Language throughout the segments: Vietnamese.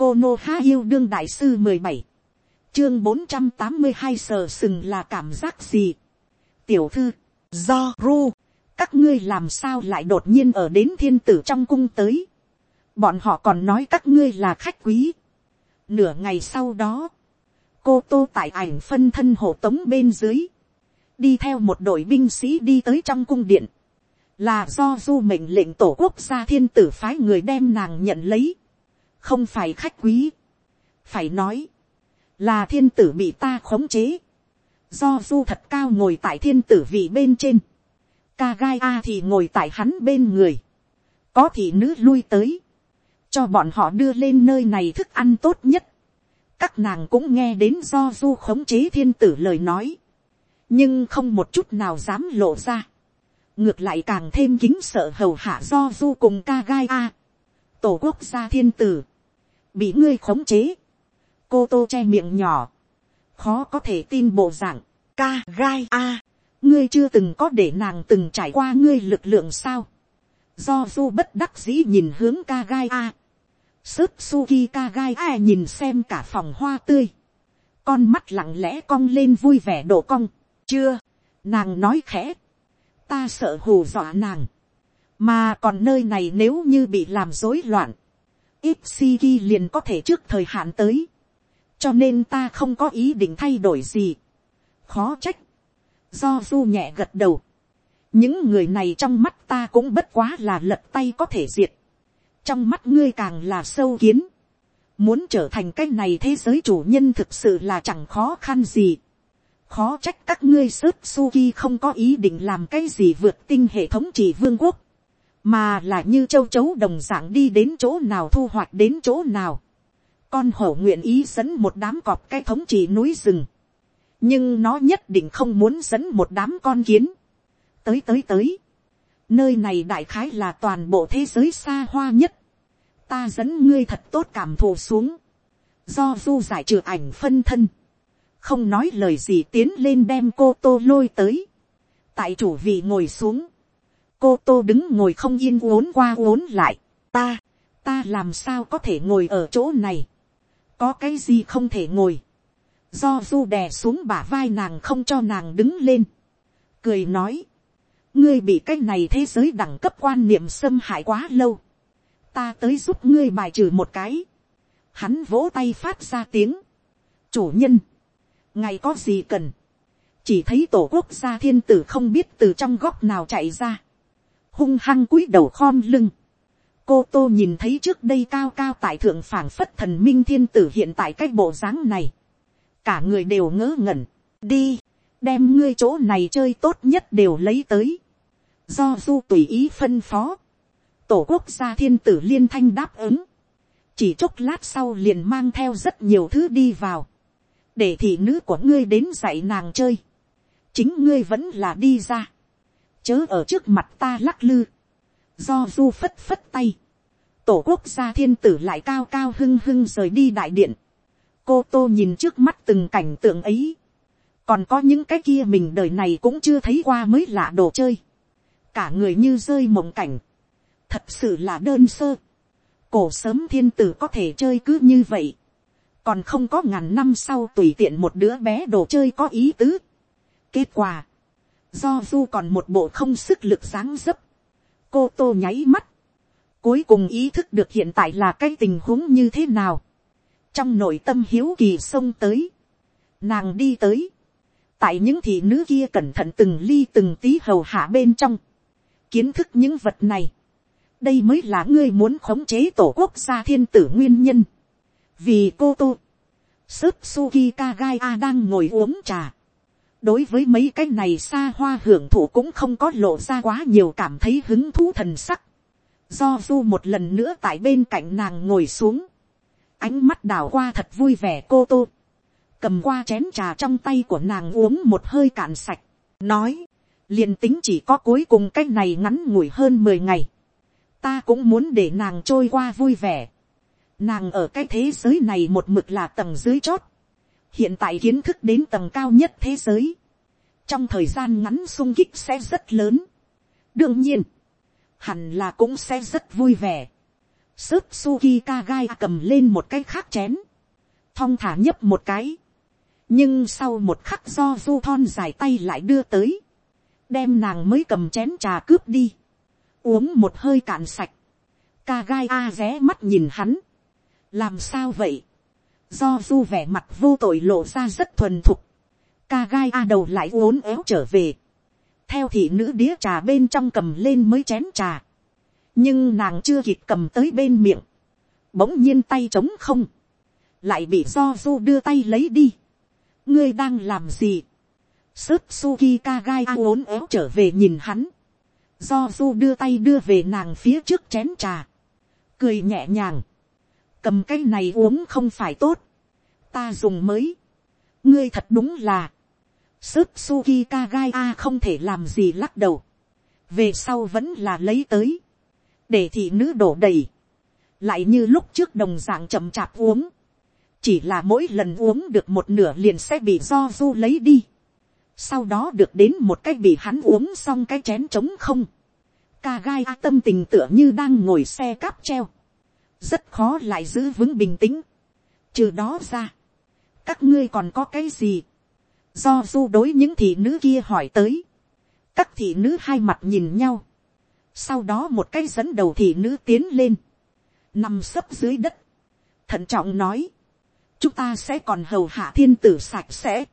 cô nô há yêu đương đại sư mười bảy, chương bốn trăm tám mươi hai sờ sừng là cảm giác gì. tiểu thư, do ru, các ngươi làm sao lại đột nhiên ở đến thiên tử trong cung tới. bọn họ còn nói các ngươi là khách quý. nửa ngày sau đó, cô tô tại ảnh phân thân hộ tống bên dưới, đi theo một đội binh sĩ đi tới trong cung điện, là do du mệnh lệnh tổ quốc gia thiên tử phái người đem nàng nhận lấy, không phải khách quý, phải nói, là thiên tử bị ta khống chế, do du thật cao ngồi tại thiên tử vị bên trên, ca gai a thì ngồi tại hắn bên người, có thị nữ lui tới, cho bọn họ đưa lên nơi này thức ăn tốt nhất, các nàng cũng nghe đến do du khống chế thiên tử lời nói, nhưng không một chút nào dám lộ ra, ngược lại càng thêm kính sợ hầu hạ do du cùng ca gai a, tổ quốc gia thiên tử, bị ngươi khống chế, cô tô che miệng nhỏ, khó có thể tin bộ dạng, ca gai a, ngươi chưa từng có để nàng từng trải qua ngươi lực lượng sao, do du bất đắc dĩ nhìn hướng ca gai a, sớt suki ca gai a nhìn xem cả phòng hoa tươi, con mắt lặng lẽ cong lên vui vẻ đổ cong, chưa, nàng nói khẽ, ta sợ hù dọa nàng, mà còn nơi này nếu như bị làm rối loạn, Ipsiki liền có thể trước thời hạn tới, cho nên ta không có ý định thay đổi gì, khó trách, do du nhẹ gật đầu, những người này trong mắt ta cũng bất quá là lật tay có thể diệt, trong mắt ngươi càng là sâu kiến, muốn trở thành cái này thế giới chủ nhân thực sự là chẳng khó khăn gì, khó trách các ngươi sớt suki không có ý định làm cái gì vượt tinh hệ thống trị vương quốc, mà là như châu chấu đồng dạng đi đến chỗ nào thu hoạch đến chỗ nào. con hổ nguyện ý dẫn một đám cọp cái thống trị núi rừng, nhưng nó nhất định không muốn dẫn một đám con kiến. tới tới tới, nơi này đại khái là toàn bộ thế giới xa hoa nhất, ta dẫn ngươi thật tốt cảm thụ xuống, do du giải trừ ảnh phân thân, không nói lời gì tiến lên đem cô tô lôi tới, tại chủ vị ngồi xuống, cô tô đứng ngồi không yên uốn qua uốn lại, ta, ta làm sao có thể ngồi ở chỗ này, có cái gì không thể ngồi, do du đè xuống bả vai nàng không cho nàng đứng lên, cười nói, ngươi bị cái này thế giới đẳng cấp quan niệm xâm hại quá lâu, ta tới giúp ngươi bài trừ một cái, hắn vỗ tay phát ra tiếng, chủ nhân, ngày có gì cần, chỉ thấy tổ quốc gia thiên tử không biết từ trong góc nào chạy ra, hung hăng cúi đầu khom lưng, cô tô nhìn thấy trước đây cao cao tại thượng phảng phất thần minh thiên tử hiện tại cái bộ dáng này, cả người đều ngớ ngẩn, đi, đem ngươi chỗ này chơi tốt nhất đều lấy tới, do du tùy ý phân phó, tổ quốc gia thiên tử liên thanh đáp ứng, chỉ chốc lát sau liền mang theo rất nhiều thứ đi vào, để thị nữ của ngươi đến dạy nàng chơi, chính ngươi vẫn là đi ra, chớ ở trước mặt ta lắc lư, do du phất phất tay, tổ quốc gia thiên tử lại cao cao hưng hưng rời đi đại điện, cô tô nhìn trước mắt từng cảnh tượng ấy, còn có những cái kia mình đời này cũng chưa thấy qua mới lạ đồ chơi, cả người như rơi mộng cảnh, thật sự là đơn sơ, cổ sớm thiên tử có thể chơi cứ như vậy, còn không có ngàn năm sau tùy tiện một đứa bé đồ chơi có ý tứ. kết quả, do du còn một bộ không sức lực sáng dấp, cô tô nháy mắt, cuối cùng ý thức được hiện tại là cái tình huống như thế nào, trong nội tâm hiếu kỳ xông tới, nàng đi tới, tại những thị nữ kia cẩn thận từng ly từng tí hầu hạ bên trong, kiến thức những vật này, đây mới là ngươi muốn khống chế tổ quốc gia thiên tử nguyên nhân, vì cô tô, sớp suki kagai a đang ngồi uống trà, đối với mấy cái này xa hoa hưởng thụ cũng không có lộ ra quá nhiều cảm thấy hứng thú thần sắc. Do du một lần nữa tại bên cạnh nàng ngồi xuống. Ánh mắt đảo qua thật vui vẻ cô tô. Cầm qua chén trà trong tay của nàng uống một hơi cạn sạch. Nói. liền tính chỉ có cuối cùng cái này ngắn ngủi hơn mười ngày. Ta cũng muốn để nàng trôi qua vui vẻ. Nàng ở cái thế giới này một mực là tầng dưới chót hiện tại kiến thức đến tầng cao nhất thế giới, trong thời gian ngắn sung kích sẽ rất lớn. đương nhiên, hẳn là cũng sẽ rất vui vẻ. Sớp Suki Kagai cầm lên một cái khác chén. Thong thả nhấp một cái. Nhưng sau một khắc do du thon dài tay lại đưa tới. Đem nàng mới cầm chén trà cướp đi. Uống một hơi cạn sạch. Kagai A ré mắt nhìn hắn. Làm sao vậy? Do du vẻ mặt vô tội lộ ra rất thuần thục. Kagai A đầu lại uốn éo trở về. Theo thị nữ đĩa trà bên trong cầm lên mới chén trà. Nhưng nàng chưa kịp cầm tới bên miệng, bỗng nhiên tay trống không, lại bị do du đưa tay lấy đi. ngươi đang làm gì, sớt suki kagai a uốn éo trở về nhìn hắn, do du đưa tay đưa về nàng phía trước chén trà, cười nhẹ nhàng, cầm cái này uống không phải tốt, ta dùng mới, ngươi thật đúng là, sức suki kagai a không thể làm gì lắc đầu, về sau vẫn là lấy tới, để thị nữ đổ đầy, lại như lúc trước đồng dạng chậm chạp uống, chỉ là mỗi lần uống được một nửa liền sẽ bị do du lấy đi, sau đó được đến một cái bị hắn uống xong cái chén trống không, ca gai a tâm tình tựa như đang ngồi xe cáp treo, rất khó lại giữ vững bình tĩnh, trừ đó ra, các ngươi còn có cái gì, do du đối những thị nữ kia hỏi tới, các thị nữ hai mặt nhìn nhau, sau đó một cái dẫn đầu thị nữ tiến lên. Nằm sấp dưới đất. Thận trọng nói. Chúng ta sẽ còn hầu hạ thiên tử sạch sẽ.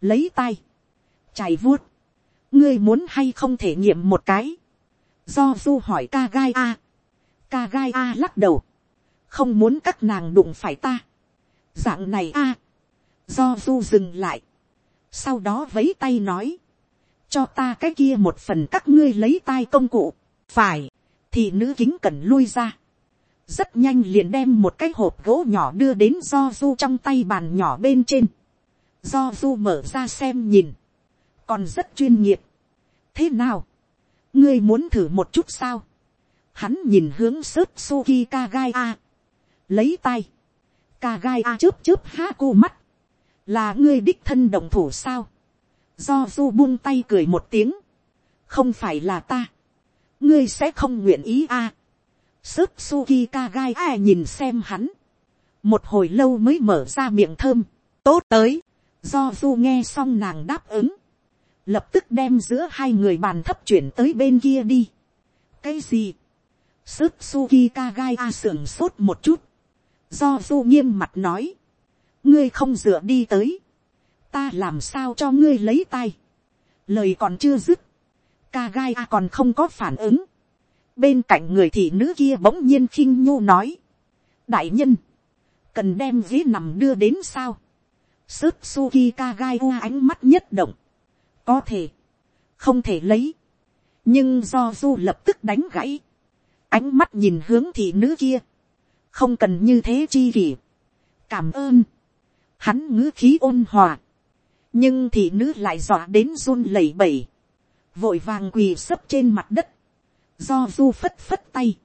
Lấy tay. Chảy vuốt. Ngươi muốn hay không thể nghiệm một cái. Do du hỏi ca gai a. Ca gai a lắc đầu. Không muốn các nàng đụng phải ta. Dạng này a. Do du dừng lại. Sau đó vấy tay nói cho ta cái kia một phần các ngươi lấy tay công cụ phải, thì nữ kính cần lui ra. rất nhanh liền đem một cái hộp gỗ nhỏ đưa đến do du trong tay bàn nhỏ bên trên. do du mở ra xem nhìn, còn rất chuyên nghiệp. thế nào, ngươi muốn thử một chút sao. hắn nhìn hướng sớt suki kagai a lấy tay, kagai a chớp chớp há cô mắt. là ngươi đích thân đồng thủ sao. do du buông tay cười một tiếng. không phải là ta ngươi sẽ không nguyện ý a. À. Sức Suki Kagai a nhìn xem hắn. Một hồi lâu mới mở ra miệng thơm. Tốt tới. Do Du nghe xong nàng đáp ứng. Lập tức đem giữa hai người bàn thấp chuyển tới bên kia đi. Cái gì? Sức Suki Kagai a sưởng sốt một chút. Do Du nghiêm mặt nói. Ngươi không dựa đi tới. Ta làm sao cho ngươi lấy tay. Lời còn chưa dứt ca gai a còn không có phản ứng. bên cạnh người thị nữ kia bỗng nhiên khinh nhu nói. đại nhân, cần đem ghế nằm đưa đến sao. sớt suki ca gai u ánh mắt nhất động. có thể, không thể lấy. nhưng do du lập tức đánh gãy. ánh mắt nhìn hướng thị nữ kia không cần như thế chi kỷ. cảm ơn. hắn ngữ khí ôn hòa. nhưng thị nữ lại dọa đến run lẩy bẩy. Vội vàng quỳ sấp trên mặt đất, do du phất phất tay,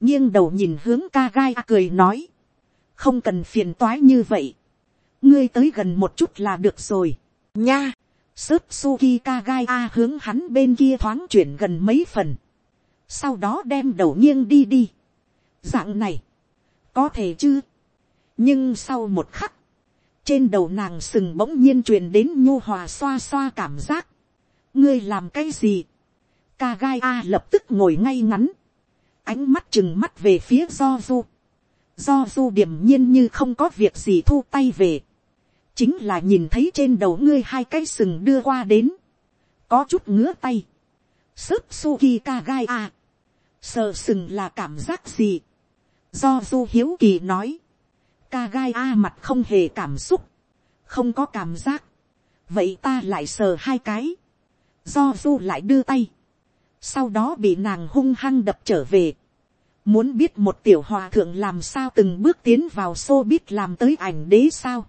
nghiêng đầu nhìn hướng ca gai cười nói, không cần phiền toái như vậy, ngươi tới gần một chút là được rồi, nha, sớt suki ka gai a hướng hắn bên kia thoáng chuyển gần mấy phần, sau đó đem đầu nghiêng đi đi, dạng này, có thể chứ, nhưng sau một khắc, trên đầu nàng sừng bỗng nhiên truyền đến nhu hòa xoa xoa cảm giác, ngươi làm cái gì, ca gai a lập tức ngồi ngay ngắn, ánh mắt chừng mắt về phía do du, do du điềm nhiên như không có việc gì thu tay về, chính là nhìn thấy trên đầu ngươi hai cái sừng đưa qua đến, có chút ngứa tay, sức suki ka gai a, sợ sừng là cảm giác gì, do du hiếu kỳ nói, ca gai a mặt không hề cảm xúc, không có cảm giác, vậy ta lại sờ hai cái, do du lại đưa tay, sau đó bị nàng hung hăng đập trở về. Muốn biết một tiểu hòa thượng làm sao từng bước tiến vào xô biết làm tới ảnh đế sao.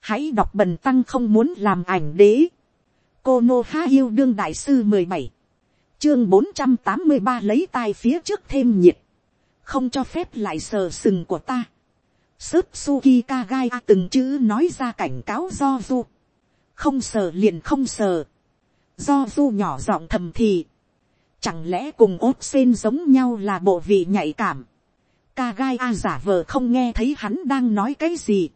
Hãy đọc bần tăng không muốn làm ảnh đế. Cô Nô Há Yêu Đương Đại Sư mười bảy Chương bốn trăm tám mươi ba lấy tai phía trước thêm nhiệt. Không cho phép lại sờ sừng của ta. Sớp Suki Kagai từng chữ nói ra cảnh cáo do du. Không sờ liền không sờ do du nhỏ giọng thầm thì, chẳng lẽ cùng ốt sen giống nhau là bộ vị nhạy cảm, ca gai a giả vờ không nghe thấy hắn đang nói cái gì.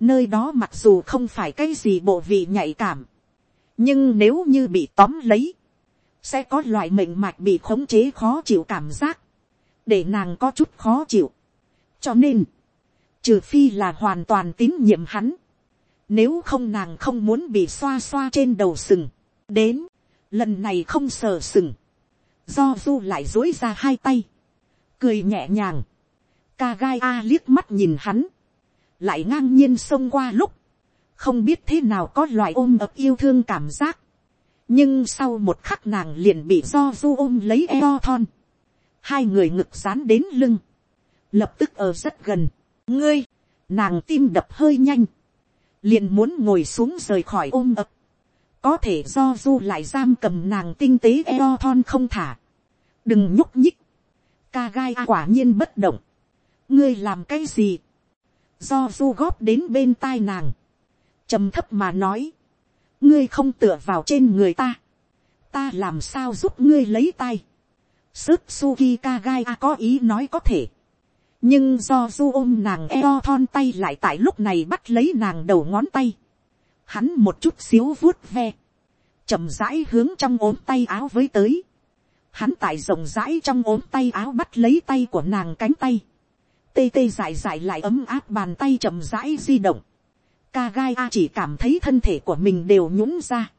nơi đó mặc dù không phải cái gì bộ vị nhạy cảm. nhưng nếu như bị tóm lấy, sẽ có loại mệnh mạch bị khống chế khó chịu cảm giác, để nàng có chút khó chịu. cho nên, trừ phi là hoàn toàn tín nhiệm hắn, nếu không nàng không muốn bị xoa xoa trên đầu sừng, đến, lần này không sờ sừng, do du lại dối ra hai tay, cười nhẹ nhàng, ca gai a liếc mắt nhìn hắn, lại ngang nhiên xông qua lúc, không biết thế nào có loại ôm ập yêu thương cảm giác, nhưng sau một khắc nàng liền bị do du ôm lấy eo thon, hai người ngực dán đến lưng, lập tức ở rất gần, ngươi, nàng tim đập hơi nhanh, liền muốn ngồi xuống rời khỏi ôm ập, có thể do du lại giam cầm nàng tinh tế eo thon không thả, đừng nhúc nhích, ca gai quả nhiên bất động, ngươi làm cái gì, do du góp đến bên tai nàng, trầm thấp mà nói, ngươi không tựa vào trên người ta, ta làm sao giúp ngươi lấy tay, sức suki ka gai a có ý nói có thể, nhưng do du ôm nàng eo thon tay lại tại lúc này bắt lấy nàng đầu ngón tay, hắn một chút xíu vuốt ve, chậm rãi hướng trong ốm tay áo với tới, hắn tại rộng rãi trong ốm tay áo bắt lấy tay của nàng cánh tay, tê tê dại dại lại ấm áp bàn tay chậm rãi di động, ca gai a chỉ cảm thấy thân thể của mình đều nhũng ra,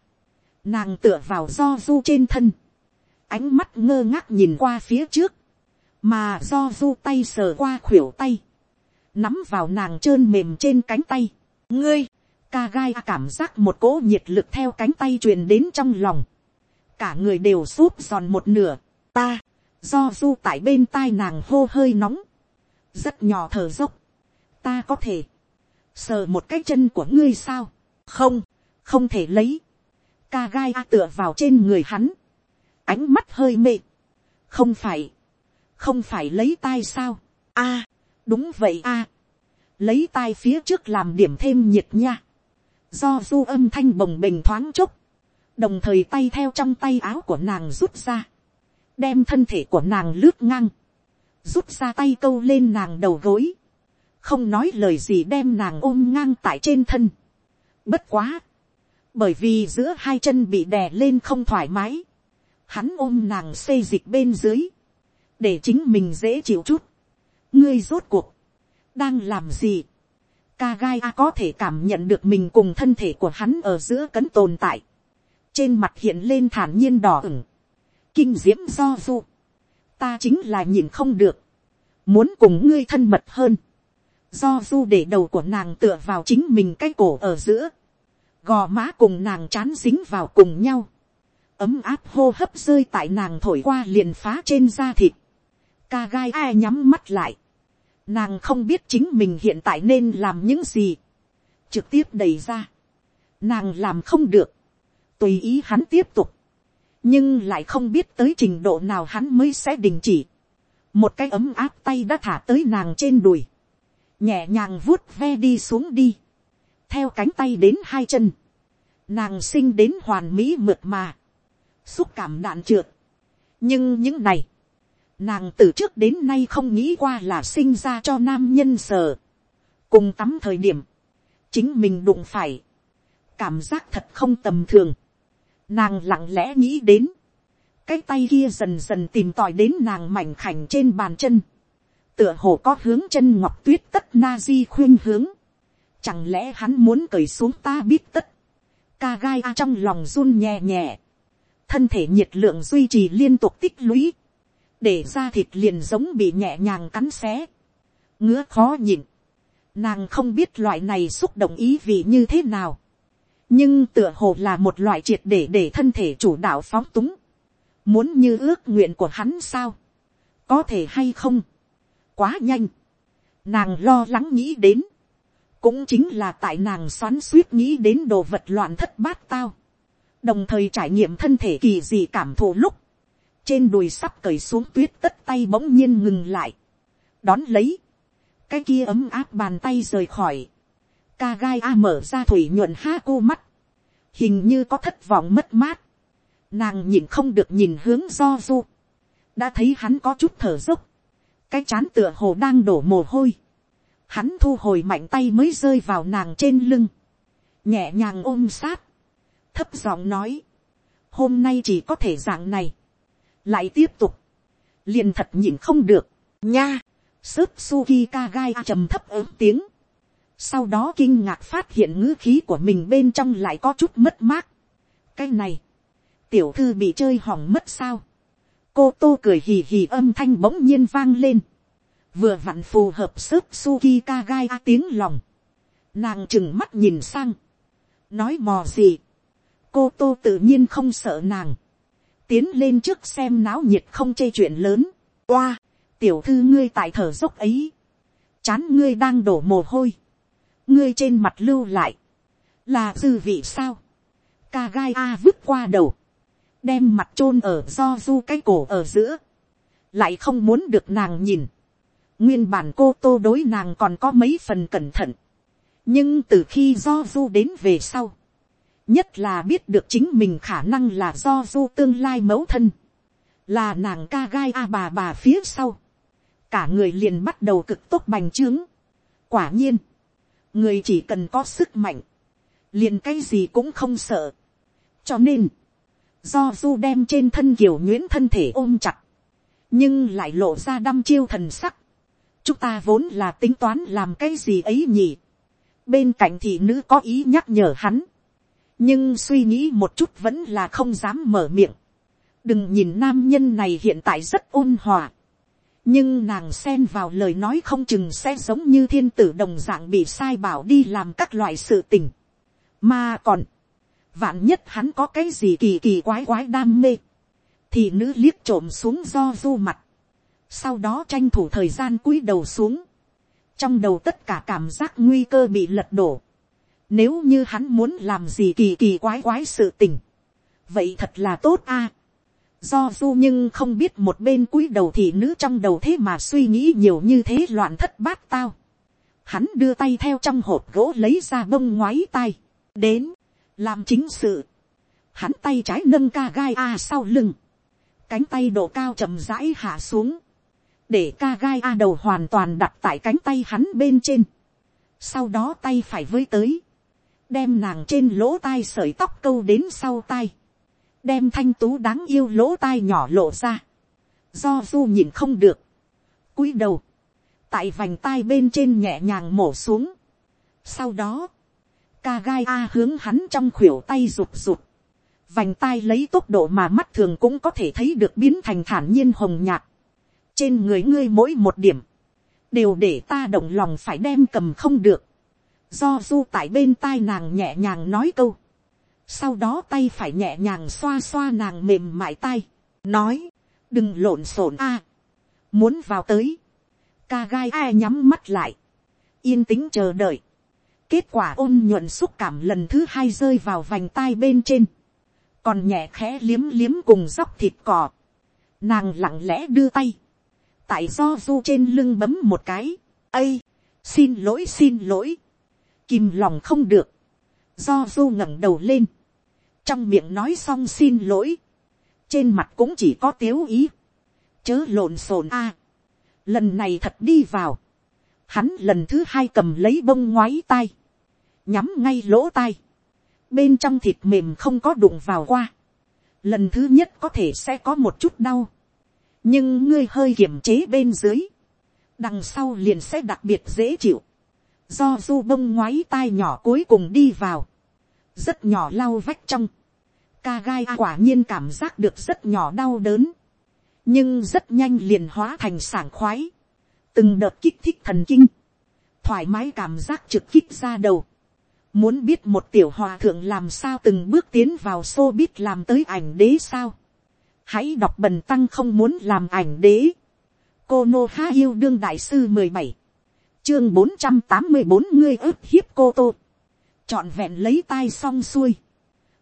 nàng tựa vào do du trên thân, ánh mắt ngơ ngác nhìn qua phía trước, mà do du tay sờ qua khuỷu tay, nắm vào nàng trơn mềm trên cánh tay, ngươi, ca gai cảm giác một cỗ nhiệt lực theo cánh tay truyền đến trong lòng, cả người đều súp giòn một nửa, ta, do du tại bên tai nàng hô hơi nóng, rất nhỏ thở dốc, ta có thể, sờ một cái chân của ngươi sao, không, không thể lấy, ca gai a tựa vào trên người hắn, ánh mắt hơi mê, không phải, không phải lấy tai sao, a, đúng vậy a, lấy tai phía trước làm điểm thêm nhiệt nha, do du âm thanh bồng bềnh thoáng chốc, đồng thời tay theo trong tay áo của nàng rút ra, đem thân thể của nàng lướt ngang, rút ra tay câu lên nàng đầu gối, không nói lời gì đem nàng ôm ngang tại trên thân. Bất quá, bởi vì giữa hai chân bị đè lên không thoải mái, hắn ôm nàng xây dịch bên dưới, để chính mình dễ chịu chút. ngươi rốt cuộc, đang làm gì. ca gai a có thể cảm nhận được mình cùng thân thể của hắn ở giữa cấn tồn tại. trên mặt hiện lên thản nhiên đỏ ửng, kinh diễm do du. ta chính là nhìn không được, muốn cùng ngươi thân mật hơn. do du để đầu của nàng tựa vào chính mình cái cổ ở giữa, gò má cùng nàng chán dính vào cùng nhau, ấm áp hô hấp rơi tại nàng thổi qua liền phá trên da thịt, ca gai ai nhắm mắt lại, nàng không biết chính mình hiện tại nên làm những gì, trực tiếp đẩy ra, nàng làm không được, tùy ý hắn tiếp tục, nhưng lại không biết tới trình độ nào hắn mới sẽ đình chỉ, một cái ấm áp tay đã thả tới nàng trên đùi, nhẹ nhàng vuốt ve đi xuống đi, theo cánh tay đến hai chân, nàng sinh đến hoàn mỹ mượt mà, xúc cảm đạn trượt. nhưng những này, nàng từ trước đến nay không nghĩ qua là sinh ra cho nam nhân sờ. cùng tắm thời điểm, chính mình đụng phải, cảm giác thật không tầm thường. nàng lặng lẽ nghĩ đến, cái tay kia dần dần tìm tòi đến nàng mảnh khảnh trên bàn chân, tựa hồ có hướng chân ngọc tuyết tất na di khuyên hướng, chẳng lẽ hắn muốn cởi xuống ta biết tất, ca gai a trong lòng run nhẹ nhẹ, thân thể nhiệt lượng duy trì liên tục tích lũy, để da thịt liền giống bị nhẹ nhàng cắn xé, ngứa khó nhịn. Nàng không biết loại này xúc động ý vị như thế nào, nhưng tựa hồ là một loại triệt để để thân thể chủ đạo phóng túng, muốn như ước nguyện của hắn sao, có thể hay không, quá nhanh, nàng lo lắng nghĩ đến, cũng chính là tại nàng xoắn suýt nghĩ đến đồ vật loạn thất bát tao, đồng thời trải nghiệm thân thể kỳ dị cảm thụ lúc, trên đùi sắp cởi xuống tuyết tất tay bỗng nhiên ngừng lại, đón lấy, cái kia ấm áp bàn tay rời khỏi, ca gai a mở ra thủy nhuận ha cô mắt, hình như có thất vọng mất mát, nàng nhìn không được nhìn hướng do du, đã thấy hắn có chút thở dốc, cái chán tựa hồ đang đổ mồ hôi, hắn thu hồi mạnh tay mới rơi vào nàng trên lưng, nhẹ nhàng ôm sát, thấp giọng nói, hôm nay chỉ có thể dạng này, lại tiếp tục, liền thật nhìn không được, nha, sớp suki ka gai trầm thấp ớm tiếng, sau đó kinh ngạc phát hiện ngữ khí của mình bên trong lại có chút mất mát. cái này, tiểu thư bị chơi hỏng mất sao, cô tô cười hì hì âm thanh bỗng nhiên vang lên, vừa vặn phù hợp sớp suki ka gai tiếng lòng, nàng chừng mắt nhìn sang, nói mò gì, cô tô tự nhiên không sợ nàng, tiến lên trước xem náo nhiệt không chê chuyện lớn, oa, tiểu thư ngươi tại thở dốc ấy, chán ngươi đang đổ mồ hôi, ngươi trên mặt lưu lại, là dư vị sao, ca gai a vứt qua đầu, đem mặt chôn ở do du cái cổ ở giữa, lại không muốn được nàng nhìn, nguyên bản cô tô đối nàng còn có mấy phần cẩn thận, nhưng từ khi do du đến về sau, nhất là biết được chính mình khả năng là do du tương lai mẫu thân, là nàng ca gai a bà bà phía sau, cả người liền bắt đầu cực tốt bành trướng. quả nhiên, người chỉ cần có sức mạnh, liền cái gì cũng không sợ. cho nên, do du đem trên thân kiều nhuyễn thân thể ôm chặt, nhưng lại lộ ra đăm chiêu thần sắc. chúng ta vốn là tính toán làm cái gì ấy nhỉ. bên cạnh thị nữ có ý nhắc nhở hắn, nhưng suy nghĩ một chút vẫn là không dám mở miệng. đừng nhìn nam nhân này hiện tại rất ôn hòa, nhưng nàng xen vào lời nói không chừng sẽ giống như thiên tử đồng dạng bị sai bảo đi làm các loại sự tình. mà còn, vạn nhất hắn có cái gì kỳ kỳ quái quái đam mê, thì nữ liếc trộm xuống do du mặt, sau đó tranh thủ thời gian cúi đầu xuống, trong đầu tất cả cảm giác nguy cơ bị lật đổ. Nếu như hắn muốn làm gì kỳ kỳ quái quái sự tình, vậy thật là tốt a do du nhưng không biết một bên cúi đầu thì nữ trong đầu thế mà suy nghĩ nhiều như thế loạn thất bát tao. Hắn đưa tay theo trong hộp gỗ lấy ra bông ngoái tay. Đến, làm chính sự. Hắn tay trái nâng ca gai a sau lưng. Cánh tay độ cao chậm rãi hạ xuống. Để ca gai a đầu hoàn toàn đặt tại cánh tay hắn bên trên. Sau đó tay phải với tới. Đem nàng trên lỗ tai sợi tóc câu đến sau tai. Đem thanh tú đáng yêu lỗ tai nhỏ lộ ra, do du nhìn không được, cúi đầu, tại vành tai bên trên nhẹ nhàng mổ xuống, sau đó, ca gai a hướng hắn trong khuỷu tay rụt rụt, vành tai lấy tốc độ mà mắt thường cũng có thể thấy được biến thành thản nhiên hồng nhạt, trên người ngươi mỗi một điểm, đều để ta động lòng phải đem cầm không được, do du tại bên tai nàng nhẹ nhàng nói câu, sau đó tay phải nhẹ nhàng xoa xoa nàng mềm mại tay, nói, đừng lộn xộn a, muốn vào tới, ca gai ai nhắm mắt lại, yên tĩnh chờ đợi, kết quả ôn nhuận xúc cảm lần thứ hai rơi vào vành tai bên trên, còn nhẹ khẽ liếm liếm cùng dóc thịt cỏ, nàng lặng lẽ đưa tay, tại do du trên lưng bấm một cái, ây, xin lỗi xin lỗi, kìm lòng không được, do du ngẩng đầu lên, trong miệng nói xong xin lỗi, trên mặt cũng chỉ có tiếu ý, chớ lộn xộn a, lần này thật đi vào, hắn lần thứ hai cầm lấy bông ngoái tai, nhắm ngay lỗ tai, bên trong thịt mềm không có đụng vào qua, lần thứ nhất có thể sẽ có một chút đau, nhưng ngươi hơi kiềm chế bên dưới, đằng sau liền sẽ đặc biệt dễ chịu, do du bông ngoái tai nhỏ cuối cùng đi vào, rất nhỏ lau vách trong, ca gai quả nhiên cảm giác được rất nhỏ đau đớn, nhưng rất nhanh liền hóa thành sảng khoái, từng đợt kích thích thần kinh, thoải mái cảm giác trực kích ra đầu, muốn biết một tiểu hòa thượng làm sao từng bước tiến vào xô biết làm tới ảnh đế sao, hãy đọc bần tăng không muốn làm ảnh đế, cô nô ha yêu đương đại sư mười bảy, chương bốn trăm tám mươi bốn ngươi ức hiếp cô tô, trọn vẹn lấy tai xong xuôi,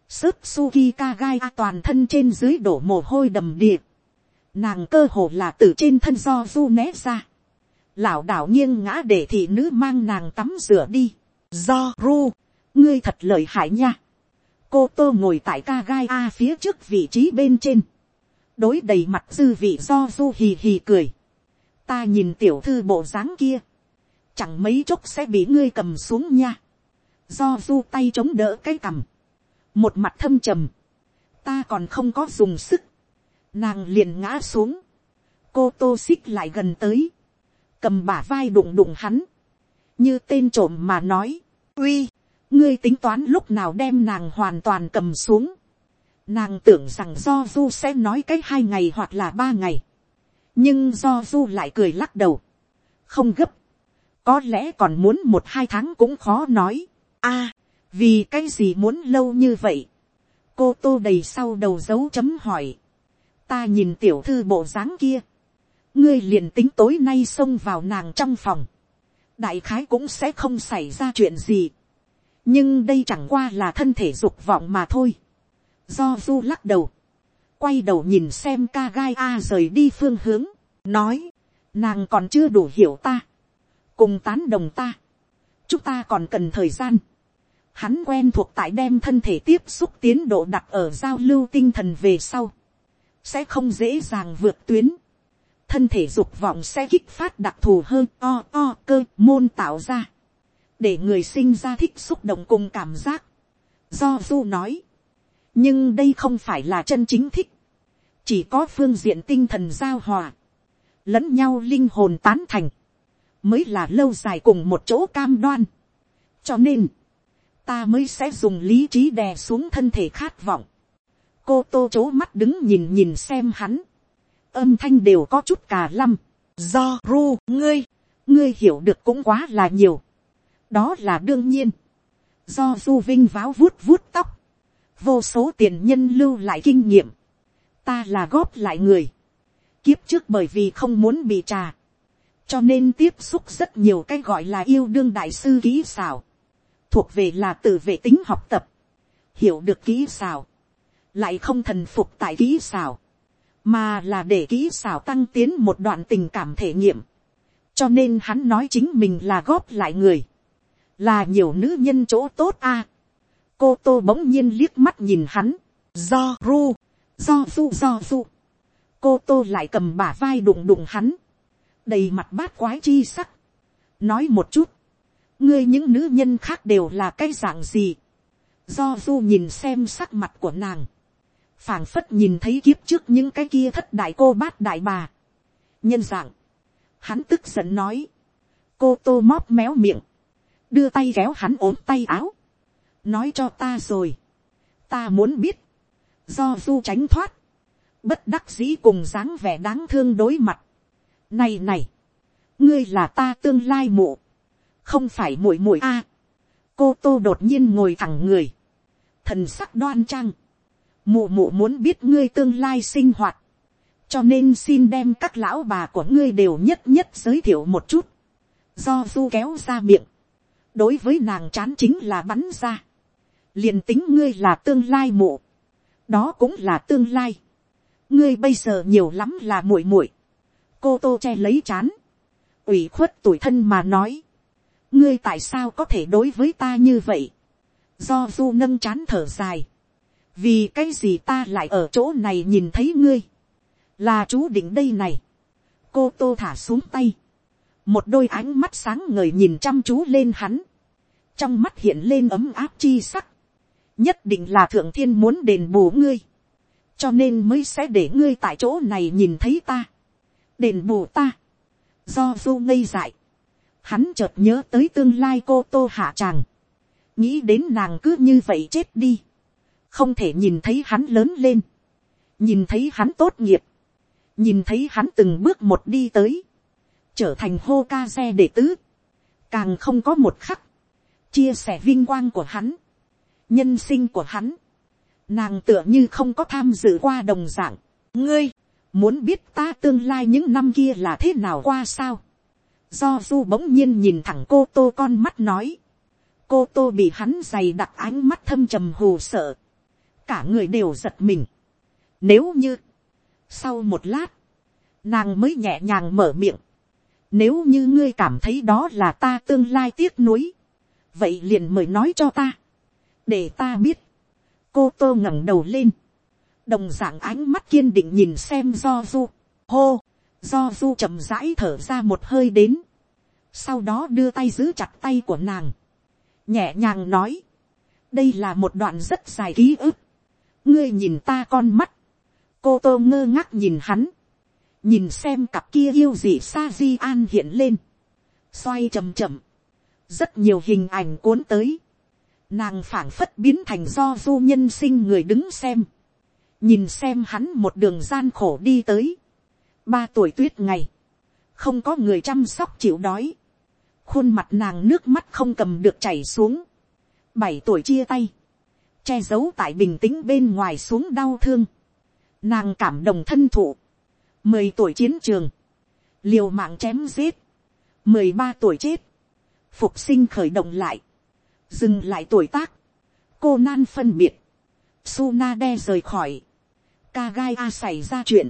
sức Suki Kagai toàn thân trên dưới đổ mồ hôi đầm địa, Nàng cơ hồ là từ trên thân do du né ra. Lão đảo nghiêng ngã để thị nữ mang nàng tắm rửa đi. Do ru, ngươi thật lợi hại nha. Cô tô ngồi tại Kagai A phía trước vị trí bên trên. Đối đầy mặt dư vị do du hì hì cười. ta nhìn tiểu thư bộ dáng kia, chẳng mấy chốc sẽ bị ngươi cầm xuống nha, do du tay chống đỡ cái cằm, một mặt thâm trầm, ta còn không có dùng sức, nàng liền ngã xuống, cô tô xích lại gần tới, cầm bả vai đụng đụng hắn, như tên trộm mà nói, uy, ngươi tính toán lúc nào đem nàng hoàn toàn cầm xuống, nàng tưởng rằng do du sẽ nói cách hai ngày hoặc là ba ngày, nhưng do du lại cười lắc đầu, không gấp, có lẽ còn muốn một hai tháng cũng khó nói, a, vì cái gì muốn lâu như vậy, cô tô đầy sau đầu dấu chấm hỏi, ta nhìn tiểu thư bộ dáng kia, ngươi liền tính tối nay xông vào nàng trong phòng, đại khái cũng sẽ không xảy ra chuyện gì, nhưng đây chẳng qua là thân thể dục vọng mà thôi, do du lắc đầu, quay đầu nhìn xem ca gai a rời đi phương hướng, nói, nàng còn chưa đủ hiểu ta, cùng tán đồng ta, chúng ta còn cần thời gian, hắn quen thuộc tại đem thân thể tiếp xúc tiến độ đặt ở giao lưu tinh thần về sau, sẽ không dễ dàng vượt tuyến, thân thể dục vọng sẽ kích phát đặc thù hơn o o cơ môn tạo ra, để người sinh ra thích xúc động cùng cảm giác. Do du nói, nhưng đây không phải là chân chính thích, chỉ có phương diện tinh thần giao hòa, lẫn nhau linh hồn tán thành, mới là lâu dài cùng một chỗ cam đoan. cho nên, ta mới sẽ dùng lý trí đè xuống thân thể khát vọng. cô tô c mắt đứng nhìn nhìn xem hắn, âm thanh đều có chút cà lăm, do ru ngươi, ngươi hiểu được cũng quá là nhiều. đó là đương nhiên, do du vinh váo vuốt vuốt tóc, vô số tiền nhân lưu lại kinh nghiệm, ta là góp lại người, kiếp trước bởi vì không muốn bị trà, cho nên tiếp xúc rất nhiều cái gọi là yêu đương đại sư kỹ xảo, thuộc về là tự vệ tính học tập, hiểu được kỹ xảo, lại không thần phục tại kỹ xảo, mà là để kỹ xảo tăng tiến một đoạn tình cảm thể nghiệm, cho nên hắn nói chính mình là góp lại người, là nhiều nữ nhân chỗ tốt a. cô tô bỗng nhiên liếc mắt nhìn hắn, do ru, do su, do su. cô tô lại cầm bả vai đụng đụng hắn, đầy mặt bát quái chi sắc, nói một chút, ngươi những nữ nhân khác đều là cái dạng gì, do du nhìn xem sắc mặt của nàng, phảng phất nhìn thấy kiếp trước những cái kia thất đại cô bát đại bà, nhân dạng, hắn tức giận nói, cô tô móp méo miệng, đưa tay kéo hắn ốm tay áo, nói cho ta rồi, ta muốn biết, do du tránh thoát, bất đắc dĩ cùng dáng vẻ đáng thương đối mặt. Này này, ngươi là ta tương lai mụ, không phải muội muội a. cô tô đột nhiên ngồi thẳng người, thần sắc đoan trang, mụ mụ muốn biết ngươi tương lai sinh hoạt, cho nên xin đem các lão bà của ngươi đều nhất nhất giới thiệu một chút, do du kéo ra miệng, đối với nàng chán chính là bắn ra, liền tính ngươi là tương lai mụ, đó cũng là tương lai, ngươi bây giờ nhiều lắm là muội muội, cô tô che lấy chán, ủy khuất tuổi thân mà nói, ngươi tại sao có thể đối với ta như vậy, do du nâng chán thở dài, vì cái gì ta lại ở chỗ này nhìn thấy ngươi, là chú định đây này, cô tô thả xuống tay, một đôi ánh mắt sáng ngời nhìn chăm chú lên hắn, trong mắt hiện lên ấm áp chi sắc, nhất định là thượng thiên muốn đền bù ngươi, cho nên mới sẽ để ngươi tại chỗ này nhìn thấy ta, đền bù ta, do du ngây dại, hắn chợt nhớ tới tương lai cô tô hạ tràng, nghĩ đến nàng cứ như vậy chết đi, không thể nhìn thấy hắn lớn lên, nhìn thấy hắn tốt nghiệp, nhìn thấy hắn từng bước một đi tới, trở thành hô ca xe đệ tứ, càng không có một khắc, chia sẻ vinh quang của hắn, nhân sinh của hắn, nàng tựa như không có tham dự qua đồng dạng, ngươi, muốn biết ta tương lai những năm kia là thế nào qua sao, do du bỗng nhiên nhìn thẳng cô tô con mắt nói, cô tô bị hắn dày đặc ánh mắt thâm trầm hù sợ, cả người đều giật mình. Nếu như, sau một lát, nàng mới nhẹ nhàng mở miệng, nếu như ngươi cảm thấy đó là ta tương lai tiếc nuối, vậy liền mời nói cho ta, để ta biết, cô tô ngẩng đầu lên, đồng dạng ánh mắt kiên định nhìn xem do du, hô, do du chậm rãi thở ra một hơi đến, sau đó đưa tay giữ chặt tay của nàng, nhẹ nhàng nói, đây là một đoạn rất dài ký ức, ngươi nhìn ta con mắt, cô tô ngơ ngác nhìn hắn, nhìn xem cặp kia yêu gì sa di an hiện lên, xoay chầm chậm, rất nhiều hình ảnh cuốn tới, nàng phảng phất biến thành do du nhân sinh người đứng xem, nhìn xem hắn một đường gian khổ đi tới, ba tuổi tuyết ngày, không có người chăm sóc chịu đói, khuôn mặt nàng nước mắt không cầm được chảy xuống, bảy tuổi chia tay, che giấu tại bình tĩnh bên ngoài xuống đau thương, nàng cảm động thân thụ, mười tuổi chiến trường, liều mạng chém giết, mười ba tuổi chết, phục sinh khởi động lại, dừng lại tuổi tác, cô nan phân biệt, Suna đe rời khỏi, ca gai a xảy ra chuyện,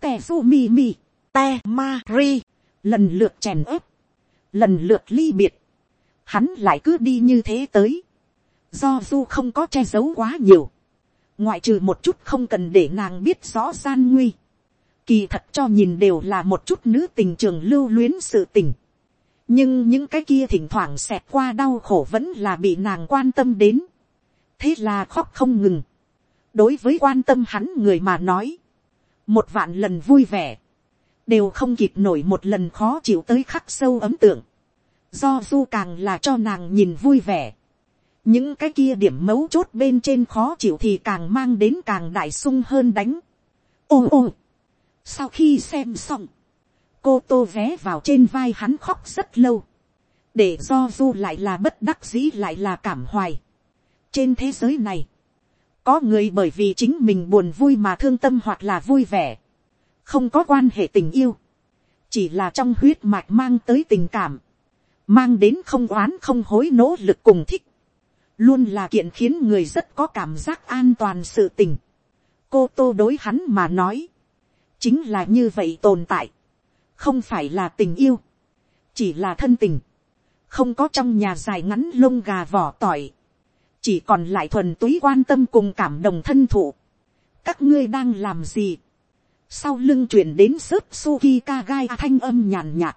tè su mi mi, te ma ri, lần lượt chèn ớp, lần lượt ly biệt, hắn lại cứ đi như thế tới, do du không có che giấu quá nhiều, ngoại trừ một chút không cần để nàng biết rõ gian nguy, kỳ thật cho nhìn đều là một chút nữ tình trường lưu luyến sự tình, nhưng những cái kia thỉnh thoảng xẹt qua đau khổ vẫn là bị nàng quan tâm đến, thế là khóc không ngừng, đối với quan tâm hắn người mà nói, một vạn lần vui vẻ, đều không kịp nổi một lần khó chịu tới khắc sâu ấm tượng, do du càng là cho nàng nhìn vui vẻ, những cái kia điểm mấu chốt bên trên khó chịu thì càng mang đến càng đại sung hơn đánh. ô ô, sau khi xem xong, cô tô vé vào trên vai hắn khóc rất lâu, để do du lại là bất đắc dĩ lại là cảm hoài. trên thế giới này, có người bởi vì chính mình buồn vui mà thương tâm hoặc là vui vẻ, không có quan hệ tình yêu, chỉ là trong huyết mạch mang tới tình cảm, mang đến không oán không hối nỗ lực cùng thích, luôn là kiện khiến người rất có cảm giác an toàn sự tình. cô tô đối hắn mà nói, chính là như vậy tồn tại, không phải là tình yêu, chỉ là thân tình, không có trong nhà dài ngắn lông gà vỏ tỏi, chỉ còn lại thuần túy quan tâm cùng cảm đồng thân thụ. các ngươi đang làm gì, sau lưng chuyển đến sớp suki ka gai thanh âm nhàn nhạt,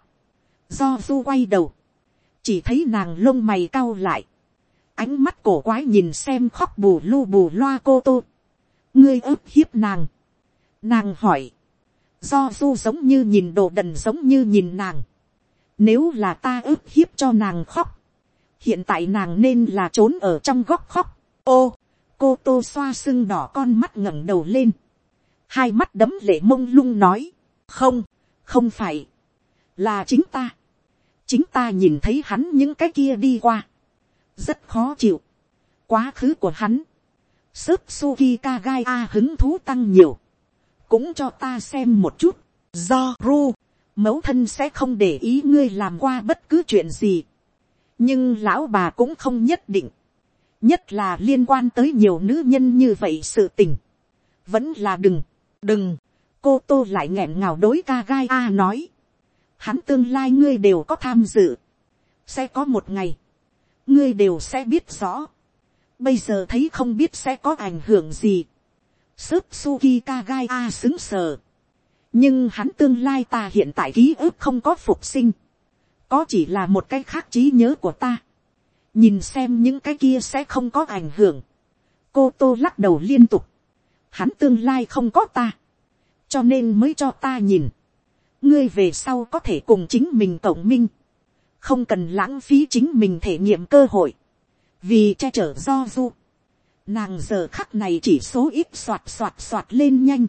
do du quay đầu, chỉ thấy nàng lông mày cau lại, ánh mắt cổ quái nhìn xem khóc bù lu bù loa cô tô, ngươi ức hiếp nàng, nàng hỏi, do du giống như nhìn đồ đần giống như nhìn nàng, nếu là ta ức hiếp cho nàng khóc, hiện tại nàng nên là trốn ở trong góc khóc, ô, cô tô xoa sưng đỏ con mắt ngẩng đầu lên, hai mắt đấm lệ mông lung nói, không, không phải, là chính ta, chính ta nhìn thấy hắn những cái kia đi qua, rất khó chịu, quá khứ của hắn, sớp suki ka gai a hứng thú tăng nhiều, cũng cho ta xem một chút, do ru, mẫu thân sẽ không để ý ngươi làm qua bất cứ chuyện gì, nhưng lão bà cũng không nhất định, nhất là liên quan tới nhiều nữ nhân như vậy sự tình, vẫn là đừng, đừng, cô tô lại nghẹn ngào đối ca gai a nói, hắn tương lai ngươi đều có tham dự, sẽ có một ngày, ngươi đều sẽ biết rõ, bây giờ thấy không biết sẽ có ảnh hưởng gì, sớp suki ka gai a xứng sờ, nhưng hắn tương lai ta hiện tại ký ức không có phục sinh, có chỉ là một cái khác trí nhớ của ta, nhìn xem những cái kia sẽ không có ảnh hưởng, cô tô lắc đầu liên tục, hắn tương lai không có ta, cho nên mới cho ta nhìn, ngươi về sau có thể cùng chính mình cộng minh, không cần lãng phí chính mình thể nghiệm cơ hội, vì che chở do du, nàng giờ khắc này chỉ số ít soạt soạt soạt lên nhanh,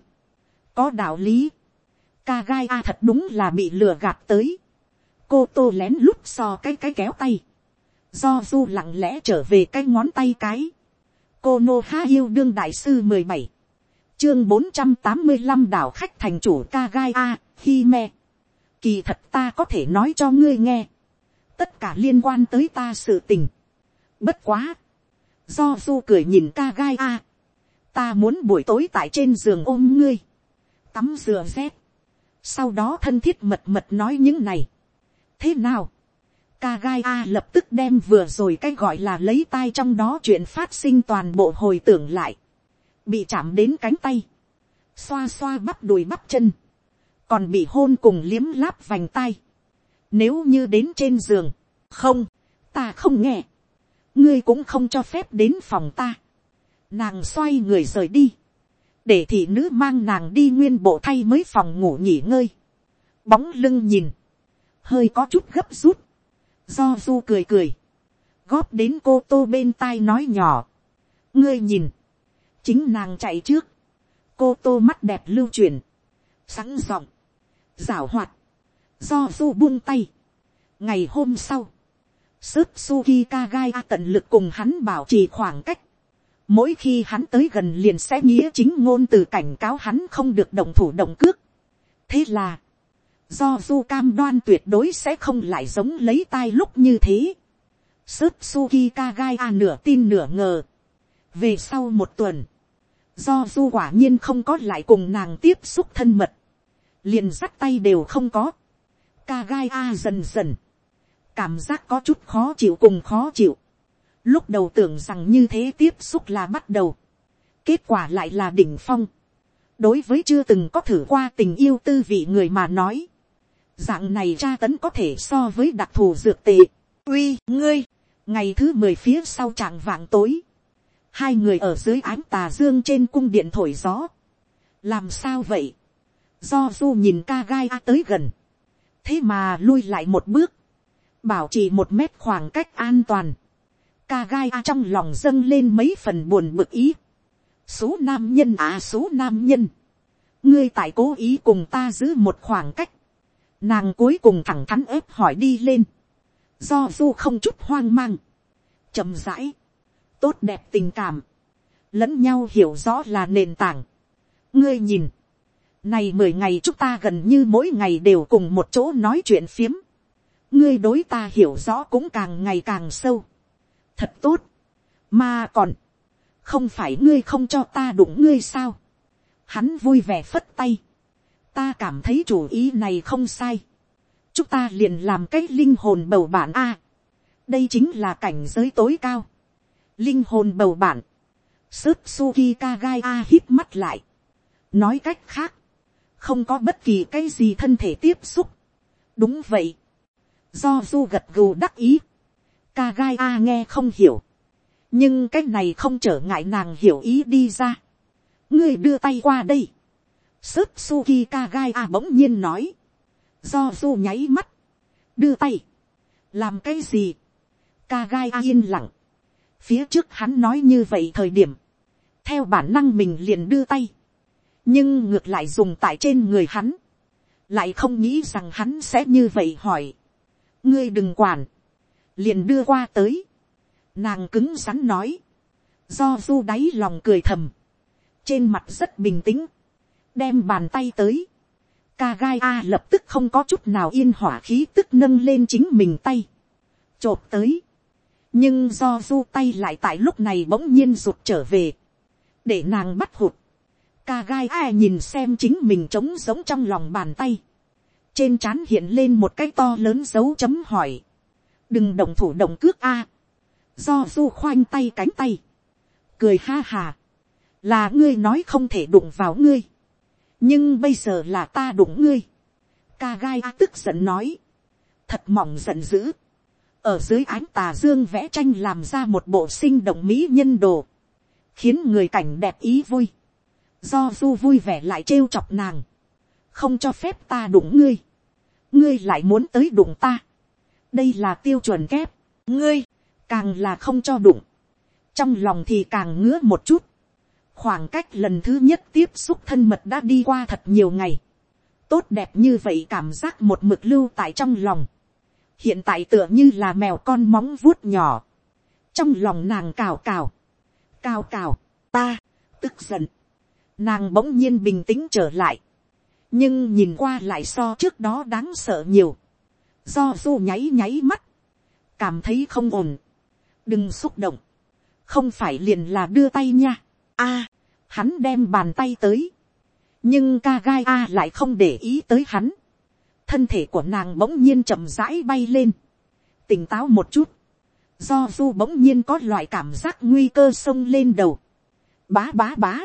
có đạo lý, ca gai a thật đúng là bị lừa gạt tới, cô tô lén lút so cái cái kéo tay, do du lặng lẽ trở về cái ngón tay cái, cô nô ha yêu đương đại sư mười bảy, chương bốn trăm tám mươi năm đảo khách thành chủ ca gai a, hi me. Kỳ thật ta có thể nói cho ngươi nghe. Tất cả liên quan tới ta sự tình. Bất quá. Do du cười nhìn ca gai a. Ta muốn buổi tối tại trên giường ôm ngươi. Tắm rửa rét. Sau đó thân thiết mật mật nói những này. Thế nào? Ca gai a lập tức đem vừa rồi cái gọi là lấy tai trong đó chuyện phát sinh toàn bộ hồi tưởng lại. Bị chạm đến cánh tay, xoa xoa bắp đùi bắp chân, còn bị hôn cùng liếm láp vành tay, nếu như đến trên giường, không, ta không nghe, ngươi cũng không cho phép đến phòng ta, nàng xoay người rời đi, để thị nữ mang nàng đi nguyên bộ thay mới phòng ngủ nghỉ ngơi, bóng lưng nhìn, hơi có chút gấp rút, do du cười cười, góp đến cô tô bên tai nói nhỏ, ngươi nhìn, chính nàng chạy trước, cô tô mắt đẹp lưu chuyển, sẵn giọng, rảo hoạt, do du buông tay. ngày hôm sau, sức suki kagai tận lực cùng hắn bảo trì khoảng cách, mỗi khi hắn tới gần liền sẽ nghĩa chính ngôn từ cảnh cáo hắn không được động thủ động cước. thế là, do du cam đoan tuyệt đối sẽ không lại giống lấy tai lúc như thế. Sớt suki kagai a nửa tin nửa ngờ. về sau một tuần, do du quả nhiên không có lại cùng nàng tiếp xúc thân mật, liền dắt tay đều không có, ca gai a à, dần dần, cảm giác có chút khó chịu cùng khó chịu, lúc đầu tưởng rằng như thế tiếp xúc là bắt đầu, kết quả lại là đỉnh phong, đối với chưa từng có thử qua tình yêu tư vị người mà nói, dạng này tra tấn có thể so với đặc thù dược tệ, uy ngươi, ngày thứ mười phía sau trạng vạng tối, hai người ở dưới ánh tà dương trên cung điện thổi gió. làm sao vậy, do du nhìn ca gai a tới gần, thế mà lui lại một bước, bảo trì một mét khoảng cách an toàn, ca gai a trong lòng dâng lên mấy phần buồn bực ý, số nam nhân à số nam nhân, ngươi tại cố ý cùng ta giữ một khoảng cách, nàng cuối cùng thẳng thắn ép hỏi đi lên, do du không chút hoang mang, chậm rãi, tốt đẹp tình cảm, lẫn nhau hiểu rõ là nền tảng. ngươi nhìn, này mười ngày chúng ta gần như mỗi ngày đều cùng một chỗ nói chuyện phiếm, ngươi đối ta hiểu rõ cũng càng ngày càng sâu, thật tốt, mà còn, không phải ngươi không cho ta đụng ngươi sao, hắn vui vẻ phất tay, ta cảm thấy chủ ý này không sai, chúng ta liền làm cái linh hồn bầu bản a, đây chính là cảnh giới tối cao, linh hồn bầu bản, sức suki kagai a hít mắt lại, nói cách khác, không có bất kỳ cái gì thân thể tiếp xúc, đúng vậy, do du gật gù đắc ý, kagai a nghe không hiểu, nhưng cái này không trở ngại nàng hiểu ý đi ra, ngươi đưa tay qua đây, sức suki kagai a bỗng nhiên nói, do du nháy mắt, đưa tay, làm cái gì, kagai a yên lặng, phía trước hắn nói như vậy thời điểm, theo bản năng mình liền đưa tay, nhưng ngược lại dùng tại trên người hắn, lại không nghĩ rằng hắn sẽ như vậy hỏi, ngươi đừng quản, liền đưa qua tới, nàng cứng rắn nói, do du đáy lòng cười thầm, trên mặt rất bình tĩnh, đem bàn tay tới, ca gai a lập tức không có chút nào yên hỏa khí tức nâng lên chính mình tay, Chộp tới, nhưng do du tay lại tại lúc này bỗng nhiên rụt trở về, để nàng bắt hụt, ca gai a nhìn xem chính mình trống giống trong lòng bàn tay, trên trán hiện lên một cái to lớn dấu chấm hỏi, đừng động thủ động cước a, do du khoanh tay cánh tay, cười ha hà, là ngươi nói không thể đụng vào ngươi, nhưng bây giờ là ta đụng ngươi, ca gai a tức giận nói, thật mỏng giận dữ, ở dưới ánh tà dương vẽ tranh làm ra một bộ sinh động mỹ nhân đồ, khiến người cảnh đẹp ý vui, do du vui vẻ lại trêu chọc nàng, không cho phép ta đụng ngươi, ngươi lại muốn tới đụng ta, đây là tiêu chuẩn kép, ngươi, càng là không cho đụng, trong lòng thì càng ngứa một chút, khoảng cách lần thứ nhất tiếp xúc thân mật đã đi qua thật nhiều ngày, tốt đẹp như vậy cảm giác một mực lưu tại trong lòng, hiện tại tựa như là mèo con móng vuốt nhỏ, trong lòng nàng cào cào, cào cào, ta, tức giận, nàng bỗng nhiên bình tĩnh trở lại, nhưng nhìn qua lại so trước đó đáng sợ nhiều, do du nháy nháy mắt, cảm thấy không ổn, đừng xúc động, không phải liền là đưa tay nha, a, hắn đem bàn tay tới, nhưng ca gai a lại không để ý tới hắn, thân thể của nàng bỗng nhiên chậm rãi bay lên, tỉnh táo một chút, do du bỗng nhiên có loại cảm giác nguy cơ sông lên đầu, bá bá bá.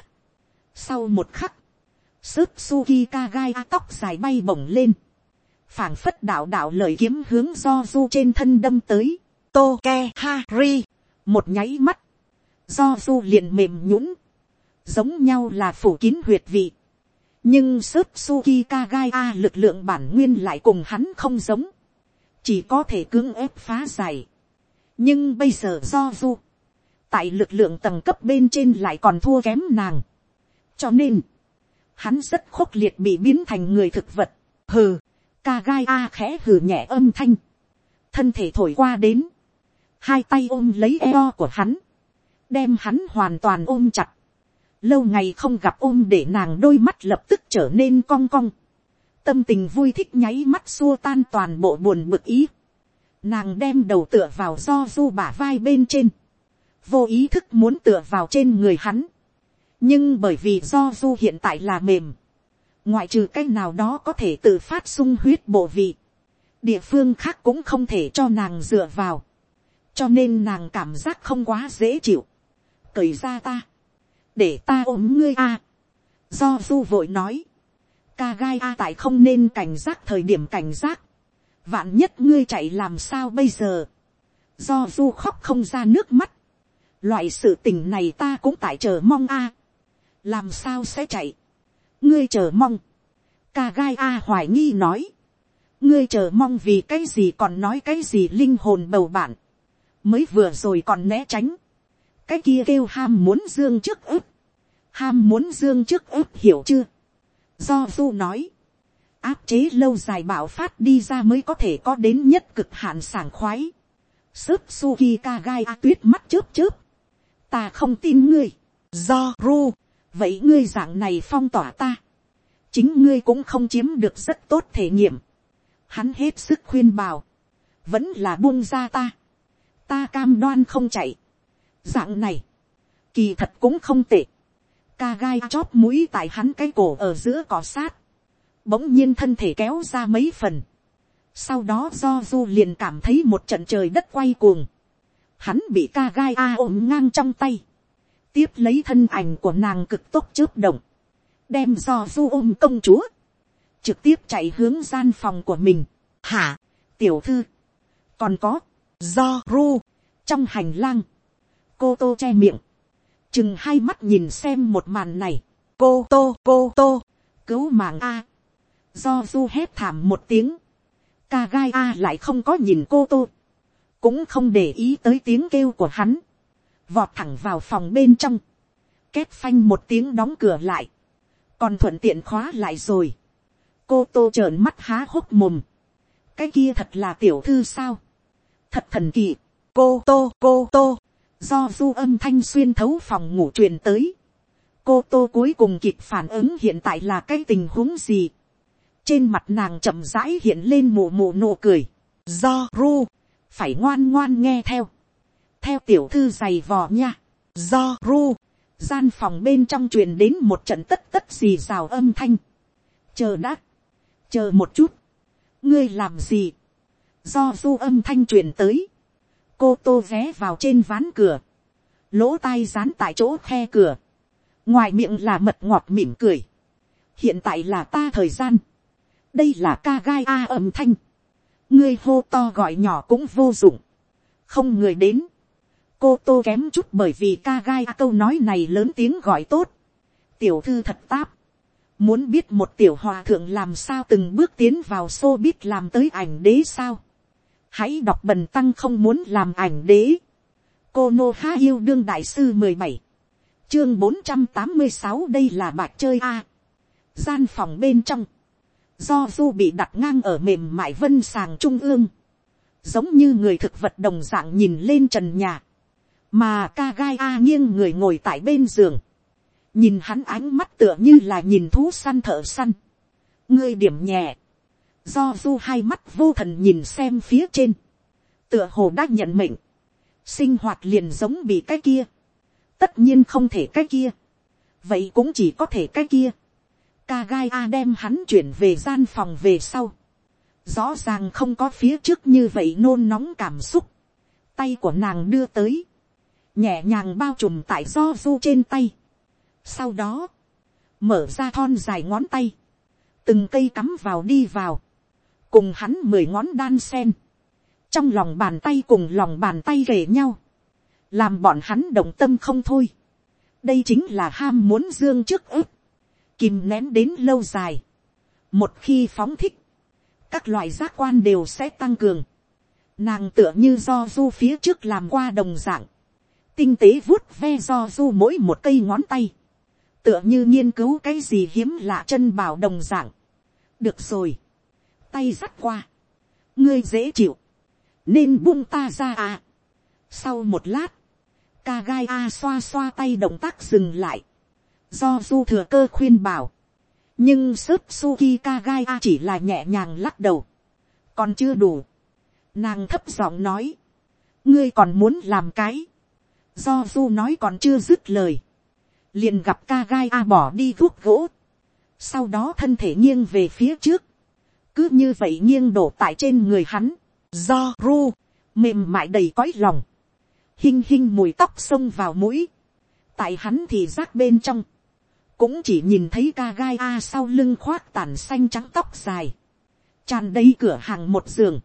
Sau một khắc, sức suki ka gai tóc dài bay bổng lên. phảng phất đạo đạo lời kiếm hướng do du trên thân đâm tới. Tô ke ha ri. Một nháy mắt. Do du liền mềm nhũng. Giống nhau là phủ kín huyệt vị. Nhưng sớp suki kagai a lực lượng bản nguyên lại cùng hắn không giống. Chỉ có thể cưỡng ép phá giải. Nhưng bây giờ do du. Tại lực lượng tầng cấp bên trên lại còn thua kém nàng. Cho nên hắn rất khốc liệt bị biến thành người thực vật, hừ, kagai a khẽ hừ nhẹ âm thanh, thân thể thổi qua đến, hai tay ôm lấy eo của hắn, đem hắn hoàn toàn ôm chặt, lâu ngày không gặp ôm để nàng đôi mắt lập tức trở nên cong cong, tâm tình vui thích nháy mắt xua tan toàn bộ buồn bực ý, nàng đem đầu tựa vào do du bả vai bên trên, vô ý thức muốn tựa vào trên người hắn, nhưng bởi vì do du hiện tại là mềm, ngoại trừ cái nào đó có thể tự phát sung huyết bộ vị, địa phương khác cũng không thể cho nàng dựa vào, cho nên nàng cảm giác không quá dễ chịu, cởi ra ta, để ta ôm ngươi a, do du vội nói, ca gai a tại không nên cảnh giác thời điểm cảnh giác, vạn nhất ngươi chạy làm sao bây giờ, do du khóc không ra nước mắt, loại sự tình này ta cũng tại chờ mong a, làm sao sẽ chạy, ngươi chờ mong, ca gai a hoài nghi nói, ngươi chờ mong vì cái gì còn nói cái gì linh hồn bầu bạn, mới vừa rồi còn né tránh, cái kia kêu ham muốn dương trước ức, ham muốn dương trước ức hiểu chưa, do du nói, áp chế lâu dài bạo phát đi ra mới có thể có đến nhất cực hạn sảng khoái, sớp suki ka gai a tuyết mắt chớp chớp, ta không tin ngươi, do ru, vậy ngươi dạng này phong tỏa ta, chính ngươi cũng không chiếm được rất tốt thể nghiệm, hắn hết sức khuyên bảo, vẫn là buông ra ta, ta cam đoan không chạy, dạng này, kỳ thật cũng không tệ, ca gai chóp mũi tại hắn cái cổ ở giữa cỏ sát, bỗng nhiên thân thể kéo ra mấy phần, sau đó do du liền cảm thấy một trận trời đất quay cuồng, hắn bị ca gai a ôm ngang trong tay, tiếp lấy thân ảnh của nàng cực tốc chớp động, đem do du ôm công chúa, trực tiếp chạy hướng gian phòng của mình. Hả, tiểu thư, còn có, do ru, trong hành lang, cô tô che miệng, chừng hai mắt nhìn xem một màn này, cô tô cô tô, cứu mạng a, do du hét thảm một tiếng, ca gai a lại không có nhìn cô tô, cũng không để ý tới tiếng kêu của hắn, vọt thẳng vào phòng bên trong, két phanh một tiếng đóng cửa lại, còn thuận tiện khóa lại rồi, cô tô trợn mắt há hốc mồm, cái kia thật là tiểu thư sao, thật thần kỳ, cô tô cô tô, do du âm thanh xuyên thấu phòng ngủ truyền tới, cô tô cuối cùng kịp phản ứng hiện tại là cái tình huống gì, trên mặt nàng chậm rãi hiện lên mù mù nụ cười, do ru, phải ngoan ngoan nghe theo, theo tiểu thư giày vò nha, do ru, gian phòng bên trong truyền đến một trận tất tất gì rào âm thanh, chờ đã, chờ một chút, ngươi làm gì, do du âm thanh truyền tới, cô tô vé vào trên ván cửa, lỗ tai dán tại chỗ khe cửa, ngoài miệng là mật ngọt mỉm cười, hiện tại là ta thời gian, đây là ca gai a âm thanh, ngươi hô to gọi nhỏ cũng vô dụng, không người đến, cô tô kém chút bởi vì ca gai câu nói này lớn tiếng gọi tốt. tiểu thư thật táp. muốn biết một tiểu hòa thượng làm sao từng bước tiến vào xô biết làm tới ảnh đế sao hãy đọc bần tăng không muốn làm ảnh đế. cô nô ha yêu đương đại sư mười bảy, chương bốn trăm tám mươi sáu đây là bạc chơi a. gian phòng bên trong, do du bị đặt ngang ở mềm mại vân sàng trung ương, giống như người thực vật đồng dạng nhìn lên trần nhà. Mà ca gai a nghiêng người ngồi tại bên giường, nhìn hắn ánh mắt tựa như là nhìn thú săn thợ săn, ngươi điểm nhẹ, do du hai mắt vô thần nhìn xem phía trên, tựa hồ đã nhận mệnh, sinh hoạt liền giống bị cái kia, tất nhiên không thể cái kia, vậy cũng chỉ có thể cái kia, ca gai a đem hắn chuyển về gian phòng về sau, rõ ràng không có phía trước như vậy nôn nóng cảm xúc, tay của nàng đưa tới, nhẹ nhàng bao trùm tại do du trên tay. Sau đó, mở ra thon dài ngón tay, từng cây cắm vào đi vào, cùng hắn mười ngón đan sen, trong lòng bàn tay cùng lòng bàn tay kể nhau, làm bọn hắn động tâm không thôi. đây chính là ham muốn dương trước ức, kìm nén đến lâu dài. một khi phóng thích, các loại giác quan đều sẽ tăng cường. nàng tựa như do du phía trước làm qua đồng dạng, tinh tế vuốt ve do du mỗi một cây ngón tay, tựa như nghiên cứu cái gì hiếm lạ chân bảo đồng dạng. được rồi, tay dắt qua, ngươi dễ chịu, nên buông ta ra à. sau một lát, ca gai a xoa xoa tay động tác dừng lại, do du thừa cơ khuyên bảo, nhưng sớp suki ka gai a chỉ là nhẹ nhàng lắc đầu, còn chưa đủ, nàng thấp giọng nói, ngươi còn muốn làm cái, do du nói còn chưa dứt lời, liền gặp ca gai a bỏ đi thuốc gỗ, sau đó thân thể nghiêng về phía trước, cứ như vậy nghiêng đổ tại trên người hắn, do ru, mềm mại đầy cõi lòng, hinh hinh mùi tóc xông vào mũi, tại hắn thì rác bên trong, cũng chỉ nhìn thấy ca gai a sau lưng khoác tàn xanh trắng tóc dài, tràn đầy cửa hàng một giường,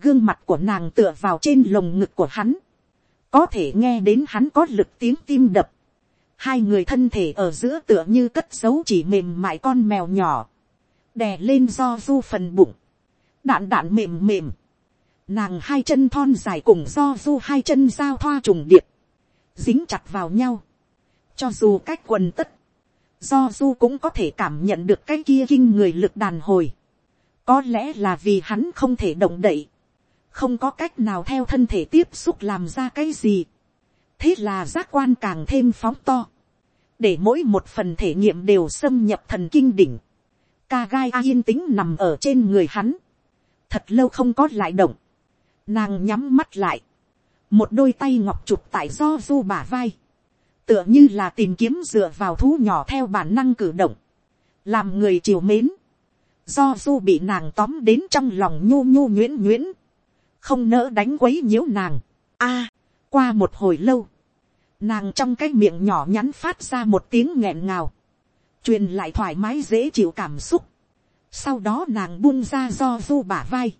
gương mặt của nàng tựa vào trên lồng ngực của hắn, có thể nghe đến hắn có lực tiếng tim đập, hai người thân thể ở giữa tựa như cất dấu chỉ mềm mại con mèo nhỏ, đè lên do du phần bụng, đạn đạn mềm mềm, nàng hai chân thon dài cùng do du hai chân giao thoa trùng điệp, dính chặt vào nhau, cho dù cách quần tất, do du cũng có thể cảm nhận được cái kia kinh người lực đàn hồi, có lẽ là vì hắn không thể động đậy, không có cách nào theo thân thể tiếp xúc làm ra cái gì, thế là giác quan càng thêm phóng to, để mỗi một phần thể nghiệm đều xâm nhập thần kinh đỉnh, ca gai a yên tĩnh nằm ở trên người hắn, thật lâu không có lại động, nàng nhắm mắt lại, một đôi tay ngọc chụp tại do du bả vai, tựa như là tìm kiếm dựa vào thú nhỏ theo bản năng cử động, làm người chiều mến, do du bị nàng tóm đến trong lòng nhô nhô nhuyễn nhuyễn, không nỡ đánh quấy nhiễu nàng. a, qua một hồi lâu, nàng trong cái miệng nhỏ nhắn phát ra một tiếng nghẹn ngào, truyền lại thoải mái dễ chịu cảm xúc. sau đó nàng buông ra do du bả vai,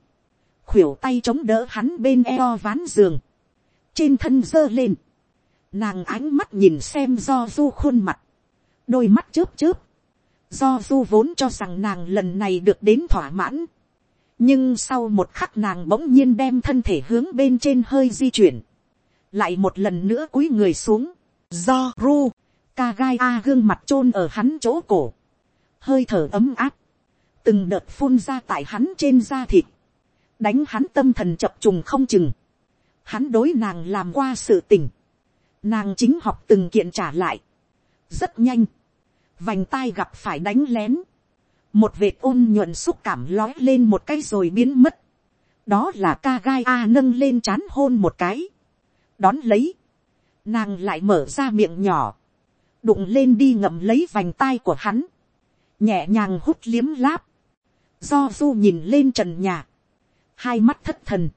khuỷu tay chống đỡ hắn bên eo ván giường, trên thân dơ lên, nàng ánh mắt nhìn xem do du khuôn mặt, đôi mắt chớp chớp, do du vốn cho rằng nàng lần này được đến thỏa mãn, nhưng sau một khắc nàng bỗng nhiên đem thân thể hướng bên trên hơi di chuyển, lại một lần nữa cúi người xuống, do ru, ca gai a gương mặt chôn ở hắn chỗ cổ, hơi thở ấm áp, từng đợt phun ra tại hắn trên da thịt, đánh hắn tâm thần chập trùng không chừng, hắn đối nàng làm qua sự tình, nàng chính học từng kiện trả lại, rất nhanh, vành tai gặp phải đánh lén, một vệt ôn nhuận xúc cảm lói lên một cái rồi biến mất, đó là ca gai a nâng lên c h á n hôn một cái, đón lấy, nàng lại mở ra miệng nhỏ, đụng lên đi ngậm lấy vành tai của hắn, nhẹ nhàng hút liếm láp, do du nhìn lên trần nhà, hai mắt thất thần,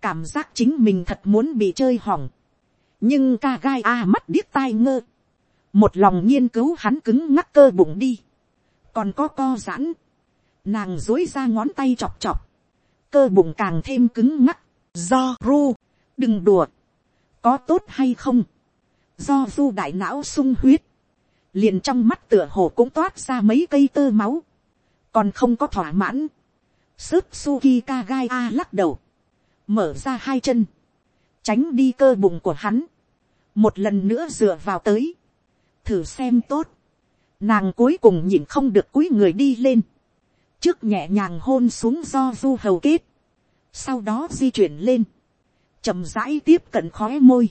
cảm giác chính mình thật muốn bị chơi hỏng, nhưng ca gai a mắt điếc tai ngơ, một lòng nghiên cứu hắn cứng ngắc cơ bụng đi, còn có co giãn, nàng dối ra ngón tay chọc chọc, cơ bụng càng thêm cứng ngắc, do ru, đừng đùa, có tốt hay không, do du đại não sung huyết, liền trong mắt tựa hồ cũng toát ra mấy cây tơ máu, còn không có thỏa mãn, sớp suki ka gai a lắc đầu, mở ra hai chân, tránh đi cơ bụng của hắn, một lần nữa dựa vào tới, thử xem tốt, nàng cuối cùng nhìn không được cúi người đi lên, trước nhẹ nhàng hôn xuống do du hầu kết, sau đó di chuyển lên, chậm rãi tiếp cận khói môi,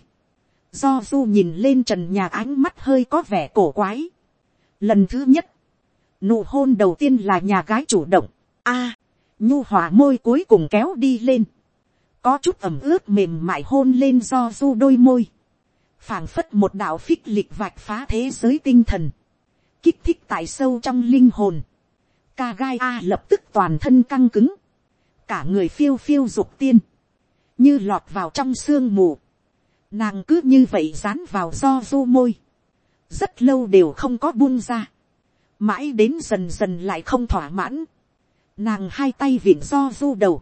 do du nhìn lên trần nhà ánh mắt hơi có vẻ cổ quái. lần thứ nhất, nụ hôn đầu tiên là nhà gái chủ động, a, nhu hòa môi cuối cùng kéo đi lên, có chút ẩm ướt mềm mại hôn lên do du đôi môi, phảng phất một đạo phích lịch vạch phá thế giới tinh thần, kích thích tại sâu trong linh hồn. Ca gai A lập tức toàn thân căng cứng. Cả người phiêu phiêu dục tiên. Như lọt vào trong sương mù. Nàng cứ như vậy dán vào do du môi. Rất lâu đều không có buông ra. mãi đến dần dần lại không thỏa mãn, nàng hai tay vịn do du đầu,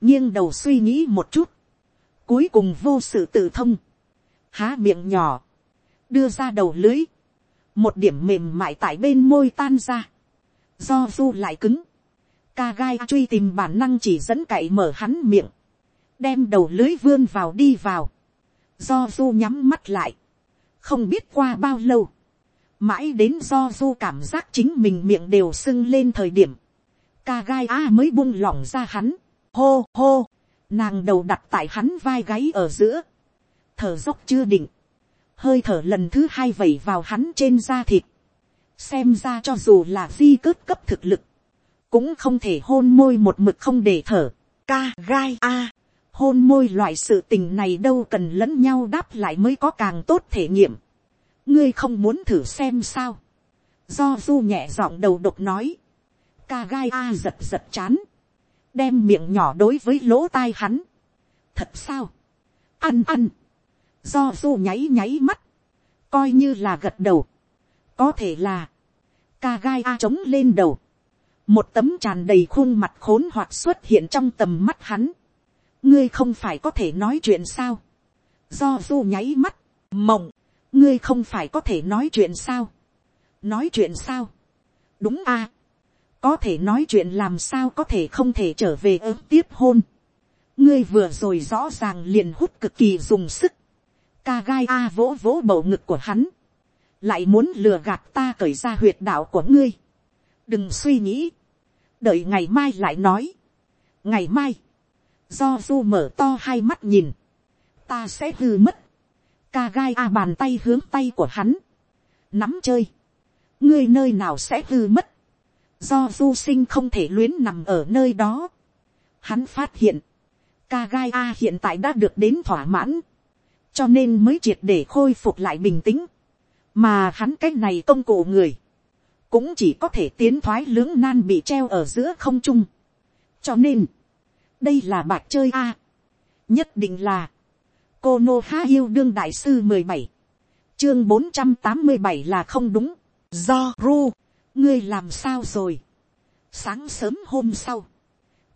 nghiêng đầu suy nghĩ một chút, cuối cùng vô sự tự thông, há miệng nhỏ, đưa ra đầu lưới, một điểm mềm mại tại bên môi tan ra, do du lại cứng, ca gai truy tìm bản năng chỉ dẫn cậy mở hắn miệng, đem đầu lưới vươn vào đi vào, do du nhắm mắt lại, không biết qua bao lâu, mãi đến do du cảm giác chính mình miệng đều sưng lên thời điểm, ca gai a mới buông lỏng ra hắn, hô hô, nàng đầu đặt tại hắn vai gáy ở giữa, thở dốc chưa định, hơi thở lần thứ hai vẩy vào hắn trên da thịt, xem ra cho dù là di cướp cấp thực lực, cũng không thể hôn môi một mực không để thở, ca gai a, hôn môi loại sự tình này đâu cần lẫn nhau đáp lại mới có càng tốt thể nghiệm, ngươi không muốn thử xem sao, do du nhẹ giọng đầu độc nói, ca gai a giật giật chán, đem miệng nhỏ đối với lỗ tai hắn, thật sao, ăn ăn, do du nháy nháy mắt, coi như là gật đầu, có thể là, ca gai a trống lên đầu, một tấm tràn đầy khuôn mặt khốn hoặc xuất hiện trong tầm mắt hắn, ngươi không phải có thể nói chuyện sao, do du nháy mắt, mộng, ngươi không phải có thể nói chuyện sao, nói chuyện sao, đúng a, có thể nói chuyện làm sao có thể không thể trở về ớ tiếp hôn, ngươi vừa rồi rõ ràng liền hút cực kỳ dùng sức, ca gai a vỗ vỗ bầu ngực của hắn, lại muốn lừa gạt ta cởi ra huyệt đạo của ngươi, đừng suy nghĩ, đợi ngày mai lại nói, ngày mai, do du mở to hai mắt nhìn, ta sẽ hư mất, ca gai a bàn tay hướng tay của hắn, nắm chơi, ngươi nơi nào sẽ hư mất, do du sinh không thể luyến nằm ở nơi đó, hắn phát hiện, ca gai a hiện tại đã được đến thỏa mãn, cho nên mới triệt để khôi phục lại bình tĩnh, mà hắn cái này công cụ người, cũng chỉ có thể tiến thoái lưỡng nan bị treo ở giữa không trung. cho nên, đây là bạc chơi a, nhất định là, cô nô há yêu đương đại sư mười bảy, chương bốn trăm tám mươi bảy là không đúng, do ru, ngươi làm sao rồi. sáng sớm hôm sau,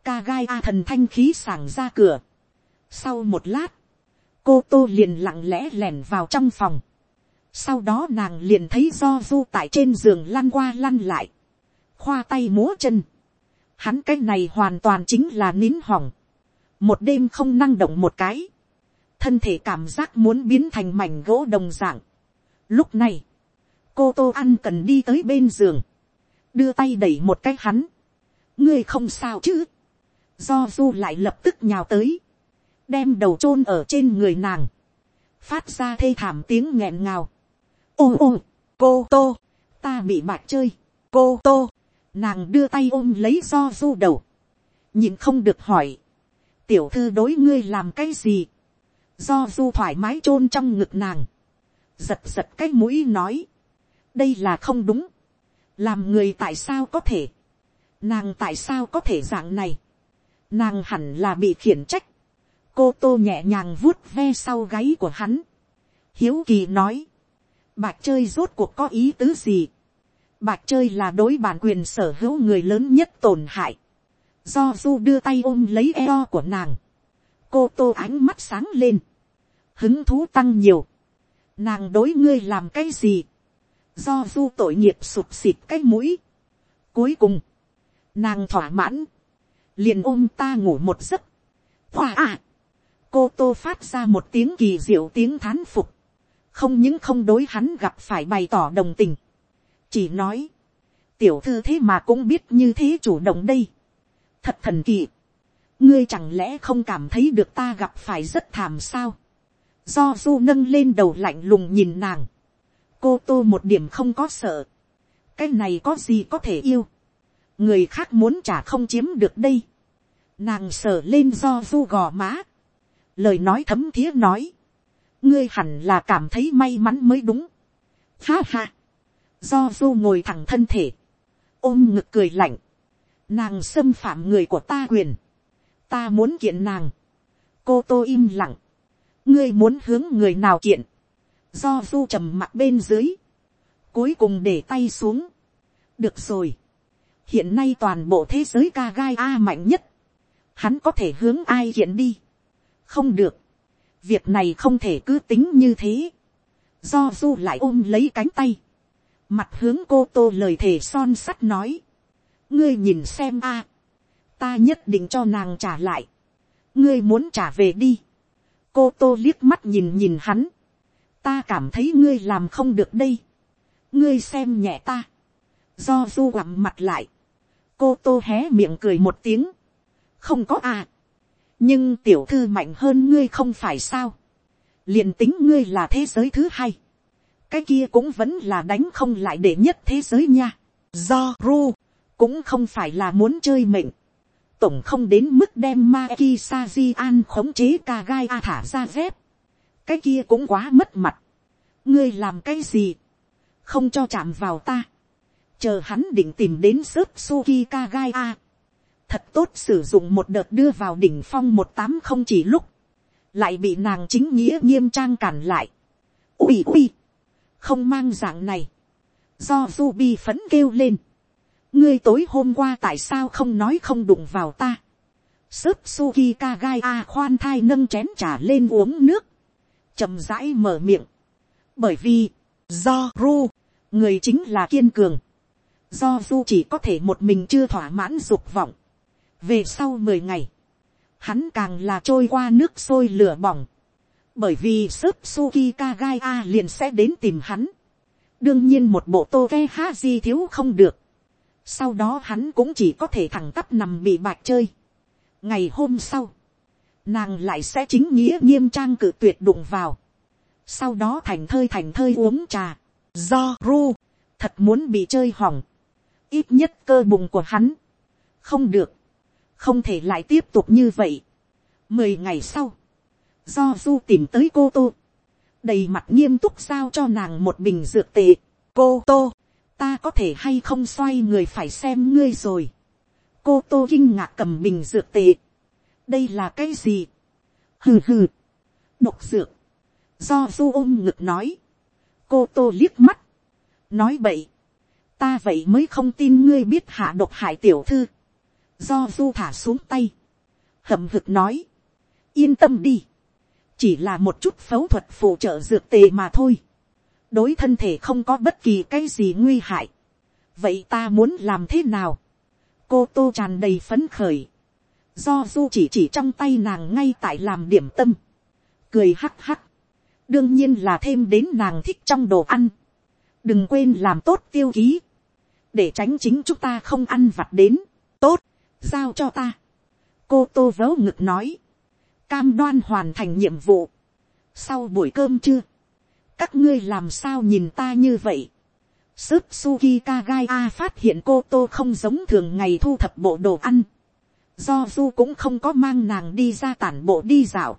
ca gai a thần thanh khí sảng ra cửa. sau một lát, cô tô liền lặng lẽ lẻn vào trong phòng. sau đó nàng liền thấy do du tại trên giường lăn qua lăn lại, khoa tay múa chân hắn cái này hoàn toàn chính là nín hỏng. một đêm không năng động một cái. thân thể cảm giác muốn biến thành mảnh gỗ đồng dạng. lúc này, cô tô ăn cần đi tới bên giường, đưa tay đẩy một cái hắn. ngươi không sao chứ. do du lại lập tức nhào tới, đem đầu chôn ở trên người nàng, phát ra thê thảm tiếng nghẹn ngào. ô ô, cô tô, ta bị bạc chơi, cô tô, nàng đưa tay ôm lấy do du đầu, nhìn không được hỏi, tiểu thư đối ngươi làm cái gì, do du thoải mái chôn trong ngực nàng, giật giật cái mũi nói, đây là không đúng, làm người tại sao có thể, nàng tại sao có thể dạng này, nàng hẳn là bị khiển trách, cô tô nhẹ nhàng vuốt ve sau gáy của hắn. hiếu kỳ nói, bạc chơi rốt cuộc có ý tứ gì bạc chơi là đối bản quyền sở hữu người lớn nhất tổn hại. do du đưa tay ôm lấy eo của nàng. cô tô ánh mắt sáng lên. hứng thú tăng nhiều. nàng đối ngươi làm cái gì. do du tội nghiệp sụp xịt cái mũi. cuối cùng, nàng thỏa mãn. liền ôm ta ngủ một giấc. thỏa à cô tô phát ra một tiếng kỳ diệu tiếng thán phục, không những không đối hắn gặp phải bày tỏ đồng tình, chỉ nói, tiểu thư thế mà cũng biết như thế chủ động đây, thật thần kỳ, ngươi chẳng lẽ không cảm thấy được ta gặp phải rất thảm sao, do du nâng lên đầu lạnh lùng nhìn nàng, cô tô một điểm không có sợ, cái này có gì có thể yêu, người khác muốn trả không chiếm được đây, nàng sờ lên do du gò má, lời nói thấm thía nói, ngươi hẳn là cảm thấy may mắn mới đúng. Ha ha, do du ngồi thẳng thân thể, ôm ngực cười lạnh, nàng xâm phạm người của ta quyền, ta muốn kiện nàng, cô tô im lặng, ngươi muốn hướng người nào kiện, do du trầm mặt bên dưới, cuối cùng để tay xuống, được rồi. hiện nay toàn bộ thế giới ca gai a mạnh nhất. hắn có thể hướng ai hiện đi. không được. việc này không thể cứ tính như thế. do du lại ôm lấy cánh tay mặt hướng cô tô lời thề son sắt nói. ngươi nhìn xem a. ta nhất định cho nàng trả lại. ngươi muốn trả về đi. cô tô liếc mắt nhìn nhìn hắn. ta cảm thấy ngươi làm không được đây. ngươi xem nhẹ ta do du gặm mặt lại, cô tô hé miệng cười một tiếng, không có à, nhưng tiểu thư mạnh hơn ngươi không phải sao, liền tính ngươi là thế giới thứ hai, cái kia cũng vẫn là đánh không lại để nhất thế giới nha, do ru cũng không phải là muốn chơi mệnh, tổng không đến mức đem Maki Saji an khống chế Kagai a thả ra dép, cái kia cũng quá mất mặt, ngươi làm cái gì, không cho chạm vào ta, chờ hắn định tìm đến sớp suki kagai a. thật tốt sử dụng một đợt đưa vào đỉnh phong một tám không chỉ lúc, lại bị nàng chính nghĩa nghiêm trang cản lại. ui ui, không mang dạng này, do du bi phấn kêu lên, ngươi tối hôm qua tại sao không nói không đụng vào ta. sớp suki kagai a khoan thai nâng chén trà lên uống nước, chậm rãi mở miệng, bởi vì, do ru, người chính là kiên cường, do du chỉ có thể một mình chưa thỏa mãn dục vọng. về sau mười ngày, hắn càng là trôi qua nước sôi lửa bỏng, bởi vì sớp suki kagai a liền sẽ đến tìm hắn. đương nhiên một bộ tô ke ha di thiếu không được. sau đó hắn cũng chỉ có thể thẳng tắp nằm bị bạc chơi. ngày hôm sau, nàng lại sẽ chính nghĩa nghiêm trang cử tuyệt đụng vào. sau đó thành thơi thành thơi uống trà. do ru, thật muốn bị chơi hỏng ít nhất cơ bụng của hắn. không được, không thể lại tiếp tục như vậy. mười ngày sau, do du tìm tới cô tô, đầy mặt nghiêm túc giao cho nàng một bình dược tệ. cô tô, ta có thể hay không xoay người phải xem ngươi rồi. cô tô kinh ngạc cầm bình dược tệ. đây là cái gì. hừ hừ, độc dược. do du ôm ngực nói. cô tô liếc mắt, nói vậy ta vậy mới không tin ngươi biết hạ độc hại tiểu thư. do du thả xuống tay, hậm hực nói, yên tâm đi, chỉ là một chút phẫu thuật phụ trợ dược tề mà thôi, đối thân thể không có bất kỳ cái gì nguy hại, vậy ta muốn làm thế nào, cô tô tràn đầy phấn khởi, do du chỉ chỉ trong tay nàng ngay tại làm điểm tâm, cười hắc hắc, đương nhiên là thêm đến nàng thích trong đồ ăn, đừng quên làm tốt tiêu ký, để tránh chính chúng ta không ăn vặt đến, tốt, giao cho ta. cô tô vớ ngực nói, cam đoan hoàn thành nhiệm vụ. sau buổi cơm chưa, các ngươi làm sao nhìn ta như vậy. Sức Suki Kagai A phát hiện cô tô không giống thường ngày thu thập bộ đồ ăn. Do Du cũng không có mang nàng đi ra tản bộ đi dạo.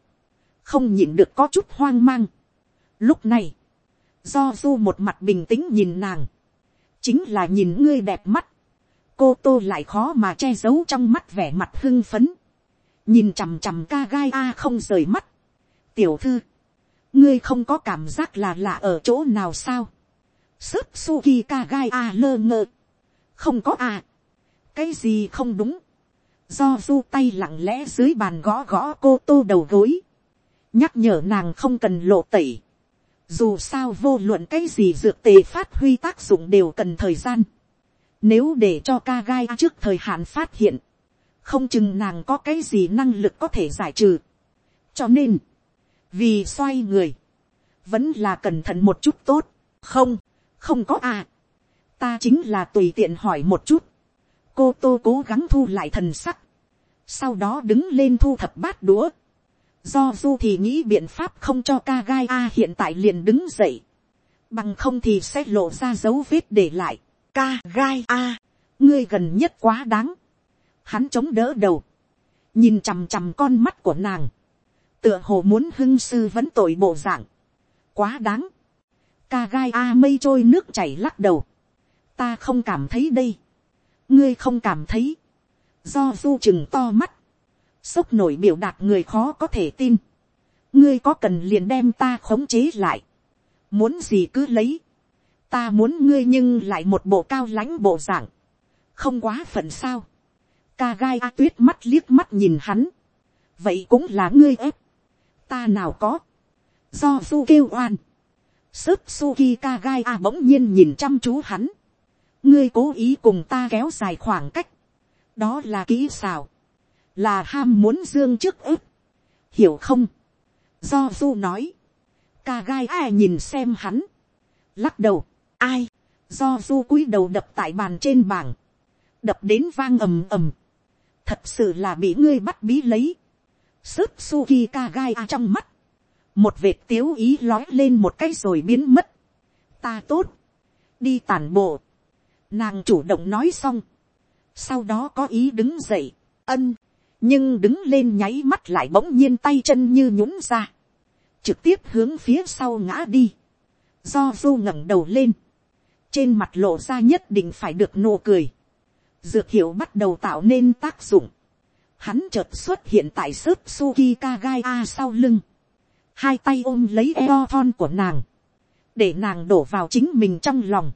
Không nhìn được có chút hoang mang. Lúc này, Do Du một mặt bình tĩnh nhìn nàng chính là nhìn ngươi đẹp mắt, cô tô lại khó mà che giấu trong mắt vẻ mặt hưng phấn, nhìn chằm chằm ca gai a không rời mắt, tiểu thư, ngươi không có cảm giác là lạ ở chỗ nào sao, Sớp suki ca gai a lơ ngơ, không có à? cái gì không đúng, do du tay lặng lẽ dưới bàn gõ gõ cô tô đầu gối, nhắc nhở nàng không cần lộ tẩy, dù sao vô luận cái gì dược tề phát huy tác dụng đều cần thời gian. Nếu để cho ca gai trước thời hạn phát hiện, không chừng nàng có cái gì năng lực có thể giải trừ. cho nên, vì xoay người, vẫn là cẩn thận một chút tốt. không, không có à. ta chính là tùy tiện hỏi một chút. cô tô cố gắng thu lại thần sắc. sau đó đứng lên thu thập bát đũa do du thì nghĩ biện pháp không cho ca gai a hiện tại liền đứng dậy, bằng không thì sẽ lộ ra dấu vết để lại, ca gai a, ngươi gần nhất quá đáng, hắn chống đỡ đầu, nhìn chằm chằm con mắt của nàng, tựa hồ muốn hưng sư vẫn tội bộ dạng, quá đáng, ca gai a mây trôi nước chảy lắc đầu, ta không cảm thấy đây, ngươi không cảm thấy, do du chừng to mắt, sốc nổi biểu đạt người khó có thể tin. ngươi có cần liền đem ta khống chế lại. muốn gì cứ lấy. ta muốn ngươi nhưng lại một bộ cao lãnh bộ dạng, không quá phận sao, ca gai a tuyết mắt liếc mắt nhìn hắn, vậy cũng là ngươi ép, ta nào có, do su kêu oan, sớp suki ka gai a bỗng nhiên nhìn chăm chú hắn, ngươi cố ý cùng ta kéo dài khoảng cách, đó là kỹ xào, là ham muốn dương trước ức, hiểu không, do du nói, ca gai ai nhìn xem hắn, lắc đầu, ai, do du cúi đầu đập tại bàn trên bảng, đập đến vang ầm ầm, thật sự là bị ngươi bắt bí lấy, sức suki ka gai a à trong mắt, một vệt tiếu ý lói lên một cái rồi biến mất, ta tốt, đi tàn bộ, nàng chủ động nói xong, sau đó có ý đứng dậy, ân, nhưng đứng lên nháy mắt lại bỗng nhiên tay chân như nhũng ra, trực tiếp hướng phía sau ngã đi, do du ngẩng đầu lên, trên mặt lộ ra nhất định phải được nụ cười, dược hiệu bắt đầu tạo nên tác dụng, hắn chợt xuất hiện tại sớp suki kagai a sau lưng, hai tay ôm lấy eo thon của nàng, để nàng đổ vào chính mình trong lòng,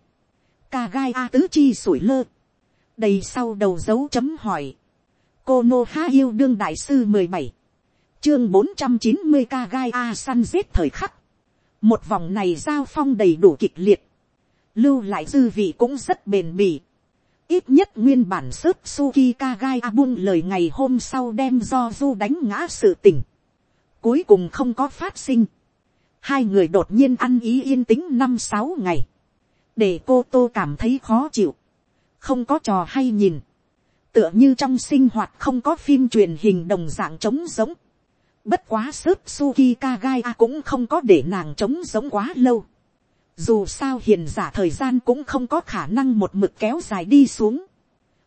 kagai a tứ chi sủi lơ, đầy sau đầu dấu chấm hỏi, cô nô há yêu đương đại sư mười bảy, chương bốn trăm chín mươi ca gai a săn giết thời khắc, một vòng này giao phong đầy đủ kịch liệt, lưu lại dư vị cũng rất bền bỉ, ít nhất nguyên bản sớt suki kagai abun buông lời ngày hôm sau đem do du đánh ngã sự tình, cuối cùng không có phát sinh, hai người đột nhiên ăn ý yên tĩnh năm sáu ngày, để cô tô cảm thấy khó chịu, không có trò hay nhìn, tựa như trong sinh hoạt không có phim truyền hình đồng dạng trống giống. Bất quá sớt Suki Kagai cũng không có để nàng trống giống quá lâu. Dù sao hiền giả thời gian cũng không có khả năng một mực kéo dài đi xuống.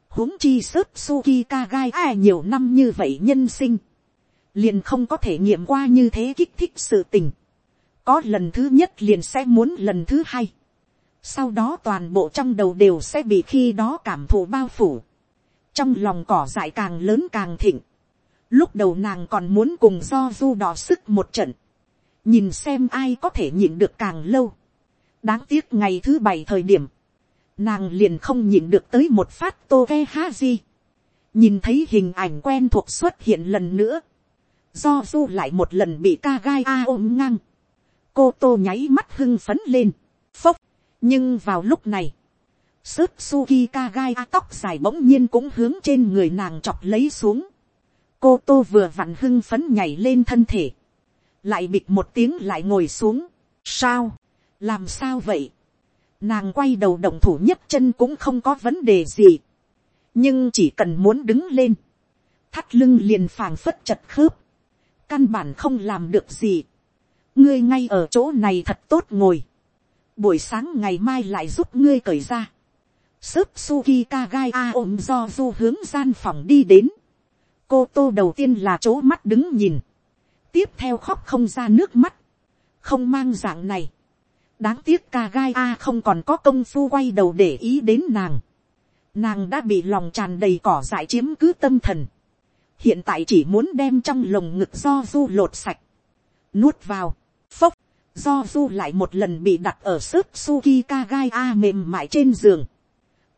huống chi sớp Suki Kagai A nhiều năm như vậy nhân sinh. Liền không có thể nghiệm qua như thế kích thích sự tình. Có lần thứ nhất liền sẽ muốn lần thứ hai. Sau đó toàn bộ trong đầu đều sẽ bị khi đó cảm thụ bao phủ trong lòng cỏ dại càng lớn càng thịnh. Lúc đầu nàng còn muốn cùng do du đỏ sức một trận. Nhìn xem ai có thể nhịn được càng lâu. Đáng tiếc ngày thứ bảy thời điểm. Nàng liền không nhịn được tới một phát tô ve ha di. Nhìn thấy hình ảnh quen thuộc xuất hiện lần nữa. Do du lại một lần bị ca gai a ôm ngang. Cô tô nháy mắt hưng phấn lên. Phốc. Nhưng vào lúc này, Sớt Suki Kagai A tóc dài bỗng nhiên cũng hướng trên người nàng chọc lấy xuống. Cô Tô vừa vặn hưng phấn nhảy lên thân thể. Lại bịt một tiếng lại ngồi xuống. Sao? Làm sao vậy? Nàng quay đầu động thủ nhất chân cũng không có vấn đề gì. Nhưng chỉ cần muốn đứng lên. Thắt lưng liền phàng phất chật khớp. Căn bản không làm được gì. Ngươi ngay ở chỗ này thật tốt ngồi. Buổi sáng ngày mai lại giúp ngươi cởi ra Sớp Suki Kagai A ôm do du hướng gian phòng đi đến. Cô tô đầu tiên là chỗ mắt đứng nhìn. Tiếp theo khóc không ra nước mắt. Không mang dạng này. Đáng tiếc Kagai A không còn có công phu quay đầu để ý đến nàng. Nàng đã bị lòng tràn đầy cỏ dại chiếm cứ tâm thần. Hiện tại chỉ muốn đem trong lồng ngực do du lột sạch. Nuốt vào. Phốc. Do du lại một lần bị đặt ở sức Suki Kagai A mềm mại trên giường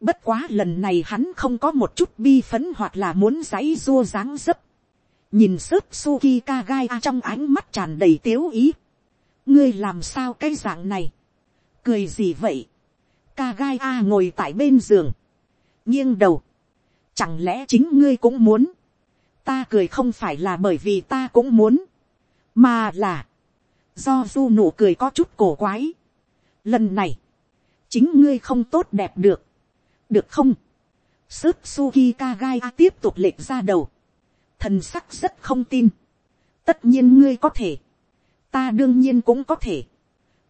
Bất quá lần này hắn không có một chút bi phấn hoặc là muốn giấy dua dáng dấp. Nhìn sức Suki Kagai trong ánh mắt tràn đầy tiếu ý. Ngươi làm sao cái dạng này? Cười gì vậy? Kagai A ngồi tại bên giường. Nghiêng đầu. Chẳng lẽ chính ngươi cũng muốn? Ta cười không phải là bởi vì ta cũng muốn. Mà là. Do du nụ cười có chút cổ quái. Lần này. Chính ngươi không tốt đẹp được được không, sức suki kagai tiếp tục lệch ra đầu, thần sắc rất không tin, tất nhiên ngươi có thể, ta đương nhiên cũng có thể,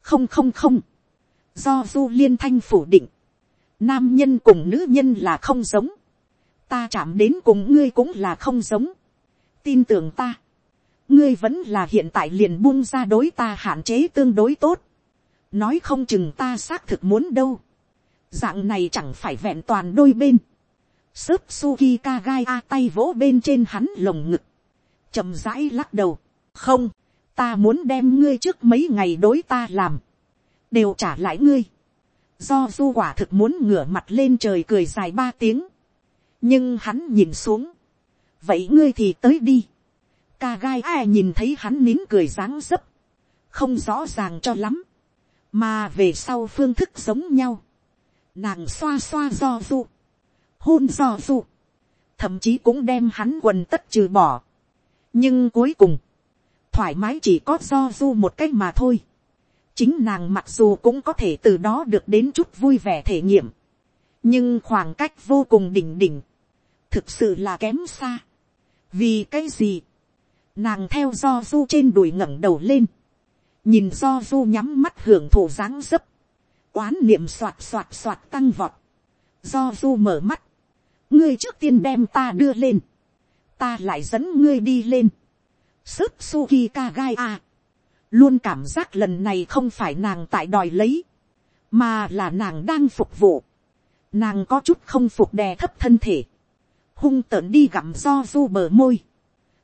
không không không, do du liên thanh phủ định, nam nhân cùng nữ nhân là không giống, ta chạm đến cùng ngươi cũng là không giống, tin tưởng ta, ngươi vẫn là hiện tại liền buông ra đối ta hạn chế tương đối tốt, nói không chừng ta xác thực muốn đâu, dạng này chẳng phải vẹn toàn đôi bên. Sớp Suki Kagai A tay vỗ bên trên hắn lồng ngực. chậm rãi lắc đầu. Không, ta muốn đem ngươi trước mấy ngày đối ta làm. Đều trả lại ngươi. do du quả thực muốn ngửa mặt lên trời cười dài ba tiếng, nhưng hắn nhìn xuống, vậy ngươi thì tới đi, ca gai ai nhìn thấy hắn nín cười dáng dấp, không rõ ràng cho lắm, mà về sau phương thức giống nhau, nàng xoa xoa do du, hôn do du, thậm chí cũng đem hắn quần tất trừ bỏ, nhưng cuối cùng, thoải mái chỉ có do du một cách mà thôi, chính nàng mặc dù cũng có thể từ đó được đến chút vui vẻ thể nghiệm, nhưng khoảng cách vô cùng đỉnh đỉnh, thực sự là kém xa. vì cái gì, nàng theo do du trên đùi ngẩng đầu lên, nhìn do du nhắm mắt hưởng thụ dáng dấp, oán niệm soạt soạt soạt tăng vọt, do du mở mắt, ngươi trước tiên đem ta đưa lên, ta lại dẫn ngươi đi lên, sức suki ka gai a, à. luôn cảm giác lần này không phải nàng tại đòi lấy, mà là nàng đang phục vụ, nàng có chút không phục đè thấp thân thể, hung tợn đi gặm do du bờ môi,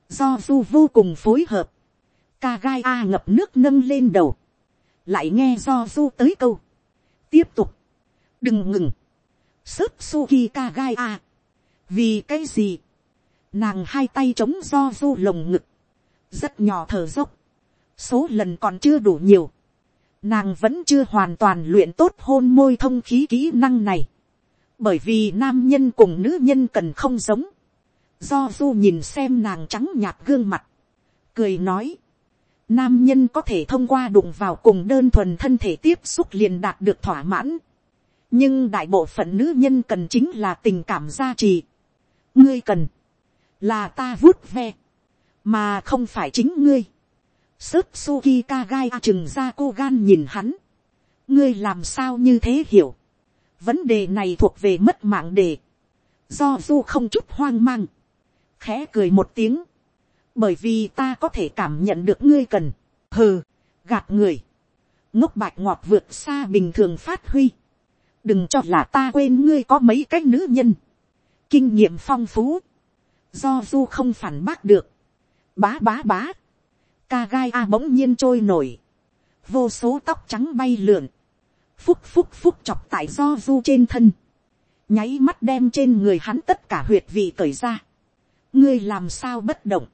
do du vô cùng phối hợp, ca gai a ngập nước nâng lên đầu, lại nghe do du tới câu, tiếp tục, đừng ngừng, sức suki ca gai a, à. vì cái gì, nàng hai tay chống do du lồng ngực, rất nhỏ thở dốc, số lần còn chưa đủ nhiều, nàng vẫn chưa hoàn toàn luyện tốt hôn môi thông khí kỹ năng này, bởi vì nam nhân cùng nữ nhân cần không giống, do du nhìn xem nàng trắng nhạt gương mặt, cười nói, nam nhân có thể thông qua đụng vào cùng đơn thuần thân thể tiếp xúc liền đạt được thỏa mãn, nhưng đại bộ phận nữ nhân cần chính là tình cảm gia trì, ngươi cần, là ta vuốt ve, mà không phải chính ngươi. Sức suki Kagai chừng ra cô gan nhìn hắn, ngươi làm sao như thế hiểu, vấn đề này thuộc về mất mạng đề, do du không chút hoang mang, khẽ cười một tiếng, bởi vì ta có thể cảm nhận được ngươi cần, hừ, gạt người, ngốc bạch ngọt vượt xa bình thường phát huy, đừng cho là ta quên ngươi có mấy cái nữ nhân, kinh nghiệm phong phú, do du không phản bác được, bá bá bá, ca gai a bỗng nhiên trôi nổi, vô số tóc trắng bay lượn, phúc phúc phúc chọc tại do du trên thân, nháy mắt đem trên người hắn tất cả huyệt vị cởi ra, ngươi làm sao bất động,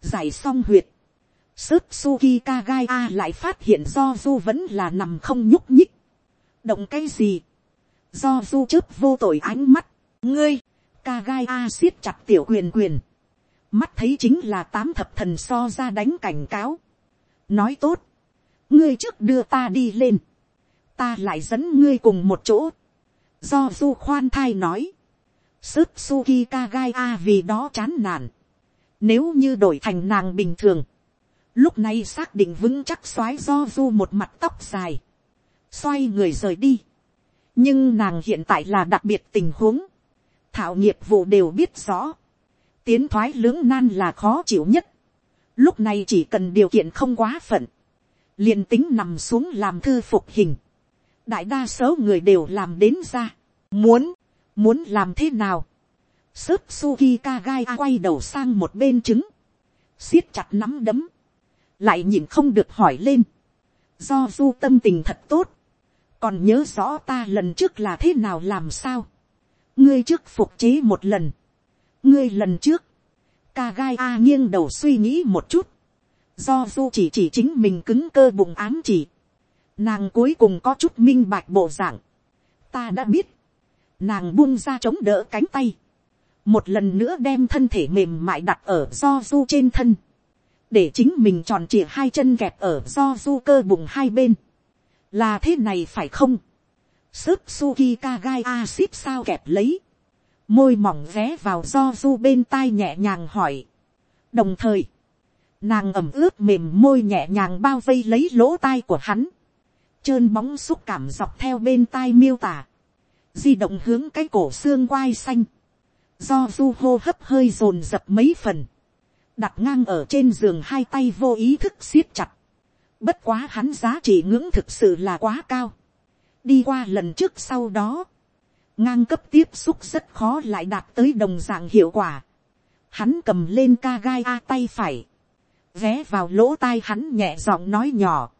giải xong huyệt, sức suki ka gai a lại phát hiện do du vẫn là nằm không nhúc nhích, động cái gì, do du chớp vô tội ánh mắt, ngươi, ca gai a siết chặt tiểu quyền quyền, mắt thấy chính là tám thập thần so ra đánh cảnh cáo, nói tốt, ngươi trước đưa ta đi lên, ta lại dẫn ngươi cùng một chỗ, do du khoan thai nói, sức suki ka gai a vì đó chán nản, nếu như đổi thành nàng bình thường, lúc này xác định vững chắc xoái do du một mặt tóc dài, xoay người rời đi, nhưng nàng hiện tại là đặc biệt tình huống, thảo nghiệp vụ đều biết rõ, tiến thoái lưỡng nan là khó chịu nhất, lúc này chỉ cần điều kiện không quá phận, liền tính nằm xuống làm thư phục hình, đại đa số người đều làm đến ra, muốn, muốn làm thế nào, sớp suki Kagai quay đầu sang một bên trứng, siết chặt nắm đấm, lại nhìn không được hỏi lên, do du tâm tình thật tốt, còn nhớ rõ ta lần trước là thế nào làm sao, ngươi trước phục chế một lần, ngươi lần trước, ca gai a nghiêng đầu suy nghĩ một chút, do du chỉ chỉ chính mình cứng cơ bụng ám chỉ, nàng cuối cùng có chút minh bạch bộ dạng, ta đã biết, nàng buông ra chống đỡ cánh tay, một lần nữa đem thân thể mềm mại đặt ở do du trên thân, để chính mình tròn trịa hai chân kẹp ở do du cơ bụng hai bên, là thế này phải không, sức suki ka gai ship sao kẹp lấy, môi mỏng ghé vào do du bên tai nhẹ nhàng hỏi. đồng thời, nàng ẩm ướt mềm môi nhẹ nhàng bao vây lấy lỗ tai của hắn, trơn bóng xúc cảm dọc theo bên tai miêu tả, di động hướng cái cổ xương quai xanh, do du hô hấp hơi rồn dập mấy phần, đặt ngang ở trên giường hai tay vô ý thức siết chặt, bất quá hắn giá trị ngưỡng thực sự là quá cao, đi qua lần trước sau đó, ngang cấp tiếp xúc rất khó lại đạt tới đồng dạng hiệu quả. Hắn cầm lên ca gai a tay phải, ghé vào lỗ tai hắn nhẹ giọng nói nhỏ,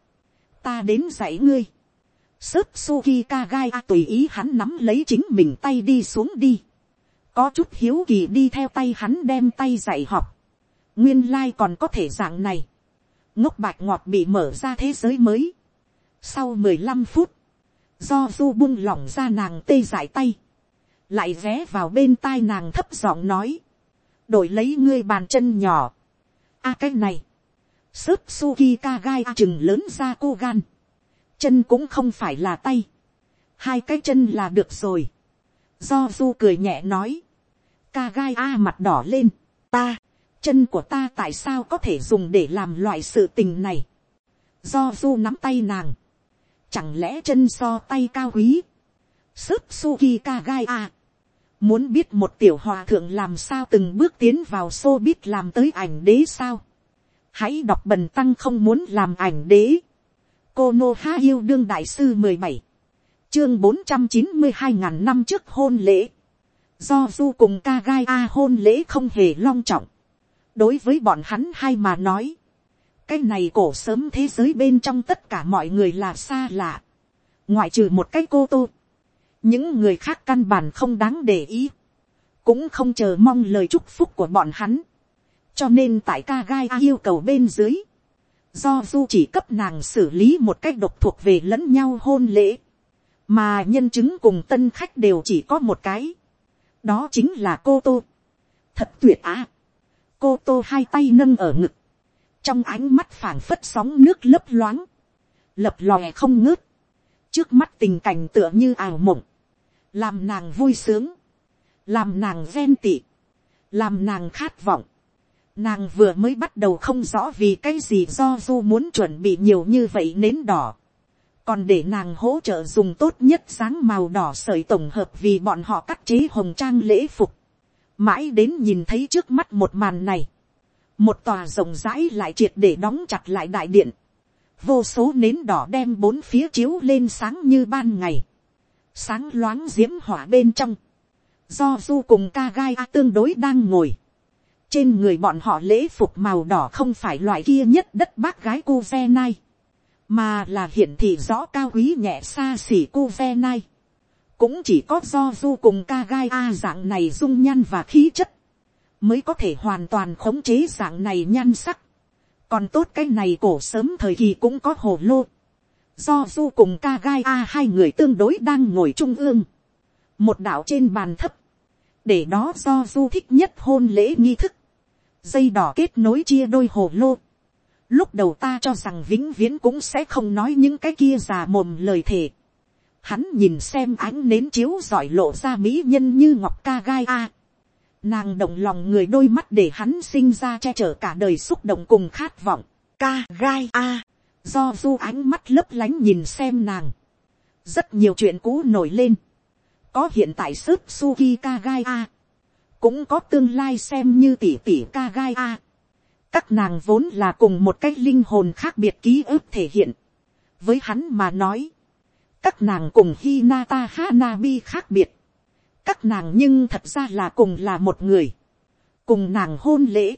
ta đến dạy ngươi. Sớp Suki Kagai tùy ý hắn nắm lấy chính mình tay đi xuống đi. Có chút hiếu kỳ đi theo tay hắn đem tay dạy học. Nguyên lai còn có thể dạng này. Ngốc bạch ngọt bị mở ra thế giới mới. Sau mười lăm phút. Do du bung lỏng ra nàng tê dại tay. Lại ghé vào bên tai nàng thấp giọng nói. Đổi lấy ngươi bàn chân nhỏ. a cái này. Sớp Suki Kagai chừng lớn ra cô gan chân cũng không phải là tay, hai cái chân là được rồi. do du cười nhẹ nói, ka gai a mặt đỏ lên, ta, chân của ta tại sao có thể dùng để làm loại sự tình này. do du nắm tay nàng, chẳng lẽ chân so tay cao quý, sức suki ca gai a. À. muốn biết một tiểu hòa thượng làm sao từng bước tiến vào xô biết làm tới ảnh đế sao. hãy đọc bần tăng không muốn làm ảnh đế. Cô nô ha yêu đương đại sư mười bảy. Chương bốn trăm chín mươi hai ngàn năm trước hôn lễ. Do du cùng ca gai a hôn lễ không hề long trọng. Đối với bọn hắn hai mà nói cái này cổ sớm thế giới bên trong tất cả mọi người là xa lạ. Ngoại trừ một cái cô tô. Những người khác căn bản không đáng để ý. Cũng không chờ mong lời chúc phúc của bọn hắn. Cho nên tại ca gai a yêu cầu bên dưới. Do du chỉ cấp nàng xử lý một cách độc thuộc về lẫn nhau hôn lễ, mà nhân chứng cùng tân khách đều chỉ có một cái, đó chính là cô tô. thật tuyệt á, cô tô hai tay nâng ở ngực, trong ánh mắt phảng phất sóng nước lấp loáng, lập lòe không ngớt, trước mắt tình cảnh tựa như ảo mộng, làm nàng vui sướng, làm nàng ghen tị, làm nàng khát vọng, Nàng vừa mới bắt đầu không rõ vì cái gì do du muốn chuẩn bị nhiều như vậy nến đỏ. Còn để nàng hỗ trợ dùng tốt nhất sáng màu đỏ sợi tổng hợp vì bọn họ cắt chế hồng trang lễ phục. Mãi đến nhìn thấy trước mắt một màn này. Một tòa rộng rãi lại triệt để đóng chặt lại đại điện. Vô số nến đỏ đem bốn phía chiếu lên sáng như ban ngày. Sáng loáng diễm hỏa bên trong. Do du cùng ca gai a tương đối đang ngồi trên người bọn họ lễ phục màu đỏ không phải loại kia nhất đất bác gái cu ve nai, mà là hiển thị rõ cao quý nhẹ xa xỉ cu ve nai. cũng chỉ có do du cùng ca gai a dạng này dung nhan và khí chất, mới có thể hoàn toàn khống chế dạng này nhan sắc. còn tốt cái này cổ sớm thời kỳ cũng có hồ lô. do du cùng ca gai a hai người tương đối đang ngồi trung ương. một đạo trên bàn thấp, để đó do du thích nhất hôn lễ nghi thức, dây đỏ kết nối chia đôi hồ lô. Lúc đầu ta cho rằng vĩnh viễn cũng sẽ không nói những cái kia già mồm lời thề. Hắn nhìn xem ánh nến chiếu giỏi lộ ra mỹ nhân như ngọc ca gai a. Nàng động lòng người đôi mắt để hắn sinh ra che chở cả đời xúc động cùng khát vọng. Ca gai a. Do du ánh mắt lấp lánh nhìn xem nàng. Rất nhiều chuyện cũ nổi lên. Có hiện tại sức Suki ca gai a cũng có tương lai xem như tỷ tỷ ca gai a. các nàng vốn là cùng một cái linh hồn khác biệt ký ức thể hiện. với hắn mà nói, các nàng cùng Hinata Hanabi khác biệt các nàng nhưng thật ra là cùng là một người. cùng nàng hôn lễ.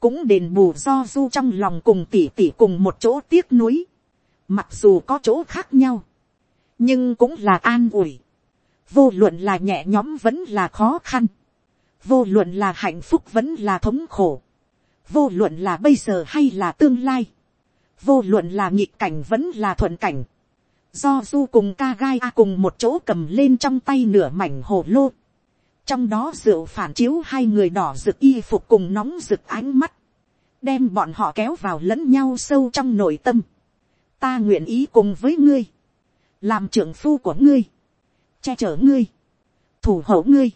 cũng đền bù do du trong lòng cùng tỷ tỷ cùng một chỗ tiếc nuối. mặc dù có chỗ khác nhau, nhưng cũng là an ủi. vô luận là nhẹ nhõm vẫn là khó khăn vô luận là hạnh phúc vẫn là thống khổ, vô luận là bây giờ hay là tương lai, vô luận là nghịch cảnh vẫn là thuận cảnh, do du cùng ca gai a cùng một chỗ cầm lên trong tay nửa mảnh hồ lô, trong đó rượu phản chiếu hai người đỏ rực y phục cùng nóng rực ánh mắt, đem bọn họ kéo vào lẫn nhau sâu trong nội tâm, ta nguyện ý cùng với ngươi, làm trưởng phu của ngươi, che chở ngươi, thủ hộ ngươi,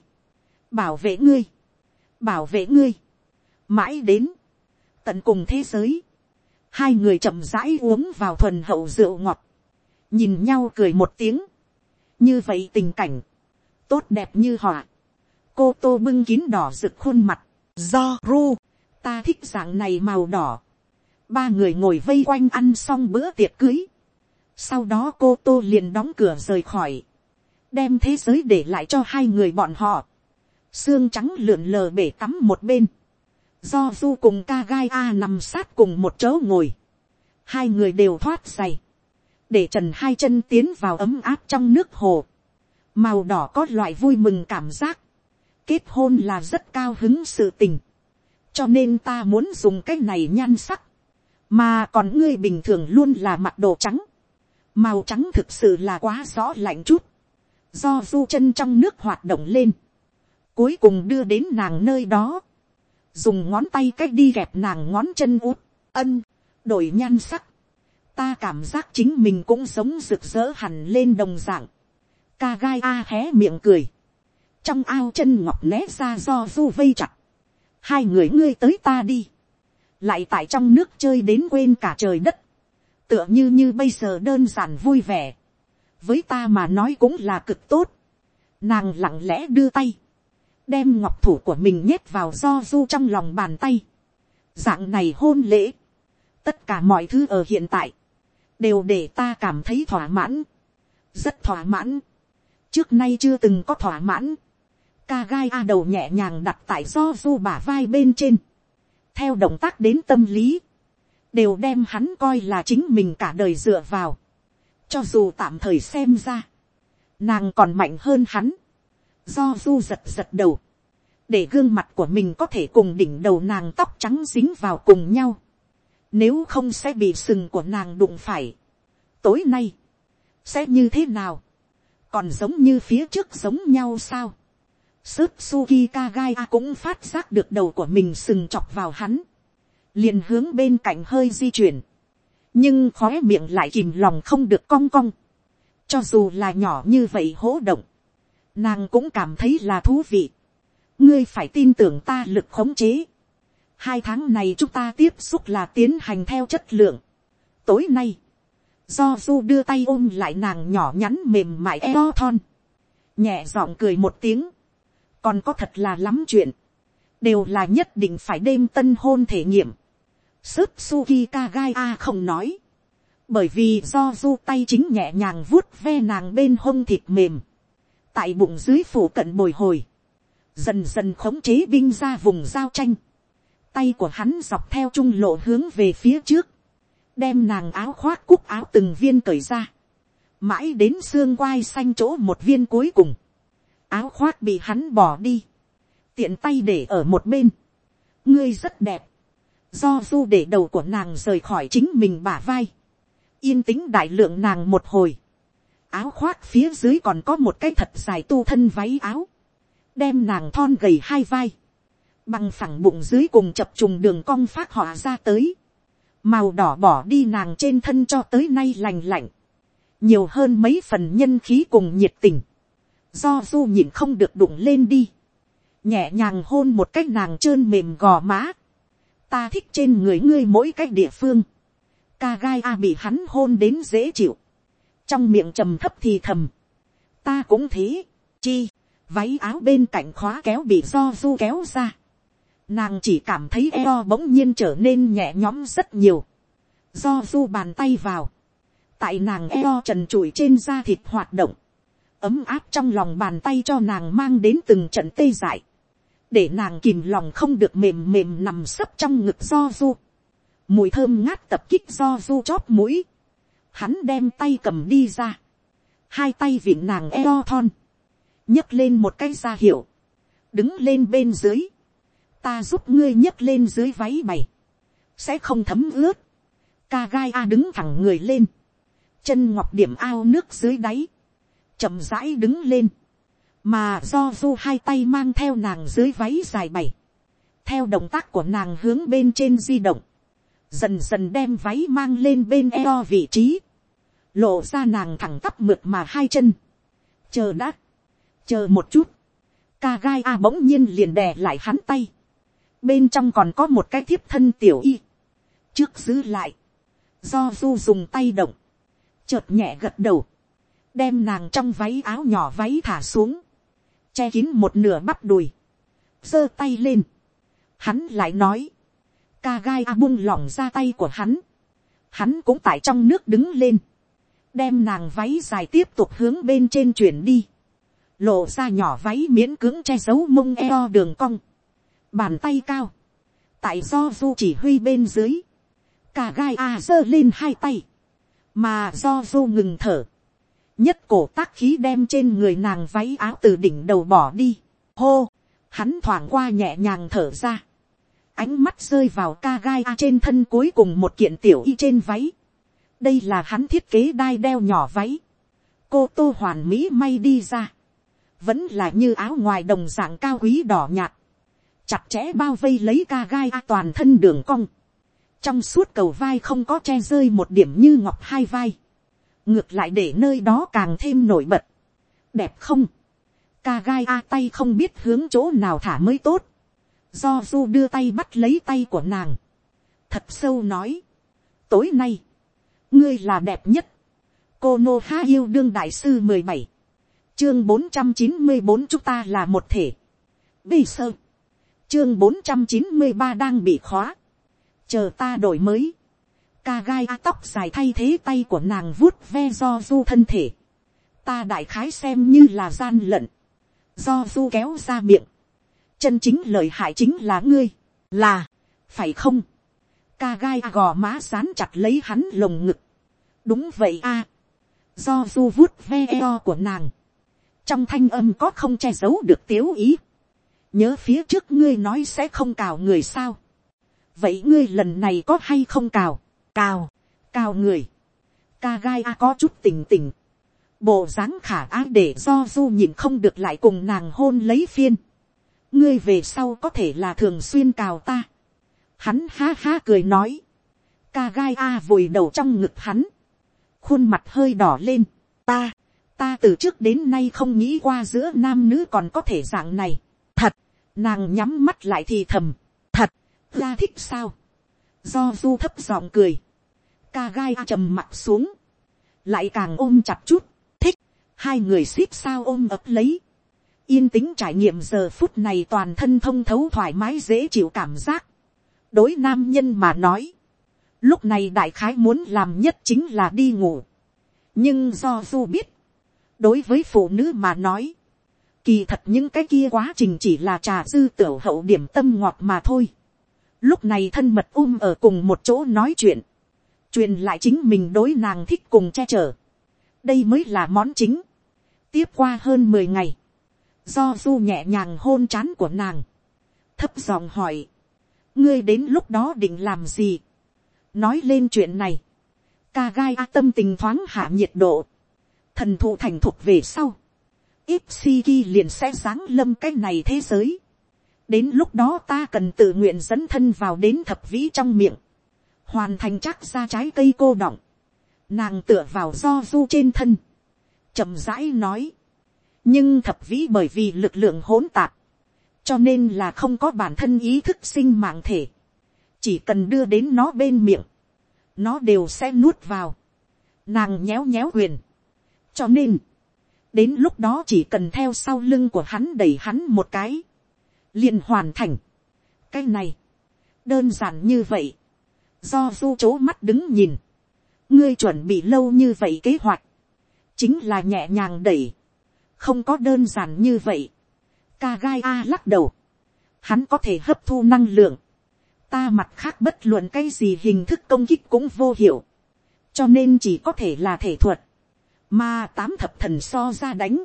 bảo vệ ngươi, bảo vệ ngươi, mãi đến, tận cùng thế giới, hai người chậm rãi uống vào thuần hậu rượu ngọt, nhìn nhau cười một tiếng, như vậy tình cảnh, tốt đẹp như họ cô tô bưng kín đỏ rực khuôn mặt, do ru, ta thích dạng này màu đỏ, ba người ngồi vây quanh ăn xong bữa tiệc cưới, sau đó cô tô liền đóng cửa rời khỏi, đem thế giới để lại cho hai người bọn họ, xương trắng lượn lờ bể tắm một bên, do du cùng ca gai a nằm sát cùng một chỗ ngồi, hai người đều thoát giày, để trần hai chân tiến vào ấm áp trong nước hồ, màu đỏ có loại vui mừng cảm giác, kết hôn là rất cao hứng sự tình, cho nên ta muốn dùng cái này nhan sắc, mà còn ngươi bình thường luôn là mặc đồ trắng, màu trắng thực sự là quá rõ lạnh chút, do du chân trong nước hoạt động lên, cuối cùng đưa đến nàng nơi đó, dùng ngón tay cách đi gẹp nàng ngón chân út, ân, đổi nhan sắc, ta cảm giác chính mình cũng sống rực rỡ hẳn lên đồng dạng, ca gai a hé miệng cười, trong ao chân ngọc né ra do du vây chặt, hai người ngươi tới ta đi, lại tại trong nước chơi đến quên cả trời đất, tựa như như bây giờ đơn giản vui vẻ, với ta mà nói cũng là cực tốt, nàng lặng lẽ đưa tay, đem ngọc thủ của mình nhét vào do du trong lòng bàn tay, dạng này hôn lễ, tất cả mọi thứ ở hiện tại, đều để ta cảm thấy thỏa mãn, rất thỏa mãn, trước nay chưa từng có thỏa mãn, ca gai a đầu nhẹ nhàng đặt tại do du bả vai bên trên, theo động tác đến tâm lý, đều đem hắn coi là chính mình cả đời dựa vào, cho dù tạm thời xem ra, nàng còn mạnh hơn hắn, do du giật giật đầu, để gương mặt của mình có thể cùng đỉnh đầu nàng tóc trắng dính vào cùng nhau, nếu không sẽ bị sừng của nàng đụng phải. tối nay, sẽ như thế nào, còn giống như phía trước giống nhau sao. Sớt Suki Kagaya cũng phát giác được đầu của mình sừng chọc vào hắn, liền hướng bên cạnh hơi di chuyển, nhưng khóe miệng lại kìm lòng không được cong cong, cho dù là nhỏ như vậy hỗ động, nàng cũng cảm thấy là thú vị. ngươi phải tin tưởng ta lực khống chế hai tháng này chúng ta tiếp xúc là tiến hành theo chất lượng. tối nay, do du đưa tay ôm lại nàng nhỏ nhắn mềm mại eo thon, nhẹ giọng cười một tiếng, còn có thật là lắm chuyện, đều là nhất định phải đêm tân hôn thể nghiệm. Sức Suki Kagai A không nói, bởi vì do du tay chính nhẹ nhàng vuốt ve nàng bên hông thịt mềm, tại bụng dưới phủ cận bồi hồi, dần dần khống chế binh ra vùng giao tranh, tay của hắn dọc theo trung lộ hướng về phía trước, đem nàng áo khoác cúc áo từng viên cởi ra, mãi đến xương quai xanh chỗ một viên cuối cùng, áo khoác bị hắn bỏ đi, tiện tay để ở một bên, ngươi rất đẹp, do du để đầu của nàng rời khỏi chính mình bả vai, yên tĩnh đại lượng nàng một hồi, áo khoác phía dưới còn có một cái thật dài tu thân váy áo, đem nàng thon gầy hai vai, bằng phẳng bụng dưới cùng chập trùng đường cong phát họa ra tới, màu đỏ bỏ đi nàng trên thân cho tới nay lành lạnh, nhiều hơn mấy phần nhân khí cùng nhiệt tình, do du nhìn không được đụng lên đi, nhẹ nhàng hôn một cái nàng trơn mềm gò má, ta thích trên người ngươi mỗi cái địa phương, ca gai a bị hắn hôn đến dễ chịu, trong miệng trầm thấp thì thầm, ta cũng thế, chi, váy áo bên cạnh khóa kéo bị do du kéo ra, nàng chỉ cảm thấy eo bỗng nhiên trở nên nhẹ nhõm rất nhiều, do du bàn tay vào, tại nàng eo trần trụi trên da thịt hoạt động, ấm áp trong lòng bàn tay cho nàng mang đến từng trận tê dại, để nàng kìm lòng không được mềm mềm nằm sấp trong ngực do du, mùi thơm ngát tập kích do du chóp mũi, hắn đem tay cầm đi ra, hai tay vịn nàng eo thon, nhấc lên một cái ra hiệu, đứng lên bên dưới, ta giúp ngươi nhấc lên dưới váy mày, sẽ không thấm ướt, ca gai a đứng thẳng người lên, chân ngọc điểm ao nước dưới đáy, chậm rãi đứng lên, mà do du hai tay mang theo nàng dưới váy dài bảy, theo động tác của nàng hướng bên trên di động, dần dần đem váy mang lên bên eo vị trí, lộ ra nàng thẳng tắp mượt mà hai chân, chờ đã, chờ một chút, ca gai a bỗng nhiên liền đè lại hắn tay, bên trong còn có một cái thiếp thân tiểu y, trước giữ lại, do du dùng tay động, chợt nhẹ gật đầu, đem nàng trong váy áo nhỏ váy thả xuống, che kín một nửa bắp đùi, giơ tay lên, hắn lại nói, ca gai a buông lỏng ra tay của hắn, hắn cũng tại trong nước đứng lên, đem nàng váy dài tiếp tục hướng bên trên chuyển đi, lộ ra nhỏ váy miễn cưỡng che giấu mông eo đường cong, bàn tay cao, tại do du chỉ huy bên dưới, cả gai a giơ lên hai tay, mà do du ngừng thở, nhất cổ tác khí đem trên người nàng váy áo từ đỉnh đầu bỏ đi, hô, hắn thoảng qua nhẹ nhàng thở ra, ánh mắt rơi vào ca gai a trên thân cuối cùng một kiện tiểu y trên váy, đây là hắn thiết kế đai đeo nhỏ váy, cô tô hoàn mỹ may đi ra, vẫn là như áo ngoài đồng dạng cao quý đỏ nhạt, chặt chẽ bao vây lấy ca gai a toàn thân đường cong, trong suốt cầu vai không có che rơi một điểm như ngọc hai vai, ngược lại để nơi đó càng thêm nổi bật, đẹp không, ca gai a tay không biết hướng chỗ nào thả mới tốt, do du đưa tay bắt lấy tay của nàng, thật sâu nói, tối nay, ngươi là đẹp nhất, cô nô ha yêu đương đại sư mười bảy, chương bốn trăm chín mươi bốn chúng ta là một thể, bì sơ, chương bốn trăm chín mươi ba đang bị khóa, chờ ta đổi mới, ca gai a tóc dài thay thế tay của nàng vuốt ve do du thân thể, ta đại khái xem như là gian lận, do du kéo ra miệng, chân chính lời hại chính là ngươi, là, phải không, ca gai gò má sán chặt lấy hắn lồng ngực, đúng vậy a, do du vuốt ve eo của nàng, trong thanh âm có không che giấu được tiếu ý, nhớ phía trước ngươi nói sẽ không cào người sao, vậy ngươi lần này có hay không cào, cào, cào người, ca gai a có chút tỉnh tỉnh, bộ dáng khả ái để do du nhìn không được lại cùng nàng hôn lấy phiên, ngươi về sau có thể là thường xuyên cào ta, hắn ha ha cười nói, ca gai a vùi đầu trong ngực hắn, khuôn mặt hơi đỏ lên, ta, ta từ trước đến nay không nghĩ qua giữa nam nữ còn có thể dạng này, nàng nhắm mắt lại thì thầm, thật, ra thích sao, do du thấp giọng cười, ca gai trầm mặt xuống, lại càng ôm chặt chút, thích, hai người xít sao ôm ấp lấy, yên tĩnh trải nghiệm giờ phút này toàn thân thông thấu thoải mái dễ chịu cảm giác, đối nam nhân mà nói, lúc này đại khái muốn làm nhất chính là đi ngủ, nhưng do du biết, đối với phụ nữ mà nói, kỳ thật những cái kia quá trình chỉ là trà dư tiểu hậu điểm tâm ngọt mà thôi. Lúc này thân mật um ở cùng một chỗ nói chuyện, truyền lại chính mình đối nàng thích cùng che chở. đây mới là món chính. tiếp qua hơn mười ngày, do du nhẹ nhàng hôn chán của nàng, thấp giọng hỏi, ngươi đến lúc đó định làm gì, nói lên chuyện này, ca gai a tâm tình thoáng hạ nhiệt độ, thần thụ thành thục về sau, Ipsiki liền sẽ sáng lâm cái này thế giới. Đến lúc đó ta cần tự nguyện dẫn thân vào đến thập vĩ trong miệng, hoàn thành chắc ra trái cây cô đọng, nàng tựa vào do du trên thân, chậm rãi nói, nhưng thập vĩ bởi vì lực lượng hỗn tạp, cho nên là không có bản thân ý thức sinh mạng thể, chỉ cần đưa đến nó bên miệng, nó đều sẽ nuốt vào, nàng nhéo nhéo quyền, cho nên, đến lúc đó chỉ cần theo sau lưng của hắn đẩy hắn một cái, liền hoàn thành. cái này, đơn giản như vậy, do du c mắt đứng nhìn, ngươi chuẩn bị lâu như vậy kế hoạch, chính là nhẹ nhàng đẩy, không có đơn giản như vậy. ca gai a lắc đầu, hắn có thể hấp thu năng lượng, ta mặt khác bất luận cái gì hình thức công kích cũng vô hiệu, cho nên chỉ có thể là thể thuật, mà tám thập thần so ra đánh,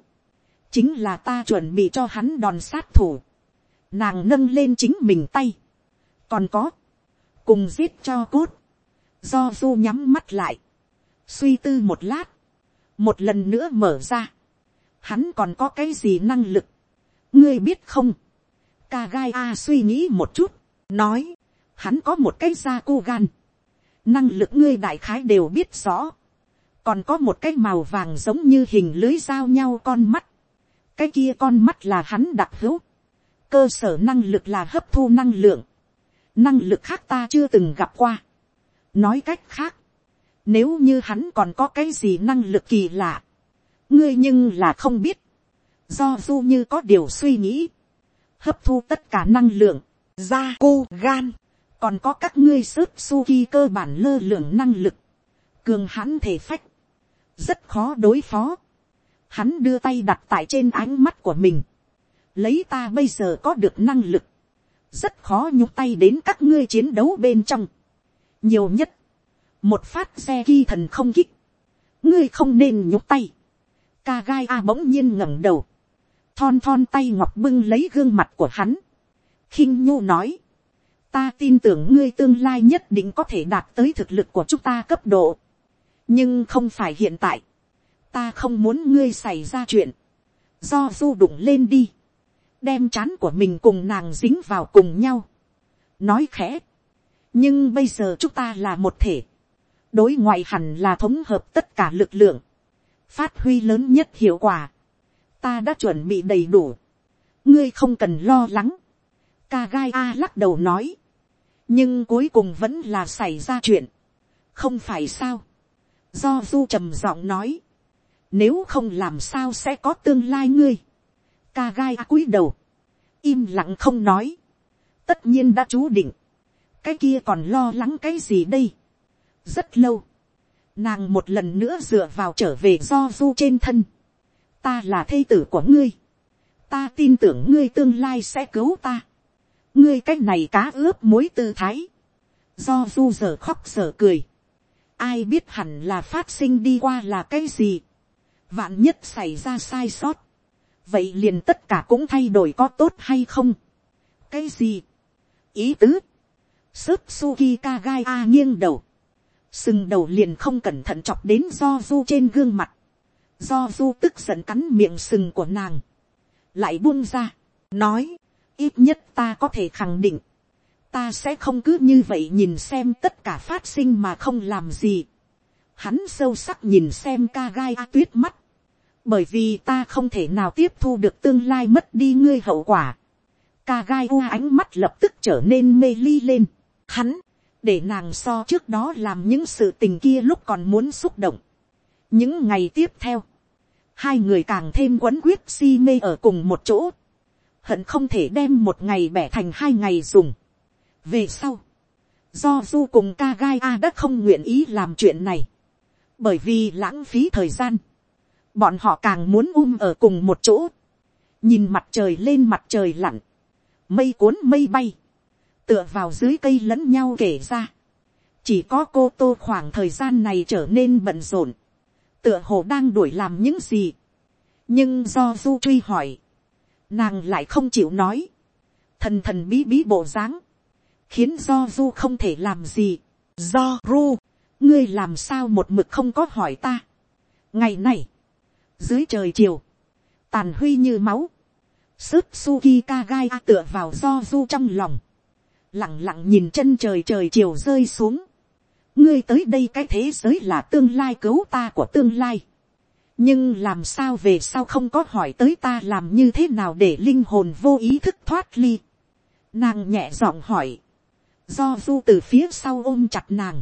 chính là ta chuẩn bị cho hắn đòn sát thủ, nàng nâng lên chính mình tay, còn có, cùng giết cho cốt, do du nhắm mắt lại, suy tư một lát, một lần nữa mở ra, hắn còn có cái gì năng lực, ngươi biết không, ca gai a suy nghĩ một chút, nói, hắn có một cái da cô gan, năng lực ngươi đại khái đều biết rõ, còn có một cái màu vàng giống như hình lưới giao nhau con mắt, cái kia con mắt là hắn đặc hữu, cơ sở năng lực là hấp thu năng lượng, năng lực khác ta chưa từng gặp qua. nói cách khác, nếu như hắn còn có cái gì năng lực kỳ lạ, ngươi nhưng là không biết, do du như có điều suy nghĩ, hấp thu tất cả năng lượng, da cô gan, còn có các ngươi sức suki cơ bản lơ lượng năng lực, cường hắn thể phách, rất khó đối phó. Hắn đưa tay đặt tại trên ánh mắt của mình, lấy ta bây giờ có được năng lực, rất khó nhúc tay đến các ngươi chiến đấu bên trong. nhiều nhất, một phát xe ghi thần không kích, ngươi không nên nhúc tay, ca gai a bỗng nhiên ngẩng đầu, thon thon tay ngọc bưng lấy gương mặt của hắn, khinh nhu nói, ta tin tưởng ngươi tương lai nhất định có thể đạt tới thực lực của chúng ta cấp độ, nhưng không phải hiện tại, ta không muốn ngươi xảy ra chuyện, do du đụng lên đi, đem chán của mình cùng nàng dính vào cùng nhau, nói khẽ, nhưng bây giờ chúng ta là một thể, đối ngoại hẳn là thống hợp tất cả lực lượng, phát huy lớn nhất hiệu quả, ta đã chuẩn bị đầy đủ, ngươi không cần lo lắng, ca gai a lắc đầu nói, nhưng cuối cùng vẫn là xảy ra chuyện, không phải sao, do du trầm giọng nói, nếu không làm sao sẽ có tương lai ngươi, ca gai cúi đầu, im lặng không nói, tất nhiên đã chú định, cái kia còn lo lắng cái gì đây, rất lâu, nàng một lần nữa dựa vào trở về do du trên thân, ta là thê tử của ngươi, ta tin tưởng ngươi tương lai sẽ cứu ta, ngươi cái này cá ướp mối tư thái, do du giờ khóc giờ cười, ai biết hẳn là phát sinh đi qua là cái gì, vạn nhất xảy ra sai sót, vậy liền tất cả cũng thay đổi có tốt hay không, cái gì, ý tứ, sớp suki ka gai a nghiêng đầu, sừng đầu liền không cẩn thận chọc đến do du trên gương mặt, do du tức giận cắn miệng sừng của nàng, lại buông ra, nói, ít nhất ta có thể khẳng định, ta sẽ không cứ như vậy nhìn xem tất cả phát sinh mà không làm gì. Hắn sâu sắc nhìn xem ca gai a tuyết mắt, bởi vì ta không thể nào tiếp thu được tương lai mất đi ngươi hậu quả. Ca gai u ánh mắt lập tức trở nên mê ly lên. Hắn, để nàng so trước đó làm những sự tình kia lúc còn muốn xúc động. những ngày tiếp theo, hai người càng thêm quấn quyết si mê ở cùng một chỗ, hận không thể đem một ngày bẻ thành hai ngày dùng về sau, do du cùng ca gai a đã không nguyện ý làm chuyện này, bởi vì lãng phí thời gian, bọn họ càng muốn um ở cùng một chỗ, nhìn mặt trời lên mặt trời lặn, mây cuốn mây bay, tựa vào dưới cây lẫn nhau kể ra, chỉ có cô tô khoảng thời gian này trở nên bận rộn, tựa hồ đang đuổi làm những gì, nhưng do du truy hỏi, nàng lại không chịu nói, thần thần bí bí bộ dáng, khiến do du không thể làm gì, do ru, ngươi làm sao một mực không có hỏi ta. ngày này, dưới trời chiều, tàn huy như máu, sức suki ka gai a tựa vào do du trong lòng, lẳng lặng nhìn chân trời trời chiều rơi xuống, ngươi tới đây cái thế giới là tương lai cứu ta của tương lai, nhưng làm sao về sau không có hỏi tới ta làm như thế nào để linh hồn vô ý thức thoát ly. Nàng nhẹ giọng hỏi, do du từ phía sau ôm chặt nàng,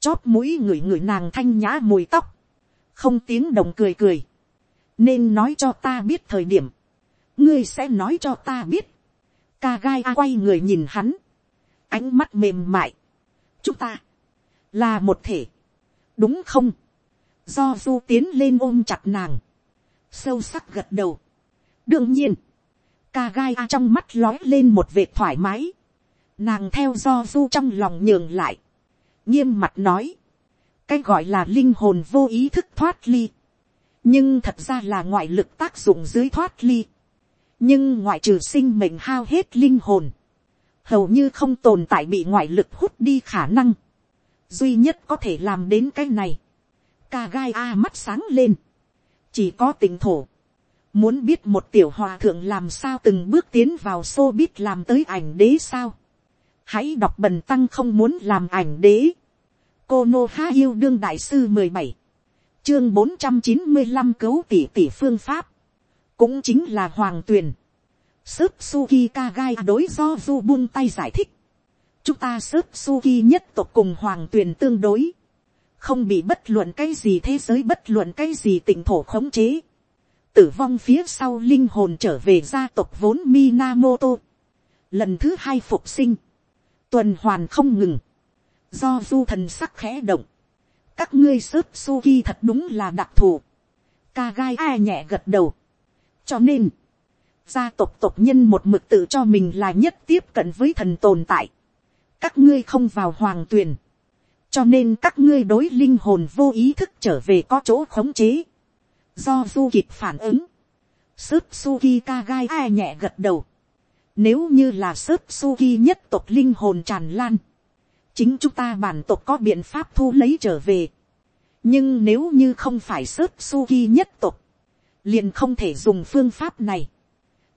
chóp mũi ngửi ngửi nàng thanh nhã mùi tóc, không tiếng đồng cười cười, nên nói cho ta biết thời điểm, ngươi sẽ nói cho ta biết, ca gai quay người nhìn hắn, ánh mắt mềm mại, chúng ta, là một thể, đúng không, do du tiến lên ôm chặt nàng, sâu sắc gật đầu. đương nhiên, ca gai a trong mắt lói lên một vệt thoải mái, nàng theo do du trong lòng nhường lại, nghiêm mặt nói, cái gọi là linh hồn vô ý thức thoát ly, nhưng thật ra là ngoại lực tác dụng dưới thoát ly, nhưng ngoại trừ sinh mệnh hao hết linh hồn, hầu như không tồn tại bị ngoại lực hút đi khả năng, duy nhất có thể làm đến cái này, ca gai a mắt sáng lên, chỉ có tình thổ, muốn biết một tiểu hòa thượng làm sao từng bước tiến vào xô biết làm tới ảnh đế sao, hãy đọc bần tăng không muốn làm ảnh đế, cô nô ha yêu đương đại sư mười bảy, chương bốn trăm chín mươi năm cấu tỷ tỷ phương pháp, cũng chính là hoàng tuyền, sớp suki ka gai đối do du buông tay giải thích, chúng ta sớp suki nhất tộc cùng hoàng tuyền tương đối, không bị bất luận cái gì thế giới bất luận cái gì tỉnh thổ khống chế, tử vong phía sau linh hồn trở về gia tộc vốn Minamoto, lần thứ hai phục sinh, tuần hoàn không ngừng, do du thần sắc khẽ động, các ngươi sớp suki thật đúng là đặc thù, ca gai ai nhẹ gật đầu, cho nên, gia tộc tộc nhân một mực tự cho mình là nhất tiếp cận với thần tồn tại, các ngươi không vào hoàng tuyền, cho nên các ngươi đối linh hồn vô ý thức trở về có chỗ khống chế, do du kịp phản ứng, sớp suki ca gai ai nhẹ gật đầu, nếu như là sớp suki nhất tộc linh hồn tràn lan, chính chúng ta bản tộc có biện pháp thu lấy trở về, nhưng nếu như không phải sớp suki nhất tộc, liền không thể dùng phương pháp này,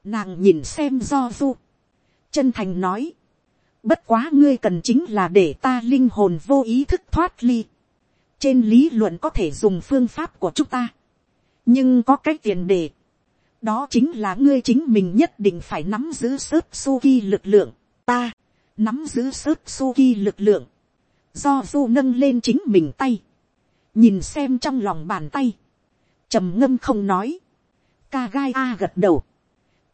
nàng nhìn xem do du, chân thành nói, Bất quá ngươi cần chính là để ta linh hồn vô ý thức thoát ly. Trên lý luận có thể dùng phương pháp của chúng ta. Nhưng có cái tiền đề. Đó chính là ngươi chính mình nhất định phải nắm giữ sớp suki lực lượng. Ta, nắm giữ sớp suki lực lượng. Do du nâng lên chính mình tay. Nhìn xem trong lòng bàn tay. trầm ngâm không nói. Ca gai A gật đầu.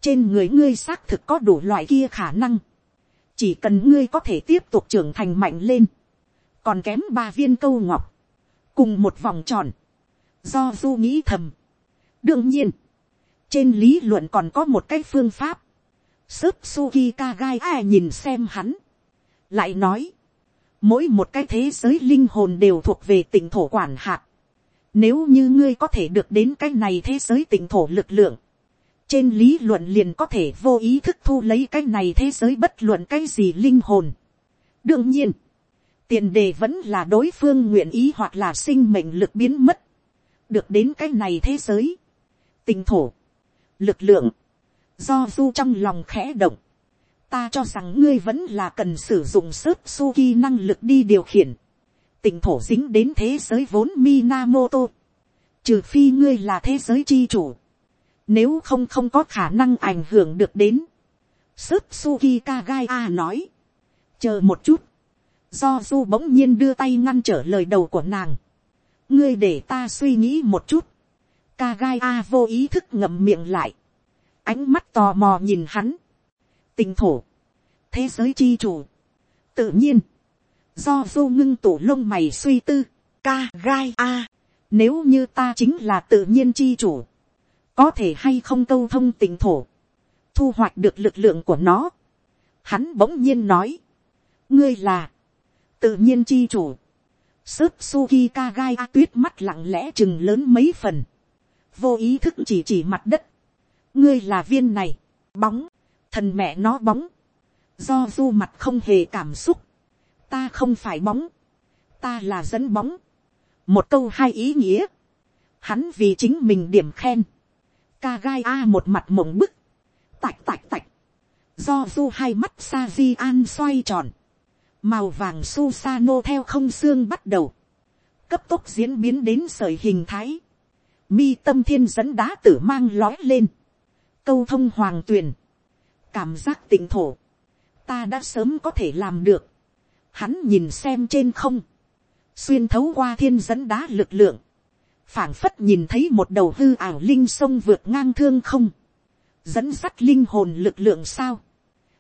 Trên người ngươi xác thực có đủ loại kia khả năng chỉ cần ngươi có thể tiếp tục trưởng thành mạnh lên, còn kém ba viên câu ngọc, cùng một vòng tròn, do du nghĩ thầm. đương nhiên, trên lý luận còn có một cái phương pháp, sớp suki kagai ai nhìn xem hắn, lại nói, mỗi một cái thế giới linh hồn đều thuộc về tỉnh thổ quản hạt, nếu như ngươi có thể được đến cái này thế giới tỉnh thổ lực lượng, trên lý luận liền có thể vô ý thức thu lấy cái này thế giới bất luận cái gì linh hồn. đương nhiên, tiền đề vẫn là đối phương nguyện ý hoặc là sinh mệnh lực biến mất, được đến cái này thế giới, tình thổ, lực lượng, do du trong lòng khẽ động, ta cho rằng ngươi vẫn là cần sử dụng sớp suki năng lực đi điều khiển, Tỉnh thổ dính đến thế giới vốn Minamoto, trừ phi ngươi là thế giới chi chủ, nếu không không có khả năng ảnh hưởng được đến. Sức Suki Kagai A nói. Chờ một chút. Do Du bỗng nhiên đưa tay ngăn trở lời đầu của nàng. Ngươi để ta suy nghĩ một chút. Kagaya A vô ý thức ngậm miệng lại. Ánh mắt tò mò nhìn hắn. Tình thổ. Thế giới chi chủ. Tự nhiên. Do Du ngưng tổ lông mày suy tư. Kagaya, A. Nếu như ta chính là tự nhiên chi chủ có thể hay không câu thông tình thổ, thu hoạch được lực lượng của nó. Hắn bỗng nhiên nói, ngươi là, tự nhiên chi chủ, sớp suki ka gai a tuyết mắt lặng lẽ chừng lớn mấy phần, vô ý thức chỉ chỉ mặt đất, ngươi là viên này, bóng, thần mẹ nó bóng, do du mặt không hề cảm xúc, ta không phải bóng, ta là dẫn bóng, một câu hai ý nghĩa, hắn vì chính mình điểm khen, ca gai a một mặt mộng bức, tạch tạch tạch, do du hai mắt sa di an xoay tròn, màu vàng su sa nô theo không xương bắt đầu, cấp tốc diễn biến đến sởi hình thái, mi tâm thiên dẫn đá tử mang lói lên, câu thông hoàng tuyền, cảm giác tỉnh thổ, ta đã sớm có thể làm được, hắn nhìn xem trên không, xuyên thấu qua thiên dẫn đá lực lượng, phảng phất nhìn thấy một đầu hư ảo linh sông vượt ngang thương không, dẫn sắt linh hồn lực lượng sao.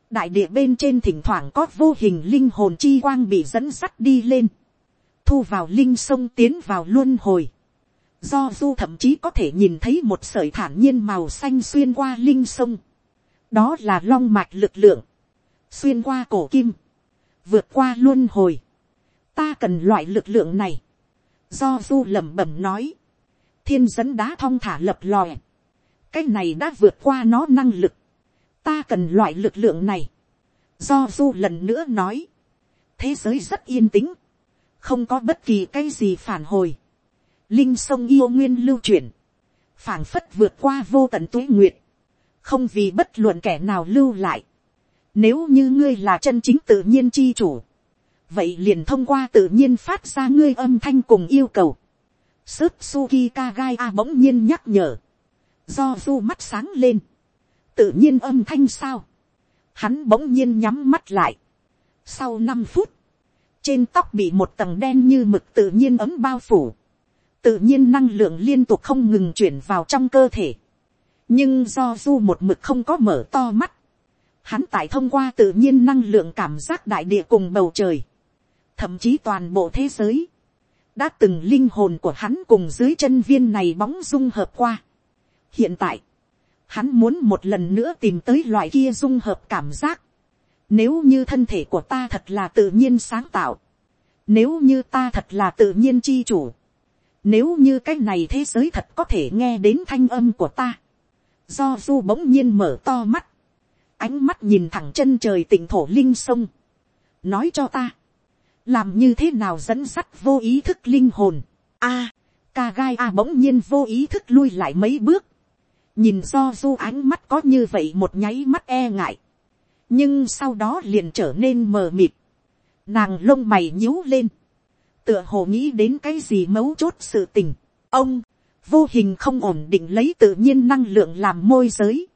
đại địa bên trên thỉnh thoảng có vô hình linh hồn chi quang bị dẫn sắt đi lên, thu vào linh sông tiến vào luân hồi do du thậm chí có thể nhìn thấy một sợi thản nhiên màu xanh xuyên qua linh sông. đó là long mạch lực lượng, xuyên qua cổ kim, vượt qua luân hồi. ta cần loại lực lượng này. Do du lẩm bẩm nói, thiên dẫn đá thong thả lập lòe, cái này đã vượt qua nó năng lực, ta cần loại lực lượng này, do du lần nữa nói, thế giới rất yên tĩnh, không có bất kỳ cái gì phản hồi, linh sông yêu nguyên lưu chuyển, phảng phất vượt qua vô tận tuế nguyệt, không vì bất luận kẻ nào lưu lại, nếu như ngươi là chân chính tự nhiên chi chủ, vậy liền thông qua tự nhiên phát ra ngươi âm thanh cùng yêu cầu. Sớp Suki Kagai A bỗng nhiên nhắc nhở. Do du mắt sáng lên. Tự nhiên âm thanh sao. Hắn bỗng nhiên nhắm mắt lại. Sau năm phút. Trên tóc bị một tầng đen như mực tự nhiên ấm bao phủ. Tự nhiên năng lượng liên tục không ngừng chuyển vào trong cơ thể. Nhưng do du một mực không có mở to mắt. Hắn tại thông qua tự nhiên năng lượng cảm giác đại địa cùng bầu trời thậm chí toàn bộ thế giới, đã từng linh hồn của hắn cùng dưới chân viên này bóng dung hợp qua. hiện tại, hắn muốn một lần nữa tìm tới loại kia dung hợp cảm giác. Nếu như thân thể của ta thật là tự nhiên sáng tạo, Nếu như ta thật là tự nhiên chi chủ. Nếu như cái này thế giới thật có thể nghe đến thanh âm của ta. Do du bỗng nhiên mở to mắt. Ánh mắt nhìn thẳng chân trời tỉnh thổ linh sông. Nói cho ta. Làm như thế nào dẫn sắt vô ý thức linh hồn. a, ca gai a bỗng nhiên vô ý thức lui lại mấy bước. Nhìn do du ánh mắt có như vậy một nháy mắt e ngại. Nhưng sau đó liền trở nên mờ mịt. Nàng lông mày nhíu lên tựa hồ nghĩ đến cái gì mấu chốt sự tình. ông, vô hình không ổn định lấy tự nhiên năng lượng làm môi giới,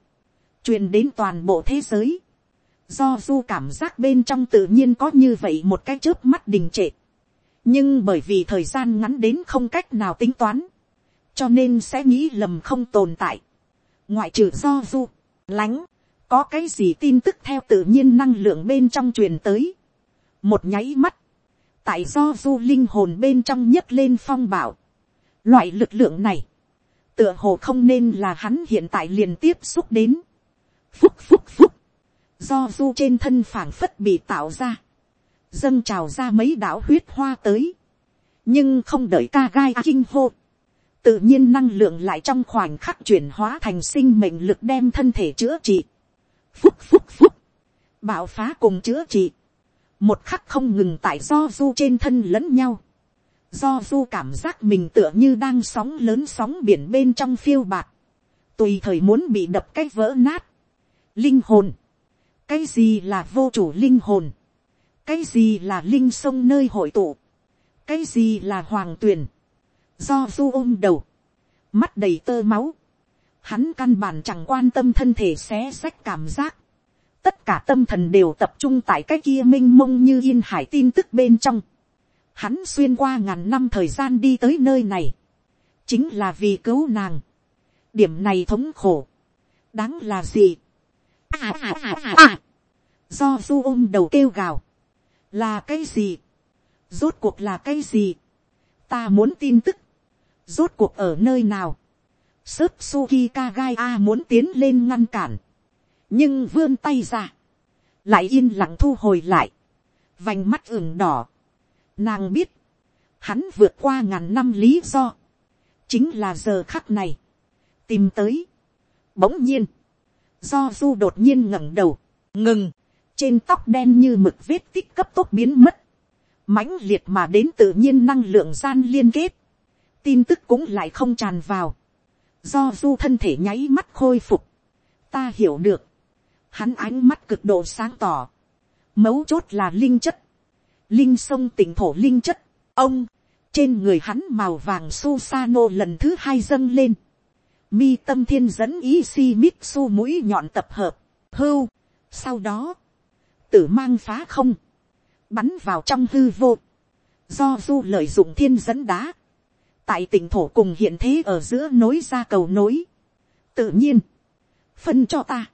truyền đến toàn bộ thế giới. do du cảm giác bên trong tự nhiên có như vậy một cái chớp mắt đình trệ. nhưng bởi vì thời gian ngắn đến không cách nào tính toán, cho nên sẽ nghĩ lầm không tồn tại. ngoại trừ do du, lánh, có cái gì tin tức theo tự nhiên năng lượng bên trong truyền tới. một nháy mắt, tại do du linh hồn bên trong nhấc lên phong bảo. Loại lực lượng này, tựa hồ không nên là hắn hiện tại liền tiếp xúc đến. Phúc phúc phúc, do du trên thân phảng phất bị tạo ra, dâng trào ra mấy đảo huyết hoa tới. nhưng không đợi ca gai kinh hô, tự nhiên năng lượng lại trong khoảnh khắc chuyển hóa thành sinh mệnh lực đem thân thể chữa trị. Phúc phúc phúc, bạo phá cùng chữa trị một khắc không ngừng tại do du trên thân lẫn nhau, do du cảm giác mình tựa như đang sóng lớn sóng biển bên trong phiêu bạc, tùy thời muốn bị đập cái vỡ nát. Linh hồn, cái gì là vô chủ linh hồn, cái gì là linh sông nơi hội tụ, cái gì là hoàng tuyền, do du ôm đầu, mắt đầy tơ máu, hắn căn bản chẳng quan tâm thân thể xé xách cảm giác, tất cả tâm thần đều tập trung tại cái kia m i n h mông như yên hải tin tức bên trong. Hắn xuyên qua ngàn năm thời gian đi tới nơi này, chính là vì cứu nàng. điểm này thống khổ, đáng là gì. À, à, à, à, à. do du ôm đầu kêu gào, là cái gì, rốt cuộc là cái gì, ta muốn tin tức, rốt cuộc ở nơi nào, sớp suki kagai a muốn tiến lên ngăn cản, nhưng vươn tay ra, lại yên lặng thu hồi lại, vành mắt ửng đỏ. Nàng biết, hắn vượt qua ngàn năm lý do, chính là giờ khắc này, tìm tới. Bỗng nhiên, do du đột nhiên ngẩng đầu, ngừng, trên tóc đen như mực vết tích cấp tốc biến mất, mãnh liệt mà đến tự nhiên năng lượng gian liên kết, tin tức cũng lại không tràn vào, do du thân thể nháy mắt khôi phục, ta hiểu được, hắn ánh mắt cực độ sáng tỏ, mấu chốt là linh chất, linh sông tỉnh thổ linh chất, ông, trên người hắn màu vàng su sa nô lần thứ hai dâng lên, mi tâm thiên dẫn ý si mít su mũi nhọn tập hợp, hưu, sau đó, tử mang phá không, bắn vào trong hư vô, do du lợi dụng thiên dẫn đá, tại tỉnh thổ cùng hiện thế ở giữa nối ra cầu nối, tự nhiên, phân cho ta,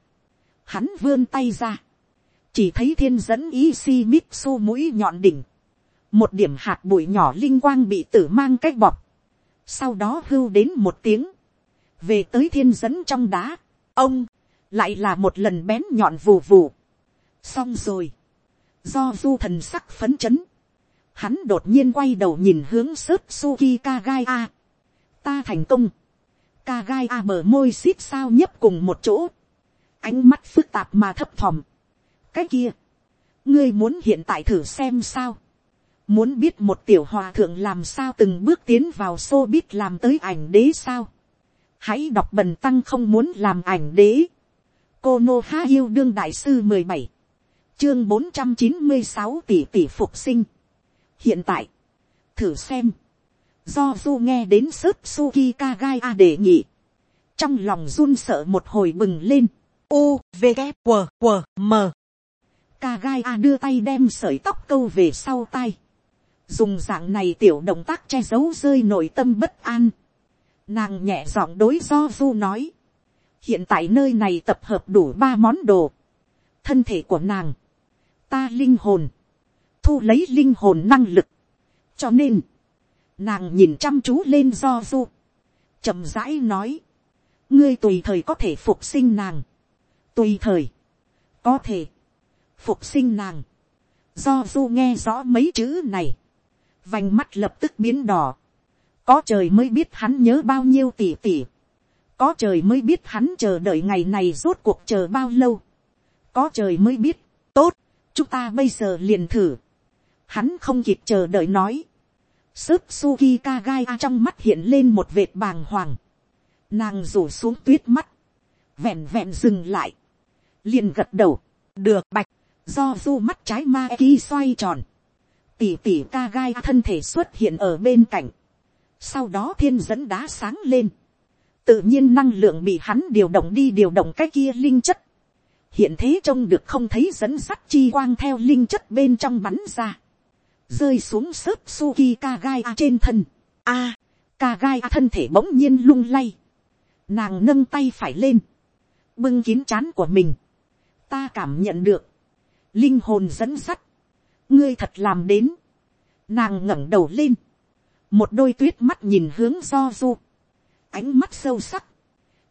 hắn vươn tay ra, chỉ thấy thiên dẫn ý si mít su mũi nhọn đỉnh, một điểm hạt bụi nhỏ linh quang bị tử mang cách bọc sau đó hưu đến một tiếng, về tới thiên dẫn trong đá, ông, lại là một lần bén nhọn vù vù, xong rồi, do du thần sắc phấn chấn, hắn đột nhiên quay đầu nhìn hướng sớp suki kagai a, ta thành công, kagai a bờ môi xít sao nhấp cùng một chỗ, ánh mắt phức tạp mà thấp thỏm. cái kia, ngươi muốn hiện tại thử xem sao. muốn biết một tiểu hòa thượng làm sao từng bước tiến vào xô biết làm tới ảnh đế sao. hãy đọc bần tăng không muốn làm ảnh đế. cô nô há yêu đương đại sư mười bảy, chương bốn trăm chín mươi sáu tỷ tỷ phục sinh. hiện tại, thử xem, do du nghe đến sớp suki kagai a đề nghị, trong lòng run sợ một hồi bừng lên, u, v, g q q m. Ca gai a đưa tay đem sợi tóc câu về sau tay dùng dạng này tiểu động tác che giấu rơi nội tâm bất an. Nàng nhẹ giọng đối do du nói. Hiện tại nơi này tập hợp đủ ba món đồ. Thân thể của nàng. Ta linh hồn. Thu lấy linh hồn năng lực. Cho nên, nàng nhìn chăm chú lên do du. Chậm rãi nói. Ngươi tùy thời có thể phục sinh nàng tùy thời, có thể, phục sinh nàng, do du nghe rõ mấy chữ này, vành mắt lập tức biến đỏ, có trời mới biết hắn nhớ bao nhiêu tỷ tỷ. có trời mới biết hắn chờ đợi ngày này rốt cuộc chờ bao lâu, có trời mới biết, tốt, chúng ta bây giờ liền thử, hắn không kịp chờ đợi nói, sớp Suki Kagai trong mắt hiện lên một vệt bàng hoàng. Nàng rủ xuống tuyết mắt. Vẹn vẹn dừng lại. Liền gật đầu. Được bạch. Do du mắt trái ma ki xoay tròn. Tỷ tỷ Kagai thân thể xuất hiện ở bên cạnh. Sau đó thiên dẫn đá sáng lên. Tự nhiên năng lượng bị hắn điều động đi điều động cái kia linh chất. Hiện thế trông được không thấy dẫn sắt chi quang theo linh chất bên trong bắn ra rơi xuống sớp suki kagai a trên thân. a, kagai a thân thể bỗng nhiên lung lay. nàng nâng tay phải lên, bưng kín chán của mình ta cảm nhận được, linh hồn dẫn sắt, ngươi thật làm đến. nàng ngẩng đầu lên, một đôi tuyết mắt nhìn hướng do du, ánh mắt sâu sắc,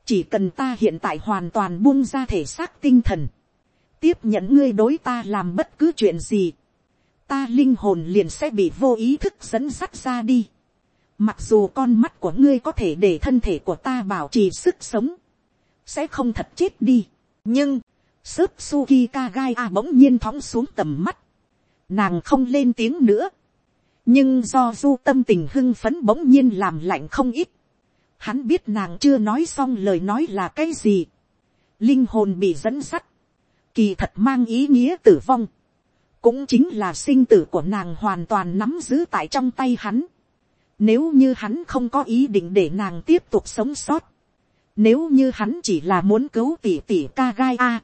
chỉ cần ta hiện tại hoàn toàn buông ra thể xác tinh thần, tiếp nhận ngươi đối ta làm bất cứ chuyện gì, ta linh hồn liền sẽ bị vô ý thức dẫn sắt ra đi. Mặc dù con mắt của ngươi có thể để thân thể của ta bảo trì sức sống, sẽ không thật chết đi. nhưng, sớp suki kagai a bỗng nhiên thóng xuống tầm mắt, nàng không lên tiếng nữa. nhưng do du tâm tình hưng phấn bỗng nhiên làm lạnh không ít. hắn biết nàng chưa nói xong lời nói là cái gì. linh hồn bị dẫn sắt, kỳ thật mang ý nghĩa tử vong cũng chính là sinh tử của nàng hoàn toàn nắm giữ tại trong tay hắn. Nếu như hắn không có ý định để nàng tiếp tục sống sót. Nếu như hắn chỉ là muốn cứu tỷ tỷ ca gai a.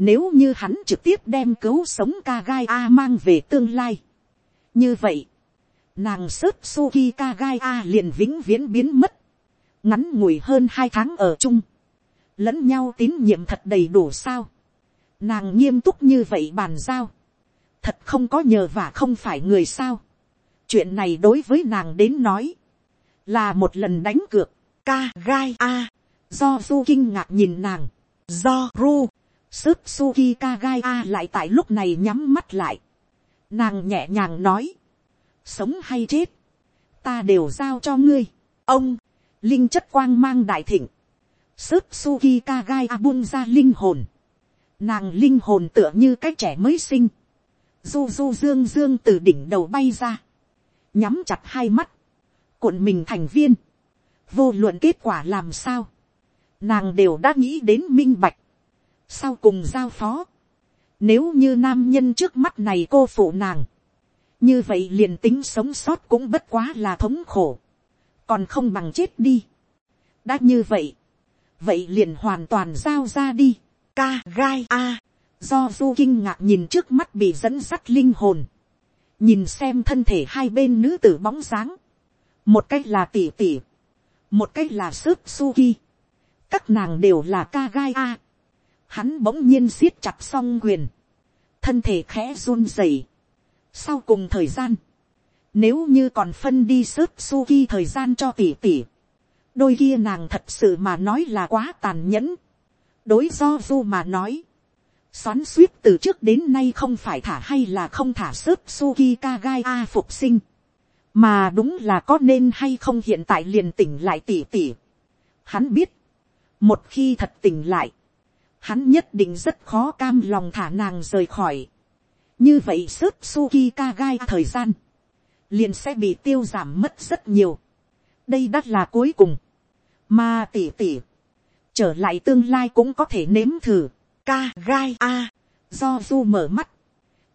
Nếu như hắn trực tiếp đem cứu sống Kagai a mang về tương lai. Như vậy, nàng sớt suki Kagai a liền vĩnh viễn biến mất. Ngắn ngủi hơn hai tháng ở chung. Lẫn nhau tín nhiệm thật đầy đủ sao. Nàng nghiêm túc như vậy bàn giao thật không có nhờ vả không phải người sao. chuyện này đối với nàng đến nói, là một lần đánh cược, Kagai a, do du kinh ngạc nhìn nàng, do ru, sức suki ka a lại tại lúc này nhắm mắt lại, nàng nhẹ nhàng nói, sống hay chết, ta đều giao cho ngươi, ông, linh chất quang mang đại thịnh, sức suki ka a buông ra linh hồn, nàng linh hồn tựa như cái trẻ mới sinh, du du dương dương từ đỉnh đầu bay ra, nhắm chặt hai mắt, cuộn mình thành viên, vô luận kết quả làm sao, nàng đều đã nghĩ đến minh bạch, sau cùng giao phó, nếu như nam nhân trước mắt này cô phụ nàng, như vậy liền tính sống sót cũng bất quá là thống khổ, còn không bằng chết đi. đã như vậy, vậy liền hoàn toàn giao ra đi, ca gai a, do du kinh ngạc nhìn trước mắt bị dẫn sắt linh hồn, nhìn xem thân thể hai bên nữ tử bóng dáng, một cách là tỉ tỉ, một cách là sớp suki, các nàng đều là ca gai a, hắn bỗng nhiên siết chặt song quyền, thân thể khẽ run rẩy, sau cùng thời gian, nếu như còn phân đi sớp suki thời gian cho tỉ tỉ, đôi kia nàng thật sự mà nói là quá tàn nhẫn, đối do du mà nói, xoắn suýt từ trước đến nay không phải thả hay là không thả sớp suki kagai a phục sinh, mà đúng là có nên hay không hiện tại liền tỉnh lại tỉ tỉ. Hắn biết, một khi thật tỉnh lại, hắn nhất định rất khó cam lòng thả nàng rời khỏi. như vậy sớp suki kagai thời gian, liền sẽ bị tiêu giảm mất rất nhiều. đây đắt là cuối cùng, mà tỉ tỉ, trở lại tương lai cũng có thể nếm thử. Ca gai a, do du mở mắt,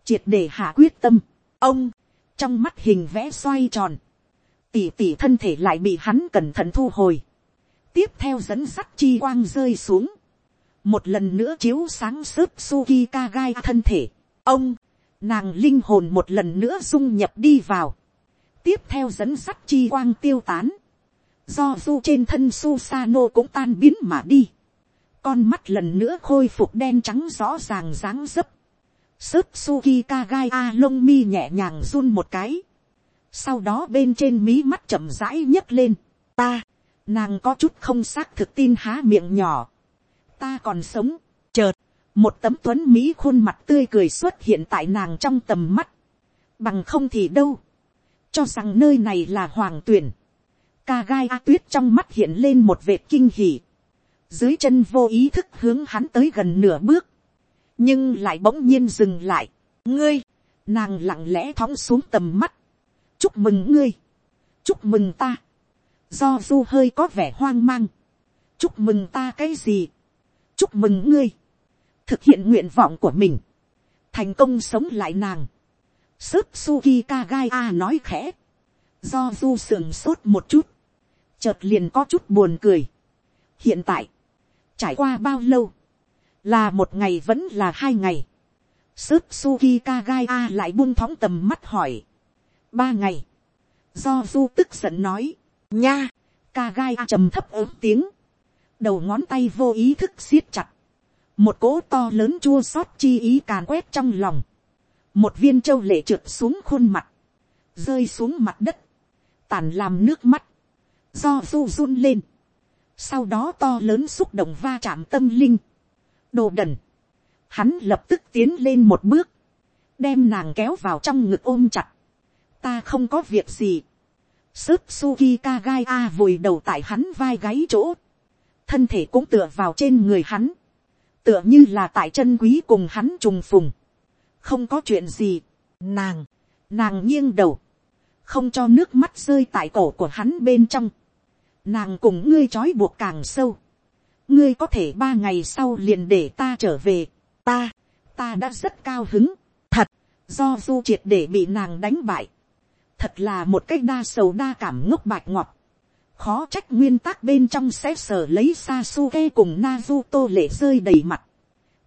triệt để hạ quyết tâm, ông, trong mắt hình vẽ xoay tròn, tỉ tỉ thân thể lại bị hắn cẩn thận thu hồi, tiếp theo dẫn sắt chi quang rơi xuống, một lần nữa chiếu sáng sớp suki kagai thân thể, ông, nàng linh hồn một lần nữa dung nhập đi vào, tiếp theo dẫn sắt chi quang tiêu tán, do du trên thân Susano cũng tan biến mà đi con mắt lần nữa khôi phục đen trắng rõ ràng dáng dấp. Sớp suki kagai a lông mi nhẹ nhàng run một cái. Sau đó bên trên mí mắt chậm rãi nhấc lên. Ta, nàng có chút không xác thực tin há miệng nhỏ. Ta còn sống, chợt, một tấm tuấn mỹ khuôn mặt tươi cười xuất hiện tại nàng trong tầm mắt. Bằng không thì đâu. cho rằng nơi này là hoàng tuyển, ca gai a tuyết trong mắt hiện lên một vệt kinh hỉ, dưới chân vô ý thức hướng hắn tới gần nửa bước, nhưng lại bỗng nhiên dừng lại, ngươi, nàng lặng lẽ thóng xuống tầm mắt, chúc mừng ngươi, chúc mừng ta, do du hơi có vẻ hoang mang, chúc mừng ta cái gì, chúc mừng ngươi, thực hiện nguyện vọng của mình, thành công sống lại nàng, sớp suki kagai a nói khẽ, do du sườn sốt một chút, chợt liền có chút buồn cười. hiện tại, trải qua bao lâu, là một ngày vẫn là hai ngày, sớp suki kagai a lại buông thóng tầm mắt hỏi, ba ngày, do du tức giận nói, nha, kagai a trầm thấp ốm tiếng, đầu ngón tay vô ý thức siết chặt, một cỗ to lớn chua xót chi ý càn quét trong lòng, một viên châu lệ trượt xuống khuôn mặt, rơi xuống mặt đất, tàn làm nước mắt, do du run lên, sau đó to lớn xúc động va chạm tâm linh, đồ đần, hắn lập tức tiến lên một bước, đem nàng kéo vào trong ngực ôm chặt, ta không có việc gì, sức suki kagai a vùi đầu tại hắn vai gáy chỗ, thân thể cũng tựa vào trên người hắn, tựa như là tại chân quý cùng hắn trùng phùng, không có chuyện gì, nàng, nàng nghiêng đầu, không cho nước mắt rơi tại cổ của hắn bên trong, nàng cùng ngươi trói buộc càng sâu, ngươi có thể ba ngày sau liền để ta trở về, ta, ta đã rất cao hứng, thật, do du triệt để bị nàng đánh bại, thật là một cách đa sầu đa cảm ngốc bạch ngọt, khó trách nguyên tắc bên trong sẽ sở lấy Sasuke cùng Naruto lệ rơi đầy mặt.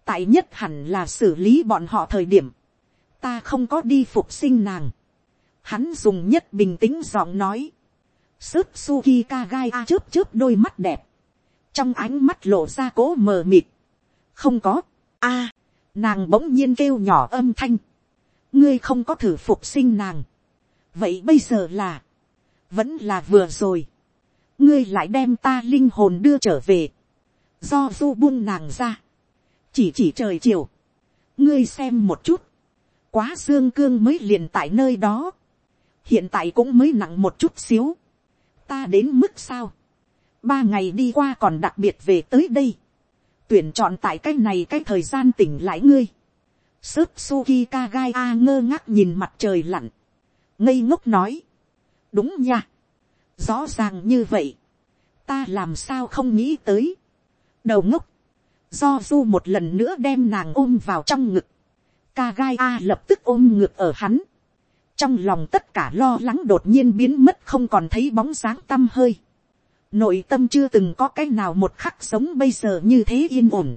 tại nhất hẳn là xử lý bọn họ thời điểm, ta không có đi phục sinh nàng. hắn dùng nhất bình tĩnh giọng nói, sức suki kagai a chớp chớp đôi mắt đẹp, trong ánh mắt lộ ra cố mờ mịt, không có, a, nàng bỗng nhiên kêu nhỏ âm thanh, ngươi không có thử phục sinh nàng, vậy bây giờ là, vẫn là vừa rồi, ngươi lại đem ta linh hồn đưa trở về, do du buông nàng ra, chỉ chỉ trời chiều, ngươi xem một chút, quá dương cương mới liền tại nơi đó, hiện tại cũng mới nặng một chút xíu, ta đến mức sao, ba ngày đi qua còn đặc biệt về tới đây, tuyển chọn tại cái này cái thời gian tỉnh lại ngươi, sớp suki kagai a ngơ ngác nhìn mặt trời lặn, ngây ngốc nói, đúng nha, rõ ràng như vậy, ta làm sao không nghĩ tới, đầu ngốc, do du một lần nữa đem nàng ôm vào trong ngực, ca gai a lập tức ôm ngực ở hắn, trong lòng tất cả lo lắng đột nhiên biến mất không còn thấy bóng dáng t â m hơi, nội tâm chưa từng có cái nào một khắc sống bây giờ như thế yên ổn,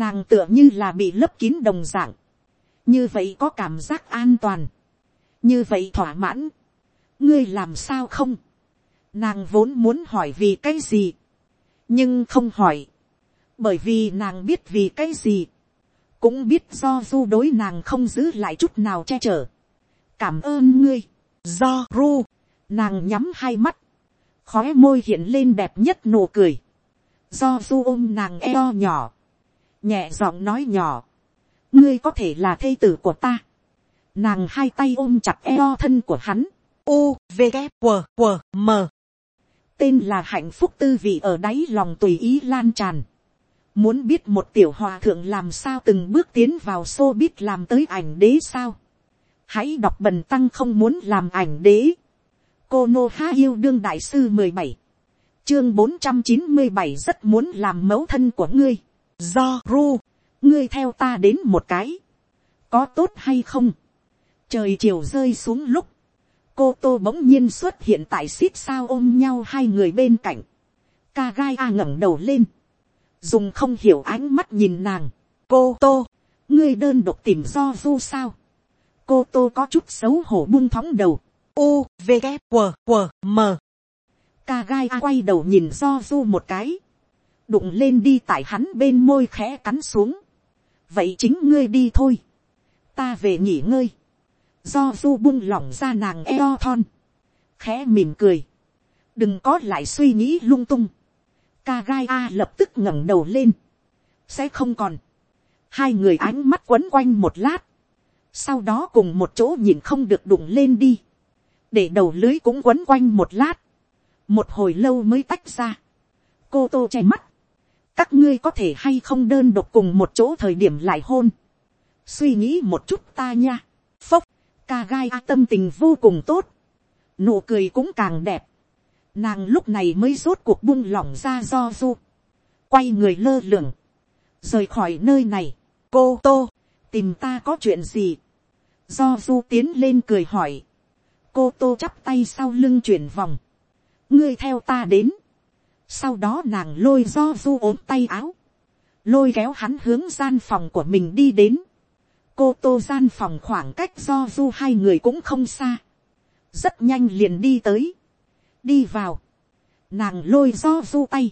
nàng tựa như là bị lấp kín đồng d ạ n g như vậy có cảm giác an toàn, như vậy thỏa mãn, ngươi làm sao không, Nàng vốn muốn hỏi vì cái gì. Nhưng không hỏi. Bởi vì nàng biết vì cái gì. Cũng biết do du đối nàng không giữ lại chút nào che chở. Cảm ơn ngươi. Do ru. Nàng nhắm hai mắt. Khóe môi hiện lên đẹp nhất nụ cười. Do du ôm nàng eo nhỏ. Nhẹ giọng nói nhỏ. Ngươi có thể là thê tử của ta. Nàng hai tay ôm chặt eo thân của hắn. U, V, g, W, W, M tên là hạnh phúc tư vị ở đáy lòng tùy ý lan tràn. Muốn biết một tiểu hòa thượng làm sao từng bước tiến vào xô biết làm tới ảnh đế sao. Hãy đọc bần tăng không muốn làm ảnh đế. Cô Nô Há yêu đương đại sư mười bảy Chương bốn trăm chín mươi bảy rất muốn làm mẫu thân của ngươi. Do ru, ngươi theo ta đến một cái. Có tốt hay không? Trời chiều rơi xuống lúc cô tô bỗng nhiên xuất hiện tại xít sao ôm nhau hai người bên cạnh. ca gai a ngẩng đầu lên. dùng không hiểu ánh mắt nhìn nàng. cô tô, ngươi đơn độc tìm do du sao. cô tô có chút xấu hổ buông thóng đầu. u v K, W, W, m ca gai a quay đầu nhìn do du một cái. đụng lên đi tại hắn bên môi khẽ cắn xuống. vậy chính ngươi đi thôi. ta về nghỉ ngơi do du buông lỏng ra nàng eo thon, khẽ mỉm cười, đừng có lại suy nghĩ lung tung, ca gai a lập tức ngẩng đầu lên, sẽ không còn, hai người ánh mắt quấn quanh một lát, sau đó cùng một chỗ nhìn không được đụng lên đi, để đầu lưới cũng quấn quanh một lát, một hồi lâu mới tách ra, cô tô che mắt, các ngươi có thể hay không đơn độc cùng một chỗ thời điểm lại hôn, suy nghĩ một chút ta nha, phốc, ca gai a tâm tình vô cùng tốt, nụ cười cũng càng đẹp, nàng lúc này mới rốt cuộc buông lỏng ra do du, quay người lơ lửng, rời khỏi nơi này, cô tô, tìm ta có chuyện gì, do du tiến lên cười hỏi, cô tô chắp tay sau lưng chuyển vòng, ngươi theo ta đến, sau đó nàng lôi do du ốm tay áo, lôi kéo hắn hướng gian phòng của mình đi đến, cô tô gian phòng khoảng cách do du hai người cũng không xa, rất nhanh liền đi tới, đi vào, nàng lôi do du tay,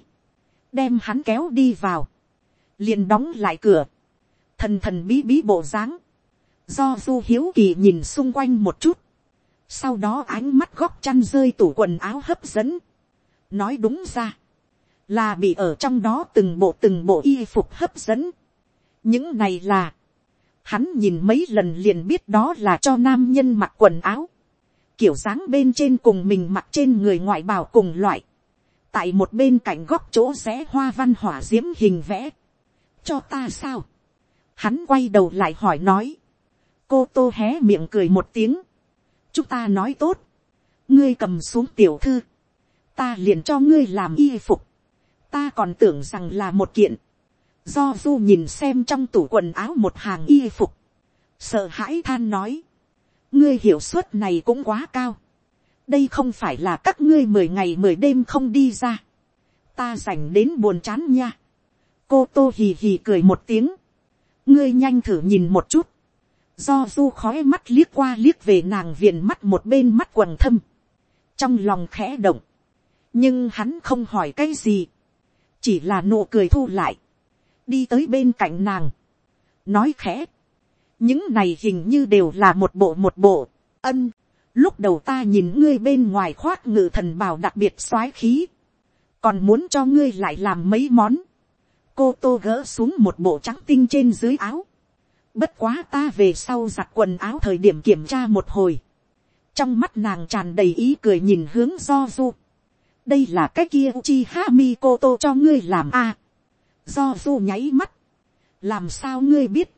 đem hắn kéo đi vào, liền đóng lại cửa, thần thần bí bí bộ dáng, do du hiếu kỳ nhìn xung quanh một chút, sau đó ánh mắt góc chăn rơi tủ quần áo hấp dẫn, nói đúng ra, là bị ở trong đó từng bộ từng bộ y phục hấp dẫn. những này là, hắn nhìn mấy lần liền biết đó là cho nam nhân mặc quần áo, kiểu dáng bên trên cùng mình mặc trên người ngoại bào cùng loại, tại một bên cạnh góc chỗ rẽ hoa văn hỏa diễm hình vẽ, cho ta sao, hắn quay đầu lại hỏi nói, cô tô hé miệng cười một tiếng, chúng ta nói tốt, ngươi cầm xuống tiểu thư, ta liền cho ngươi làm y phục, ta còn tưởng rằng là một kiện, do du nhìn xem trong tủ quần áo một hàng y phục, sợ hãi than nói, ngươi hiệu suất này cũng quá cao. đây không phải là các ngươi mười ngày mười đêm không đi ra. ta dành đến buồn chán nha. cô tô hì hì cười một tiếng. ngươi nhanh thử nhìn một chút. do du khói mắt liếc qua liếc về nàng viền mắt một bên mắt quần thâm. trong lòng khẽ động. nhưng hắn không hỏi cái gì. chỉ là nụ cười thu lại đi tới bên cạnh nàng. nói khẽ những này hình như đều là một bộ một bộ, ân, lúc đầu ta nhìn ngươi bên ngoài khoác ngự thần bào đặc biệt soái khí, còn muốn cho ngươi lại làm mấy món, cô tô gỡ xuống một bộ trắng tinh trên dưới áo, bất quá ta về sau giặt quần áo thời điểm kiểm tra một hồi, trong mắt nàng tràn đầy ý cười nhìn hướng do du, đây là cái kia chi ha mi cô tô cho ngươi làm a, do du nháy mắt, làm sao ngươi biết,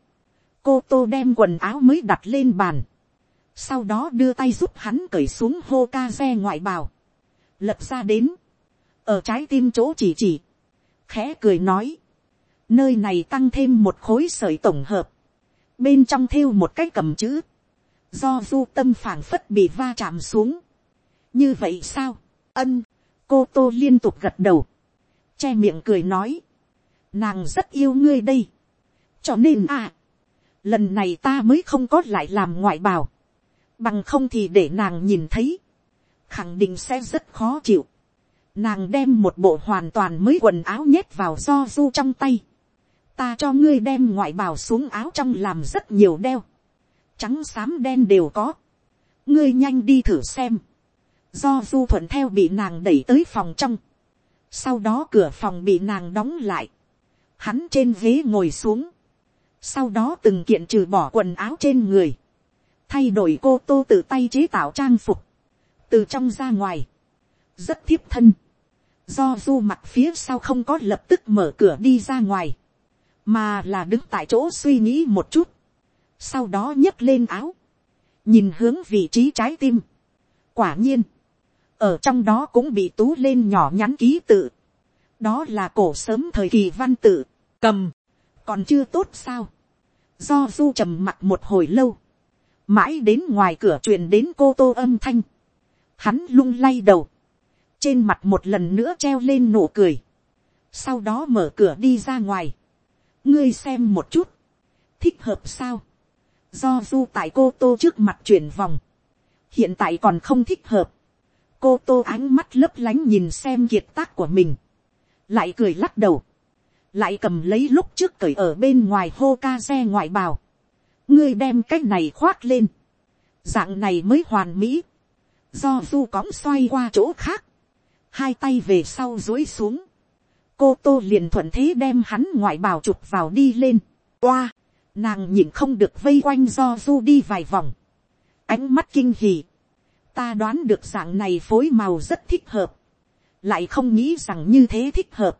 cô tô đem quần áo mới đặt lên bàn, sau đó đưa tay giúp hắn cởi xuống hô ca xe ngoại bào, lật ra đến, ở trái tim chỗ chỉ chỉ, khẽ cười nói, nơi này tăng thêm một khối sợi tổng hợp, bên trong thêu một cái cầm chữ, do du tâm phảng phất bị va chạm xuống, như vậy sao, ân, cô tô liên tục gật đầu, che miệng cười nói, nàng rất yêu ngươi đây, cho nên à, lần này ta mới không có lại làm ngoại bào, bằng không thì để nàng nhìn thấy, khẳng định sẽ rất khó chịu. Nàng đem một bộ hoàn toàn mới quần áo nhét vào do du trong tay. Ta cho ngươi đem ngoại bào xuống áo trong làm rất nhiều đeo. Trắng xám đen đều có. Ngươi nhanh đi thử xem. Do du thuận theo bị nàng đẩy tới phòng trong. Sau đó cửa phòng bị nàng đóng lại. Hắn trên ghế ngồi xuống. Sau đó từng kiện trừ bỏ quần áo trên người, thay đổi cô tô tự tay chế tạo trang phục, từ trong ra ngoài, rất thiếp thân, do du mặt phía sau không có lập tức mở cửa đi ra ngoài, mà là đứng tại chỗ suy nghĩ một chút, sau đó nhấc lên áo, nhìn hướng vị trí trái tim. quả nhiên, ở trong đó cũng bị tú lên nhỏ nhắn ký tự, đó là cổ sớm thời kỳ văn tự, cầm, còn chưa tốt sao. do du trầm mặt một hồi lâu, mãi đến ngoài cửa truyền đến cô tô âm thanh, hắn lung lay đầu, trên mặt một lần nữa treo lên nụ cười, sau đó mở cửa đi ra ngoài, ngươi xem một chút, thích hợp sao, do du tại cô tô trước mặt chuyển vòng, hiện tại còn không thích hợp, cô tô ánh mắt lấp lánh nhìn xem kiệt tác của mình, lại cười lắc đầu, lại cầm lấy lúc trước cởi ở bên ngoài hô ca xe ngoại bào, ngươi đem cái này khoác lên, dạng này mới hoàn mỹ, do du cõng xoay qua chỗ khác, hai tay về sau dối xuống, cô tô liền thuận thế đem hắn ngoại bào chụp vào đi lên, oa, nàng nhìn không được vây quanh do du đi vài vòng, ánh mắt kinh hì, ta đoán được dạng này phối màu rất thích hợp, lại không nghĩ rằng như thế thích hợp,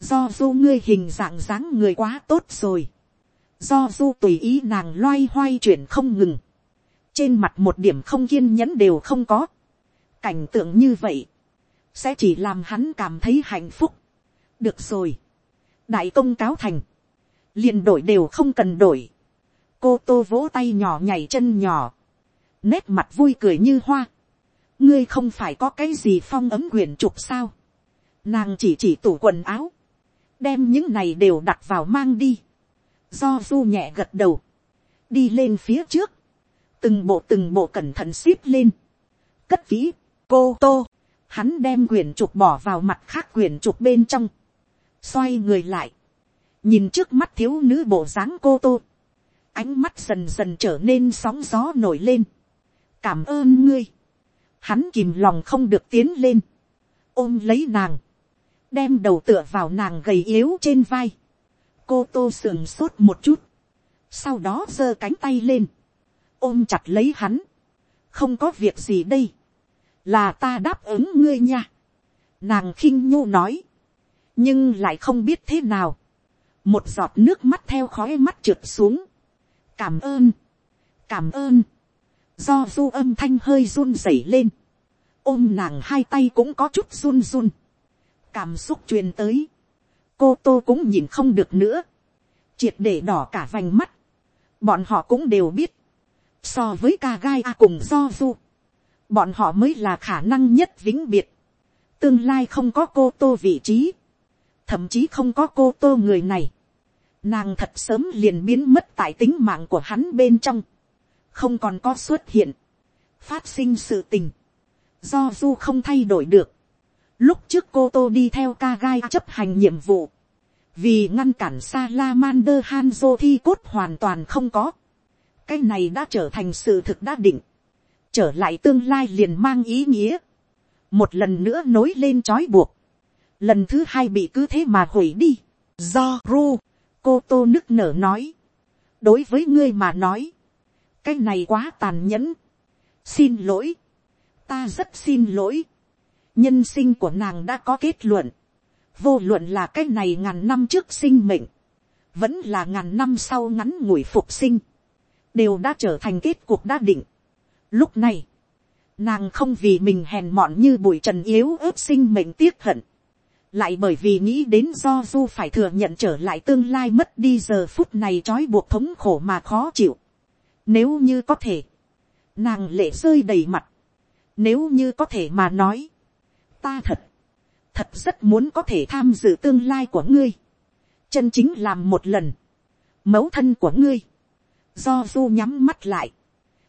do du ngươi hình dạng dáng người quá tốt rồi, do du tùy ý nàng loay hoay chuyển không ngừng, trên mặt một điểm không kiên nhẫn đều không có, cảnh tượng như vậy, sẽ chỉ làm hắn cảm thấy hạnh phúc. được rồi, đại công cáo thành, liền đổi đều không cần đổi, cô tô vỗ tay nhỏ nhảy chân nhỏ, nét mặt vui cười như hoa, ngươi không phải có cái gì phong ấm quyền trục sao, nàng chỉ chỉ tủ quần áo, đem những này đều đặt vào mang đi, do du nhẹ gật đầu, đi lên phía trước, từng bộ từng bộ cẩn thận ship lên, cất kỹ, cô tô, hắn đem quyển trục bỏ vào mặt khác quyển trục bên trong, xoay người lại, nhìn trước mắt thiếu nữ bộ dáng cô tô, ánh mắt dần dần trở nên sóng gió nổi lên, cảm ơn ngươi, hắn kìm lòng không được tiến lên, ôm lấy nàng, đem đầu tựa vào nàng gầy yếu trên vai, cô tô sườn sốt một chút, sau đó giơ cánh tay lên, ôm chặt lấy hắn, không có việc gì đây, là ta đáp ứng ngươi nha, nàng khinh nhu nói, nhưng lại không biết thế nào, một giọt nước mắt theo khói mắt trượt xuống, cảm ơn, cảm ơn, do du âm thanh hơi run rẩy lên, ôm nàng hai tay cũng có chút run run, cảm xúc truyền tới, cô tô cũng nhìn không được nữa, triệt để đỏ cả vành mắt, bọn họ cũng đều biết, so với ca gai a cùng do du, bọn họ mới là khả năng nhất vĩnh biệt, tương lai không có cô tô vị trí, thậm chí không có cô tô người này, nàng thật sớm liền biến mất tại tính mạng của hắn bên trong, không còn có xuất hiện, phát sinh sự tình, do du không thay đổi được, lúc trước cô tô đi theo ca gai chấp hành nhiệm vụ, vì ngăn cản Salamander Hanzo thi cốt hoàn toàn không có, cái này đã trở thành sự thực đã định, trở lại tương lai liền mang ý nghĩa, một lần nữa nối lên trói buộc, lần thứ hai bị cứ thế mà hủy đi, do ru, cô tô nức nở nói, đối với ngươi mà nói, cái này quá tàn nhẫn, xin lỗi, ta rất xin lỗi, nhân sinh của nàng đã có kết luận, vô luận là cái này ngàn năm trước sinh mệnh, vẫn là ngàn năm sau ngắn ngủi phục sinh, đều đã trở thành kết cuộc đã định. Lúc này, nàng không vì mình hèn mọn như bụi trần yếu ớt sinh mệnh tiếc hận, lại bởi vì nghĩ đến do du phải thừa nhận trở lại tương lai mất đi giờ phút này trói buộc thống khổ mà khó chịu. Nếu như có thể, nàng lệ rơi đầy mặt. Nếu như có thể mà nói, ta thật, thật rất muốn có thể tham dự tương lai của ngươi. Chân chính làm một lần, mẫu thân của ngươi. Do du nhắm mắt lại,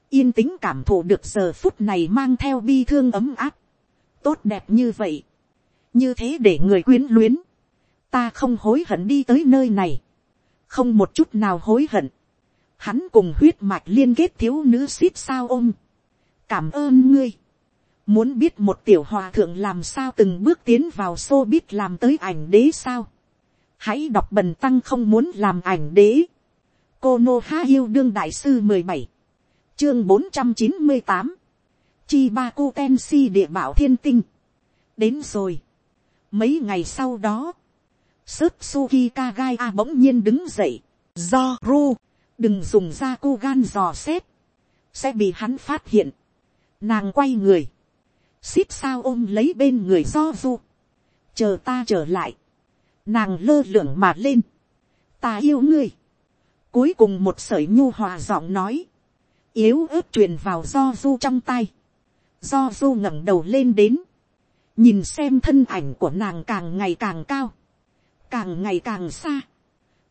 yên tĩnh cảm thụ được giờ phút này mang theo bi thương ấm áp. Tốt đẹp như vậy. Như thế để người quyến luyến, ta không hối hận đi tới nơi này, không một chút nào hối hận, hắn cùng huyết mạch liên kết thiếu nữ suýt sao ôm, cảm ơn ngươi, muốn biết một tiểu hòa thượng làm sao từng bước tiến vào xô biết làm tới ảnh đế sao, hãy đọc bần tăng không muốn làm ảnh đế, cô nô Há yêu đương đại sư mười bảy, chương bốn trăm chín mươi tám, chi ba cô ten si địa bảo thiên tinh, đến rồi, Mấy ngày sau đó, Sớt Suki Kagai A bỗng nhiên đứng dậy. Do Ru, đừng dùng ra cô gan dò xét. Sẽ bị hắn phát hiện. Nàng quay người. Xít sao ôm lấy bên người do du Chờ ta trở lại. Nàng lơ lửng mà lên. Ta yêu ngươi. Cuối cùng một sởi nhu hòa giọng nói. Yếu ớt truyền vào do Du trong tay. Do Du ngẩng đầu lên đến nhìn xem thân ảnh của nàng càng ngày càng cao, càng ngày càng xa,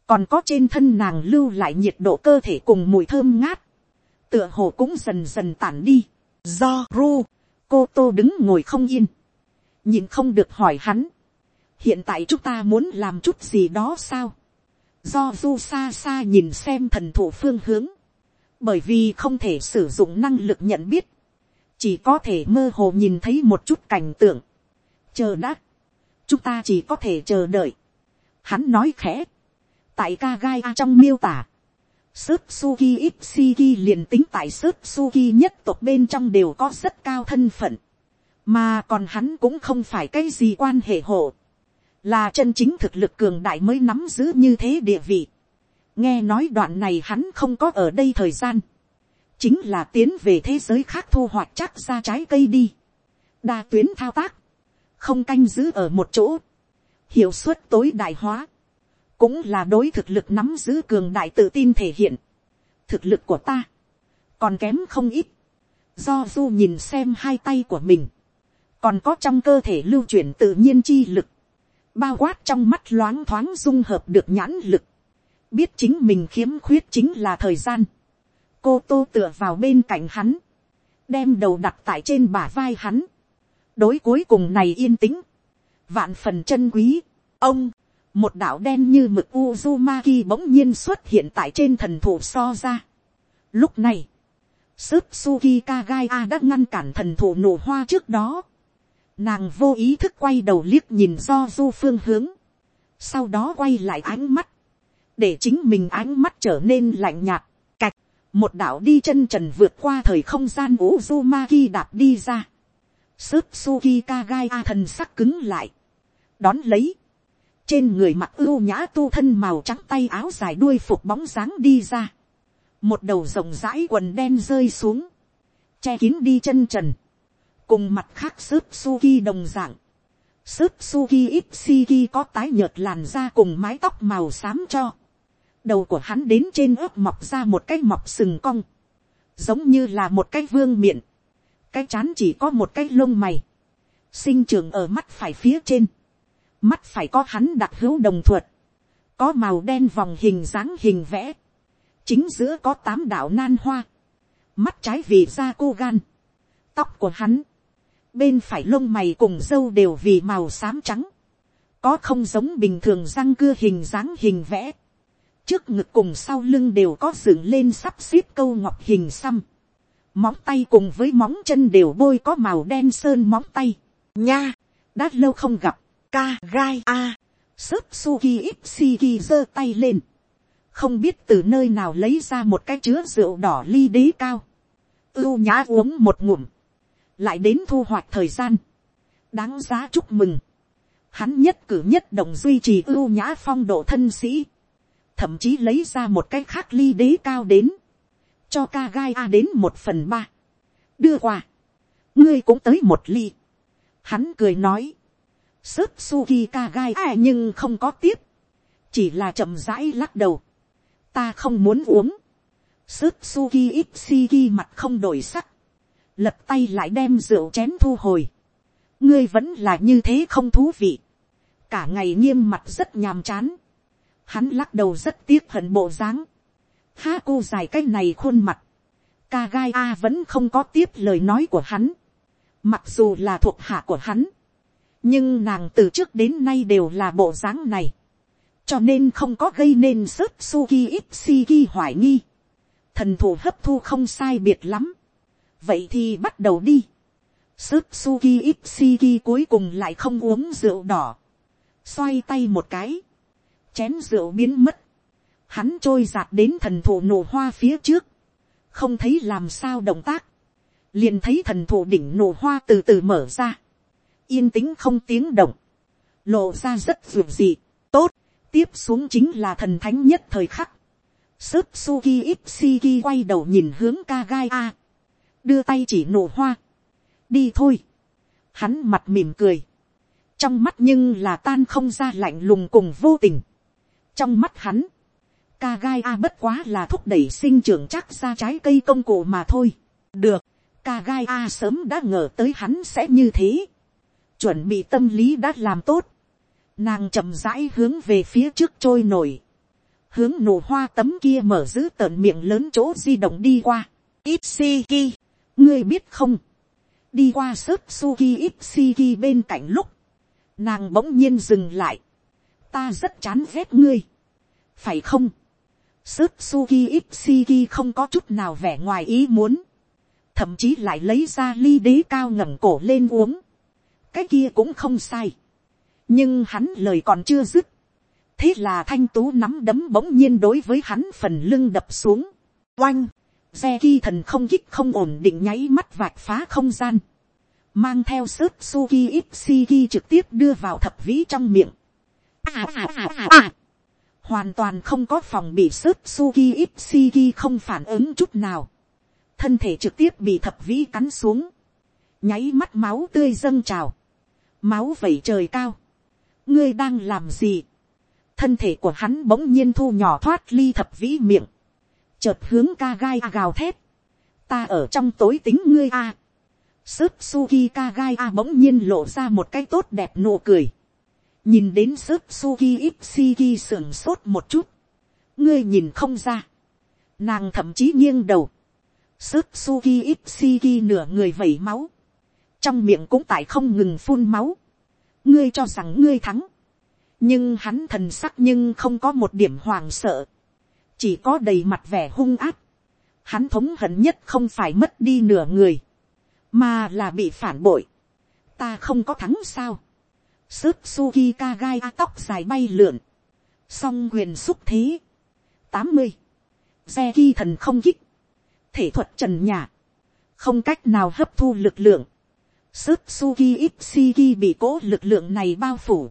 còn có trên thân nàng lưu lại nhiệt độ cơ thể cùng mùi thơm ngát, tựa hồ cũng dần dần tản đi, do ru, cô tô đứng ngồi không yên, nhìn không được hỏi hắn, hiện tại chúng ta muốn làm chút gì đó sao, do du xa xa nhìn xem thần thụ phương hướng, bởi vì không thể sử dụng năng lực nhận biết, chỉ có thể mơ hồ nhìn thấy một chút cảnh tượng, chờ đã, chúng ta chỉ có thể chờ đợi. Hắn nói khẽ, tại ca gai a trong miêu tả, Sớt Suki Ipsiki liền tính tại Sớt Suki nhất tộc bên trong đều có rất cao thân phận. Mà còn hắn cũng không phải cái gì quan hệ hộ. Là chân chính thực lực cường đại mới nắm giữ như thế địa vị. Nghe nói đoạn này hắn không có ở đây thời gian. Chính là tiến về thế giới khác thu hoạch chắc ra trái cây đi. Đa tuyến thao tác. Không canh giữ ở một chỗ. Hiệu suất tối đại hóa cũng là đối thực lực nắm giữ cường đại tự tin thể hiện. thực lực của ta, còn kém không ít, do du nhìn xem hai tay của mình, còn có trong cơ thể lưu chuyển tự nhiên chi lực, bao quát trong mắt loáng thoáng dung hợp được nhãn lực, biết chính mình khiếm khuyết chính là thời gian, cô tô tựa vào bên cạnh hắn, đem đầu đặt tại trên bả vai hắn, đối cuối cùng này yên tĩnh, vạn phần chân quý, ông, một đạo đen như mực Uzumaki bỗng nhiên xuất hiện tại trên thần thủ so ra. Lúc này, sức Suki Kagaya đã ngăn cản thần thủ nổ hoa trước đó. Nàng vô ý thức quay đầu liếc nhìn do du phương hướng. Sau đó quay lại ánh mắt. Để chính mình ánh mắt trở nên lạnh nhạt. Cạch, một đạo đi chân trần vượt qua thời không gian Uzumaki đạp đi ra. Sức Suki Kagaya thần sắc cứng lại. Đón lấy trên người mặc ưu nhã tu thân màu trắng tay áo dài đuôi phục bóng dáng đi ra, một đầu rộng rãi quần đen rơi xuống, che kín đi chân trần, cùng mặt khác sức suki đồng dạng, sức suki ipsiki có tái nhợt làn da cùng mái tóc màu xám cho, đầu của hắn đến trên ướp mọc ra một cái mọc sừng cong, giống như là một cái vương miệng, cái chán chỉ có một cái lông mày, sinh trường ở mắt phải phía trên, mắt phải có hắn đặc hữu đồng thuật, có màu đen vòng hình dáng hình vẽ, chính giữa có tám đạo nan hoa, mắt trái vì da cô gan, tóc của hắn, bên phải lông mày cùng dâu đều vì màu xám trắng, có không giống bình thường răng cưa hình dáng hình vẽ, trước ngực cùng sau lưng đều có dựng lên sắp xếp câu ngọc hình xăm, móng tay cùng với móng chân đều bôi có màu đen sơn móng tay, nha, đã lâu không gặp, Ka gai a. Sớp suki ipsiki giơ tay lên. Không biết từ nơi nào lấy ra một cái chứa rượu đỏ ly đế cao. Ưu nhã uống một ngụm. Lại đến thu hoạch thời gian. Đáng giá chúc mừng. Hắn nhất cử nhất động duy trì ưu nhã phong độ thân sĩ. Thậm chí lấy ra một cái khác ly đế cao đến. Cho ca gai a đến một phần ba. Đưa qua. Ngươi cũng tới một ly. Hắn cười nói Sớp Suki Kagai à nhưng không có tiếp. Chỉ là chậm rãi lắc đầu. Ta không muốn uống. Sớp Suki Ipsiki mặt không đổi sắc. Lật tay lại đem rượu chén thu hồi. Ngươi vẫn là như thế không thú vị. Cả ngày nghiêm mặt rất nhàm chán. Hắn lắc đầu rất tiếc hận bộ dáng. Ha, cô dài cái này khuôn mặt. Kagai A vẫn không có tiếp lời nói của hắn. Mặc dù là thuộc hạ của hắn nhưng nàng từ trước đến nay đều là bộ dáng này, cho nên không có gây nên sức suki ipsiki hoài nghi, thần thủ hấp thu không sai biệt lắm, vậy thì bắt đầu đi, sức suki ipsiki cuối cùng lại không uống rượu đỏ, xoay tay một cái, chén rượu biến mất, hắn trôi giạt đến thần thủ nổ hoa phía trước, không thấy làm sao động tác, liền thấy thần thủ đỉnh nổ hoa từ từ mở ra, yên tĩnh không tiếng động, lộ ra rất ruột gì, tốt, tiếp xuống chính là thần thánh nhất thời khắc. Sớp Suki Ipsiki quay đầu nhìn hướng Kagai A. Đưa tay chỉ nổ hoa. Đi thôi. Hắn mặt mỉm cười. Trong mắt nhưng là tan không ra lạnh lùng cùng vô tình. Trong mắt hắn. Kagai A bất quá là thúc đẩy sinh trưởng chắc ra trái cây công cụ mà thôi. Được. Kagai A sớm đã ngờ tới hắn sẽ như thế chuẩn bị tâm lý đã làm tốt, nàng chậm rãi hướng về phía trước trôi nổi, hướng nổ hoa tấm kia mở giữ tợn miệng lớn chỗ di động đi qua, Ipsiki, ngươi biết không, đi qua sớp suki Ipsiki bên cạnh lúc, nàng bỗng nhiên dừng lại, ta rất chán ghét ngươi, phải không, sớp suki Ipsiki không có chút nào vẻ ngoài ý muốn, thậm chí lại lấy ra ly đế cao ngẩng cổ lên uống, cái kia cũng không sai. nhưng hắn lời còn chưa dứt, thế là thanh tú nắm đấm bỗng nhiên đối với hắn phần lưng đập xuống, oanh, xe ki thần không kích không ổn định nháy mắt vạch phá không gian, mang theo sớt suki ipsiki trực tiếp đưa vào thập vĩ trong miệng. À, à, à, à, à. hoàn toàn không có phòng bị sớt suki ipsiki không phản ứng chút nào, thân thể trực tiếp bị thập vĩ cắn xuống, nháy mắt máu tươi dâng trào, máu vẩy trời cao, ngươi đang làm gì, thân thể của hắn bỗng nhiên thu nhỏ thoát ly thập vĩ miệng, chợt hướng ca gai a gào thét, ta ở trong tối tính ngươi a, sức suki ca gai a bỗng nhiên lộ ra một cái tốt đẹp nụ cười, nhìn đến sức suki ipsiki sưởng sốt một chút, ngươi nhìn không ra, nàng thậm chí nghiêng đầu, sức suki ipsiki nửa người vẩy máu, trong miệng cũng tại không ngừng phun máu, ngươi cho rằng ngươi thắng, nhưng hắn thần sắc nhưng không có một điểm hoàng sợ, chỉ có đầy mặt vẻ hung áp. Hắn thống hận nhất không phải mất đi nửa người, mà là bị phản bội. ta không có thắng sao. sức suki ka gai a tóc dài bay lượn, song quyền xúc thế. tám mươi, xe ghi thần không kích, thể thuật trần nhà, không cách nào hấp thu lực lượng sức suki ipsiki bị cố lực lượng này bao phủ,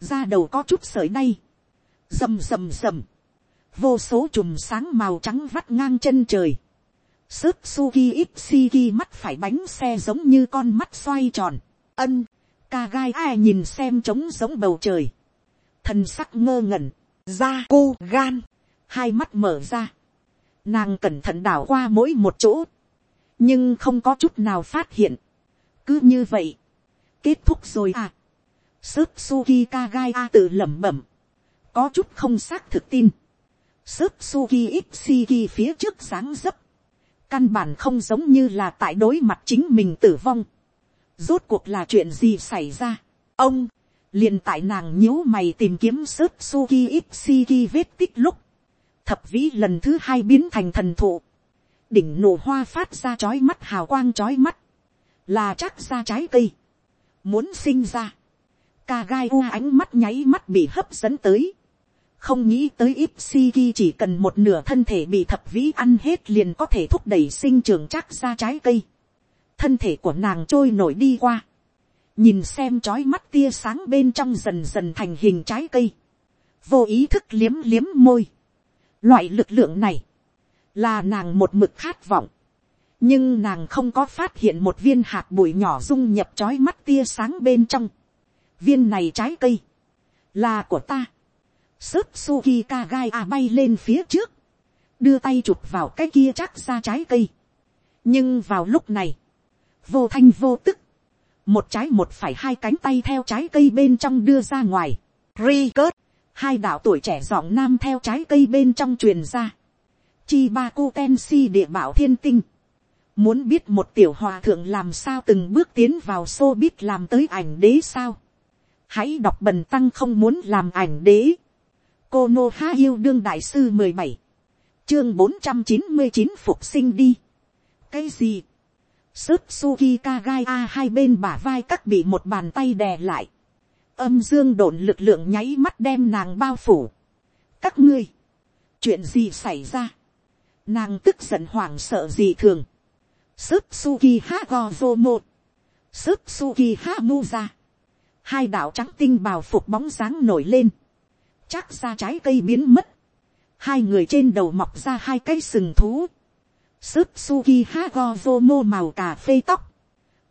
ra đầu có chút sợi đay, rầm rầm rầm, vô số chùm sáng màu trắng vắt ngang chân trời, sức suki ipsiki mắt phải bánh xe giống như con mắt xoay tròn, ân, ca gai ai nhìn xem trống giống bầu trời, thần sắc ngơ ngẩn, da cô gan, hai mắt mở ra, nàng cẩn thận đảo qua mỗi một chỗ, nhưng không có chút nào phát hiện, cứ như vậy, kết thúc rồi à, Sớp suki kagai a tự lẩm bẩm, có chút không xác thực tin, Sớp suki ipsiki phía trước sáng dấp, căn bản không giống như là tại đối mặt chính mình tử vong, rốt cuộc là chuyện gì xảy ra, ông, liền tại nàng nhíu mày tìm kiếm Sớp suki ipsiki vết tích lúc, thập vĩ lần thứ hai biến thành thần thụ, đỉnh nổ hoa phát ra chói mắt hào quang chói mắt, là chắc ra trái cây, muốn sinh ra, ca gai u ánh mắt nháy mắt bị hấp dẫn tới. Không nghĩ tới Ipsiki chỉ cần một nửa thân thể bị thập vĩ ăn hết liền có thể thúc đẩy sinh trưởng chắc ra trái cây. Thân thể của nàng trôi nổi đi qua. Nhìn xem chói mắt tia sáng bên trong dần dần thành hình trái cây. Vô ý thức liếm liếm môi. Loại lực lượng này. Là nàng một mực khát vọng. Nhưng nàng không có phát hiện một viên hạt bụi nhỏ dung nhập chói mắt tia sáng bên trong viên này trái cây, là của ta. Sớp suki ka gai a à bay lên phía trước, đưa tay chụp vào cái kia chắc ra trái cây. nhưng vào lúc này, vô thanh vô tức, một trái một phải hai cánh tay theo trái cây bên trong đưa ra ngoài. Ri cớt, hai đạo tuổi trẻ giọng nam theo trái cây bên trong truyền ra. Chi ba cu ten si địa bảo thiên tinh. Muốn biết một tiểu hòa thượng làm sao từng bước tiến vào xô biết làm tới ảnh đế sao hãy đọc bần tăng không muốn làm ảnh đế. cô nô ha yêu đương đại sư mười bảy, chương bốn trăm chín mươi chín phục sinh đi. cái gì, Sớp suki kagai a hai bên bả vai các bị một bàn tay đè lại. âm dương độn lực lượng nháy mắt đem nàng bao phủ. các ngươi, chuyện gì xảy ra. nàng tức giận hoảng sợ gì thường sức suki ha go một, sức suki ha hai đạo trắng tinh bào phục bóng dáng nổi lên, chắc ra trái cây biến mất, hai người trên đầu mọc ra hai cái sừng thú, sức suki ha mô màu cà phê tóc,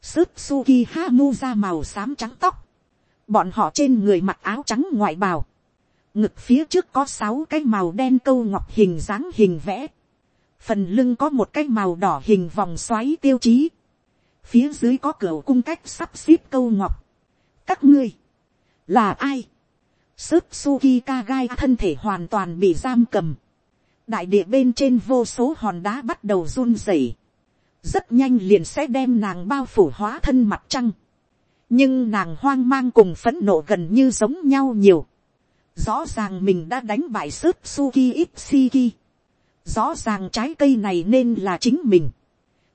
sức suki ha màu xám trắng tóc, bọn họ trên người mặc áo trắng ngoại bào, ngực phía trước có sáu cái màu đen câu ngọc hình dáng hình vẽ, phần lưng có một cái màu đỏ hình vòng xoáy tiêu chí, phía dưới có cửa cung cách sắp xếp câu ngọc, các ngươi, là ai, sức suki thân thể hoàn toàn bị giam cầm, đại địa bên trên vô số hòn đá bắt đầu run rẩy, rất nhanh liền sẽ đem nàng bao phủ hóa thân mặt trăng, nhưng nàng hoang mang cùng phẫn nộ gần như giống nhau nhiều, rõ ràng mình đã đánh bại sức suki ipsiki, rõ ràng trái cây này nên là chính mình,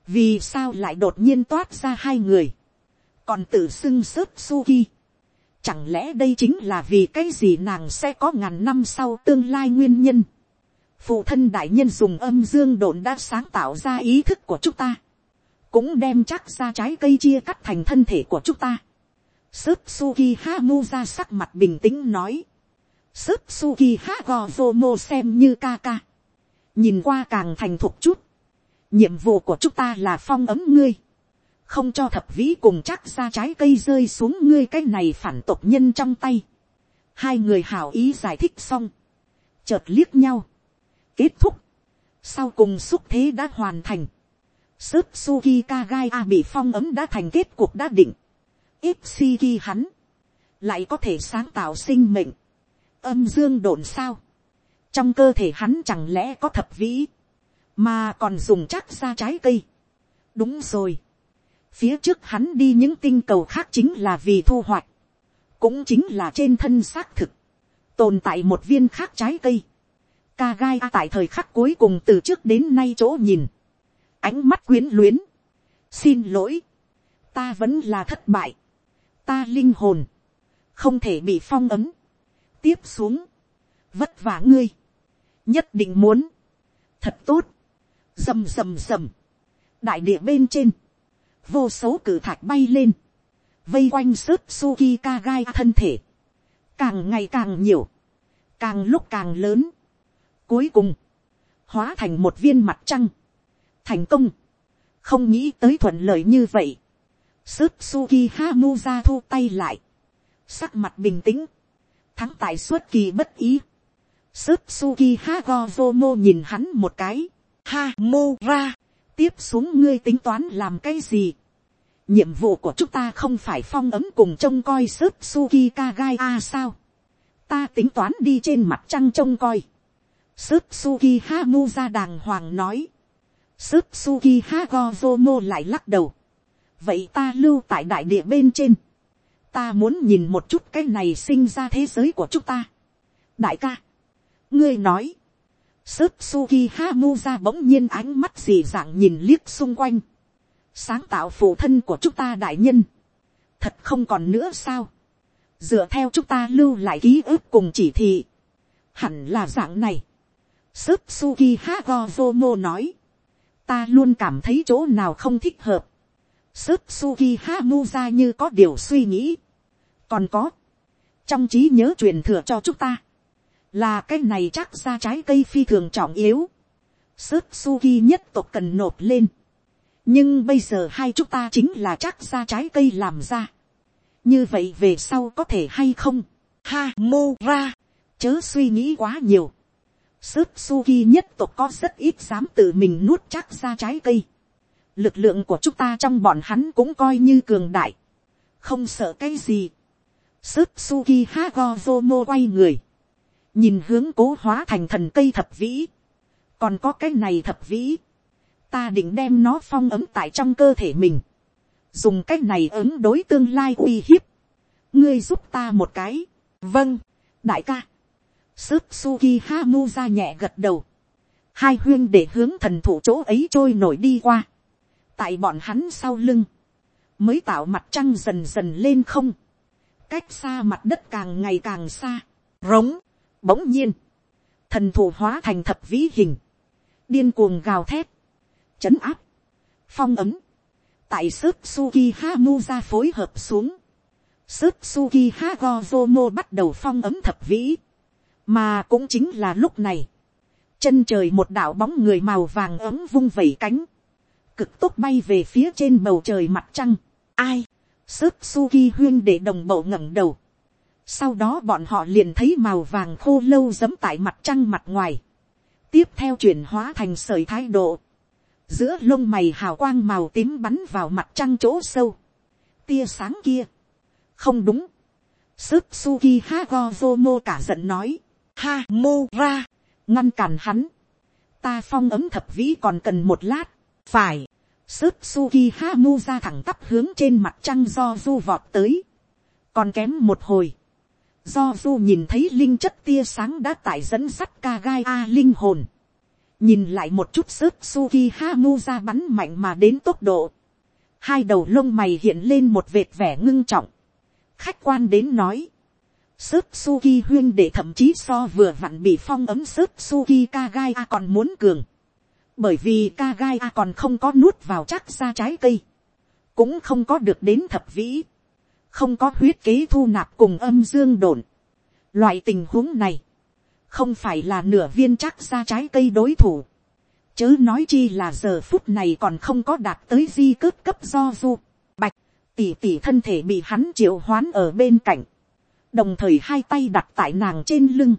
vì sao lại đột nhiên toát ra hai người, còn tự xưng sớt suki, Chẳng lẽ đây chính là vì cái gì nàng sẽ có ngàn năm sau tương lai nguyên nhân. Phụ thân đại nhân dùng âm dương độn đã sáng tạo ra ý thức của chúng ta. Cũng đem chắc ra trái cây chia cắt thành thân thể của chúng ta. Sớp Suki Hamu ra sắc mặt bình tĩnh nói. Sớp Suki Hagozomo xem như ca ca. Nhìn qua càng thành thục chút. Nhiệm vụ của chúng ta là phong ấm ngươi không cho thập vĩ cùng chắc ra trái cây rơi xuống ngươi cái này phản tộc nhân trong tay. Hai người hảo ý giải thích xong. Chợt liếc nhau. Kết thúc. Sau cùng xúc thế đã hoàn thành. Sớp Suki Kagai A bị phong ấm đã thành kết cuộc đã định. Ipsiki hắn. Lại có thể sáng tạo sinh mệnh. Âm dương đồn sao. Trong cơ thể hắn chẳng lẽ có thập vĩ. Mà còn dùng chắc ra trái cây. Đúng rồi Phía trước hắn đi những tinh cầu khác chính là vì thu hoạch. Cũng chính là trên thân xác thực. Tồn tại một viên khác trái cây. Ca gai tại thời khắc cuối cùng từ trước đến nay chỗ nhìn. Ánh mắt quyến luyến. Xin lỗi. Ta vẫn là thất bại. Ta linh hồn. Không thể bị phong ấm. Tiếp xuống. Vất vả ngươi. Nhất định muốn. Thật tốt. rầm rầm rầm, Đại địa bên trên. Vô số cử thạch bay lên, vây quanh sớt suki kagai thân thể, càng ngày càng nhiều, càng lúc càng lớn, cuối cùng, hóa thành một viên mặt trăng, thành công, không nghĩ tới thuận lợi như vậy, sớt suki hamuza thu tay lại, sắc mặt bình tĩnh, thắng tại suốt kỳ bất ý, sớp suki hagozomo nhìn hắn một cái, ha mô ra, tiếp xuống ngươi tính toán làm cái gì. nhiệm vụ của chúng ta không phải phong ấm cùng trông coi sớp suki kagai a sao. ta tính toán đi trên mặt trăng trông coi. sớp suki hamu ra đàng hoàng nói. sớp suki hagozomo lại lắc đầu. vậy ta lưu tại đại địa bên trên. ta muốn nhìn một chút cái này sinh ra thế giới của chúng ta. đại ca, ngươi nói, Sớp Suki Hamuza bỗng nhiên ánh mắt dị dạng nhìn liếc xung quanh. Sáng tạo phụ thân của chúng ta đại nhân. Thật không còn nữa sao. Dựa theo chúng ta lưu lại ký ức cùng chỉ thị. Hẳn là dạng này. Sớp Suki Hagozomo nói. Ta luôn cảm thấy chỗ nào không thích hợp. Sớp Suki Hamuza như có điều suy nghĩ. Còn có. Trong trí nhớ truyền thừa cho chúng ta là cái này chắc ra trái cây phi thường trọng yếu, sớt suki nhất tộc cần nộp lên, nhưng bây giờ hai chúng ta chính là chắc ra trái cây làm ra, như vậy về sau có thể hay không, ha mô ra, chớ suy nghĩ quá nhiều, sớt suki nhất tộc có rất ít dám tự mình nuốt chắc ra trái cây, lực lượng của chúng ta trong bọn hắn cũng coi như cường đại, không sợ cái gì, sớt suki hagozomo quay người, nhìn hướng cố hóa thành thần cây thập vĩ, còn có cái này thập vĩ, ta định đem nó phong ấm tại trong cơ thể mình, dùng cái này ứng đối tương lai uy hiếp, ngươi giúp ta một cái, vâng, đại ca, sức suki hamu ra nhẹ gật đầu, hai huyên để hướng thần thủ chỗ ấy trôi nổi đi qua, tại bọn hắn sau lưng, mới tạo mặt trăng dần dần lên không, cách xa mặt đất càng ngày càng xa, rống, Bỗng nhiên, thần thủ hóa thành thập vĩ hình, điên cuồng gào thét, chấn áp, phong ấm, tại sớp suki hamu ra phối hợp xuống, sớp suki hagozomo bắt đầu phong ấm thập vĩ, mà cũng chính là lúc này, chân trời một đạo bóng người màu vàng ấm vung vẩy cánh, cực tốt bay về phía trên bầu trời mặt trăng, ai, sớp suki huyên để đồng bộ ngẩng đầu, sau đó bọn họ liền thấy màu vàng khô lâu giấm tại mặt trăng mặt ngoài. Tiếp theo chuyển hóa thành sởi thái độ. Giữa lông mày hào quang màu tím bắn vào mặt trăng chỗ sâu. Tia sáng kia. Không đúng. Sức Suki Hagozomo cả giận nói. Ha mô ra. Ngăn cản hắn. Ta phong ấm thập vĩ còn cần một lát. Phải. Sức Suki Hamu ra thẳng tắp hướng trên mặt trăng do du vọt tới. Còn kém một hồi Do du nhìn thấy linh chất tia sáng đã tải dẫn sắt ca gai a linh hồn. Nhìn lại một chút sức Suki Hamu ra bắn mạnh mà đến tốc độ. Hai đầu lông mày hiện lên một vệt vẻ ngưng trọng. khách quan đến nói, Sớp Suki huyên để thậm chí so vừa vặn bị phong ấm Sớp Suki Kagai A còn muốn cường. Bởi vì ca gai A còn không có nuốt vào chắc ra trái cây. Cũng không có được đến thập vĩ. Không có huyết kế thu nạp cùng âm dương đồn. Loại tình huống này. Không phải là nửa viên chắc ra trái cây đối thủ. Chớ nói chi là giờ phút này còn không có đạt tới di cướp cấp do du. Bạch, tỷ tỷ thân thể bị hắn triệu hoán ở bên cạnh đồng thời hai tay đặt tại nàng trên lưng,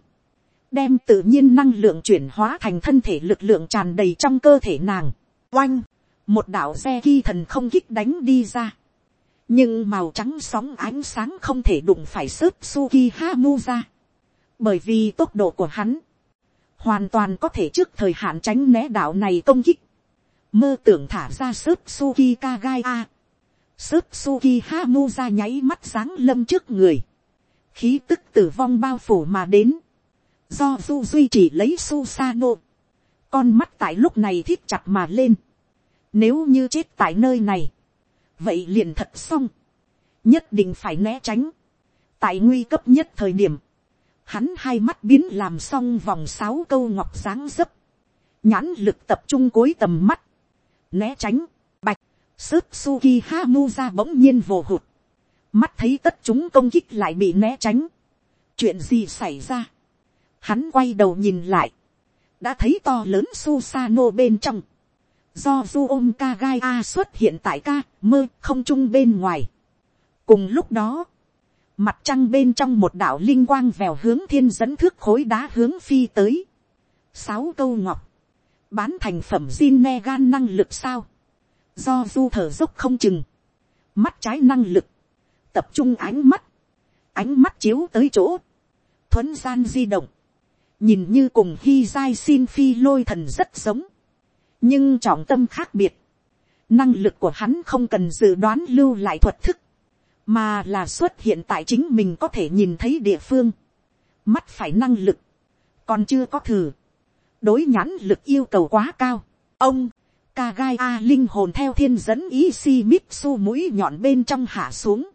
đem tự nhiên năng lượng chuyển hóa thành thân thể lực lượng tràn đầy trong cơ thể nàng, oanh, một đạo xe ki thần không kích đánh đi ra, nhưng màu trắng sóng ánh sáng không thể đụng phải sớp suki ha mu ra, bởi vì tốc độ của hắn, hoàn toàn có thể trước thời hạn tránh né đạo này công kích, mơ tưởng thả ra sớp suki kagai a, sớp suki ha mu ra nháy mắt sáng lâm trước người, khí tức tử vong bao phủ mà đến, do du duy chỉ lấy Susano, con mắt tại lúc này thiết chặt mà lên, nếu như chết tại nơi này, vậy liền thật xong, nhất định phải né tránh, tại nguy cấp nhất thời điểm, hắn hai mắt biến làm xong vòng sáu câu ngọc dáng dấp, nhãn lực tập trung cuối tầm mắt, né tránh, bạch, sức suki ha mu ra bỗng nhiên vồ hụt, mắt thấy tất chúng công kích lại bị né tránh, chuyện gì xảy ra, hắn quay đầu nhìn lại, đã thấy to lớn Susano bên trong, do du ôm ca gai a xuất hiện tại ca mơ không trung bên ngoài. cùng lúc đó, mặt trăng bên trong một đạo linh quang vèo hướng thiên dẫn thước khối đá hướng phi tới. sáu câu ngọc, bán thành phẩm xin me gan năng lực sao, do du thở dốc không chừng, mắt trái năng lực, tập trung ánh mắt, ánh mắt chiếu tới chỗ, thuấn gian di động, nhìn như cùng hy giai xin phi lôi thần rất giống, nhưng trọng tâm khác biệt, năng lực của hắn không cần dự đoán lưu lại thuật thức, mà là xuất hiện tại chính mình có thể nhìn thấy địa phương, mắt phải năng lực, còn chưa có thử, đối nhãn lực yêu cầu quá cao, ông, ca gai a linh hồn theo thiên dẫn ý si mít su mũi nhọn bên trong hạ xuống,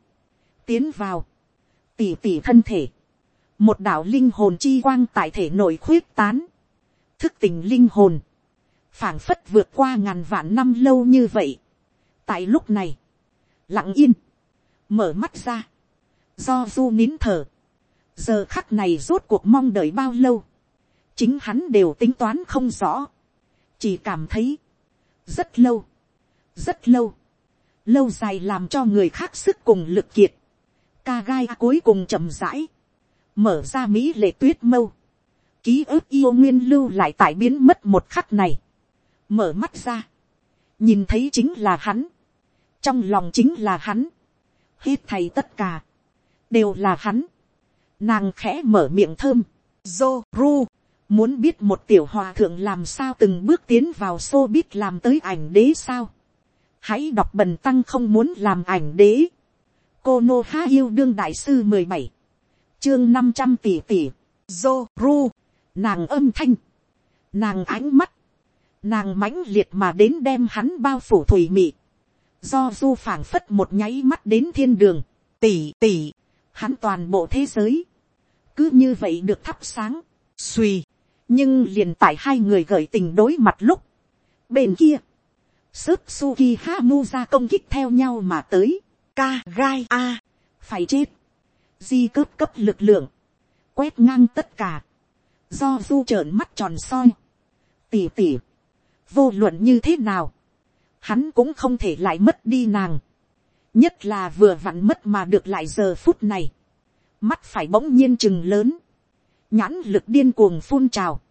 tiến vào, tỉ tỉ thân thể, một đạo linh hồn chi quang tại thể nội khuyết tán, thức tỉnh linh hồn, phảng phất vượt qua ngàn vạn năm lâu như vậy. tại lúc này, lặng yên, mở mắt ra, do du nín thở, giờ khắc này rốt cuộc mong đợi bao lâu, chính hắn đều tính toán không rõ, chỉ cảm thấy, rất lâu, rất lâu, lâu dài làm cho người khác sức cùng lực kiệt, ca gai cuối cùng chậm rãi, mở ra mỹ lệ tuyết mâu, ký ức yêu nguyên lưu lại tại biến mất một khắc này, mở mắt ra, nhìn thấy chính là hắn, trong lòng chính là hắn, hết thầy tất cả, đều là hắn, nàng khẽ mở miệng thơm, dô ru, muốn biết một tiểu hòa thượng làm sao từng bước tiến vào xô biết làm tới ảnh đế sao, hãy đọc bần tăng không muốn làm ảnh đế, cô nô há yêu đương đại sư mười bảy. Chương năm trăm tỷ tỷ, dô ru, nàng âm thanh, nàng ánh mắt, nàng mãnh liệt mà đến đem hắn bao phủ thủy mị, do du phảng phất một nháy mắt đến thiên đường, tỷ tỷ, hắn toàn bộ thế giới, cứ như vậy được thắp sáng, suy, nhưng liền tại hai người gởi tình đối mặt lúc, bên kia, sớp suki ha mu ra công kích theo nhau mà tới, ca gai a, phải chết, di cướp cấp lực lượng, quét ngang tất cả, do du trợn mắt tròn soi, tỉ tỉ, vô luận như thế nào, hắn cũng không thể lại mất đi nàng, nhất là vừa vặn mất mà được lại giờ phút này, mắt phải bỗng nhiên chừng lớn, nhãn lực điên cuồng phun trào,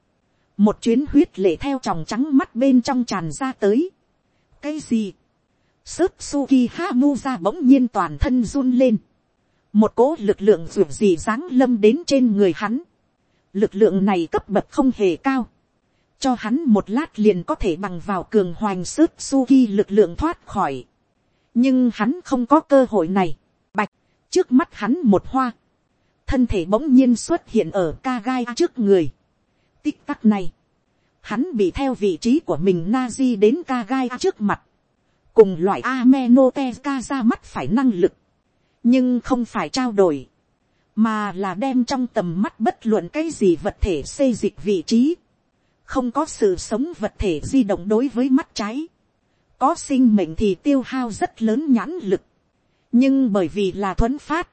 một chuyến huyết lệ theo tròng trắng mắt bên trong tràn ra tới. cái gì, Sớp Suki Hamu ra bỗng nhiên toàn thân run lên. Một cỗ lực lượng ruột gì dáng lâm đến trên người hắn. Lực lượng này cấp bậc không hề cao. Cho hắn một lát liền có thể bằng vào cường hoành sớp Suki lực lượng thoát khỏi. Nhưng hắn không có cơ hội này. Bạch, trước mắt hắn một hoa. Thân thể bỗng nhiên xuất hiện ở ca gai trước người. Tích tắc này. Hắn bị theo vị trí của mình Nazi đến ca gai trước mặt cùng loại Amenoteka ra mắt phải năng lực, nhưng không phải trao đổi, mà là đem trong tầm mắt bất luận cái gì vật thể xây dịch vị trí, không có sự sống vật thể di động đối với mắt trái, có sinh mệnh thì tiêu hao rất lớn nhãn lực, nhưng bởi vì là thuấn phát,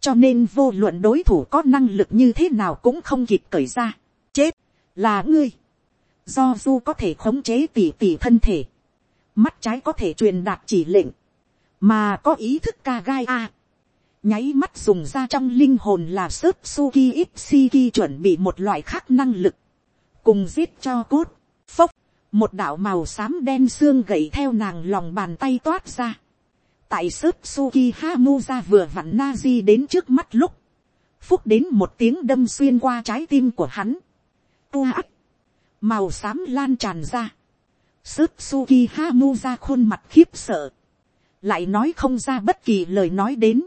cho nên vô luận đối thủ có năng lực như thế nào cũng không kịp cởi ra, chết, là ngươi, do du có thể khống chế tỉ tỉ thân thể, mắt trái có thể truyền đạt chỉ lệnh, mà có ý thức ca gai a, nháy mắt dùng ra trong linh hồn là sớp suki ipsiki chuẩn bị một loại khác năng lực, cùng giết cho cốt, phốc, một đạo màu xám đen xương gậy theo nàng lòng bàn tay toát ra, tại sớp suki hamuza vừa vặn na di đến trước mắt lúc, phúc đến một tiếng đâm xuyên qua trái tim của hắn, tua màu xám lan tràn ra, sớp suki hamuza khuôn mặt khiếp sợ, lại nói không ra bất kỳ lời nói đến,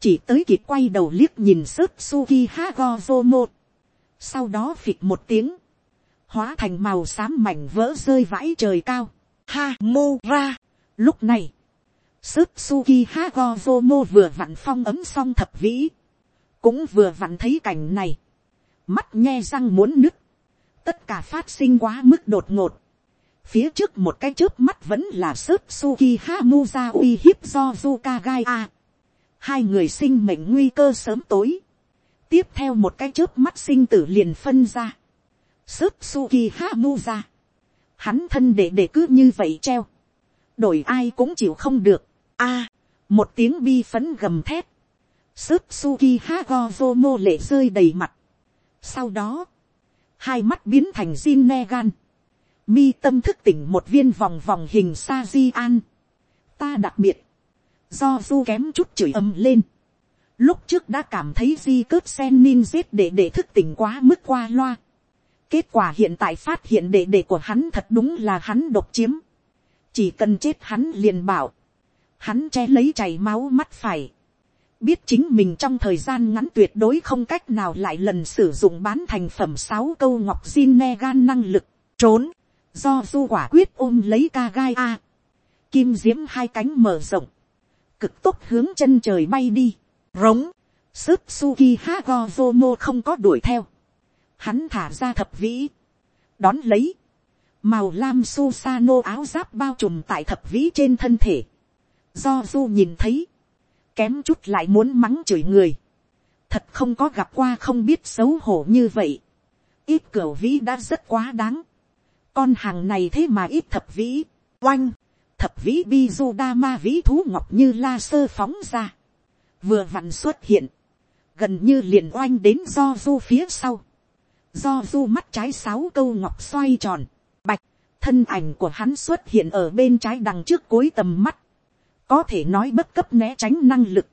chỉ tới kịp quay đầu liếc nhìn sớp suki hagozomo, sau đó phịch một tiếng, hóa thành màu xám mảnh vỡ rơi vãi trời cao, ha mô ra, lúc này, sức suki hagozomo vừa vặn phong ấm xong thập vĩ, cũng vừa vặn thấy cảnh này, mắt nhe răng muốn nứt, tất cả phát sinh quá mức đột ngột, phía trước một cái chớp mắt vẫn là sức suki hamuza uy hiếp do zuka gai a, hai người sinh mệnh nguy cơ sớm tối, tiếp theo một cái chớp mắt sinh tử liền phân ra, sớt suki hamuza, hắn thân để để cứ như vậy treo, đổi ai cũng chịu không được, a, một tiếng bi phấn gầm thét, sớt suki hagozomo lệ rơi đầy mặt, sau đó, hai mắt biến thành Jin Negan. Mi tâm thức tỉnh một viên vòng vòng hình sa di an. Ta đặc biệt, do du kém chút chửi ầm lên. Lúc trước đã cảm thấy di cướp sen ninh giết để để thức tỉnh quá mức qua loa. Kết quả hiện tại phát hiện đệ đệ của hắn thật đúng là hắn độc chiếm. Chỉ cần chết hắn liền bảo. Hắn che lấy chảy máu mắt phải. Biết chính mình trong thời gian ngắn tuyệt đối không cách nào lại lần sử dụng bán thành phẩm sáu câu ngọc xin ne gan năng lực, trốn, do du quả quyết ôm lấy ca gai a, kim diễm hai cánh mở rộng, cực tốc hướng chân trời bay đi, rống, sức suki hagozomo không có đuổi theo, hắn thả ra thập vĩ, đón lấy, màu lam su sano áo giáp bao trùm tại thập vĩ trên thân thể, do du nhìn thấy, kém chút lại muốn mắng chửi người, thật không có gặp qua không biết xấu hổ như vậy, ít cửa vĩ đã rất quá đáng, con hàng này thế mà ít thập vĩ, oanh, thập vĩ bi du đa ma vĩ thú ngọc như la sơ phóng ra, vừa vặn xuất hiện, gần như liền oanh đến do du phía sau, do du mắt trái sáu câu ngọc xoay tròn, bạch, thân ảnh của hắn xuất hiện ở bên trái đằng trước cuối tầm mắt, có thể nói bất cấp né tránh năng lực,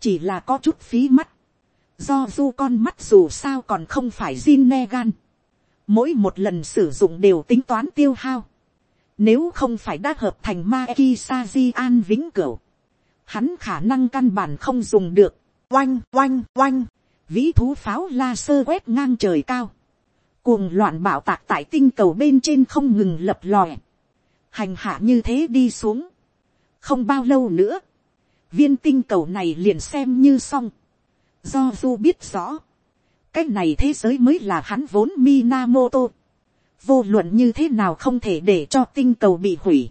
chỉ là có chút phí mắt, do du con mắt dù sao còn không phải zin ne gan, mỗi một lần sử dụng đều tính toán tiêu hao, nếu không phải đã hợp thành ma ki sa di an vĩnh cửu, hắn khả năng căn bản không dùng được, oanh oanh oanh, vĩ thú pháo la sơ quét ngang trời cao, cuồng loạn bảo tạc tại tinh cầu bên trên không ngừng lập lòe, hành hạ như thế đi xuống, không bao lâu nữa, viên tinh cầu này liền xem như xong. Do du biết rõ, cái này thế giới mới là hắn vốn Minamoto. Vô luận như thế nào không thể để cho tinh cầu bị hủy.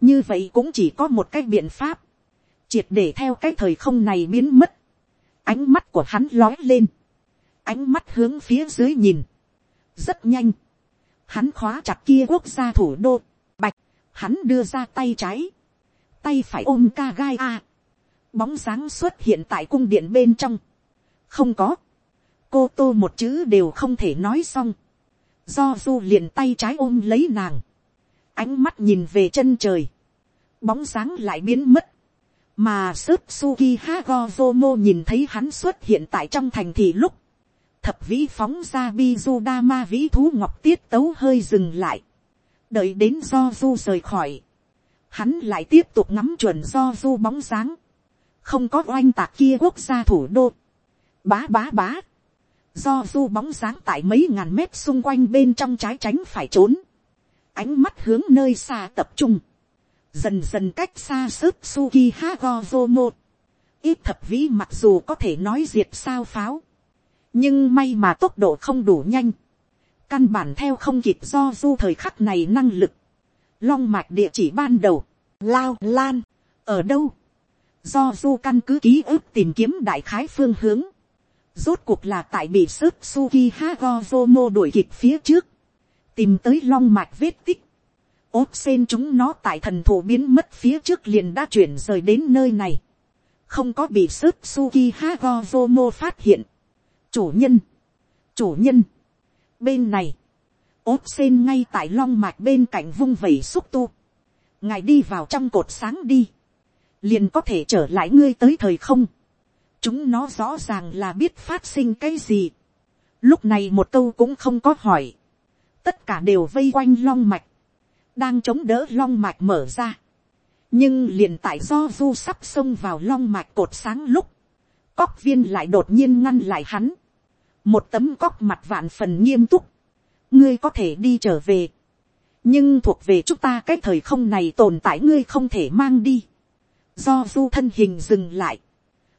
Như vậy cũng chỉ có một cái biện pháp. Triệt để theo cái thời không này biến mất. Ánh mắt của hắn lói lên. Ánh mắt hướng phía dưới nhìn. Rất nhanh. Hắn khóa chặt kia quốc gia thủ đô. Bạch. Hắn đưa ra tay trái tay phải ôm ca gai a. bóng dáng xuất hiện tại cung điện bên trong. không có. cô tô một chữ đều không thể nói xong. do du liền tay trái ôm lấy nàng. ánh mắt nhìn về chân trời. bóng dáng lại biến mất mà sớt suki hagozomo nhìn thấy hắn xuất hiện tại trong thành thị lúc. thập vĩ phóng ra bizu dama vĩ thú ngọc tiết tấu hơi dừng lại. đợi đến do du rời khỏi hắn lại tiếp tục ngắm chuẩn do du bóng dáng, không có oanh tạc kia quốc gia thủ đô, bá bá bá, do du bóng dáng tại mấy ngàn mét xung quanh bên trong trái tránh phải trốn, ánh mắt hướng nơi xa tập trung, dần dần cách xa sức suki hagozomo, ít thập vĩ mặc dù có thể nói diệt sao pháo, nhưng may mà tốc độ không đủ nhanh, căn bản theo không kịp do du thời khắc này năng lực, long mạch địa chỉ ban đầu, lao lan, ở đâu, do du căn cứ ký ức tìm kiếm đại khái phương hướng, rốt cuộc là tại bị sức suki hagozomo đuổi kịp phía trước, tìm tới long mạch vết tích, ốp sen chúng nó tại thần thủ biến mất phía trước liền đã chuyển rời đến nơi này, không có bị sức suki hagozomo phát hiện, chủ nhân, chủ nhân, bên này, ốp sen ngay tại long mạch bên cạnh vung vẩy xúc tu, ngài đi vào trong cột sáng đi, liền có thể trở lại ngươi tới thời không, chúng nó rõ ràng là biết phát sinh cái gì, lúc này một câu cũng không có hỏi, tất cả đều vây quanh long mạch, đang chống đỡ long mạch mở ra, nhưng liền tại do du sắp xông vào long mạch cột sáng lúc, cóc viên lại đột nhiên ngăn lại hắn, một tấm cóc mặt vạn phần nghiêm túc, ngươi có thể đi trở về, nhưng thuộc về chúng ta cái thời không này tồn tại ngươi không thể mang đi, do du thân hình dừng lại,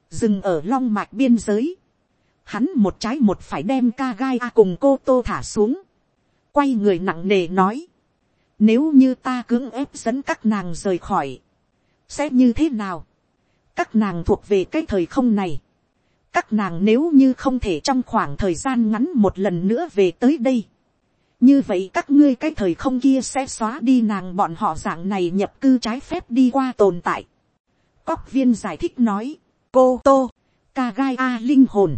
dừng ở long mạch biên giới, hắn một trái một phải đem ca gai a cùng cô tô thả xuống, quay người nặng nề nói, nếu như ta cưỡng ép dẫn các nàng rời khỏi, sẽ như thế nào, các nàng thuộc về cái thời không này, các nàng nếu như không thể trong khoảng thời gian ngắn một lần nữa về tới đây, như vậy các ngươi cái thời không kia sẽ xóa đi nàng bọn họ dạng này nhập cư trái phép đi qua tồn tại. Cóc viên giải thích nói, cô tô, ca gai a linh hồn,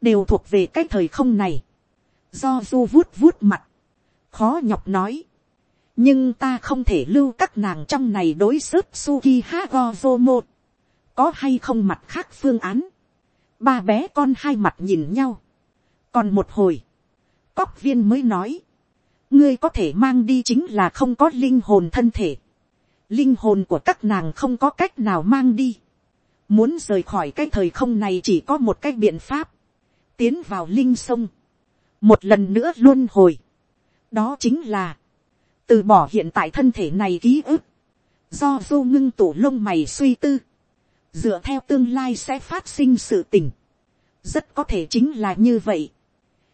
đều thuộc về cái thời không này. Do du vuốt vuốt mặt, khó nhọc nói nhưng ta không thể lưu các nàng trong này đối xớp suki hagozomo. có hay không mặt khác phương án. ba bé con hai mặt nhìn nhau. còn một hồi, cóc viên mới nói, ngươi có thể mang đi chính là không có linh hồn thân thể. linh hồn của các nàng không có cách nào mang đi. muốn rời khỏi cái thời không này chỉ có một cái biện pháp, tiến vào linh sông, một lần nữa luôn hồi. đó chính là, từ bỏ hiện tại thân thể này ký ức, do du ngưng tủ lông mày suy tư, dựa theo tương lai sẽ phát sinh sự tình, rất có thể chính là như vậy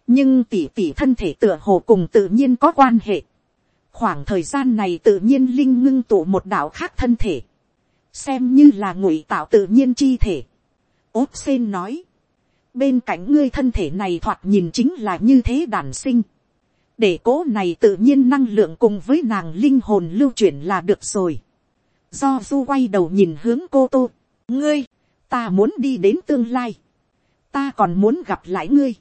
nhưng tỷ tỷ thân thể tựa hồ cùng tự nhiên có quan hệ. khoảng thời gian này tự nhiên linh ngưng tụ một đạo khác thân thể, xem như là ngụy tạo tự nhiên chi thể. ốp sen nói, bên cạnh ngươi thân thể này thoạt nhìn chính là như thế đản sinh để cố này tự nhiên năng lượng cùng với nàng linh hồn lưu chuyển là được rồi. do du quay đầu nhìn hướng cô tô, ngươi, ta muốn đi đến tương lai, ta còn muốn gặp lại ngươi.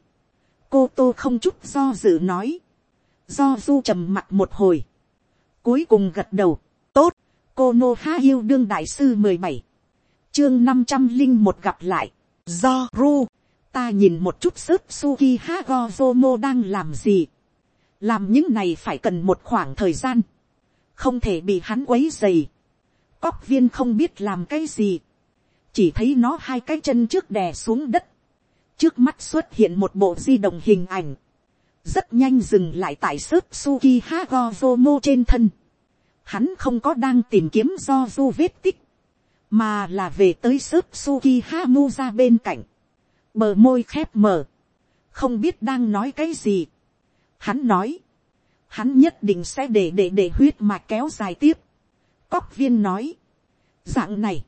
Cô tô không chút do dự nói, do du trầm mặt một hồi, cuối cùng gật đầu, tốt, cô nô há yêu đương đại sư mười bảy, chương năm trăm linh một gặp lại, do ru, ta nhìn một chút sức suki ha gozomo đang làm gì, làm những này phải cần một khoảng thời gian, không thể bị hắn quấy dày, cóc viên không biết làm cái gì, chỉ thấy nó hai cái chân trước đè xuống đất, trước mắt xuất hiện một bộ di động hình ảnh, rất nhanh dừng lại tại sớp suki hagozomo trên thân. Hắn không có đang tìm kiếm do du vết tích, mà là về tới sớp suki hamu ra bên cạnh, bờ môi khép mờ, không biết đang nói cái gì. Hắn nói, hắn nhất định sẽ để để để huyết mạch kéo dài tiếp. Cóc viên nói, dạng này,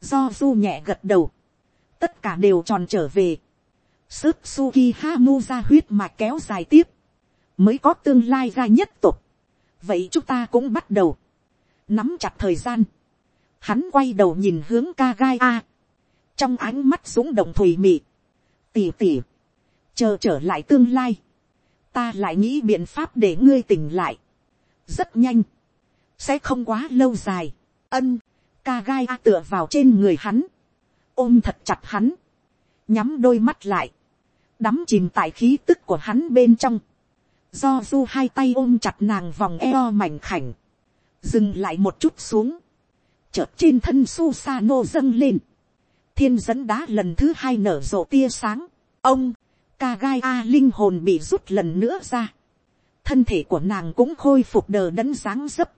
do du nhẹ gật đầu, tất cả đều tròn trở về. Sức suki hamu ra huyết mạch kéo dài tiếp, mới có tương lai ra nhất tục. vậy chúng ta cũng bắt đầu, nắm chặt thời gian, hắn quay đầu nhìn hướng ca gai a, trong ánh mắt súng động thùy mị, tỉ tỉ, chờ trở lại tương lai, ta lại nghĩ biện pháp để ngươi tỉnh lại, rất nhanh, sẽ không quá lâu dài, ân, ca gai a tựa vào trên người hắn, ôm thật chặt hắn, nhắm đôi mắt lại, đắm chìm tại khí tức của hắn bên trong, do du hai tay ôm chặt nàng vòng eo mảnh khảnh, dừng lại một chút xuống, chợt trên thân su sa nô dâng lên, thiên dẫn đá lần thứ hai nở rộ tia sáng, ông, ca gai a linh hồn bị rút lần nữa ra, thân thể của nàng cũng khôi phục đờ đẫn dáng dấp,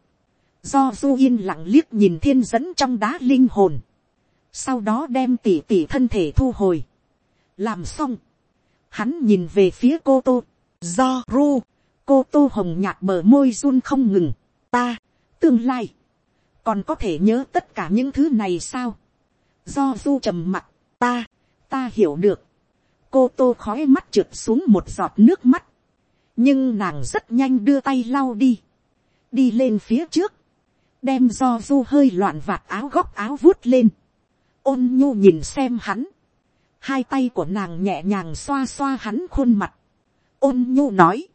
do du yên lặng liếc nhìn thiên dẫn trong đá linh hồn, sau đó đem tỉ tỉ thân thể thu hồi, làm xong, hắn nhìn về phía cô tô, do ru, cô tô hồng nhạt bờ môi run không ngừng, ta, tương lai, còn có thể nhớ tất cả những thứ này sao, do du trầm mặc, ta, ta hiểu được, cô tô khói mắt trượt xuống một giọt nước mắt, nhưng nàng rất nhanh đưa tay lau đi, đi lên phía trước, đem do du hơi loạn vạt áo góc áo vuốt lên, ôn nhu nhìn xem hắn, hai tay của nàng nhẹ nhàng xoa xoa hắn khuôn mặt, ôn nhu nói,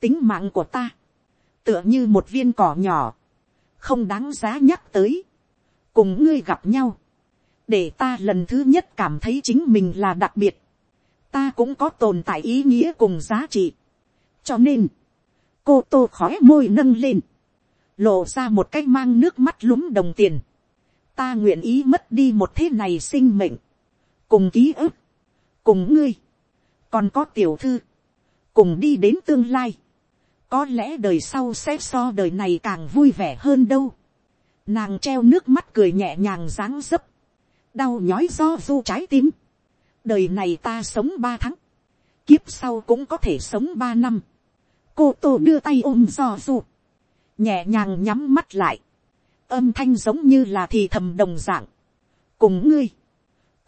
tính mạng của ta, tựa như một viên cỏ nhỏ, không đáng giá nhắc tới, cùng ngươi gặp nhau, để ta lần thứ nhất cảm thấy chính mình là đặc biệt, ta cũng có tồn tại ý nghĩa cùng giá trị. cho nên, cô tô khói môi nâng lên, lộ ra một cái mang nước mắt lúng đồng tiền. ta nguyện ý mất đi một thế này sinh mệnh, cùng ký ức, cùng ngươi, còn có tiểu thư, cùng đi đến tương lai. có lẽ đời sau sẽ so đời này càng vui vẻ hơn đâu. nàng treo nước mắt cười nhẹ nhàng dáng dấp, đau nhói do du trái tim đời này ta sống ba tháng, kiếp sau cũng có thể sống ba năm. cô tô đưa tay ôm do du, nhẹ nhàng nhắm mắt lại, âm thanh giống như là thì thầm đồng d ạ n g cùng ngươi,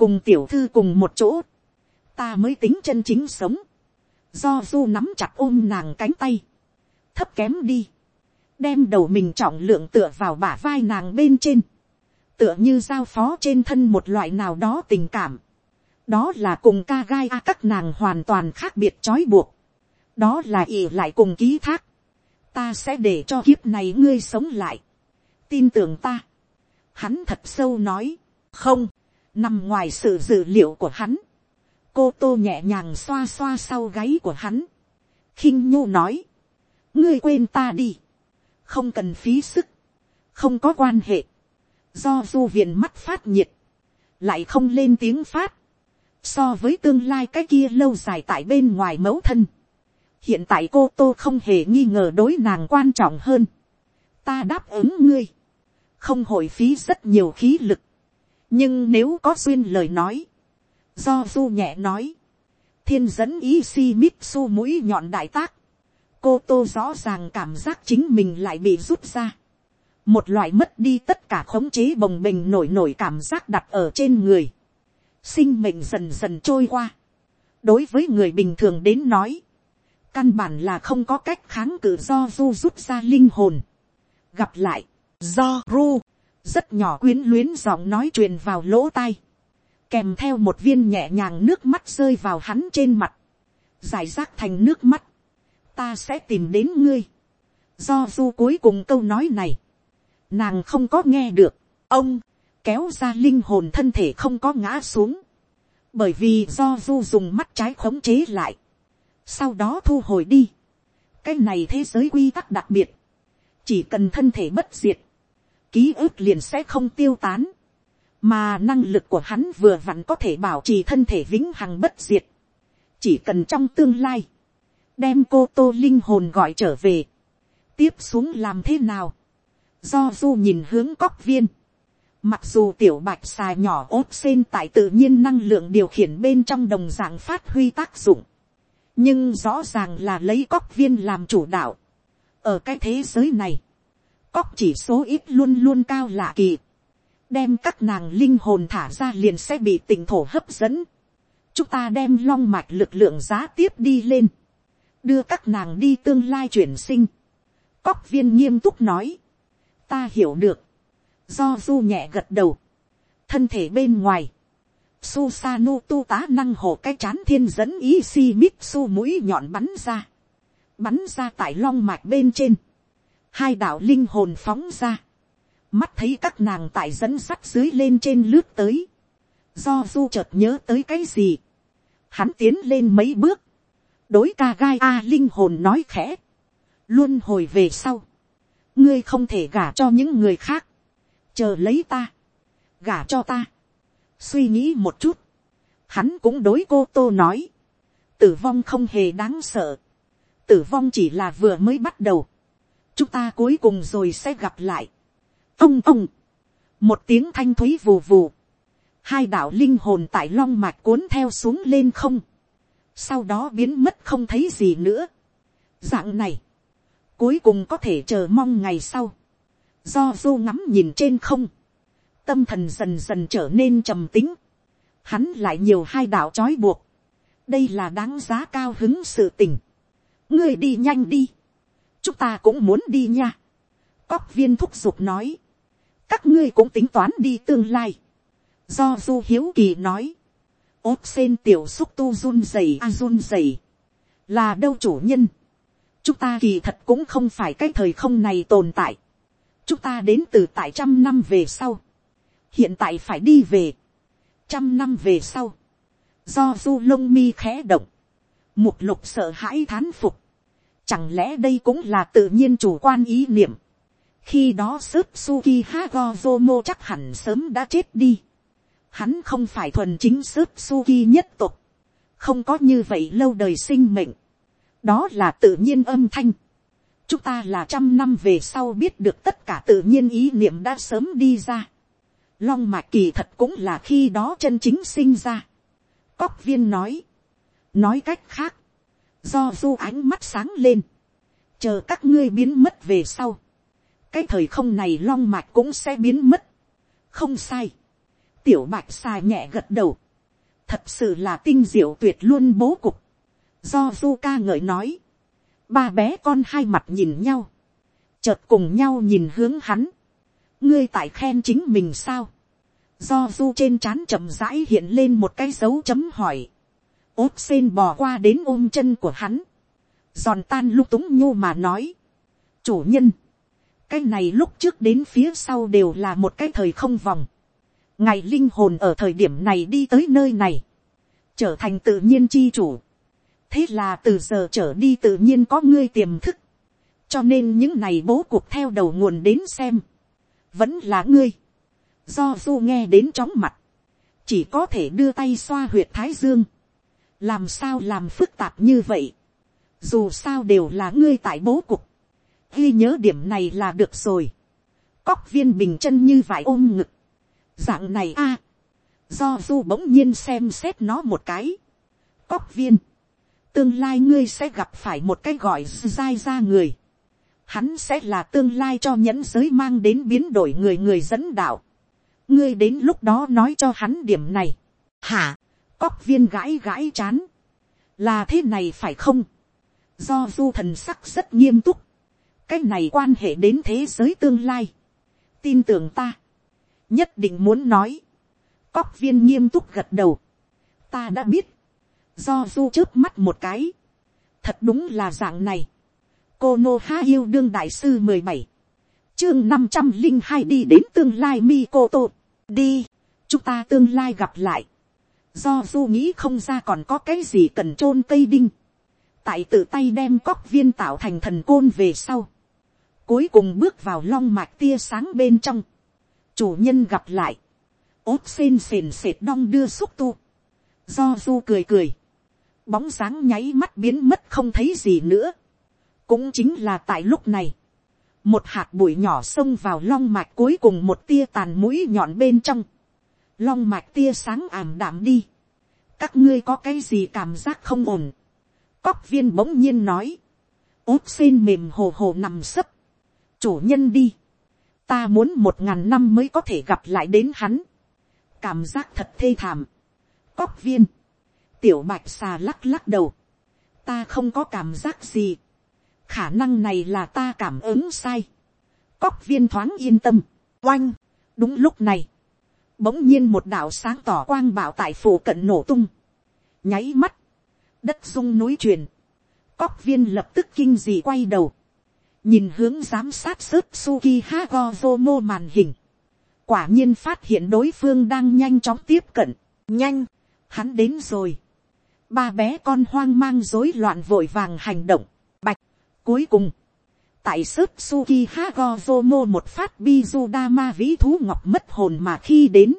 cùng tiểu thư cùng một chỗ, ta mới tính chân chính sống, do du nắm chặt ôm nàng cánh tay, thấp kém đi, đem đầu mình trọng lượng tựa vào bả vai nàng bên trên, tựa như giao phó trên thân một loại nào đó tình cảm, đó là cùng ca gai a các nàng hoàn toàn khác biệt trói buộc, đó là ỉ lại cùng ký thác, ta sẽ để cho kiếp này ngươi sống lại, tin tưởng ta, hắn thật sâu nói, không, nằm ngoài sự dự liệu của hắn, cô tô nhẹ nhàng xoa xoa sau gáy của hắn, khinh nhu nói, ngươi quên ta đi, không cần phí sức, không có quan hệ, do du viện mắt phát nhiệt, lại không lên tiếng phát, so với tương lai cái kia lâu dài tại bên ngoài mẫu thân, hiện tại cô tô không hề nghi ngờ đối nàng quan trọng hơn, ta đáp ứng ngươi, không hồi phí rất nhiều khí lực, nhưng nếu có duyên lời nói, do du nhẹ nói, thiên dẫn ý si mít su mũi nhọn đại tác, cô tô rõ ràng cảm giác chính mình lại bị rút ra, một loại mất đi tất cả khống chế bồng bềnh nổi nổi cảm giác đặt ở trên người, sinh mệnh dần dần trôi qua. đối với người bình thường đến nói, căn bản là không có cách kháng cự do du rút ra linh hồn. gặp lại, do ru, rất nhỏ quyến luyến giọng nói truyền vào lỗ tai, kèm theo một viên nhẹ nhàng nước mắt rơi vào hắn trên mặt, giải rác thành nước mắt, ta sẽ tìm đến ngươi. do du cuối cùng câu nói này, nàng không có nghe được, ông, kéo ra linh hồn thân thể không có ngã xuống, bởi vì do du dùng mắt trái khống chế lại, sau đó thu hồi đi. cái này thế giới quy tắc đặc biệt, chỉ cần thân thể bất diệt, ký ức liền sẽ không tiêu tán, mà năng lực của hắn vừa vặn có thể bảo trì thân thể vĩnh hằng bất diệt, chỉ cần trong tương lai, đem cô tô linh hồn gọi trở về, tiếp xuống làm thế nào, do du nhìn hướng cóc viên, Mặc dù tiểu bạch xà nhỏ ốt sen tại tự nhiên năng lượng điều khiển bên trong đồng dạng phát huy tác dụng. Nhưng rõ ràng là lấy cóc viên làm chủ đạo. Ở cái thế giới này, cóc chỉ số ít luôn luôn cao lạ kỳ. Đem các nàng linh hồn thả ra liền sẽ bị tình thổ hấp dẫn. Chúng ta đem long mạch lực lượng giá tiếp đi lên. Đưa các nàng đi tương lai chuyển sinh. Cóc viên nghiêm túc nói. Ta hiểu được do du nhẹ gật đầu, thân thể bên ngoài, Susanu tu tá năng hộ cái chán thiên dẫn ý si mít su mũi nhọn bắn ra. Bắn ra tại long mạch bên trên. Hai đạo linh hồn phóng ra. Mắt thấy các nàng tại dẫn sắt dưới lên trên lướt tới. Do du chợt nhớ tới cái gì. Hắn tiến lên mấy bước. Đối ca gai a linh hồn nói khẽ. Luôn hồi về sau. Ngươi không thể gả cho những người khác chờ lấy ta, gả cho ta, suy nghĩ một chút, hắn cũng đối cô tô nói, tử vong không hề đáng sợ, tử vong chỉ là vừa mới bắt đầu, chúng ta cuối cùng rồi sẽ gặp lại, ông ông, một tiếng thanh thúy vù vù, hai đạo linh hồn tại long mạch cuốn theo xuống lên không, sau đó biến mất không thấy gì nữa. dạng này, cuối cùng có thể chờ mong ngày sau, do du ngắm nhìn trên không, tâm thần dần dần trở nên trầm tính, hắn lại nhiều hai đạo trói buộc, đây là đáng giá cao hứng sự tình, ngươi đi nhanh đi, chúng ta cũng muốn đi nha, cóc viên thúc giục nói, các ngươi cũng tính toán đi tương lai, do du hiếu kỳ nói, ốt sen tiểu xúc tu run rẩy a run rẩy, là đâu chủ nhân, chúng ta kỳ thật cũng không phải cái thời không này tồn tại, chúng ta đến từ tại trăm năm về sau, hiện tại phải đi về, trăm năm về sau, do du lông mi khẽ động, mục lục sợ hãi thán phục, chẳng lẽ đây cũng là tự nhiên chủ quan ý niệm, khi đó sức suki hagozomo chắc hẳn sớm đã chết đi, hắn không phải thuần chính sức suki nhất tục, không có như vậy lâu đời sinh mệnh, đó là tự nhiên âm thanh, chúng ta là trăm năm về sau biết được tất cả tự nhiên ý niệm đã sớm đi ra, long mạch kỳ thật cũng là khi đó chân chính sinh ra, cóc viên nói, nói cách khác, do du ánh mắt sáng lên, chờ các ngươi biến mất về sau, cái thời không này long mạch cũng sẽ biến mất, không sai, tiểu bạch xài nhẹ gật đầu, thật sự là tinh diệu tuyệt luôn bố cục, do du ca ngợi nói, ba bé con hai mặt nhìn nhau, chợt cùng nhau nhìn hướng hắn, ngươi tại khen chính mình sao, do du trên trán chậm rãi hiện lên một cái dấu chấm hỏi, ốt sen bò qua đến ôm chân của hắn, giòn tan lúc túng nhu mà nói, chủ nhân, cái này lúc trước đến phía sau đều là một cái thời không vòng, ngày linh hồn ở thời điểm này đi tới nơi này, trở thành tự nhiên chi chủ, thế là từ giờ trở đi tự nhiên có ngươi tiềm thức, cho nên những này bố cuộc theo đầu nguồn đến xem, vẫn là ngươi, do du nghe đến chóng mặt, chỉ có thể đưa tay xoa huyệt thái dương, làm sao làm phức tạp như vậy, dù sao đều là ngươi tại bố cục, ghi nhớ điểm này là được rồi, cóc viên bình chân như vải ôm ngực, dạng này a, do du bỗng nhiên xem xét nó một cái, cóc viên, tương lai ngươi sẽ gặp phải một cái gọi dai ra người, hắn sẽ là tương lai cho nhẫn giới mang đến biến đổi người người dẫn đạo, ngươi đến lúc đó nói cho hắn điểm này, hả, cóc viên gãi gãi chán, là thế này phải không, do du thần sắc rất nghiêm túc, cái này quan hệ đến thế giới tương lai, tin tưởng ta, nhất định muốn nói, cóc viên nghiêm túc gật đầu, ta đã biết, do du trước mắt một cái, thật đúng là dạng này, cô nô ha yêu đương đại sư mười bảy, chương năm trăm linh hai đi đến tương lai mi cô tô, đi, chúng ta tương lai gặp lại, do du nghĩ không ra còn có cái gì cần t r ô n cây đinh, tại tự tay đem cóc viên tạo thành thần côn về sau, cuối cùng bước vào long mạch tia sáng bên trong, chủ nhân gặp lại, ốt xên sền sệt đong đưa xúc tu, do du cười cười, bóng sáng nháy mắt biến mất không thấy gì nữa, cũng chính là tại lúc này, một hạt bụi nhỏ xông vào long mạch cuối cùng một tia tàn mũi nhọn bên trong, long mạch tia sáng ảm đạm đi, các ngươi có cái gì cảm giác không ổn, cóc viên bỗng nhiên nói, ốt xin mềm hồ hồ nằm sấp, chủ nhân đi, ta muốn một ngàn năm mới có thể gặp lại đến hắn, cảm giác thật thê thảm, cóc viên, tiểu bạch xà lắc lắc đầu, ta không có cảm giác gì, khả năng này là ta cảm ứng sai, cóc viên thoáng yên tâm, oanh, đúng lúc này, bỗng nhiên một đạo sáng tỏ quang bảo tại phủ cận nổ tung, nháy mắt, đất rung núi truyền, cóc viên lập tức kinh dị quay đầu, nhìn hướng giám sát sức suki hagozomo màn hình, quả nhiên phát hiện đối phương đang nhanh chóng tiếp cận, nhanh, hắn đến rồi, ba bé con hoang mang rối loạn vội vàng hành động, bạch, cuối cùng, tại sức suki hagozomo một phát Bi Juddama vĩ thú ngọc mất hồn mà khi đến,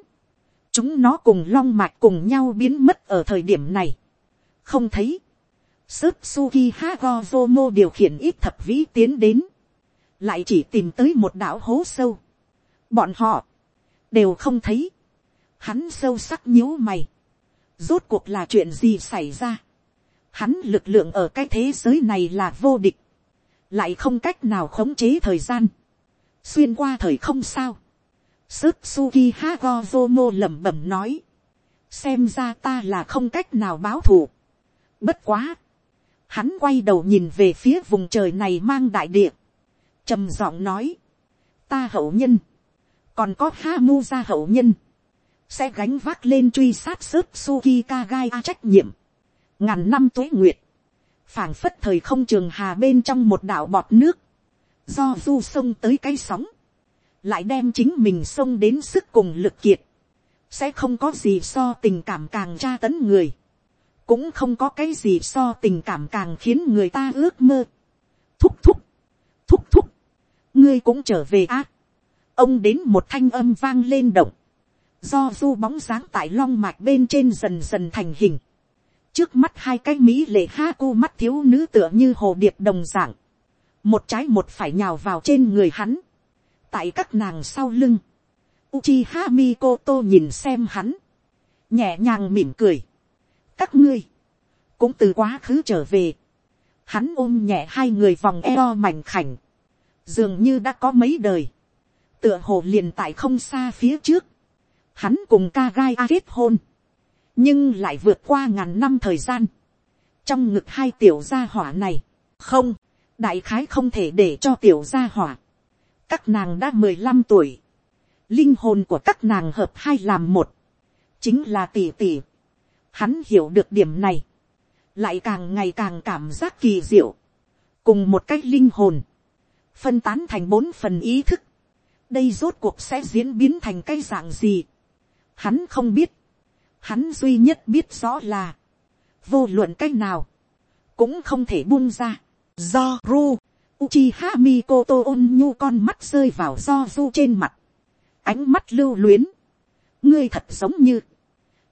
chúng nó cùng long mạch cùng nhau biến mất ở thời điểm này, không thấy, sức suki hagozomo điều khiển ít thập vĩ tiến đến, lại chỉ tìm tới một đảo hố sâu, bọn họ đều không thấy, Hắn sâu sắc nhíu mày. Rốt cuộc là chuyện gì xảy ra? Hắn lực lượng ở cái thế giới này là vô địch. Lại không cách nào khống chế thời gian. Xuyên qua thời không sao. Sức Suki Hagozomo lẩm bẩm nói. Xem ra ta là không cách nào báo thù. Bất quá. Hắn quay đầu nhìn về phía vùng trời này mang đại địa. trầm giọng nói. Ta hậu nhân. Còn có Hamu ra hậu nhân. Sẽ gánh vác lên truy sát sức Suki Kagai trách nhiệm. Ngàn năm tuế nguyệt. phảng phất thời không trường hà bên trong một đảo bọt nước. Do du sông tới cái sóng lại đem chính mình sông đến sức cùng lực kiệt, sẽ không có gì so tình cảm càng tra tấn người, cũng không có cái gì so tình cảm càng khiến người ta ước mơ. Thúc thúc, thúc thúc, ngươi cũng trở về á. ông đến một thanh âm vang lên động, do du bóng dáng tại long mạch bên trên dần dần thành hình. trước mắt hai cái mỹ lệ ha cu mắt thiếu nữ tựa như hồ điệp đồng dạng, một trái một phải nhào vào trên người hắn. Tại các nàng sau lưng, Uchiha Mikoto nhìn xem hắn, nhẹ nhàng mỉm cười. các ngươi, cũng từ quá khứ trở về, hắn ôm nhẹ hai người vòng eo mảnh khảnh, dường như đã có mấy đời, tựa hồ liền tại không xa phía trước, hắn cùng ca gai a kết hôn, nhưng lại vượt qua ngàn năm thời gian, trong ngực hai tiểu gia hỏa này, không, đại khái không thể để cho tiểu gia hỏa, các nàng đã mười lăm tuổi, linh hồn của các nàng hợp hai làm một, chính là tỷ tỷ. Hắn hiểu được điểm này, lại càng ngày càng cảm giác kỳ diệu, cùng một cách linh hồn, phân tán thành bốn phần ý thức, đây rốt cuộc sẽ diễn biến thành cái dạng gì. Hắn không biết, hắn duy nhất biết rõ là, vô luận cách nào, cũng không thể buông ra, do ru Uchiha Mikoto ôn nhu con mắt rơi vào do du trên mặt. Ánh mắt lưu luyến. Ngươi thật giống như.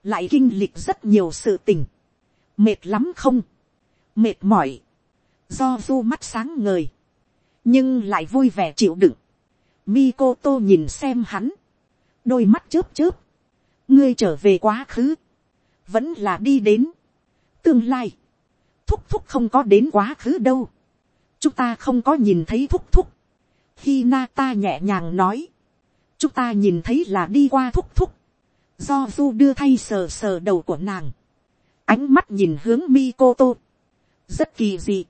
Lại kinh lịch rất nhiều sự tình. Mệt lắm không? Mệt mỏi. Do du mắt sáng ngời. Nhưng lại vui vẻ chịu đựng. Mikoto nhìn xem hắn. Đôi mắt chớp chớp. Ngươi trở về quá khứ. Vẫn là đi đến. Tương lai. Thúc thúc không có đến quá khứ đâu chúng ta không có nhìn thấy thúc thúc. khi na ta nhẹ nhàng nói, chúng ta nhìn thấy là đi qua thúc thúc, do du đưa thay sờ sờ đầu của nàng, ánh mắt nhìn hướng mi cô tô rất kỳ dị.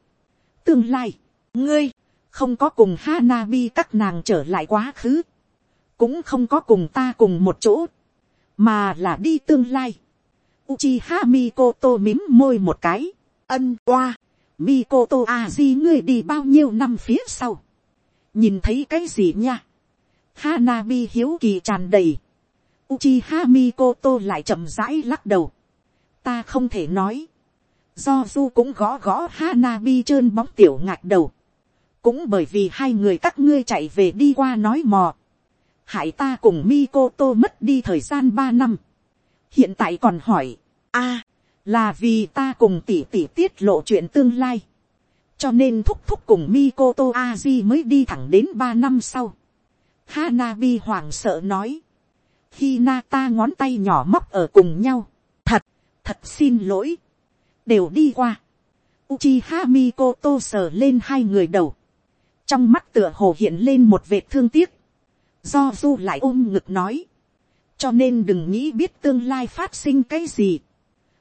tương lai, ngươi, không có cùng Hanabi các nàng trở lại quá khứ, cũng không có cùng ta cùng một chỗ, mà là đi tương lai. Uchiha Mikoto mím môi một cái, ân qua, Mikoto Aji ngươi đi bao nhiêu năm phía sau. Nhìn thấy cái gì nha? Hanabi hiếu kỳ tràn đầy. Uchiha Mikoto lại chậm rãi lắc đầu. Ta không thể nói. Do Du cũng gõ gõ Hanabi trơn bóng tiểu ngạc đầu. Cũng bởi vì hai người các ngươi chạy về đi qua nói mò. Hại ta cùng Mikoto mất đi thời gian ba năm. Hiện tại còn hỏi. a là vì ta cùng tỷ tỷ tiết lộ chuyện tương lai, cho nên thúc thúc cùng Mikoto Aji mới đi thẳng đến ba năm sau. Hanabi hoảng sợ nói, khi na ta ngón tay nhỏ móc ở cùng nhau, thật, thật xin lỗi, đều đi qua. Uchiha Mikoto sờ lên hai người đầu, trong mắt tựa hồ hiện lên một vệt thương tiếc, do du lại ôm ngực nói, cho nên đừng nghĩ biết tương lai phát sinh cái gì.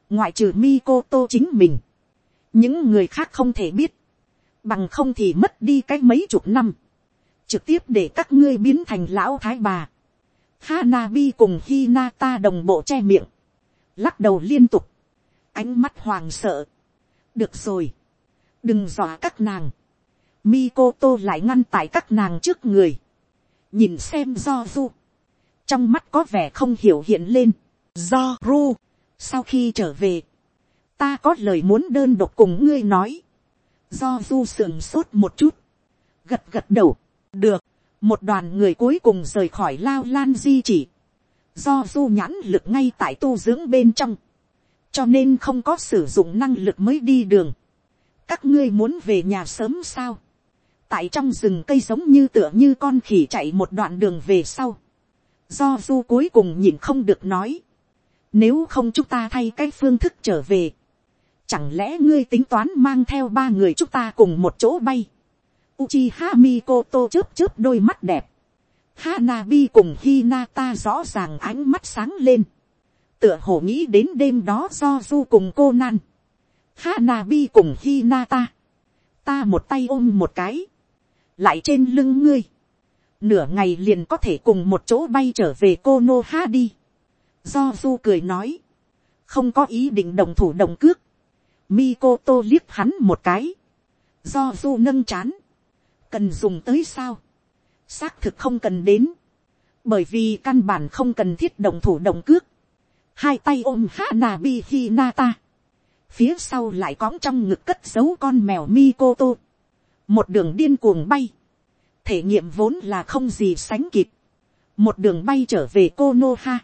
Ngoại trừ Mikoto chính mình, những người khác không thể biết, bằng không thì mất đi cái mấy chục năm, trực tiếp để các ngươi biến thành lão thái bà. Hanabi cùng Hinata đồng bộ che miệng, lắc đầu liên tục, ánh mắt hoàng sợ. được rồi, đừng dọa các nàng, Mikoto lại ngăn tại các nàng trước người, nhìn xem do du, trong mắt có vẻ không hiểu hiện lên, do ru, sau khi trở về, ta có lời muốn đơn độc cùng ngươi nói. Do du sườn sốt một chút. Gật gật đầu. Được. Một đoàn người cuối cùng rời khỏi lao lan di chỉ. Do du nhãn lực ngay tại tu dưỡng bên trong. Cho nên không có sử dụng năng lực mới đi đường. Các ngươi muốn về nhà sớm sao? Tại trong rừng cây giống như tựa như con khỉ chạy một đoạn đường về sau. do du cuối cùng nhìn không được nói, nếu không chúng ta thay cái phương thức trở về, chẳng lẽ ngươi tính toán mang theo ba người chúng ta cùng một chỗ bay, Uchiha Mikoto chớp chớp đôi mắt đẹp. Hanabi cùng Hinata rõ ràng ánh mắt sáng lên. Tựa hồ nghĩ đến đêm đó do du cùng cô nan. Hanabi cùng Hinata. Ta một tay ôm một cái. Lại trên lưng ngươi. Nửa ngày liền có thể cùng một chỗ bay trở về Konoha đi. Do du cười nói. Không có ý định đồng thủ đồng cước. Mikoto liếc hắn một cái. Do du nâng chán cần dùng tới sao, xác thực không cần đến, bởi vì căn bản không cần thiết đồng thủ đồng cước, hai tay ôm Hanabi Hinata, phía sau lại cõng trong ngực cất giấu con mèo Mikoto, một đường điên cuồng bay, thể nghiệm vốn là không gì sánh kịp, một đường bay trở về cô nô ha,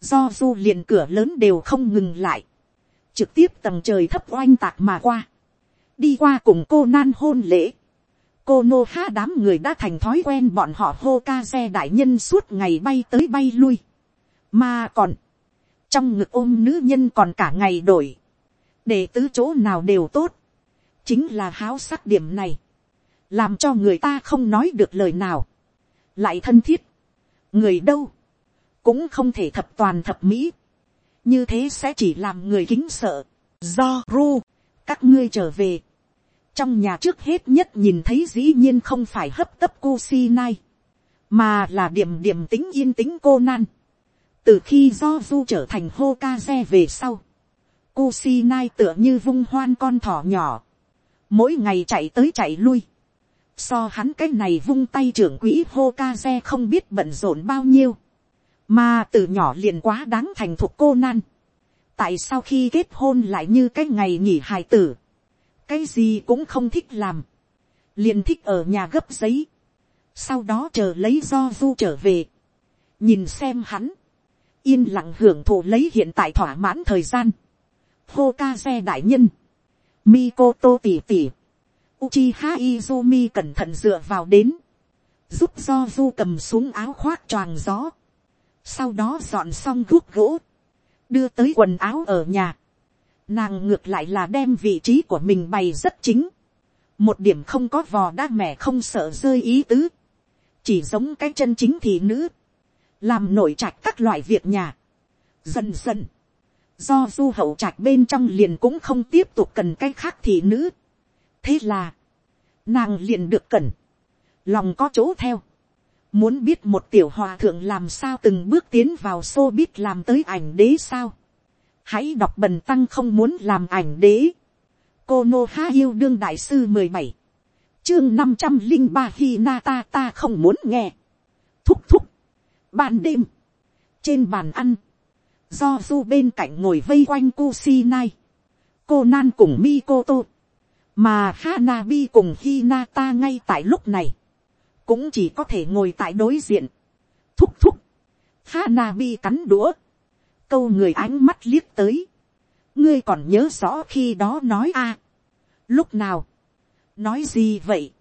do du liền cửa lớn đều không ngừng lại, trực tiếp tầng trời thấp oanh tạc mà qua, đi qua cùng cô nan hôn lễ, cô nô ha đám người đã thành thói quen bọn họ hô ca xe đại nhân suốt ngày bay tới bay lui. Mà còn, trong ngực ôm nữ nhân còn cả ngày đổi, để tứ chỗ nào đều tốt, chính là háo sắc điểm này, làm cho người ta không nói được lời nào, lại thân thiết, người đâu, cũng không thể thập toàn thập mỹ, như thế sẽ chỉ làm người kính sợ, do ru, các ngươi trở về, trong nhà trước hết nhất nhìn thấy dĩ nhiên không phải hấp tấp cô si nai, mà là điểm điểm tính yên tĩnh cô nan. từ khi do du trở thành hô ca xe về sau, cô si nai tựa như vung hoan con thỏ nhỏ, mỗi ngày chạy tới chạy lui, so hắn cái này vung tay trưởng quỹ hô ca xe không biết bận rộn bao nhiêu, mà từ nhỏ liền quá đáng thành thục cô nan. tại sao khi kết hôn lại như cái ngày nghỉ hài tử, cái gì cũng không thích làm, liền thích ở nhà gấp giấy, sau đó chờ lấy do du trở về, nhìn xem hắn, yên lặng hưởng thụ lấy hiện tại thỏa mãn thời gian, hô ca xe đại nhân, Mikoto tỉ tỉ, Uchiha Izumi cẩn thận dựa vào đến, giúp do du cầm xuống áo khoác choàng gió, sau đó dọn xong guốc gỗ, đưa tới quần áo ở nhà, Nàng ngược lại là đem vị trí của mình bày rất chính. Một điểm không có vò đa mẻ không sợ rơi ý tứ. Chỉ giống cái chân chính thị nữ. Làm nổi trạch các loại việc nhà. Dần dần. Do du hậu trạch bên trong liền cũng không tiếp tục cần cái khác thị nữ. Thế là. Nàng liền được cẩn. Lòng có chỗ theo. Muốn biết một tiểu hòa thượng làm sao từng bước tiến vào xô biết làm tới ảnh đế sao? Hãy đọc bần tăng không muốn làm ảnh đế. cô nô ha yêu đương đại sư mười bảy, chương năm trăm linh ba khi na ta ta không muốn nghe. thúc thúc, ban đêm, trên bàn ăn, do du bên cạnh ngồi vây quanh cu si nai, cô nan cùng mi cô tô mà Hanabi cùng Hinata ngay tại lúc này, cũng chỉ có thể ngồi tại đối diện, thúc thúc, Hanabi cắn đũa, câu người ánh mắt liếc tới, ngươi còn nhớ rõ khi đó nói a, lúc nào, nói gì vậy,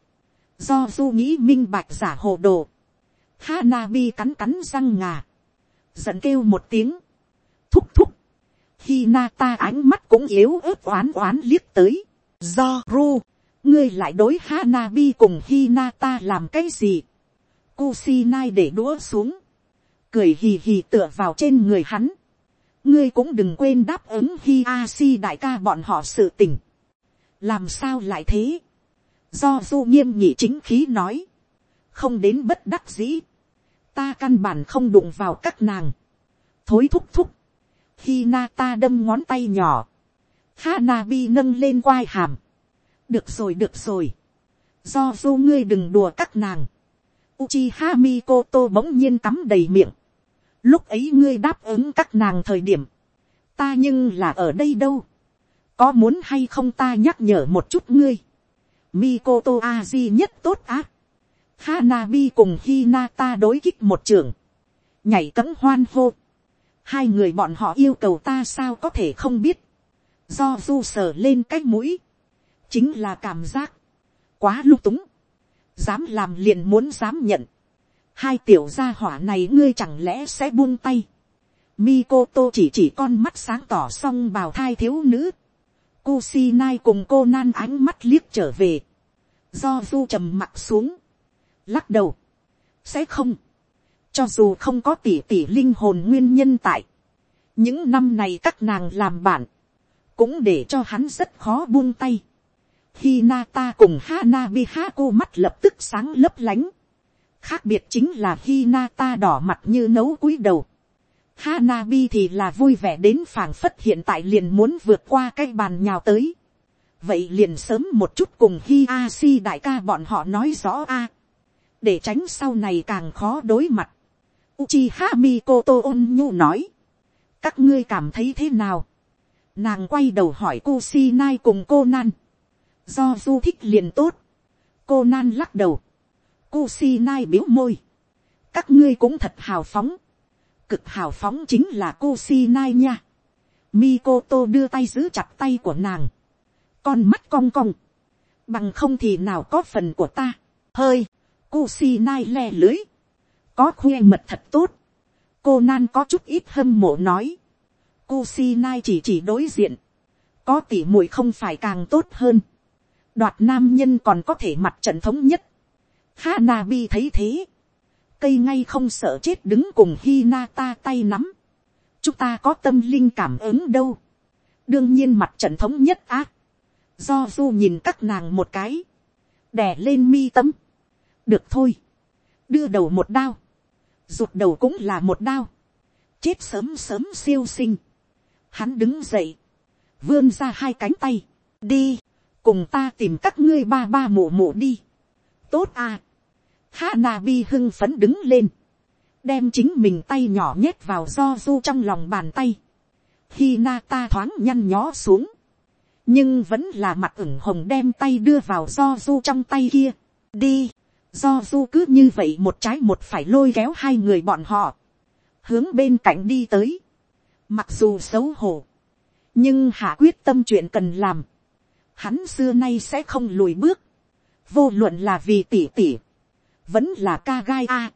do du nghĩ minh bạch giả hồ đồ, Hanabi cắn cắn răng ngà, giận kêu một tiếng, thúc thúc, Hinata ánh mắt cũng yếu ớt oán oán liếc tới, do ru, ngươi lại đối Hanabi cùng Hinata làm cái gì, Kusinai để đũa xuống, cười hì hì tựa vào trên người hắn, ngươi cũng đừng quên đáp ứng hi đại ca bọn họ sự tình. làm sao lại thế. do du nghiêm nhị chính khí nói. không đến bất đắc dĩ. ta căn bản không đụng vào các nàng. thối thúc thúc. Hinata na ta đâm ngón tay nhỏ. Hanabi nâng lên quai hàm. được rồi được rồi. do du ngươi đừng đùa các nàng. Uchiha Mikoto bỗng nhiên cắm đầy miệng. Lúc ấy ngươi đáp ứng các nàng thời điểm, ta nhưng là ở đây đâu, có muốn hay không ta nhắc nhở một chút ngươi, Mikoto Aji nhất tốt á, Hanabi cùng Hinata đối kích một trường, nhảy cấm hoan hô, hai người bọn họ yêu cầu ta sao có thể không biết, do du sờ lên cái mũi, chính là cảm giác, quá lung túng, dám làm liền muốn dám nhận, hai tiểu gia hỏa này ngươi chẳng lẽ sẽ buông tay. Mikoto chỉ chỉ con mắt sáng tỏ xong bào thai thiếu nữ. Kusinai cùng cô nan ánh mắt liếc trở về. Do du trầm mặt xuống. Lắc đầu. Sẽ không. Cho dù không có tỷ tỷ linh hồn nguyên nhân tại. Những năm này các nàng làm bạn. Cũng để cho hắn rất khó buông tay. khi nata cùng Hanabi cô mắt lập tức sáng lấp lánh. Khác biệt chính là khi nata đỏ mặt như nấu cúi đầu. Hanabi thì là vui vẻ đến phảng phất hiện tại liền muốn vượt qua cái bàn nhào tới. Vậy liền sớm một chút cùng Hiashi đại ca bọn họ nói rõ a Để tránh sau này càng khó đối mặt. Uchiha Mikoto Onnyu nói. Các ngươi cảm thấy thế nào? Nàng quay đầu hỏi Kusinai cùng cô Nan. Do du thích liền tốt. Cô Nan lắc đầu. Kusinai biếu môi. Các ngươi cũng thật hào phóng. Cực hào phóng chính là Kusinai nha. Mikoto đưa tay giữ chặt tay của nàng. Con mắt cong cong. Bằng không thì nào có phần của ta. Hơi. Kusinai le lưới. Có khuê mật thật tốt. Cô Nan có chút ít hâm mộ nói. Kusinai chỉ chỉ đối diện. Có tỉ muội không phải càng tốt hơn. Đoạt nam nhân còn có thể mặt trận thống nhất. Hanabi thấy thế. Cây ngay không sợ chết đứng cùng Hinata tay nắm. Chúng ta có tâm linh cảm ứng đâu. Đương nhiên mặt trận thống nhất ác. Do du nhìn các nàng một cái. Đè lên mi tâm. Được thôi. Đưa đầu một đao. Rụt đầu cũng là một đao. Chết sớm sớm siêu sinh. Hắn đứng dậy. Vươn ra hai cánh tay. Đi. Cùng ta tìm các ngươi ba ba mụ mụ đi. Tốt à. Hanabi hưng phấn đứng lên. Đem chính mình tay nhỏ nhét vào do du trong lòng bàn tay. Hinata thoáng nhăn nhó xuống. Nhưng vẫn là mặt ửng hồng đem tay đưa vào do du trong tay kia. Đi. Do du cứ như vậy một trái một phải lôi kéo hai người bọn họ. Hướng bên cạnh đi tới. Mặc dù xấu hổ. Nhưng hạ quyết tâm chuyện cần làm. Hắn xưa nay sẽ không lùi bước. Vô luận là vì tỷ tỷ. Vẫn là ca gai a.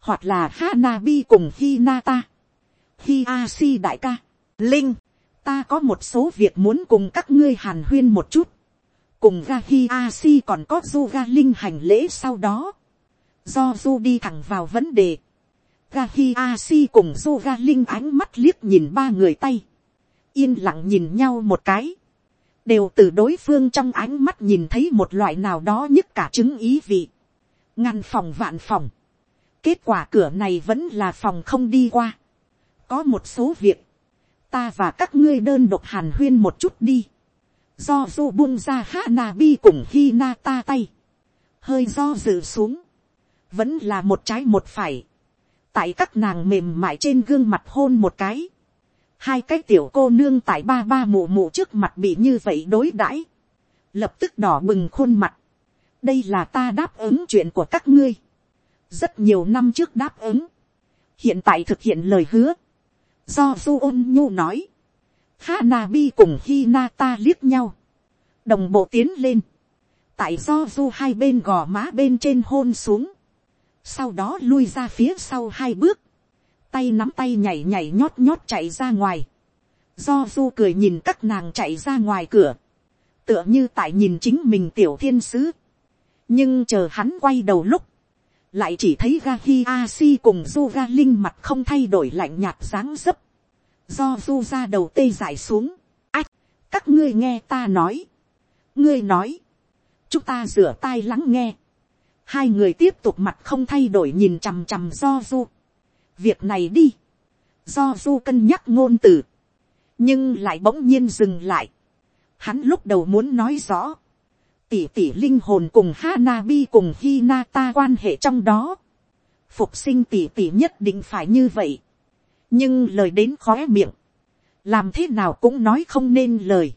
Hoặc là Hanabi cùng Hinata. Hiashi đại ca. Linh. Ta có một số việc muốn cùng các ngươi hàn huyên một chút cùng ga hi a si còn có du ga linh hành lễ sau đó, do du đi thẳng vào vấn đề, Gahi Asi cùng Zoga linh ánh mắt liếc nhìn ba người tay, yên lặng nhìn nhau một cái, đều từ đối phương trong ánh mắt nhìn thấy một loại nào đó nhất cả chứng ý vị, ngăn phòng vạn phòng, kết quả cửa này vẫn là phòng không đi qua, có một số việc, ta và các ngươi đơn độc hàn huyên một chút đi, do du buông ra Hanabi cùng Hinata tay, hơi do dự xuống, vẫn là một trái một phải, tại các nàng mềm mại trên gương mặt hôn một cái, hai cái tiểu cô nương tại ba ba mụ mụ trước mặt bị như vậy đối đãi, lập tức đỏ bừng khuôn mặt, đây là ta đáp ứng chuyện của các ngươi, rất nhiều năm trước đáp ứng, hiện tại thực hiện lời hứa, do du ôn nhu nói, Hanabi cùng Hinata liếc nhau. Đồng bộ tiến lên. Tại do du hai bên gò má bên trên hôn xuống. Sau đó lui ra phía sau hai bước. Tay nắm tay nhảy nhảy nhót nhót chạy ra ngoài. Do du cười nhìn các nàng chạy ra ngoài cửa. Tựa như tại nhìn chính mình tiểu thiên sứ. Nhưng chờ hắn quay đầu lúc. Lại chỉ thấy ga hi a si cùng du ga linh mặt không thay đổi lạnh nhạt dáng dấp do du ra đầu tê giải xuống, ách, các ngươi nghe ta nói, ngươi nói, chúng ta rửa tai lắng nghe, hai người tiếp tục mặt không thay đổi nhìn chằm chằm do du, việc này đi, do du cân nhắc ngôn từ, nhưng lại bỗng nhiên dừng lại, hắn lúc đầu muốn nói rõ, tỷ tỷ linh hồn cùng Hanabi cùng Hinata quan hệ trong đó. Phục sinh tỷ tỷ nhất định phải như vậy. Nhưng lời đến khó miệng, làm thế nào cũng nói không nên lời.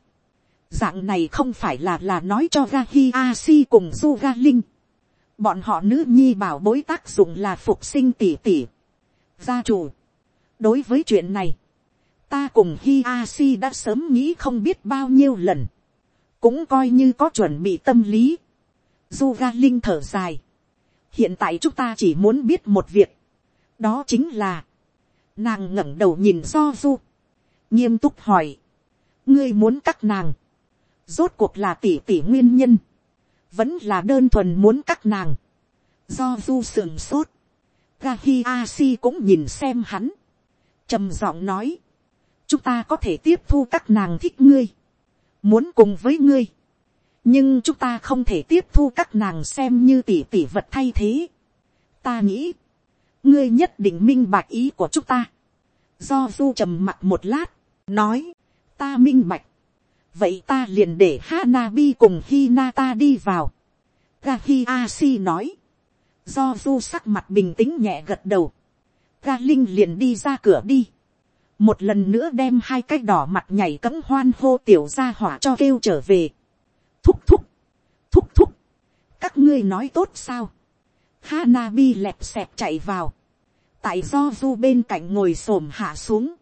dạng này không phải là là nói cho ra hi a si cùng du ga linh bọn họ nữ nhi bảo bối tác dụng là phục sinh tỷ tỷ gia chủ, đối với chuyện này, ta cùng hi a si đã sớm nghĩ không biết bao nhiêu lần, cũng coi như có chuẩn bị tâm lý. du ga linh thở dài, hiện tại chúng ta chỉ muốn biết một việc, đó chính là, nàng ngẩng đầu nhìn do du, nghiêm túc hỏi, ngươi muốn cắt nàng, rốt cuộc là tỷ tỷ nguyên nhân, vẫn là đơn thuần muốn các nàng, do du sườn sốt, Gahi Asi cũng nhìn xem hắn, trầm giọng nói, chúng ta có thể tiếp thu các nàng thích ngươi, muốn cùng với ngươi, nhưng chúng ta không thể tiếp thu các nàng xem như tỷ tỷ vật thay thế. ta nghĩ, ngươi nhất định minh bạch ý của chúng ta. do du trầm mặt một lát, nói, ta minh bạch vậy ta liền để Hanabi cùng Hinata đi vào. Gahiasi nói, do du sắc mặt bình tĩnh nhẹ gật đầu. Ga Linh liền đi ra cửa đi. Một lần nữa đem hai cái đỏ mặt nhảy cấm hoan hô tiểu ra hỏa cho kêu trở về thúc thúc, thúc thúc, các ngươi nói tốt sao. Hanabi lẹp xẹp chạy vào, tại do du bên cạnh ngồi xổm hạ xuống,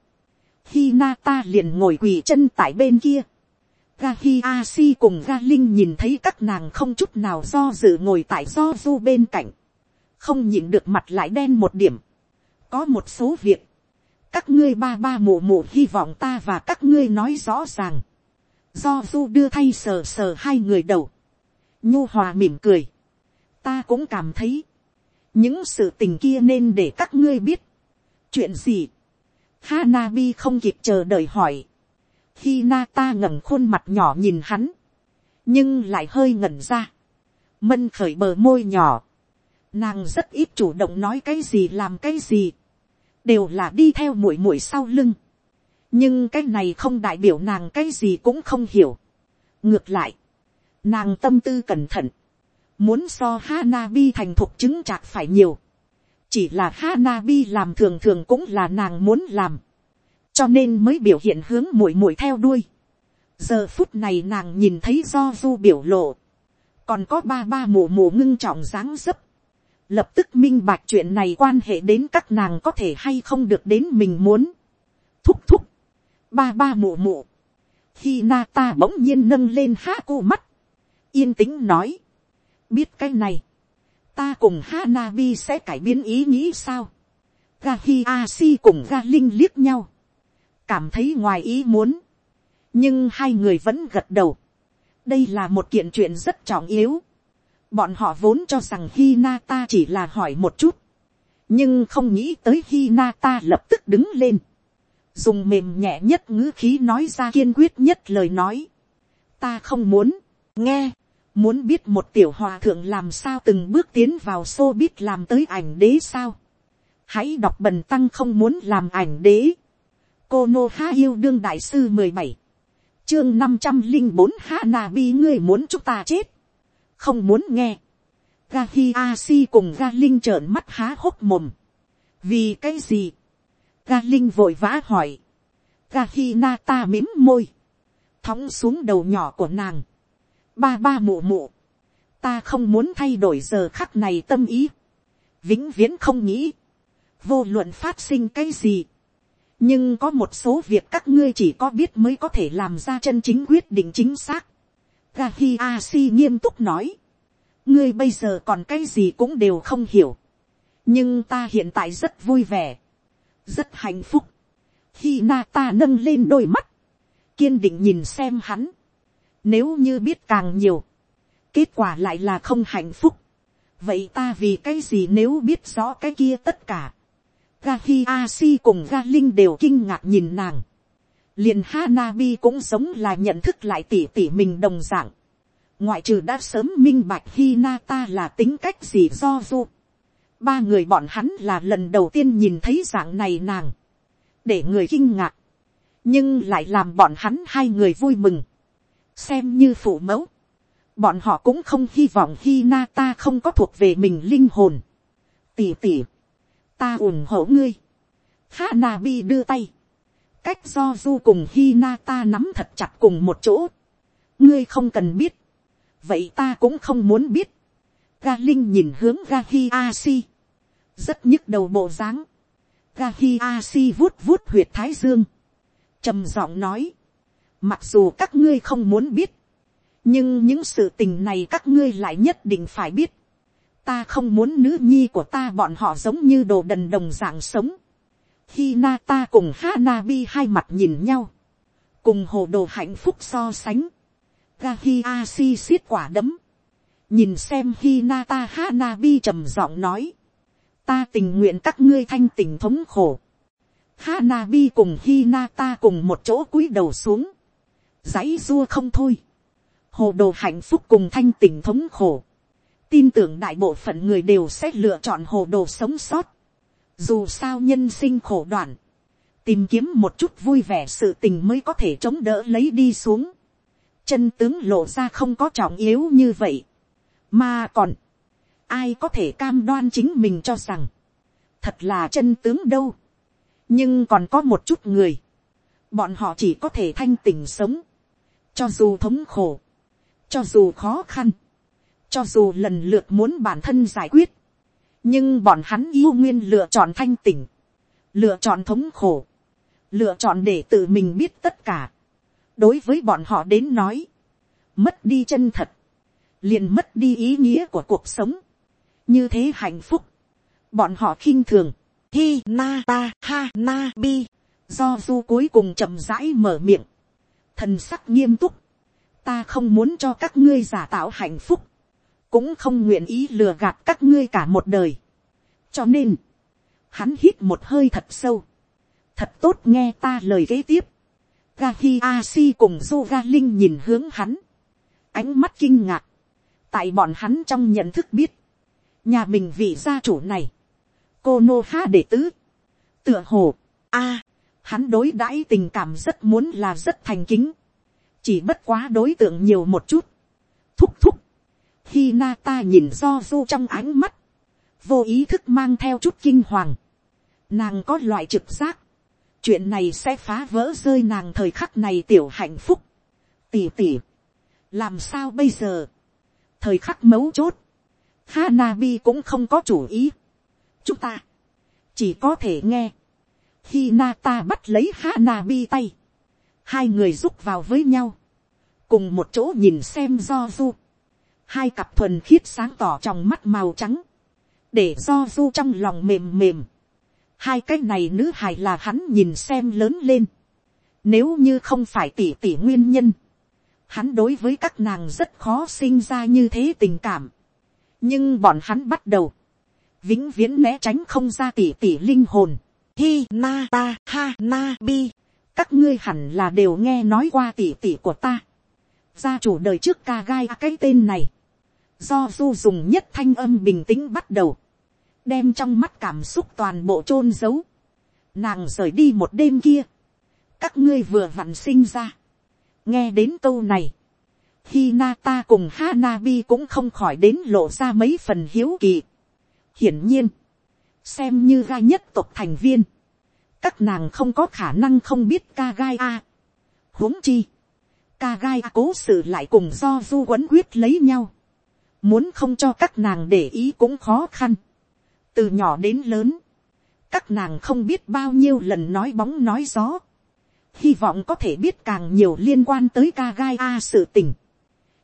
Hinata liền ngồi quỳ chân tại bên kia. Gahi Asi cùng Ga Linh nhìn thấy các nàng không chút nào do dự ngồi tại do du bên cạnh. Không nhìn được mặt lại đen một điểm. Có một số việc. Các ngươi ba ba mù mù hy vọng ta và các ngươi nói rõ ràng. Do du đưa thay sờ sờ hai người đầu, nhu hòa mỉm cười, ta cũng cảm thấy, những sự tình kia nên để các ngươi biết, chuyện gì, Hanabi không kịp chờ đợi hỏi, khi na ta ngẩng khuôn mặt nhỏ nhìn hắn, nhưng lại hơi ngẩn ra, mân khởi bờ môi nhỏ, nàng rất ít chủ động nói cái gì làm cái gì, đều là đi theo muội muội sau lưng, nhưng cái này không đại biểu nàng cái gì cũng không hiểu. ngược lại, nàng tâm tư cẩn thận, muốn so Hanabi thành thục chứng chạc phải nhiều. chỉ là Hanabi làm thường thường cũng là nàng muốn làm, cho nên mới biểu hiện hướng muội muội theo đuôi. giờ phút này nàng nhìn thấy do du biểu lộ, còn có ba ba mù mù ngưng trọng dáng dấp, lập tức minh bạch chuyện này quan hệ đến các nàng có thể hay không được đến mình muốn. thúc thúc, ba ba mù mù, khi na ta bỗng nhiên nâng lên há cô mắt. yên tĩnh nói. biết cái này. ta cùng ha na bi sẽ cải biến ý nghĩ sao. ga hi a si cùng ga linh liếc nhau cảm thấy ngoài ý muốn. nhưng hai người vẫn gật đầu. đây là một kiện chuyện rất trọng yếu. bọn họ vốn cho rằng Hinata na ta chỉ là hỏi một chút. nhưng không nghĩ tới Hinata na ta lập tức đứng lên dùng mềm nhẹ nhất ngữ khí nói ra kiên quyết nhất lời nói. ta không muốn, nghe, muốn biết một tiểu hòa thượng làm sao từng bước tiến vào xô biết làm tới ảnh đế sao. hãy đọc bần tăng không muốn làm ảnh đế cô nô ha yêu đương đại sư mười bảy, chương năm trăm linh bốn ha na bi ngươi muốn chúng ta chết, không muốn nghe. ga hi a si cùng ga linh trợn mắt há hốc mồm. vì cái gì, Ga Linh vội vã hỏi. Ga Hinata mím môi. Thóng xuống đầu nhỏ của nàng. Ba ba mụ mụ. Ta không muốn thay đổi giờ khắc này tâm ý. Vĩnh viễn không nghĩ. Vô luận phát sinh cái gì. Nhưng có một số việc các ngươi chỉ có biết mới có thể làm ra chân chính quyết định chính xác. Gahi Asi nghiêm túc nói. Ngươi bây giờ còn cái gì cũng đều không hiểu. Nhưng ta hiện tại rất vui vẻ rất hạnh phúc. khi Nata nâng lên đôi mắt, kiên định nhìn xem hắn. Nếu như biết càng nhiều, kết quả lại là không hạnh phúc. vậy ta vì cái gì nếu biết rõ cái kia tất cả ga hi a si cùng ga linh đều kinh ngạc nhìn nàng. liền Hanabi cũng giống là nhận thức lại tỉ tỉ mình đồng dạng. ngoại trừ đã sớm minh bạch Hinata là tính cách gì do du. Ba người bọn hắn là lần đầu tiên nhìn thấy dạng này nàng, để người kinh ngạc, nhưng lại làm bọn hắn hai người vui mừng, xem như phụ mẫu, bọn họ cũng không hy vọng khi na ta không có thuộc về mình linh hồn, tỉ tỉ, ta ủng hộ ngươi, Hanabi đưa tay, cách do du cùng Hinata nắm thật chặt cùng một chỗ, ngươi không cần biết, vậy ta cũng không muốn biết, ga linh nhìn hướng ga hi a si, rất nhức đầu bộ dáng, ga hi a si vuốt vuốt huyệt thái dương, trầm giọng nói, mặc dù các ngươi không muốn biết, nhưng những sự tình này các ngươi lại nhất định phải biết, ta không muốn nữ nhi của ta bọn họ giống như đồ đần đồng dạng sống. khi na ta cùng Hanabi hai mặt nhìn nhau, cùng hồ đồ hạnh phúc so sánh, Gahi Asi xiết quả đấm, nhìn xem khi na ta hana Hanabi trầm giọng nói, ta tình nguyện các ngươi thanh tình thống khổ. Hanabi cùng khi na ta cùng một chỗ cúi đầu xuống, dãy dua không thôi, hồ đồ hạnh phúc cùng thanh tình thống khổ, tin tưởng đại bộ phận người đều sẽ lựa chọn hồ đồ sống sót, dù sao nhân sinh khổ đoạn, tìm kiếm một chút vui vẻ sự tình mới có thể chống đỡ lấy đi xuống, chân tướng lộ ra không có trọng yếu như vậy, mà còn, ai có thể cam đoan chính mình cho rằng, thật là chân tướng đâu, nhưng còn có một chút người, bọn họ chỉ có thể thanh tình sống, cho dù thống khổ, cho dù khó khăn, cho dù lần lượt muốn bản thân giải quyết, nhưng bọn hắn yêu nguyên lựa chọn thanh tỉnh, lựa chọn thống khổ, lựa chọn để tự mình biết tất cả. đối với bọn họ đến nói, mất đi chân thật, liền mất đi ý nghĩa của cuộc sống, như thế hạnh phúc, bọn họ khinh thường, hi na ta ha na bi, do du cuối cùng chậm rãi mở miệng, thần sắc nghiêm túc, ta không muốn cho các ngươi giả tạo hạnh phúc, cũng không nguyện ý lừa gạt các ngươi cả một đời. cho nên, hắn hít một hơi thật sâu, thật tốt nghe ta lời kế tiếp, Gahi Asi cùng Zoga Linh nhìn hướng hắn, ánh mắt kinh ngạc, tại bọn hắn trong nhận thức biết, nhà mình vị gia chủ này, cô nô ha đệ tứ, tựa hồ, a, hắn đối đãi tình cảm rất muốn là rất thành kính, chỉ bất quá đối tượng nhiều một chút, thúc thúc, khi na ta nhìn do du trong ánh mắt, vô ý thức mang theo chút kinh hoàng, nàng có loại trực giác, chuyện này sẽ phá vỡ rơi nàng thời khắc này tiểu hạnh phúc, tỉ tỉ, làm sao bây giờ, thời khắc mấu chốt, Hanabi cũng không có chủ ý, chúng ta, chỉ có thể nghe, khi Nata bắt lấy Hanabi tay, hai người rúc vào với nhau, cùng một chỗ nhìn xem do du, hai cặp thuần khiết sáng tỏ trong mắt màu trắng, để do du trong lòng mềm mềm, hai cái này nữ hài là hắn nhìn xem lớn lên, nếu như không phải tỷ tỷ nguyên nhân, hắn đối với các nàng rất khó sinh ra như thế tình cảm, nhưng bọn hắn bắt đầu, vĩnh viễn né tránh không ra tỷ tỷ linh hồn, hi na ta ha na bi, các ngươi hẳn là đều nghe nói qua tỷ tỷ của ta, gia chủ đời trước ca gai cái tên này, do du dùng nhất thanh âm bình tĩnh bắt đầu, đem trong mắt cảm xúc toàn bộ chôn giấu, nàng rời đi một đêm kia, các ngươi vừa vặn sinh ra, nghe đến câu này, khi nata cùng Hanabi cũng không khỏi đến lộ ra mấy phần hiếu kỳ. Hiển nhiên, xem như gai nhất tộc thành viên, các nàng không có khả năng không biết ca gai a. huống chi, ca gai a cố sự lại cùng do du quấn quyết lấy nhau. Muốn không cho các nàng để ý cũng khó khăn. Từ nhỏ đến lớn, các nàng không biết bao nhiêu lần nói bóng nói gió. Hy vọng có thể biết càng nhiều liên quan tới ca gai a sự tình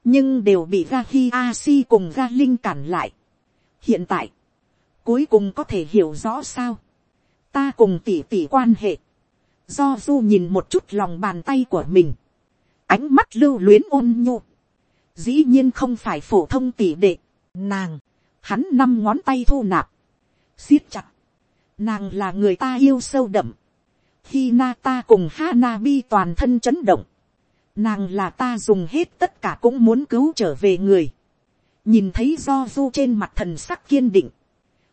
nhưng đều bị ga hi a si cùng ga linh cản lại. hiện tại, cuối cùng có thể hiểu rõ sao, ta cùng tỷ tỷ quan hệ, do du nhìn một chút lòng bàn tay của mình, ánh mắt lưu luyến ôn nhu, dĩ nhiên không phải phổ thông tỷ đệ, nàng, hắn năm ngón tay thu nạp, siết chặt, nàng là người ta yêu sâu đậm, khi na ta cùng Hanabi toàn thân chấn động, Nàng là ta dùng hết tất cả cũng muốn cứu trở về người. Nhìn thấy do du trên mặt thần sắc kiên định.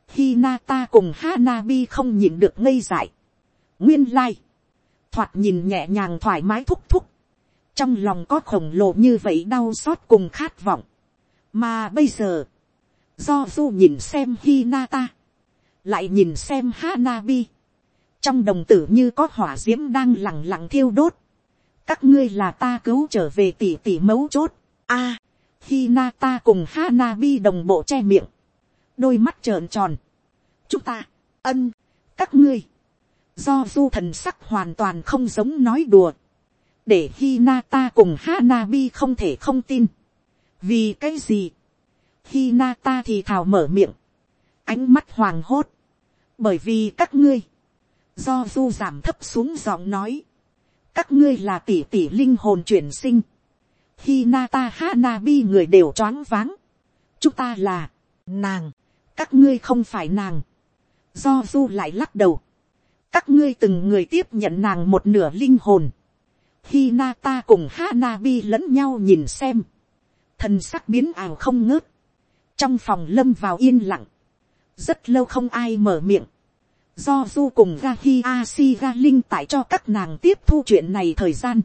Khi na ta cùng Hanabi không nhìn được ngây dại. Nguyên lai. Thoạt nhìn nhẹ nhàng thoải mái thúc thúc. Trong lòng có khổng lồ như vậy đau xót cùng khát vọng. Mà bây giờ. Do du nhìn xem Hinata. Lại nhìn xem Hanabi. Trong đồng tử như có hỏa diễm đang lẳng lặng thiêu đốt các ngươi là ta cứu trở về tỷ tỷ mấu chốt. a, à, na ta cùng Hanabi đồng bộ che miệng, đôi mắt trợn tròn. chúng ta, ân, các ngươi, do du thần sắc hoàn toàn không giống nói đùa, để Hinata cùng Hanabi không thể không tin. vì cái gì, Hinata thì thào mở miệng. Ánh mắt hoàng hốt. Bởi vì các ngươi. Do du giảm thấp xuống giọng nói. Các ngươi là tỷ tỷ linh hồn chuyển sinh. Hinata Hanabi người đều choáng váng. Chúng ta là nàng. Các ngươi không phải nàng. Do du lại lắc đầu. Các ngươi từng người tiếp nhận nàng một nửa linh hồn. Hinata cùng Hanabi lẫn nhau nhìn xem. Thần sắc biến ảo không ngớt. Trong phòng lâm vào yên lặng. Rất lâu không ai mở miệng. Do du cùng Gahi Asiga Linh tại cho các nàng tiếp thu chuyện này thời gian.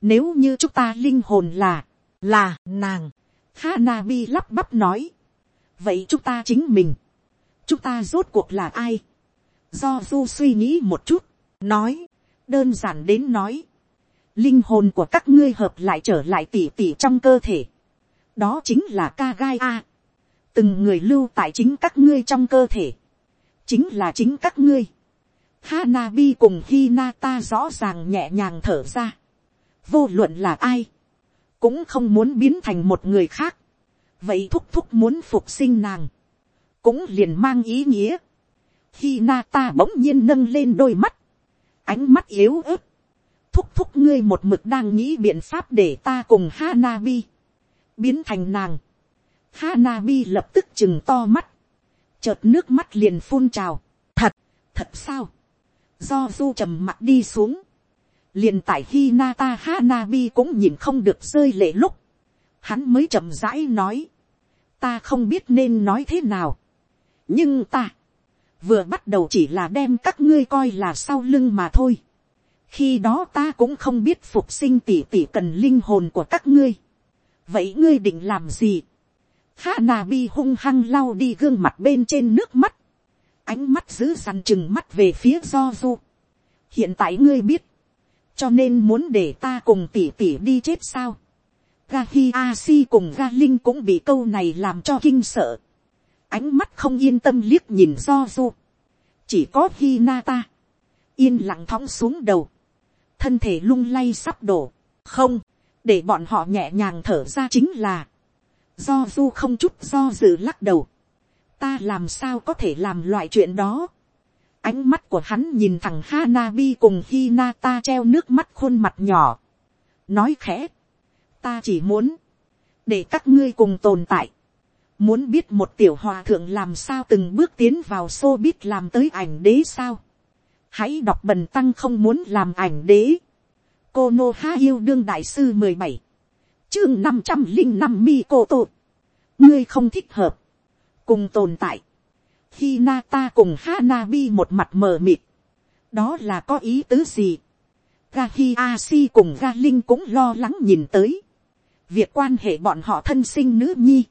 Nếu như chúng ta linh hồn là, là nàng. Hanabi lắp bắp nói. Vậy chúng ta chính mình. Chúng ta rốt cuộc là ai? Do du suy nghĩ một chút. Nói. Đơn giản đến nói. Linh hồn của các ngươi hợp lại trở lại tỉ tỉ trong cơ thể. Đó chính là ca gai a. Từng người lưu tại chính các ngươi trong cơ thể. Chính là chính các ngươi. Hanabi cùng Hinata rõ ràng nhẹ nhàng thở ra. Vô luận là ai. Cũng không muốn biến thành một người khác. Vậy thúc thúc muốn phục sinh nàng. Cũng liền mang ý nghĩa. Hinata bỗng nhiên nâng lên đôi mắt. Ánh mắt yếu ớt thúc thúc ngươi một mực đang nghĩ biện pháp để ta cùng Hanabi biến thành nàng. Hanabi lập tức chừng to mắt, chợt nước mắt liền phun trào. Thật, thật sao? Do du trầm mặt đi xuống, liền tại khi Nata Hanabi cũng nhìn không được rơi lệ lúc, hắn mới chậm rãi nói, ta không biết nên nói thế nào, nhưng ta, vừa bắt đầu chỉ là đem các ngươi coi là sau lưng mà thôi khi đó ta cũng không biết phục sinh tỉ tỉ cần linh hồn của các ngươi. vậy ngươi định làm gì. Hana bi hung hăng lau đi gương mặt bên trên nước mắt. ánh mắt giữ săn chừng mắt về phía do du. hiện tại ngươi biết. cho nên muốn để ta cùng tỉ tỉ đi chết sao. ga hi a si cùng ga linh cũng bị câu này làm cho kinh sợ. ánh mắt không yên tâm liếc nhìn do du. chỉ có hi na ta yên lặng thóng xuống đầu thân thể lung lay sắp đổ, không, để bọn họ nhẹ nhàng thở ra chính là, do du không chút do dự lắc đầu, ta làm sao có thể làm loại chuyện đó, ánh mắt của hắn nhìn thằng Hanabi cùng Hinata treo nước mắt khuôn mặt nhỏ, nói khẽ, ta chỉ muốn, để các ngươi cùng tồn tại, muốn biết một tiểu hòa thượng làm sao từng bước tiến vào xô biết làm tới ảnh đế sao, hãy đọc bần tăng không muốn làm ảnh đế. cô nô ha yêu đương đại sư mười bảy, chương năm trăm linh năm mi cô tô. ngươi không thích hợp, cùng tồn tại. khi na ta cùng Hanabi một mặt mờ mịt, đó là có ý tứ gì. ga hi a si cùng ga linh cũng lo lắng nhìn tới. việc quan hệ bọn họ thân sinh nữ nhi,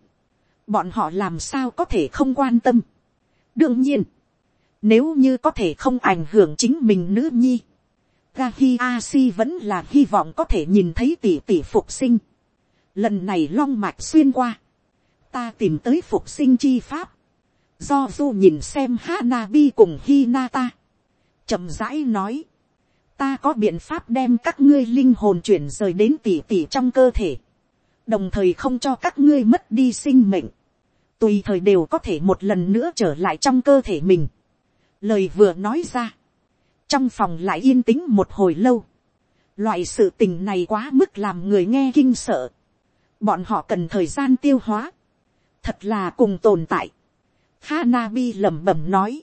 bọn họ làm sao có thể không quan tâm. đương nhiên, nếu như có thể không ảnh hưởng chính mình nữ nhi. Gahi Asi vẫn là hy vọng có thể nhìn thấy tỷ tỷ phục sinh. Lần này long mạch xuyên qua. Ta tìm tới phục sinh chi pháp. Do du nhìn xem Hanabi cùng Hinata. chậm rãi nói. Ta có biện pháp đem các ngươi linh hồn chuyển rời đến tỷ tỷ trong cơ thể. Đồng thời không cho các ngươi mất đi sinh mệnh. Tùy thời đều có thể một lần nữa trở lại trong cơ thể mình lời vừa nói ra, trong phòng lại yên tĩnh một hồi lâu, loại sự tình này quá mức làm người nghe kinh sợ, bọn họ cần thời gian tiêu hóa, thật là cùng tồn tại. Hanabi lẩm bẩm nói,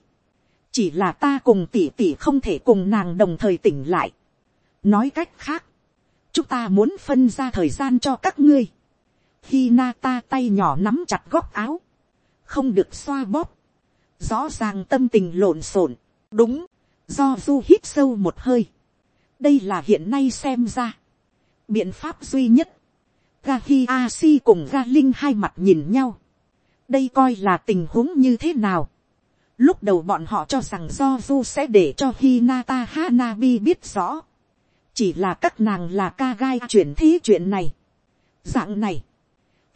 chỉ là ta cùng tỷ tỷ không thể cùng nàng đồng thời tỉnh lại. nói cách khác, chúng ta muốn phân ra thời gian cho các ngươi. Hinata tay nhỏ nắm chặt góc áo, không được xoa bóp, rõ ràng tâm tình lộn xộn, đúng, do du hít sâu một hơi, đây là hiện nay xem ra, biện pháp duy nhất, ga hi a si cùng ga linh hai mặt nhìn nhau, đây coi là tình huống như thế nào, lúc đầu bọn họ cho rằng do du sẽ để cho Hinata Hanabi biết rõ, chỉ là các nàng là ca gai chuyển thế chuyện này, dạng này,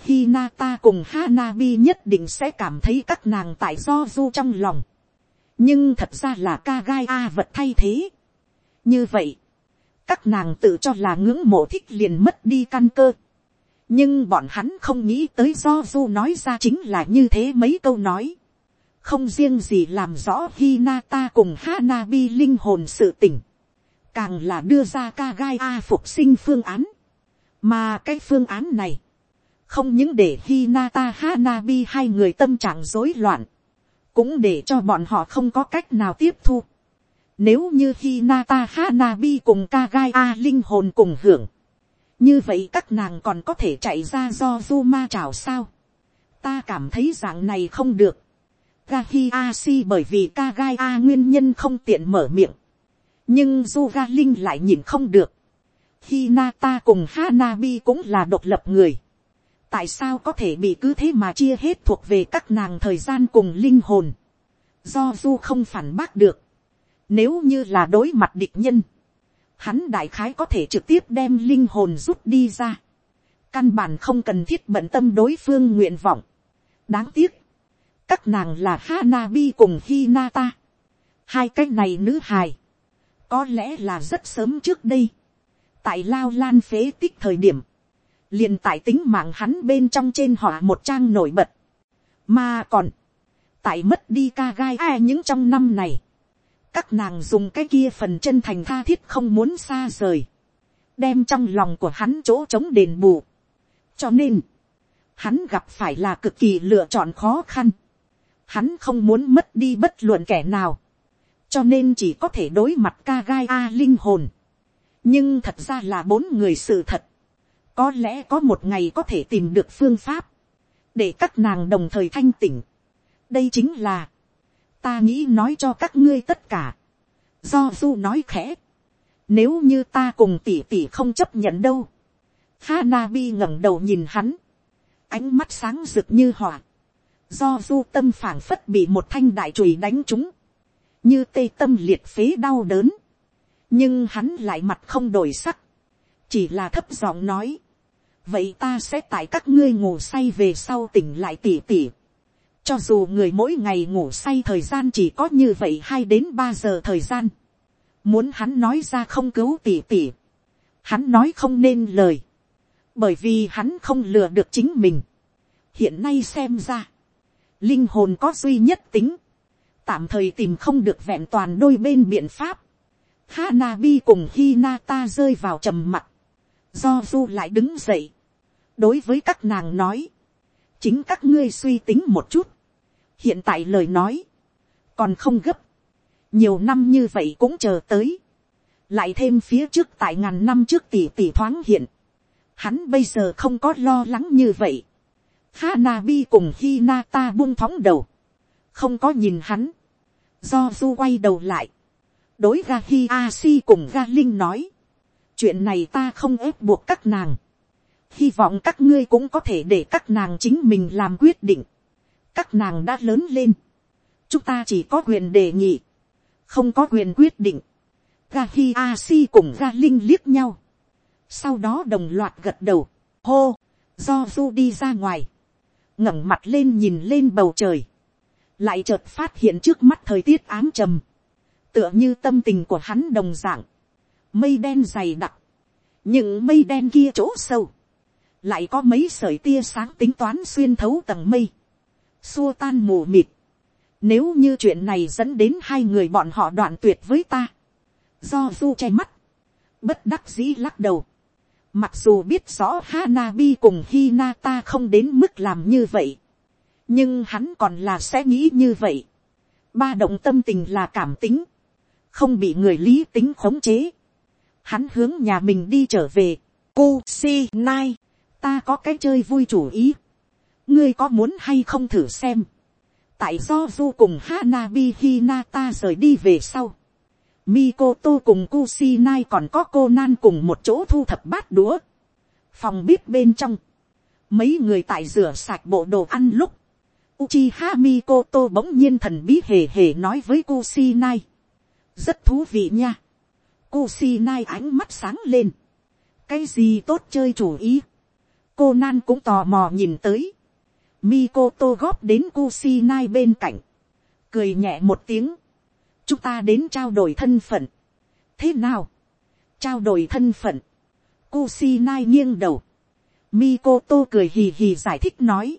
Hinata cùng Hanabi nhất định sẽ cảm thấy các nàng tại do du trong lòng. Nhưng thật ra là Kagaya A vật thay thế. Như vậy, các nàng tự cho là ngưỡng mộ thích liền mất đi căn cơ. nhưng bọn hắn không nghĩ tới do du nói ra chính là như thế mấy câu nói. không riêng gì làm rõ Hinata cùng Hanabi linh hồn sự tỉnh, càng là đưa ra Kagaya a phục sinh phương án, mà cái phương án này, không những để Hinata Hanabi hai người tâm trạng rối loạn, cũng để cho bọn họ không có cách nào tiếp thu. Nếu như Hinata Hanabi cùng Kagai A linh hồn cùng hưởng, như vậy các nàng còn có thể chạy ra do Zuma chào sao. ta cảm thấy dạng này không được. Gahi Asi bởi vì Kagai A nguyên nhân không tiện mở miệng. nhưng Zuga linh lại nhìn không được. Hinata cùng Hanabi cũng là độc lập người tại sao có thể bị cứ thế mà chia hết thuộc về các nàng thời gian cùng linh hồn, do du không phản bác được, nếu như là đối mặt địch nhân, hắn đại khái có thể trực tiếp đem linh hồn rút đi ra, căn bản không cần thiết bận tâm đối phương nguyện vọng. đáng tiếc, các nàng là Hanabi cùng Hinata, hai cái này nữ hài, có lẽ là rất sớm trước đây, tại lao lan phế tích thời điểm, liền tại tính mạng hắn bên trong trên họ một trang nổi bật, mà còn, tại mất đi ca gai ai những trong năm này, các nàng dùng cái kia phần chân thành tha thiết không muốn xa rời, đem trong lòng của hắn chỗ trống đền bù. cho nên, hắn gặp phải là cực kỳ lựa chọn khó khăn. hắn không muốn mất đi bất luận kẻ nào, cho nên chỉ có thể đối mặt ca gai a linh hồn. nhưng thật ra là bốn người sự thật, có lẽ có một ngày có thể tìm được phương pháp, để các nàng đồng thời thanh tỉnh. đây chính là, ta nghĩ nói cho các ngươi tất cả. do du nói khẽ, nếu như ta cùng tỷ tỷ không chấp nhận đâu. Hanabi ngẩng đầu nhìn hắn, ánh mắt sáng rực như hỏa. do du tâm phảng phất bị một thanh đại chùy đánh trúng, như tê tâm liệt phế đau đớn. nhưng hắn lại mặt không đổi sắc, chỉ là thấp giọng nói, vậy ta sẽ tại các ngươi ngủ say về sau tỉnh lại tỉ tỉ. cho dù người mỗi ngày ngủ say thời gian chỉ có như vậy hai đến ba giờ thời gian, muốn hắn nói ra không cứu tỉ tỉ, hắn nói không nên lời, bởi vì hắn không lừa được chính mình. hiện nay xem ra, linh hồn có duy nhất tính, tạm thời tìm không được vẹn toàn đôi bên biện pháp. Hanabi cùng Hinata rơi vào trầm mặt do du lại đứng dậy, đối với các nàng nói, chính các ngươi suy tính một chút, hiện tại lời nói, còn không gấp, nhiều năm như vậy cũng chờ tới, lại thêm phía trước tại ngàn năm trước tỷ tỷ thoáng hiện, hắn bây giờ không có lo lắng như vậy, Hanabi cùng Hinata buông thóng đầu, không có nhìn hắn, do du quay đầu lại, đối ga hi a si cùng ga linh nói, chuyện này ta không ép buộc các nàng, hy vọng các ngươi cũng có thể để các nàng chính mình làm quyết định. các nàng đã lớn lên, chúng ta chỉ có quyền đề nghị, không có quyền quyết định. ga hi a si cùng ga linh liếc nhau, sau đó đồng loạt gật đầu, hô, do du đi ra ngoài, ngẩng mặt lên nhìn lên bầu trời, lại chợt phát hiện trước mắt thời tiết ám trầm, tựa như tâm tình của hắn đồng d ạ n g mây đen dày đặc, những mây đen kia chỗ sâu, lại có mấy sợi tia sáng tính toán xuyên thấu tầng mây, xua tan mù mịt. Nếu như chuyện này dẫn đến hai người bọn họ đoạn tuyệt với ta, do du che mắt, bất đắc dĩ lắc đầu. Mặc dù biết rõ Hanabi cùng Hinata không đến mức làm như vậy, nhưng hắn còn là sẽ nghĩ như vậy. Ba động tâm tình là cảm tính, không bị người lý tính khống chế. Hắn hướng nhà mình đi trở về. Kusinai ta có cái chơi vui chủ ý, ngươi có muốn hay không thử xem, tại do du cùng Hanabi Hinata rời đi về sau, Mikoto cùng Kusinai còn có cô nan cùng một chỗ thu thập bát đũa, phòng bếp bên trong, mấy người tại rửa sạch bộ đồ ăn lúc, Uchiha Mikoto bỗng nhiên thần bí hề hề nói với Kusinai. Rất thú vị nha. Kusinai ánh mắt sáng lên. Cái gì tốt chơi chủ ý? Cô nan cũng tò mò nhìn tới. Mikoto góp đến Kusinai bên cạnh. Cười nhẹ một tiếng. Chúng ta đến trao đổi thân phận. Thế nào? Trao đổi thân phận. Kusinai nghiêng đầu. Mikoto cười hì hì giải thích nói.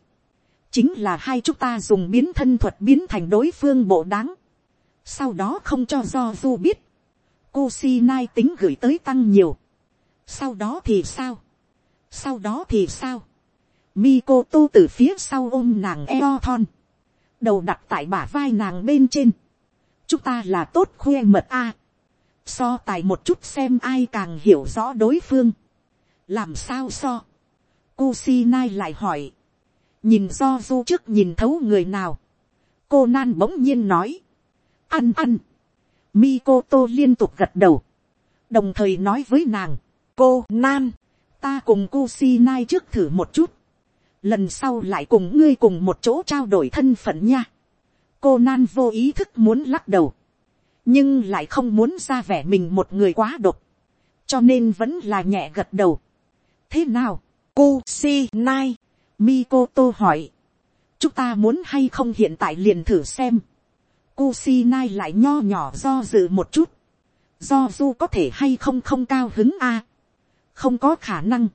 Chính là hai chúng ta dùng biến thân thuật biến thành đối phương bộ đáng. Sau đó không cho do du biết. Kusinai tính gửi tới tăng nhiều. Sau đó thì sao? Sau đó thì sao? Mikoto từ phía sau ôm nàng eo thon. Đầu đặt tại bả vai nàng bên trên. Chúng ta là tốt khuya mật a. So tài một chút xem ai càng hiểu rõ đối phương. Làm sao so? Kusinai lại hỏi. Nhìn do du trước nhìn thấu người nào. Cô nan bỗng nhiên nói. Ăn ăn. Mikoto liên tục gật đầu. Đồng thời nói với nàng. Cô nan. Ta cùng Kusinai trước thử một chút. Lần sau lại cùng ngươi cùng một chỗ trao đổi thân phận nha. Cô nan vô ý thức muốn lắc đầu. Nhưng lại không muốn ra vẻ mình một người quá độc. Cho nên vẫn là nhẹ gật đầu. Thế nào? Kusinai. Mikoto hỏi. Chúng ta muốn hay không hiện tại liền thử xem. Kusinai lại nho nhỏ do dự một chút. Do du có thể hay không không cao hứng a không có khả năng.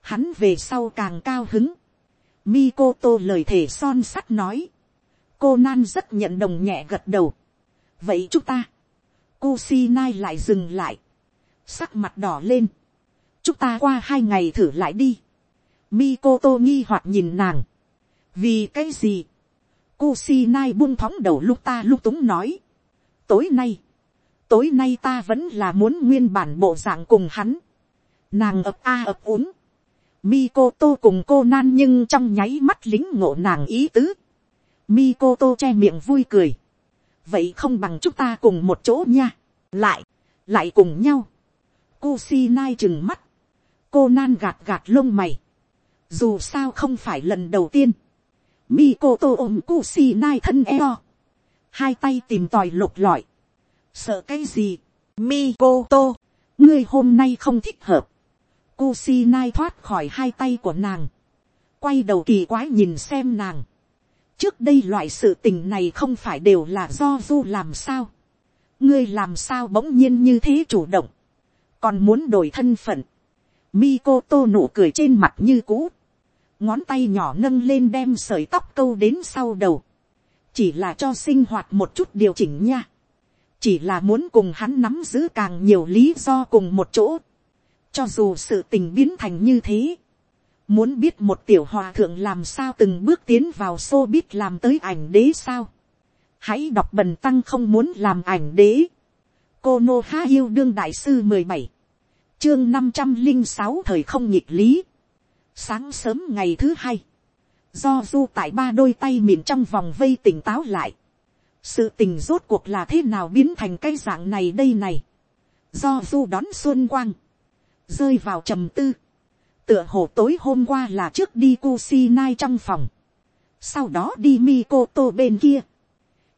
Hắn về sau càng cao hứng. Mikoto lời thể son sắt nói. Cô Nan rất nhận đồng nhẹ gật đầu. Vậy chúng ta. Kusinai lại dừng lại. Sắc mặt đỏ lên. Chúng ta qua hai ngày thử lại đi. Mikoto nghi hoặc nhìn nàng. Vì cái gì? Kusinai buông thóng đầu lúc ta lúc túng nói. Tối nay. Tối nay ta vẫn là muốn nguyên bản bộ dạng cùng hắn. Nàng ập a ập úng. Mikoto cùng cô nan nhưng trong nháy mắt lính ngộ nàng ý tứ. Mikoto che miệng vui cười. Vậy không bằng chúng ta cùng một chỗ nha. Lại, lại cùng nhau. Kusinai chừng mắt. Cô nan gạt gạt lông mày. Dù sao không phải lần đầu tiên. Mikoto ôm Kusinai thân eo. Hai tay tìm tòi lục lọi. Sợ cái gì? Mikoto, ngươi hôm nay không thích hợp. Kusinai thoát khỏi hai tay của nàng. Quay đầu kỳ quái nhìn xem nàng. Trước đây loại sự tình này không phải đều là do du làm sao. Ngươi làm sao bỗng nhiên như thế chủ động. Còn muốn đổi thân phận. Mikoto nụ cười trên mặt như cũ. Ngón tay nhỏ nâng lên đem sợi tóc câu đến sau đầu. Chỉ là cho sinh hoạt một chút điều chỉnh nha. Chỉ là muốn cùng hắn nắm giữ càng nhiều lý do cùng một chỗ cho dù sự tình biến thành như thế. Muốn biết một tiểu hòa thượng làm sao từng bước tiến vào xô biết làm tới ảnh đế sao. Hãy đọc bần tăng không muốn làm ảnh đế. Cô Nô Há Yêu Đương Đại Sư mười bảy, Chương năm trăm linh sáu thời không nhịp lý. Sáng sớm ngày thứ hai. Do du tại ba đôi tay miệng trong vòng vây tỉnh táo lại. Sự tình rốt cuộc là thế nào biến thành cái dạng này đây này. Do du đón xuân quang rơi vào trầm tư. Tựa hồ tối hôm qua là trước đi Kusinai trong phòng. Sau đó đi Mikoto bên kia.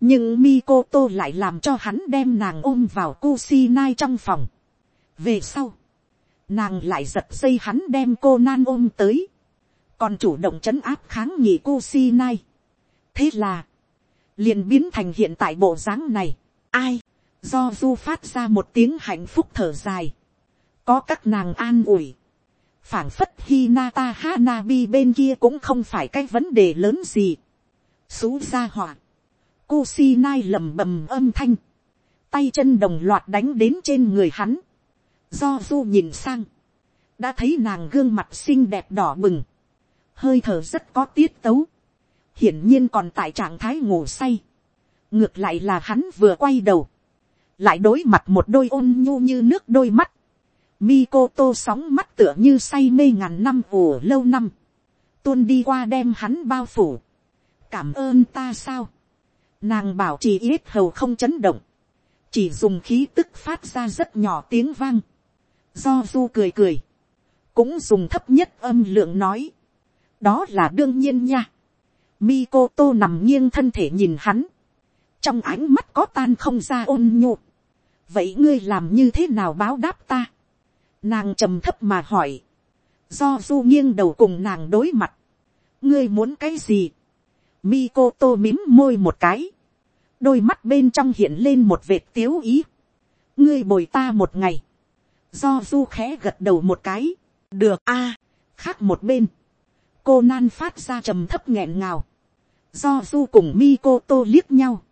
Nhưng Mikoto lại làm cho hắn đem nàng ôm vào Kusinai trong phòng. Về sau. Nàng lại giật dây hắn đem cô nan ôm tới. Còn chủ động chấn áp kháng nghị Kusinai. Thế là. liền biến thành hiện tại bộ dáng này. Ai. Do du phát ra một tiếng hạnh phúc thở dài có các nàng an ủi, phảng phất Hinata Hanabi bên kia cũng không phải cái vấn đề lớn gì. Xú ra họa. Kusinai lầm bầm âm thanh. Tay chân đồng loạt đánh đến trên người hắn. Do du nhìn sang. Đã thấy nàng gương mặt xinh đẹp đỏ bừng. Hơi thở rất có tiết tấu. Hiển nhiên còn tại trạng thái ngủ say. Ngược lại là hắn vừa quay đầu. Lại đối mặt một đôi ôn nhu như nước đôi mắt Mikoto sóng mắt tựa như say mê ngàn năm ủ lâu năm. Tuôn đi qua đem hắn bao phủ. Cảm ơn ta sao? Nàng bảo trì yết hầu không chấn động. Chỉ dùng khí tức phát ra rất nhỏ tiếng vang. Do du cười cười. Cũng dùng thấp nhất âm lượng nói. Đó là đương nhiên nha. Mikoto nằm nghiêng thân thể nhìn hắn. Trong ánh mắt có tan không ra ôn nhu. Vậy ngươi làm như thế nào báo đáp ta? Nàng trầm thấp mà hỏi. Do du nghiêng đầu cùng nàng đối mặt. ngươi muốn cái gì. Mikoto mím môi một cái. đôi mắt bên trong hiện lên một vệt tiếu ý. ngươi bồi ta một ngày. Do du khẽ gật đầu một cái. được a. khác một bên, cô nan phát ra trầm thấp nghẹn ngào, do du cùng mi cô tô liếc nhau,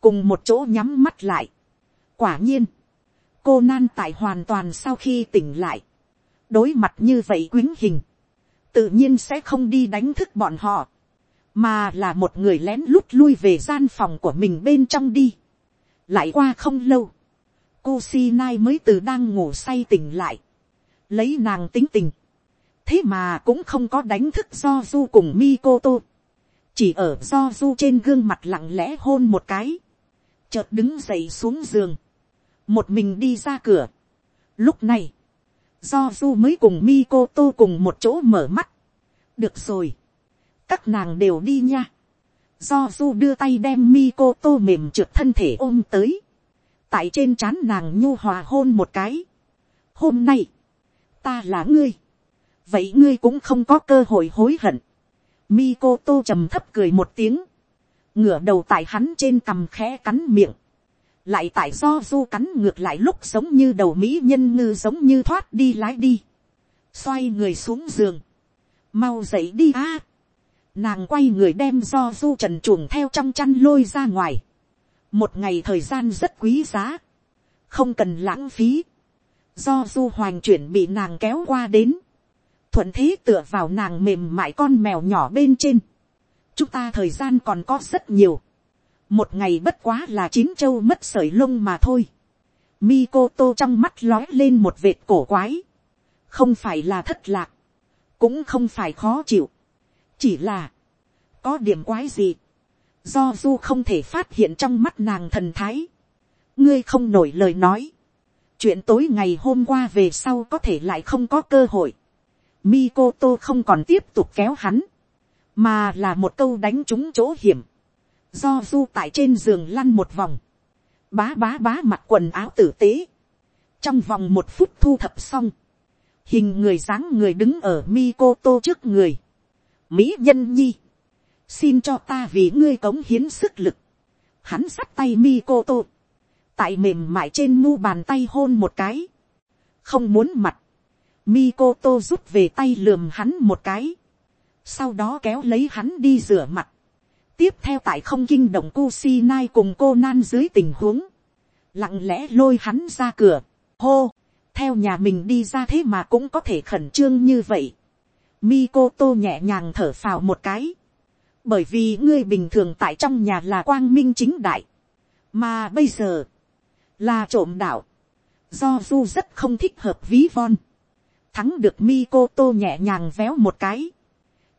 cùng một chỗ nhắm mắt lại. quả nhiên, cô nan tại hoàn toàn sau khi tỉnh lại, đối mặt như vậy quyến hình, tự nhiên sẽ không đi đánh thức bọn họ, mà là một người lén lút lui về gian phòng của mình bên trong đi. lại qua không lâu, Kusinai mới từ đang ngủ say tỉnh lại, lấy nàng tính tình, thế mà cũng không có đánh thức do du cùng Mikoto, chỉ ở do du trên gương mặt lặng lẽ hôn một cái, chợt đứng dậy xuống giường, một mình đi ra cửa. Lúc này, do du mới cùng Mikoto cùng một chỗ mở mắt. được rồi, các nàng đều đi nha. do du đưa tay đem Mikoto mềm trượt thân thể ôm tới, tại trên trán nàng nhu hòa hôn một cái. hôm nay, ta là ngươi, vậy ngươi cũng không có cơ hội hối hận. Mikoto trầm thấp cười một tiếng, ngửa đầu tại hắn trên cằm khẽ cắn miệng, lại tại do du cắn ngược lại lúc giống như đầu mỹ nhân ngư giống như thoát đi lái đi, xoay người xuống giường, mau dậy đi a, nàng quay người đem do du trần chuồng theo trong chăn lôi ra ngoài, một ngày thời gian rất quý giá, không cần lãng phí, do du hoành chuyển bị nàng kéo qua đến, thuận thế tựa vào nàng mềm mại con mèo nhỏ bên trên, chúng ta thời gian còn có rất nhiều, một ngày bất quá là chín châu mất sởi lông mà thôi, Mikoto trong mắt lói lên một vệt cổ quái, không phải là thất lạc, cũng không phải khó chịu, chỉ là, có điểm quái gì, do du không thể phát hiện trong mắt nàng thần thái, ngươi không nổi lời nói, chuyện tối ngày hôm qua về sau có thể lại không có cơ hội, Mikoto không còn tiếp tục kéo hắn, mà là một câu đánh trúng chỗ hiểm, do du tại trên giường lăn một vòng, bá bá bá mặc quần áo tử tế, trong vòng một phút thu thập xong, hình người dáng người đứng ở Mikoto trước người, mỹ nhân nhi, xin cho ta vì ngươi cống hiến sức lực, hắn sắt tay Mikoto, tại mềm mại trên mu bàn tay hôn một cái, không muốn mặt, Mikoto rút về tay lườm hắn một cái, sau đó kéo lấy hắn đi rửa mặt, tiếp theo tại không kinh động cu si nai cùng cô nan dưới tình huống, lặng lẽ lôi hắn ra cửa, hô, theo nhà mình đi ra thế mà cũng có thể khẩn trương như vậy. Mikoto nhẹ nhàng thở phào một cái, bởi vì ngươi bình thường tại trong nhà là quang minh chính đại, mà bây giờ, là trộm đạo, do du rất không thích hợp ví von, thắng được Mikoto nhẹ nhàng véo một cái,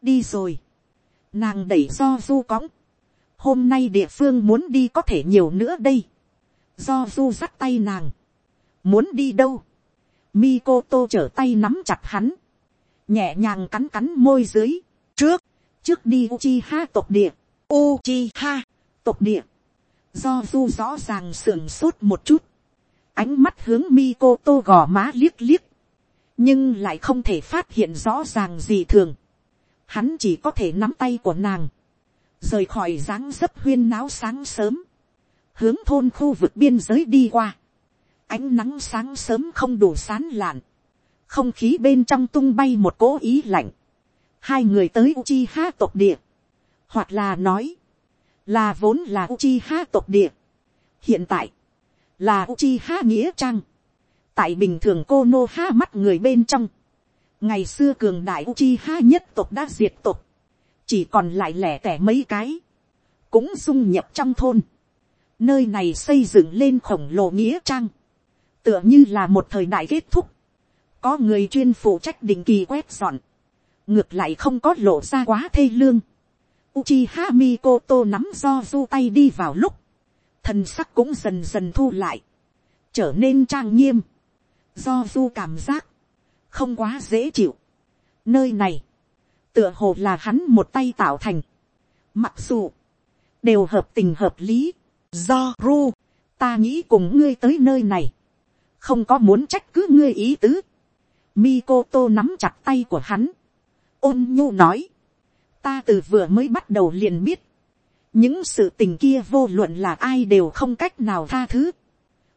đi rồi, nàng đẩy do du cõng, hôm nay địa phương muốn đi có thể nhiều nữa đây, do du dắt tay nàng, muốn đi đâu, Mikoto trở tay nắm chặt hắn, nhẹ nhàng cắn cắn môi dưới, trước, trước đi Uchiha tộc địa, Uchiha tộc địa, do du rõ ràng sưởng sốt một chút, ánh mắt hướng Mikoto gò má liếc liếc, nhưng lại không thể phát hiện rõ ràng gì thường, hắn chỉ có thể nắm tay của nàng, rời khỏi dáng dấp huyên náo sáng sớm, hướng thôn khu vực biên giới đi qua, ánh nắng sáng sớm không đủ sán lạn, không khí bên trong tung bay một cố ý lạnh, hai người tới Uchiha tộc địa, hoặc là nói, là vốn là Uchiha tộc địa, hiện tại, là Uchiha nghĩa trang, tại bình thường cô nô ha mắt người bên trong, ngày xưa cường đại Uchiha nhất tộc đã diệt tộc, chỉ còn lại lẻ tẻ mấy cái, cũng dung nhập trong thôn, nơi này xây dựng lên khổng lồ nghĩa trang, tựa như là một thời đại kết thúc, có người chuyên phụ trách định kỳ quét dọn, ngược lại không có lộ ra quá thê lương. Uchiha Mikoto nắm do du tay đi vào lúc, thần sắc cũng dần dần thu lại, trở nên trang nghiêm, do du cảm giác, không quá dễ chịu. Nơi này, tựa hồ là hắn một tay tạo thành, mặc dù, đều hợp tình hợp lý, do ru, ta nghĩ cùng ngươi tới nơi này, không có muốn trách cứ ngươi ý tứ. Mikoto nắm chặt tay của hắn, ôn nhu nói, ta từ vừa mới bắt đầu liền biết, những sự tình kia vô luận là ai đều không cách nào tha thứ,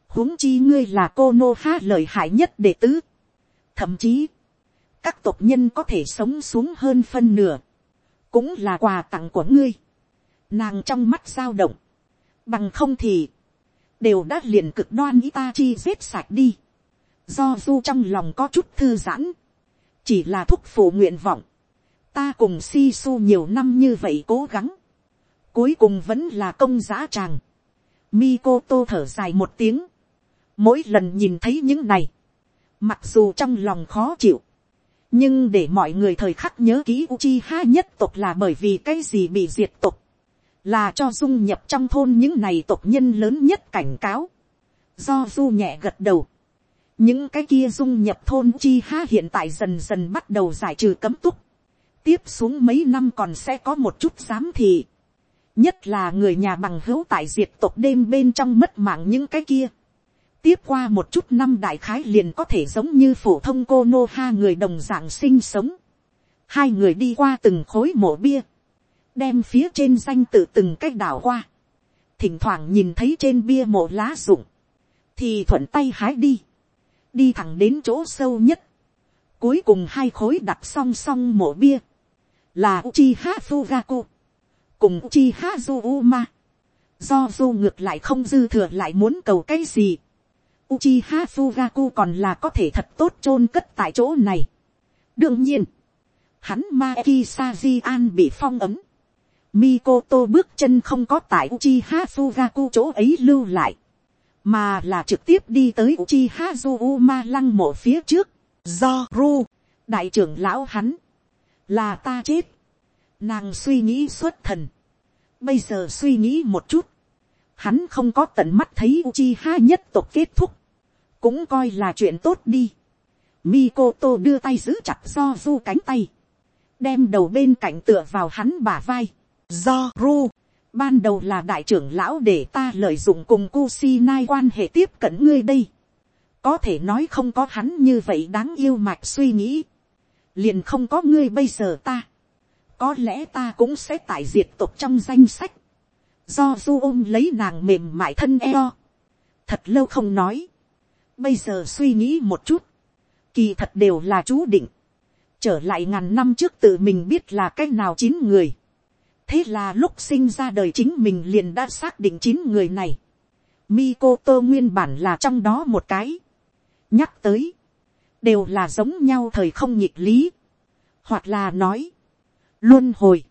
huống chi ngươi là cô nô ha lợi hại nhất đệ tứ, thậm chí, các tộc nhân có thể sống xuống hơn phân nửa, cũng là quà tặng của ngươi. Nàng trong mắt dao động, bằng không thì, đều đã liền cực đoan ý ta chi giết sạch đi. Do du trong lòng có chút thư giãn, chỉ là thúc phủ nguyện vọng, ta cùng si su nhiều năm như vậy cố gắng, cuối cùng vẫn là công giá tràng. mi cô tô thở dài một tiếng, mỗi lần nhìn thấy những này, mặc dù trong lòng khó chịu, nhưng để mọi người thời khắc nhớ ký Uchiha nhất tộc là bởi vì cái gì bị diệt tộc, là cho dung nhập trong thôn những này tộc nhân lớn nhất cảnh cáo. Do du nhẹ gật đầu, những cái kia dung nhập thôn Uchiha hiện tại dần dần bắt đầu giải trừ cấm túc, tiếp xuống mấy năm còn sẽ có một chút giám thị, nhất là người nhà bằng hữu tại diệt tộc đêm bên trong mất mạng những cái kia tiếp qua một chút năm đại khái liền có thể giống như phổ thông cô nô ha người đồng dạng sinh sống. Hai người đi qua từng khối mộ bia, đem phía trên danh tự từng cách đảo qua. Thỉnh thoảng nhìn thấy trên bia mộ lá rụng, thì thuận tay hái đi, đi thẳng đến chỗ sâu nhất. Cuối cùng hai khối đặt song song mộ bia, là Uchiha Fugaku, cùng Uchiha Zuma. Do du ngược lại không dư thừa lại muốn cầu cái gì Uchiha Fugaku còn là có thể thật tốt chôn cất tại chỗ này. Đương nhiên, hắn Maeki Sajian bị phong ấm. Mikoto bước chân không có tại Uchiha Fugaku chỗ ấy lưu lại. Mà là trực tiếp đi tới Uchiha Zuma lăng mộ phía trước. Do Ru, đại trưởng lão hắn. Là ta chết. Nàng suy nghĩ xuất thần. Bây giờ suy nghĩ một chút. Hắn không có tận mắt thấy Uchiha nhất tộc kết thúc cũng coi là chuyện tốt đi. Mikoto đưa tay giữ chặt do du cánh tay, đem đầu bên cạnh tựa vào hắn bả vai. Do ru, ban đầu là đại trưởng lão để ta lợi dụng cùng Kusinai quan hệ tiếp cận ngươi đây. Có thể nói không có hắn như vậy đáng yêu mạch suy nghĩ. Liền không có ngươi bây giờ ta. Có lẽ ta cũng sẽ tại diệt tục trong danh sách. Do du ôm lấy nàng mềm mại thân eo. Thật lâu không nói Bây giờ suy nghĩ một chút. Kỳ thật đều là chú định. Trở lại ngàn năm trước tự mình biết là cách nào chín người. Thế là lúc sinh ra đời chính mình liền đã xác định chín người này. Mikoto nguyên bản là trong đó một cái. Nhắc tới. Đều là giống nhau thời không nhịp lý. Hoặc là nói. Luôn hồi.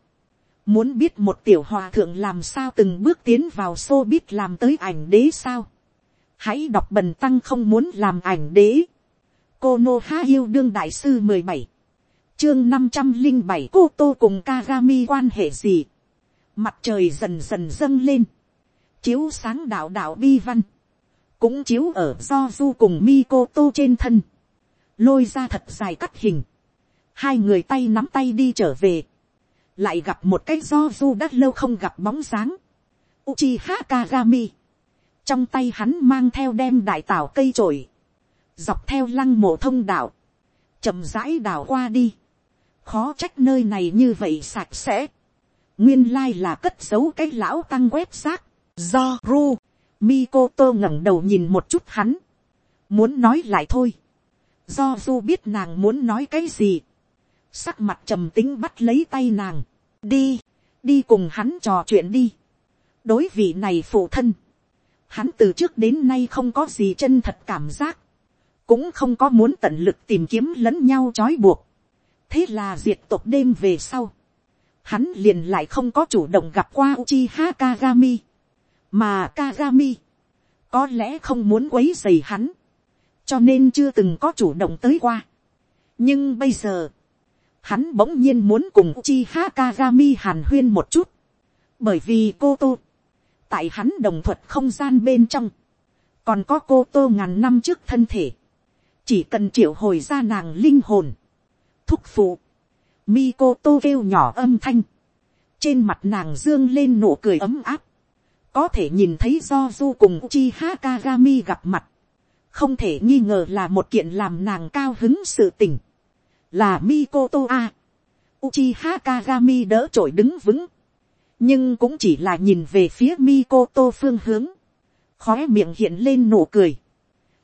Muốn biết một tiểu hòa thượng làm sao từng bước tiến vào xô biết làm tới ảnh đế sao hãy đọc bần tăng không muốn làm ảnh đế. cô nô há yêu đương đại sư mười bảy, chương năm trăm linh bảy cô tô cùng kagami quan hệ gì. mặt trời dần dần dâng lên, chiếu sáng đạo đạo bi văn, cũng chiếu ở do du cùng mi cô tô trên thân, lôi ra thật dài cắt hình, hai người tay nắm tay đi trở về, lại gặp một cái do du đã lâu không gặp bóng dáng, Uchiha Kagami trong tay hắn mang theo đem đại tảo cây trổi, dọc theo lăng mộ thông đạo, chậm rãi đảo qua đi, khó trách nơi này như vậy sạch sẽ, nguyên lai là cất giấu cái lão tăng quét xác, do ru, Mikoto ngẩng đầu nhìn một chút hắn, muốn nói lại thôi, do du biết nàng muốn nói cái gì, sắc mặt trầm tính bắt lấy tay nàng, đi, đi cùng hắn trò chuyện đi, đối vị này phụ thân, hắn từ trước đến nay không có gì chân thật cảm giác, cũng không có muốn tận lực tìm kiếm lẫn nhau trói buộc. thế là diệt tộc đêm về sau, hắn liền lại không có chủ động gặp qua Uchiha Kagami, mà Kagami có lẽ không muốn quấy dày hắn, cho nên chưa từng có chủ động tới qua. nhưng bây giờ, hắn bỗng nhiên muốn cùng Uchiha Kagami hàn huyên một chút, bởi vì cô tô tại hắn đồng thuật không gian bên trong, còn có cô tô ngàn năm trước thân thể, chỉ cần triệu hồi ra nàng linh hồn, thúc phụ, mi cô tô kêu nhỏ âm thanh, trên mặt nàng dương lên nụ cười ấm áp, có thể nhìn thấy do du cùng chi ha kagami gặp mặt, không thể nghi ngờ là một kiện làm nàng cao hứng sự tình, là mi cô tô a. Uchiha Kagami đỡ trội đứng vững, nhưng cũng chỉ là nhìn về phía Mikoto phương hướng, khóe miệng hiện lên nụ cười,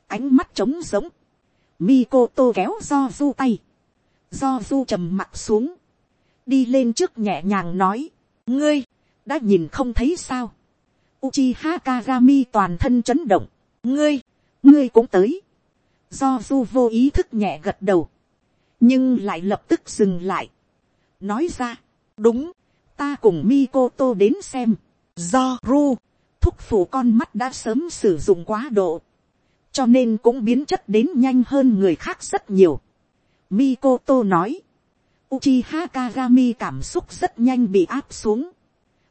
ánh mắt trống rỗng. Mikoto kéo do du tay, do du trầm mặt xuống, đi lên trước nhẹ nhàng nói, ngươi, đã nhìn không thấy sao, Uchiha Kagami toàn thân chấn động. Ngươi, ngươi cũng tới. Do du vô ý thức nhẹ gật đầu. Nhưng lại lập tức dừng lại. Nói ra, đúng, ta cùng Mikoto đến xem. Do ru, thúc phủ con mắt đã sớm sử dụng quá độ. Cho nên cũng biến chất đến nhanh hơn người khác rất nhiều. Mikoto nói. Uchiha Kagami cảm xúc rất nhanh bị áp xuống.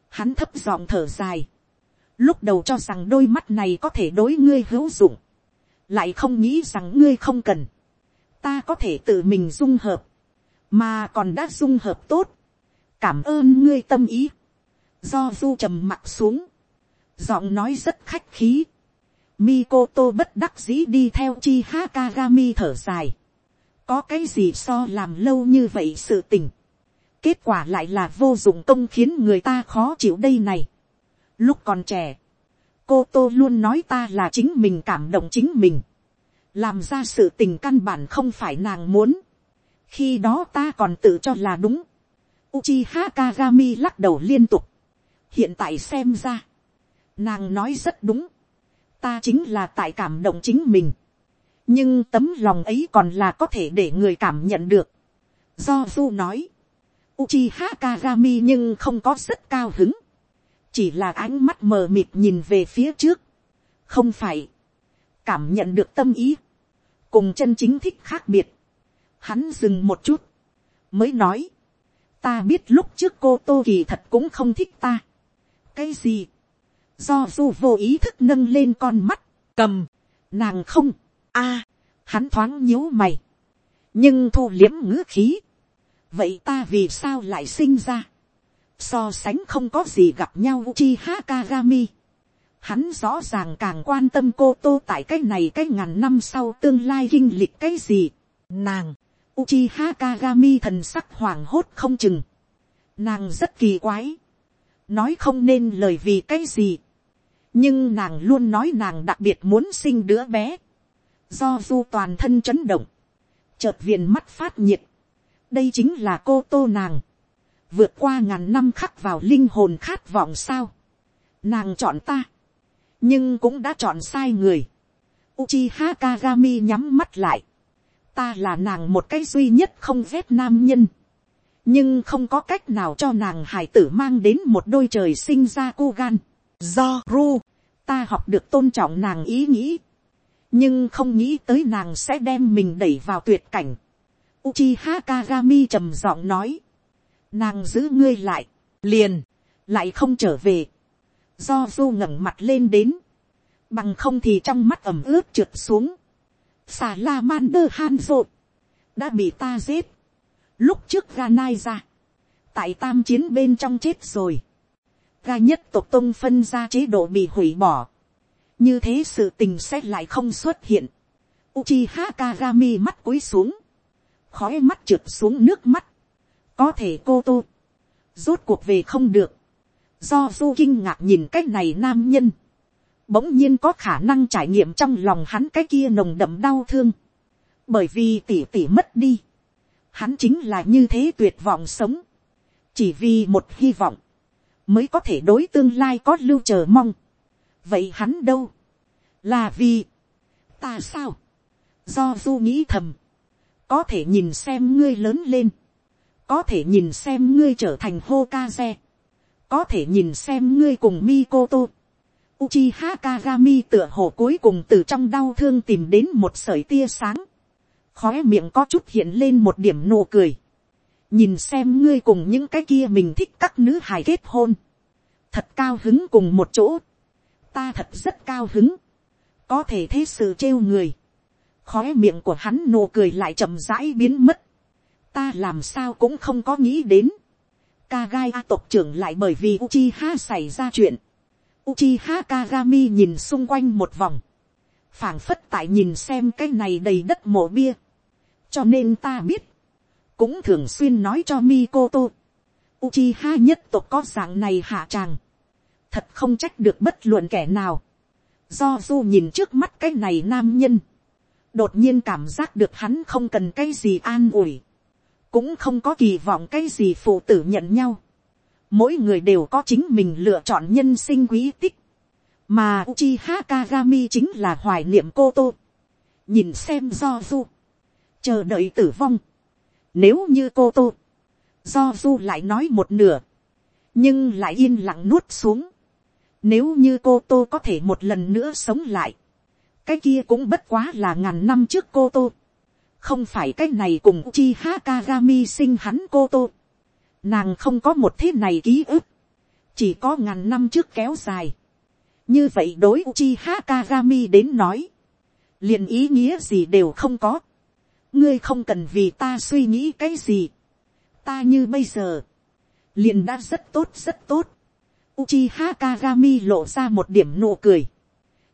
Hắn thấp giọng thở dài lúc đầu cho rằng đôi mắt này có thể đối ngươi hữu dụng, lại không nghĩ rằng ngươi không cần, ta có thể tự mình dung hợp, mà còn đã dung hợp tốt, cảm ơn ngươi tâm ý, do du trầm mặt xuống, giọng nói rất khách khí, Mikoto bất đắc dĩ đi theo chi Hakagami thở dài. Có cái gì so làm lâu như vậy sự tình. Kết quả lại là vô dụng công khiến người ta khó chịu đây này. Lúc còn trẻ, cô tô luôn nói ta là chính mình cảm động chính mình. Làm ra sự tình căn bản không phải nàng muốn. Khi đó ta còn tự cho là đúng. Uchiha Kagami lắc đầu liên tục. Hiện tại xem ra. Nàng nói rất đúng. Ta chính là tại cảm động chính mình. Nhưng tấm lòng ấy còn là có thể để người cảm nhận được. Do Du nói. Uchiha Kagami nhưng không có rất cao hứng chỉ là ánh mắt mờ mịt nhìn về phía trước, không phải, cảm nhận được tâm ý, cùng chân chính thích khác biệt, hắn dừng một chút, mới nói, ta biết lúc trước cô tô kỳ thật cũng không thích ta, cái gì, do du vô ý thức nâng lên con mắt, cầm, nàng không, a, hắn thoáng nhíu mày, nhưng thu liếm ngữ khí, vậy ta vì sao lại sinh ra, so sánh không có gì gặp nhau Uchiha Kagami. Hắn rõ ràng càng quan tâm cô tô tại cái này cái ngàn năm sau tương lai kinh lịch cái gì. Nàng, Uchiha Kagami thần sắc hoàng hốt không chừng. Nàng rất kỳ quái. Nói không nên lời vì cái gì. Nhưng nàng luôn nói nàng đặc biệt muốn sinh đứa bé. Do du toàn thân chấn động. Chợt viền mắt phát nhiệt. Đây chính là cô tô nàng vượt qua ngàn năm khắc vào linh hồn khát vọng sao. Nàng chọn ta, nhưng cũng đã chọn sai người. Uchiha Kagami nhắm mắt lại. Ta là nàng một cái duy nhất không ghét nam nhân. Nhưng không có cách nào cho nàng hải tử mang đến một đôi trời sinh ra cô gan. Do Ru, ta học được tôn trọng nàng ý nghĩ. Nhưng không nghĩ tới nàng sẽ đem mình đẩy vào tuyệt cảnh. Uchiha Kagami trầm giọng nói nàng giữ ngươi lại, liền, lại không trở về, do du ngẩng mặt lên đến, bằng không thì trong mắt ẩm ướt trượt xuống, xà la man đơ han rộn, đã bị ta giết, lúc trước ga nai ra, tại tam chiến bên trong chết rồi, ga nhất tộc tông phân ra chế độ bị hủy bỏ, như thế sự tình sẽ lại không xuất hiện, Uchiha Kagami mắt cúi xuống, khói mắt trượt xuống nước mắt, có thể cô tô, rốt cuộc về không được, do du kinh ngạc nhìn cái này nam nhân, bỗng nhiên có khả năng trải nghiệm trong lòng hắn cái kia nồng đậm đau thương, bởi vì tỉ tỉ mất đi, hắn chính là như thế tuyệt vọng sống, chỉ vì một hy vọng, mới có thể đối tương lai có lưu chờ mong, vậy hắn đâu, là vì, ta sao, do du nghĩ thầm, có thể nhìn xem ngươi lớn lên, có thể nhìn xem ngươi trở thành Hokage, có thể nhìn xem ngươi cùng Mikoto. Uchiha Kagami tựa hồ cuối cùng từ trong đau thương tìm đến một sợi tia sáng, khóe miệng có chút hiện lên một điểm nụ cười, nhìn xem ngươi cùng những cái kia mình thích các nữ hài kết hôn, thật cao hứng cùng một chỗ, ta thật rất cao hứng, có thể thế sự trêu người, khóe miệng của hắn nụ cười lại chậm rãi biến mất, ta làm sao cũng không có nghĩ đến. Kagai A tộc trưởng lại bởi vì Uchiha xảy ra chuyện. Uchiha Kagami nhìn xung quanh một vòng. phảng phất tại nhìn xem cái này đầy đất mộ bia. Cho nên ta biết. Cũng thường xuyên nói cho Mikoto. Uchiha nhất tộc có dạng này hạ tràng. Thật không trách được bất luận kẻ nào. Do du nhìn trước mắt cái này nam nhân. Đột nhiên cảm giác được hắn không cần cái gì an ủi cũng không có kỳ vọng cái gì phụ tử nhận nhau. Mỗi người đều có chính mình lựa chọn nhân sinh quý tích. Mà Uchiha Kagami chính là hoài niệm cô Tô. Nhìn xem do du. Chờ đợi tử vong. Nếu như cô Tô. Do du lại nói một nửa. Nhưng lại yên lặng nuốt xuống. Nếu như cô Tô có thể một lần nữa sống lại. Cái kia cũng bất quá là ngàn năm trước cô Tô không phải cái này cùng chi ha kagami sinh hắn cô tô nàng không có một thế này ký ức, chỉ có ngàn năm trước kéo dài. như vậy đối chi hakarami đến nói, liền ý nghĩa gì đều không có. ngươi không cần vì ta suy nghĩ cái gì. ta như bây giờ, liền đã rất tốt rất tốt. Uchiha Kagami lộ ra một điểm nụ cười.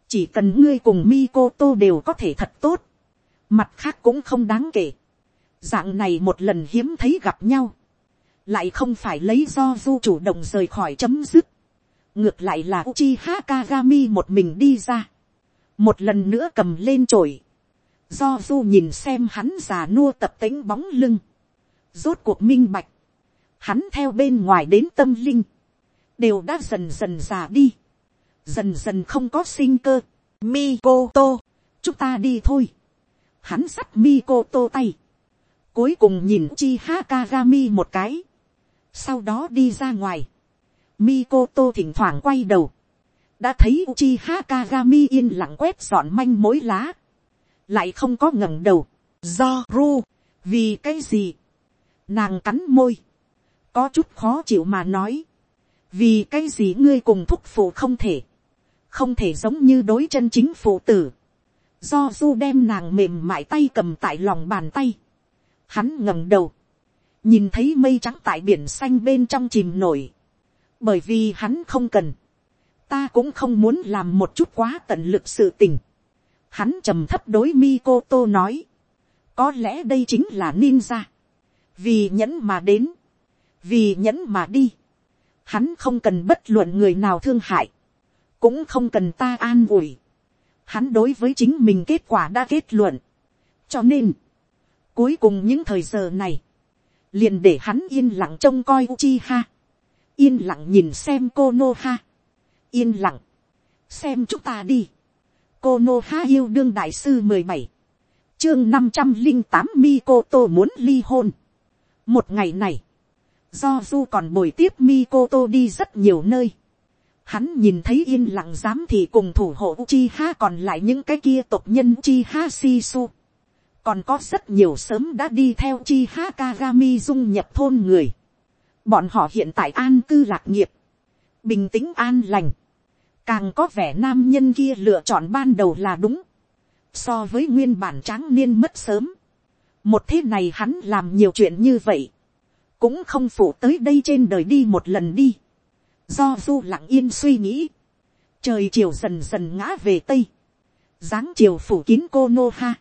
Chỉ cần ngươi cùng Mikoto đều có thể thật tốt mặt khác cũng không đáng kể. dạng này một lần hiếm thấy gặp nhau, lại không phải lấy do du chủ động rời khỏi chấm dứt, ngược lại là uchi Kagami một mình đi ra, một lần nữa cầm lên chổi, do du nhìn xem hắn già nua tập tính bóng lưng, rốt cuộc minh bạch, hắn theo bên ngoài đến tâm linh, đều đã dần dần già đi, dần dần không có sinh cơ, Mikoto, chúng ta đi thôi. Hắn sắt Mikoto tay, cuối cùng nhìn chi Hakagami một cái, sau đó đi ra ngoài, Mikoto thỉnh thoảng quay đầu, đã thấy Uchiha Kagami yên lặng quét dọn manh mối lá, lại không có ngẩng đầu, do ru, vì cái gì, nàng cắn môi, có chút khó chịu mà nói, vì cái gì ngươi cùng thúc phụ không thể, không thể giống như đối chân chính phụ tử, do du đem nàng mềm mại tay cầm tại lòng bàn tay. Hắn ngẩng đầu, nhìn thấy mây trắng tại biển xanh bên trong chìm nổi. bởi vì hắn không cần, ta cũng không muốn làm một chút quá tận lực sự tình. Hắn trầm thấp đối Mikoto nói, có lẽ đây chính là ninja, vì nhẫn mà đến, vì nhẫn mà đi. Hắn không cần bất luận người nào thương hại, cũng không cần ta an ủi hắn đối với chính mình kết quả đã kết luận. cho nên, cuối cùng những thời giờ này, liền để hắn yên lặng trông coi Uchiha, yên lặng nhìn xem cô nô ha, yên lặng, xem chúng ta đi, cô nô ha yêu đương đại sư mười bảy, chương năm trăm linh tám Mikoto muốn ly hôn. một ngày này, do du còn bồi tiếp Mikoto đi rất nhiều nơi, Hắn nhìn thấy yên lặng dám thì cùng thủ hộ Uchiha còn lại những cái kia tộc nhân Uchiha Shisu. Còn có rất nhiều sớm đã đi theo Uchiha Kagami dung nhập thôn người. Bọn họ hiện tại an cư lạc nghiệp. Bình tĩnh an lành. Càng có vẻ nam nhân kia lựa chọn ban đầu là đúng. So với nguyên bản tráng niên mất sớm. Một thế này hắn làm nhiều chuyện như vậy. Cũng không phụ tới đây trên đời đi một lần đi do du lặng yên suy nghĩ, trời chiều dần dần ngã về tây, dáng chiều phủ kín cô nô ha,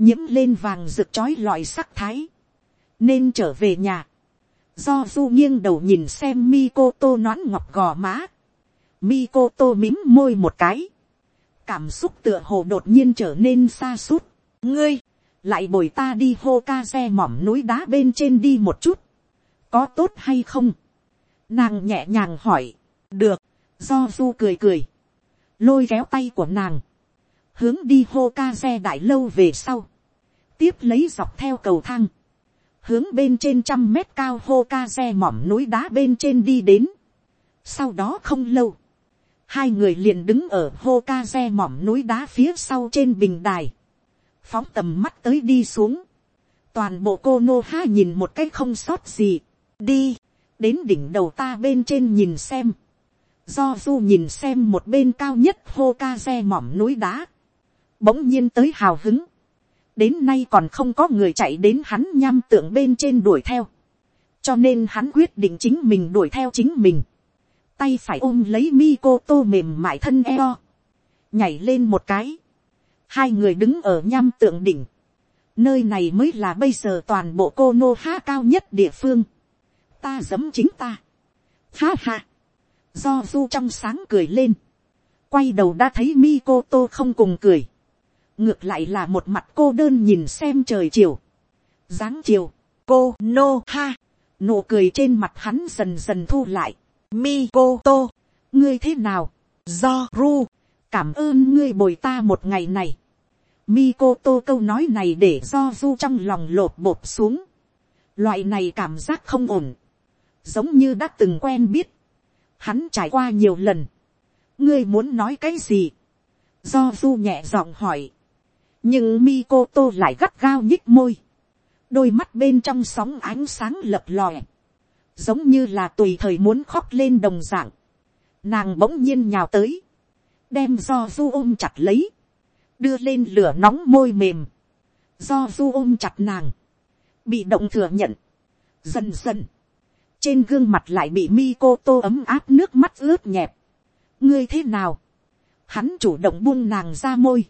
nhiễm lên vàng rực trói lọi sắc thái, nên trở về nhà, do du nghiêng đầu nhìn xem mi cô tô nón ngọc gò má, mi cô tô mím môi một cái, cảm xúc tựa hồ đột nhiên trở nên xa suốt, ngươi, lại bồi ta đi hô ca xe mỏm núi đá bên trên đi một chút, có tốt hay không, Nàng nhẹ nhàng hỏi. Được. Do du cười cười. Lôi kéo tay của nàng. Hướng đi hô ca xe đại lâu về sau. Tiếp lấy dọc theo cầu thang. Hướng bên trên trăm mét cao hô ca xe mỏm núi đá bên trên đi đến. Sau đó không lâu. Hai người liền đứng ở hô ca xe mỏm núi đá phía sau trên bình đài. Phóng tầm mắt tới đi xuống. Toàn bộ cô nô ha nhìn một cái không sót gì. Đi, đến đỉnh đầu ta bên trên nhìn xem. Do du nhìn xem một bên cao nhất hô ca xe mỏm núi đá. Bỗng nhiên tới hào hứng. Đến nay còn không có người chạy đến hắn nham tượng bên trên đuổi theo. Cho nên hắn quyết định chính mình đuổi theo chính mình. Tay phải ôm lấy mi cô tô mềm mại thân eo. Nhảy lên một cái. Hai người đứng ở nham tượng đỉnh. Nơi này mới là bây giờ toàn bộ cô nô ha cao nhất địa phương ta giấm chính ta. Ha ha. Do du trong sáng cười lên. Quay đầu đã thấy Mikoto không cùng cười. Ngược lại là một mặt cô đơn nhìn xem trời chiều. dáng chiều. no ha, nụ cười trên mặt hắn dần dần thu lại, mi koto ngươi thế nào, do ru, cảm ơn ngươi bồi ta một ngày này. mi koto câu nói này để do du trong lòng lột bột xuống. Loại này cảm giác không ổn. Giống như đã từng quen biết. Hắn trải qua nhiều lần. Ngươi muốn nói cái gì? Do du nhẹ giọng hỏi. Nhưng Mikoto lại gắt gao nhích môi. Đôi mắt bên trong sóng ánh sáng lập lòe. Giống như là tùy thời muốn khóc lên đồng dạng. Nàng bỗng nhiên nhào tới. Đem do du ôm chặt lấy. Đưa lên lửa nóng môi mềm. Do du ôm chặt nàng. Bị động thừa nhận. Dần dần. Trên gương mặt lại bị Mikoto ấm áp nước mắt ướt nhẹp. Ngươi thế nào? Hắn chủ động buông nàng ra môi.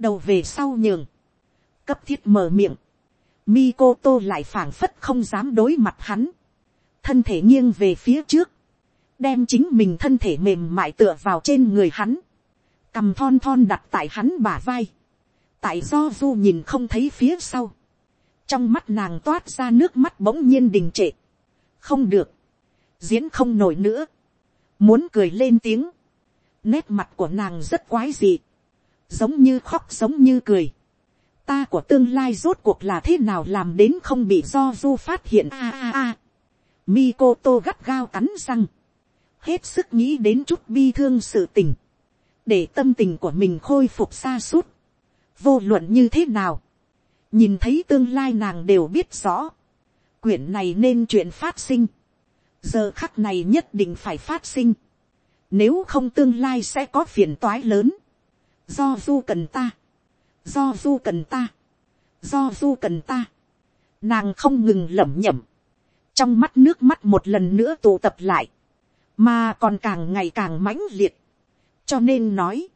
Đầu về sau nhường. Cấp thiết mở miệng. Mikoto lại phảng phất không dám đối mặt hắn. Thân thể nghiêng về phía trước. Đem chính mình thân thể mềm mại tựa vào trên người hắn. Cầm thon thon đặt tại hắn bả vai. Tại do du nhìn không thấy phía sau. Trong mắt nàng toát ra nước mắt bỗng nhiên đình trệ. Không được. Diễn không nổi nữa. Muốn cười lên tiếng. Nét mặt của nàng rất quái dị. Giống như khóc giống như cười ta của tương lai rốt cuộc là thế nào làm đến không bị do du phát hiện a a a. Mikoto gắt gao cắn răng. Hết sức nghĩ đến chút bi thương sự tình. Để tâm tình của mình khôi phục xa suốt. Vô luận như thế nào. Nhìn thấy tương lai nàng đều biết rõ. Quyển này nên chuyện phát sinh. Giờ khắc này nhất định phải phát sinh. Nếu không tương lai sẽ có phiền toái lớn. Do du cần ta. Do du cần ta, do du cần ta, nàng không ngừng lẩm nhẩm, trong mắt nước mắt một lần nữa tụ tập lại, mà còn càng ngày càng mãnh liệt, cho nên nói,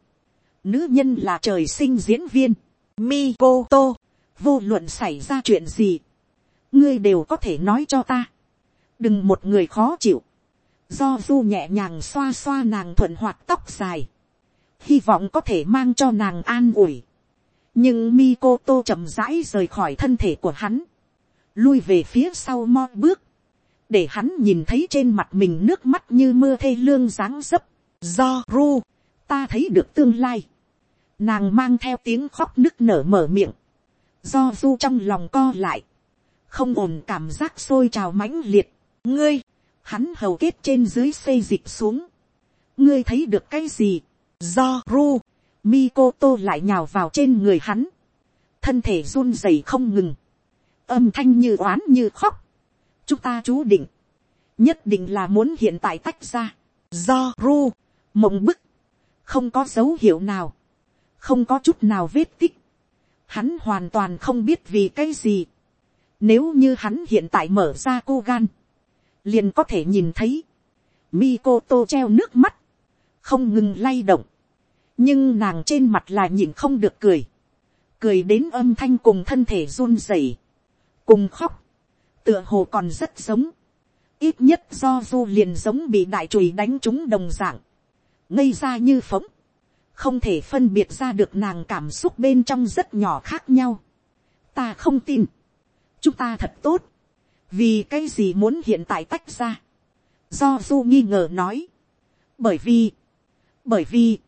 nữ nhân là trời sinh diễn viên, Mikoto, vô luận xảy ra chuyện gì, ngươi đều có thể nói cho ta, đừng một người khó chịu, do du nhẹ nhàng xoa xoa nàng thuận hoạt tóc dài, hy vọng có thể mang cho nàng an ủi, nhưng Mikoto chậm rãi rời khỏi thân thể của hắn, lui về phía sau mo bước, để hắn nhìn thấy trên mặt mình nước mắt như mưa thê lương dáng dấp, do ru, ta thấy được tương lai, nàng mang theo tiếng khóc nức nở mở miệng, do du trong lòng co lại, không ổn cảm giác sôi trào mãnh liệt, ngươi, hắn hầu kết trên dưới xây dịch xuống, ngươi thấy được cái gì, do ru, Mikoto lại nhào vào trên người hắn. Thân thể run rẩy không ngừng. Âm thanh như oán như khóc. Chúng ta chú định. Nhất định là muốn hiện tại tách ra. Do ru. Mộng bức. Không có dấu hiệu nào. Không có chút nào vết tích. Hắn hoàn toàn không biết vì cái gì. Nếu như hắn hiện tại mở ra cô gan. Liền có thể nhìn thấy. Mikoto treo nước mắt. Không ngừng lay động. Nhưng nàng trên mặt là nhìn không được cười, cười đến âm thanh cùng thân thể run rẩy, cùng khóc, tựa hồ còn rất giống, ít nhất do du liền giống bị đại chùy đánh trúng đồng dạng, ngây ra như phóng, không thể phân biệt ra được nàng cảm xúc bên trong rất nhỏ khác nhau. ta không tin, chúng ta thật tốt, vì cái gì muốn hiện tại tách ra, do du nghi ngờ nói, bởi vì, bởi vì,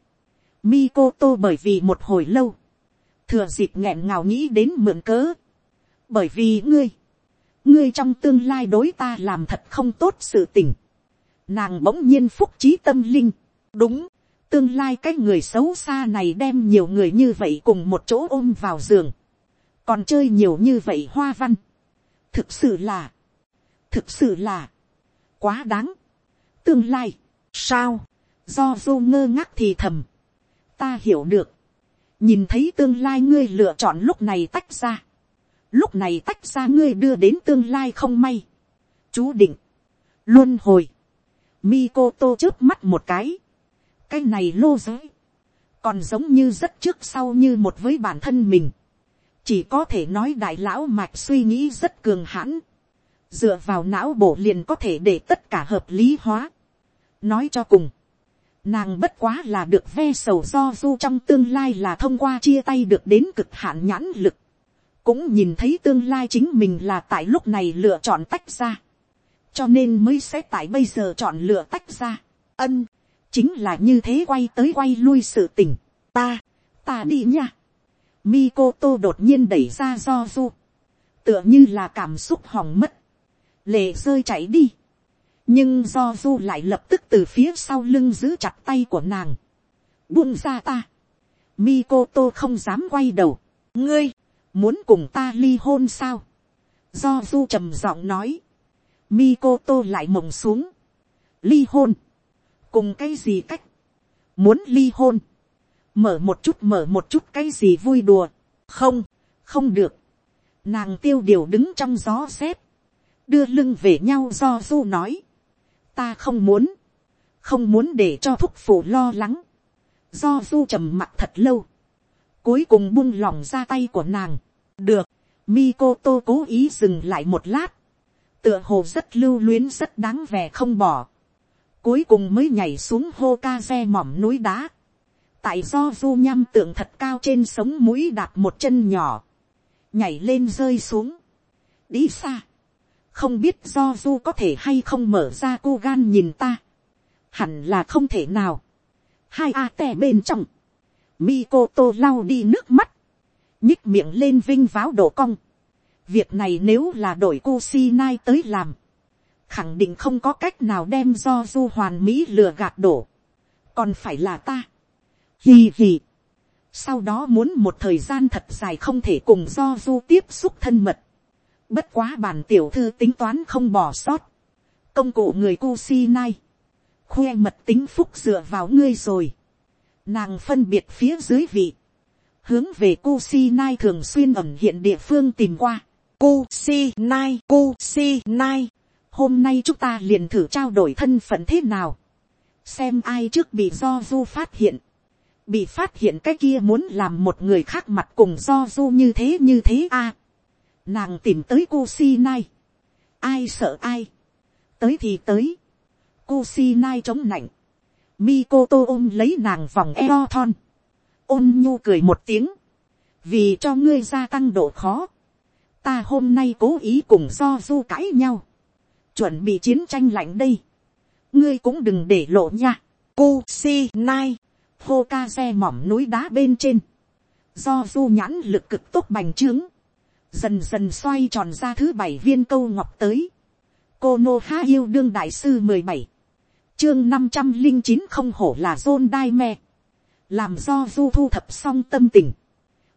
Mikoto bởi vì một hồi lâu. Thừa dịp nghẹn ngào nghĩ đến mượn cớ. Bởi vì ngươi. Ngươi trong tương lai đối ta làm thật không tốt sự tình. Nàng bỗng nhiên phúc trí tâm linh. Đúng. Tương lai cái người xấu xa này đem nhiều người như vậy cùng một chỗ ôm vào giường. Còn chơi nhiều như vậy hoa văn. Thực sự là. Thực sự là. Quá đáng. Tương lai. Sao? Do du ngơ ngác thì thầm. Ta hiểu được, nhìn thấy tương lai ngươi lựa chọn lúc này tách ra, lúc này tách ra ngươi đưa đến tương lai không may, chú định, luôn hồi, Mikoto trước mắt một cái, cái này lô giới, còn giống như rất trước sau như một với bản thân mình, chỉ có thể nói đại lão mạch suy nghĩ rất cường hãn, dựa vào não bộ liền có thể để tất cả hợp lý hóa. nói cho cùng, Nàng bất quá là được ve sầu do du trong tương lai là thông qua chia tay được đến cực hạn nhãn lực. cũng nhìn thấy tương lai chính mình là tại lúc này lựa chọn tách ra, cho nên mới sẽ tại bây giờ chọn lựa tách ra, ân, chính là như thế quay tới quay lui sự tình, ta, ta đi nha, Mikoto đột nhiên đẩy ra do du, tựa như là cảm xúc hỏng mất, lệ rơi chảy đi, nhưng do du lại lập tức từ phía sau lưng giữ chặt tay của nàng, buông ra ta, Mikoto không dám quay đầu, ngươi, muốn cùng ta ly hôn sao, do du trầm giọng nói, Mikoto lại mộng xuống, ly hôn, cùng cái gì cách, muốn ly hôn, mở một chút mở một chút cái gì vui đùa, không, không được, nàng tiêu điều đứng trong gió rét, đưa lưng về nhau do du nói, ta không muốn, không muốn để cho thúc phủ lo lắng, do du trầm mặt thật lâu, cuối cùng buông lỏng ra tay của nàng, được, Mikoto cố ý dừng lại một lát, tựa hồ rất lưu luyến rất đáng vẻ không bỏ, cuối cùng mới nhảy xuống hô ca xe mỏm núi đá, tại do du nham tượng thật cao trên sống mũi đạp một chân nhỏ, nhảy lên rơi xuống, đi xa, không biết do du có thể hay không mở ra cô gan nhìn ta, hẳn là không thể nào, hai a tè bên trong, Mikoto lau đi nước mắt, nhích miệng lên vinh váo đổ cong, việc này nếu là đổi Kusinai tới làm, khẳng định không có cách nào đem do du hoàn mỹ lừa gạt đổ, còn phải là ta. Hì hì. Sau đó muốn một thời gian thật dài không thể cùng do du tiếp xúc thân mật. Bất quá bản tiểu thư tính toán không bỏ sót. Công cụ người Ku Si Nai Khoe mật tính phúc dựa vào ngươi rồi. Nàng phân biệt phía dưới vị. Hướng về Ku Si Nai thường xuyên ẩn hiện địa phương tìm qua. Ku Si Nai Ku Si Nai Hôm nay chúng ta liền thử trao đổi thân phận thế nào. Xem ai trước bị do du phát hiện bị phát hiện cái kia muốn làm một người khác mặt cùng do du như thế như thế a nàng tìm tới cô si nai. ai sợ ai. tới thì tới. cô si nai chống nạnh. Mikoto ôm lấy nàng vòng eo thon. ôn nhu cười một tiếng. vì cho ngươi gia tăng độ khó. ta hôm nay cố ý cùng do du cãi nhau. chuẩn bị chiến tranh lạnh đây. ngươi cũng đừng để lộ nha. cô si nai hô ca xe mỏm núi đá bên trên, do du nhãn lực cực tốt bành trướng, dần dần xoay tròn ra thứ bảy viên câu ngọc tới, cô nô ha yêu đương đại sư mười bảy, chương năm trăm linh chín không hổ là dôn đai me, làm do du thu thập xong tâm tình,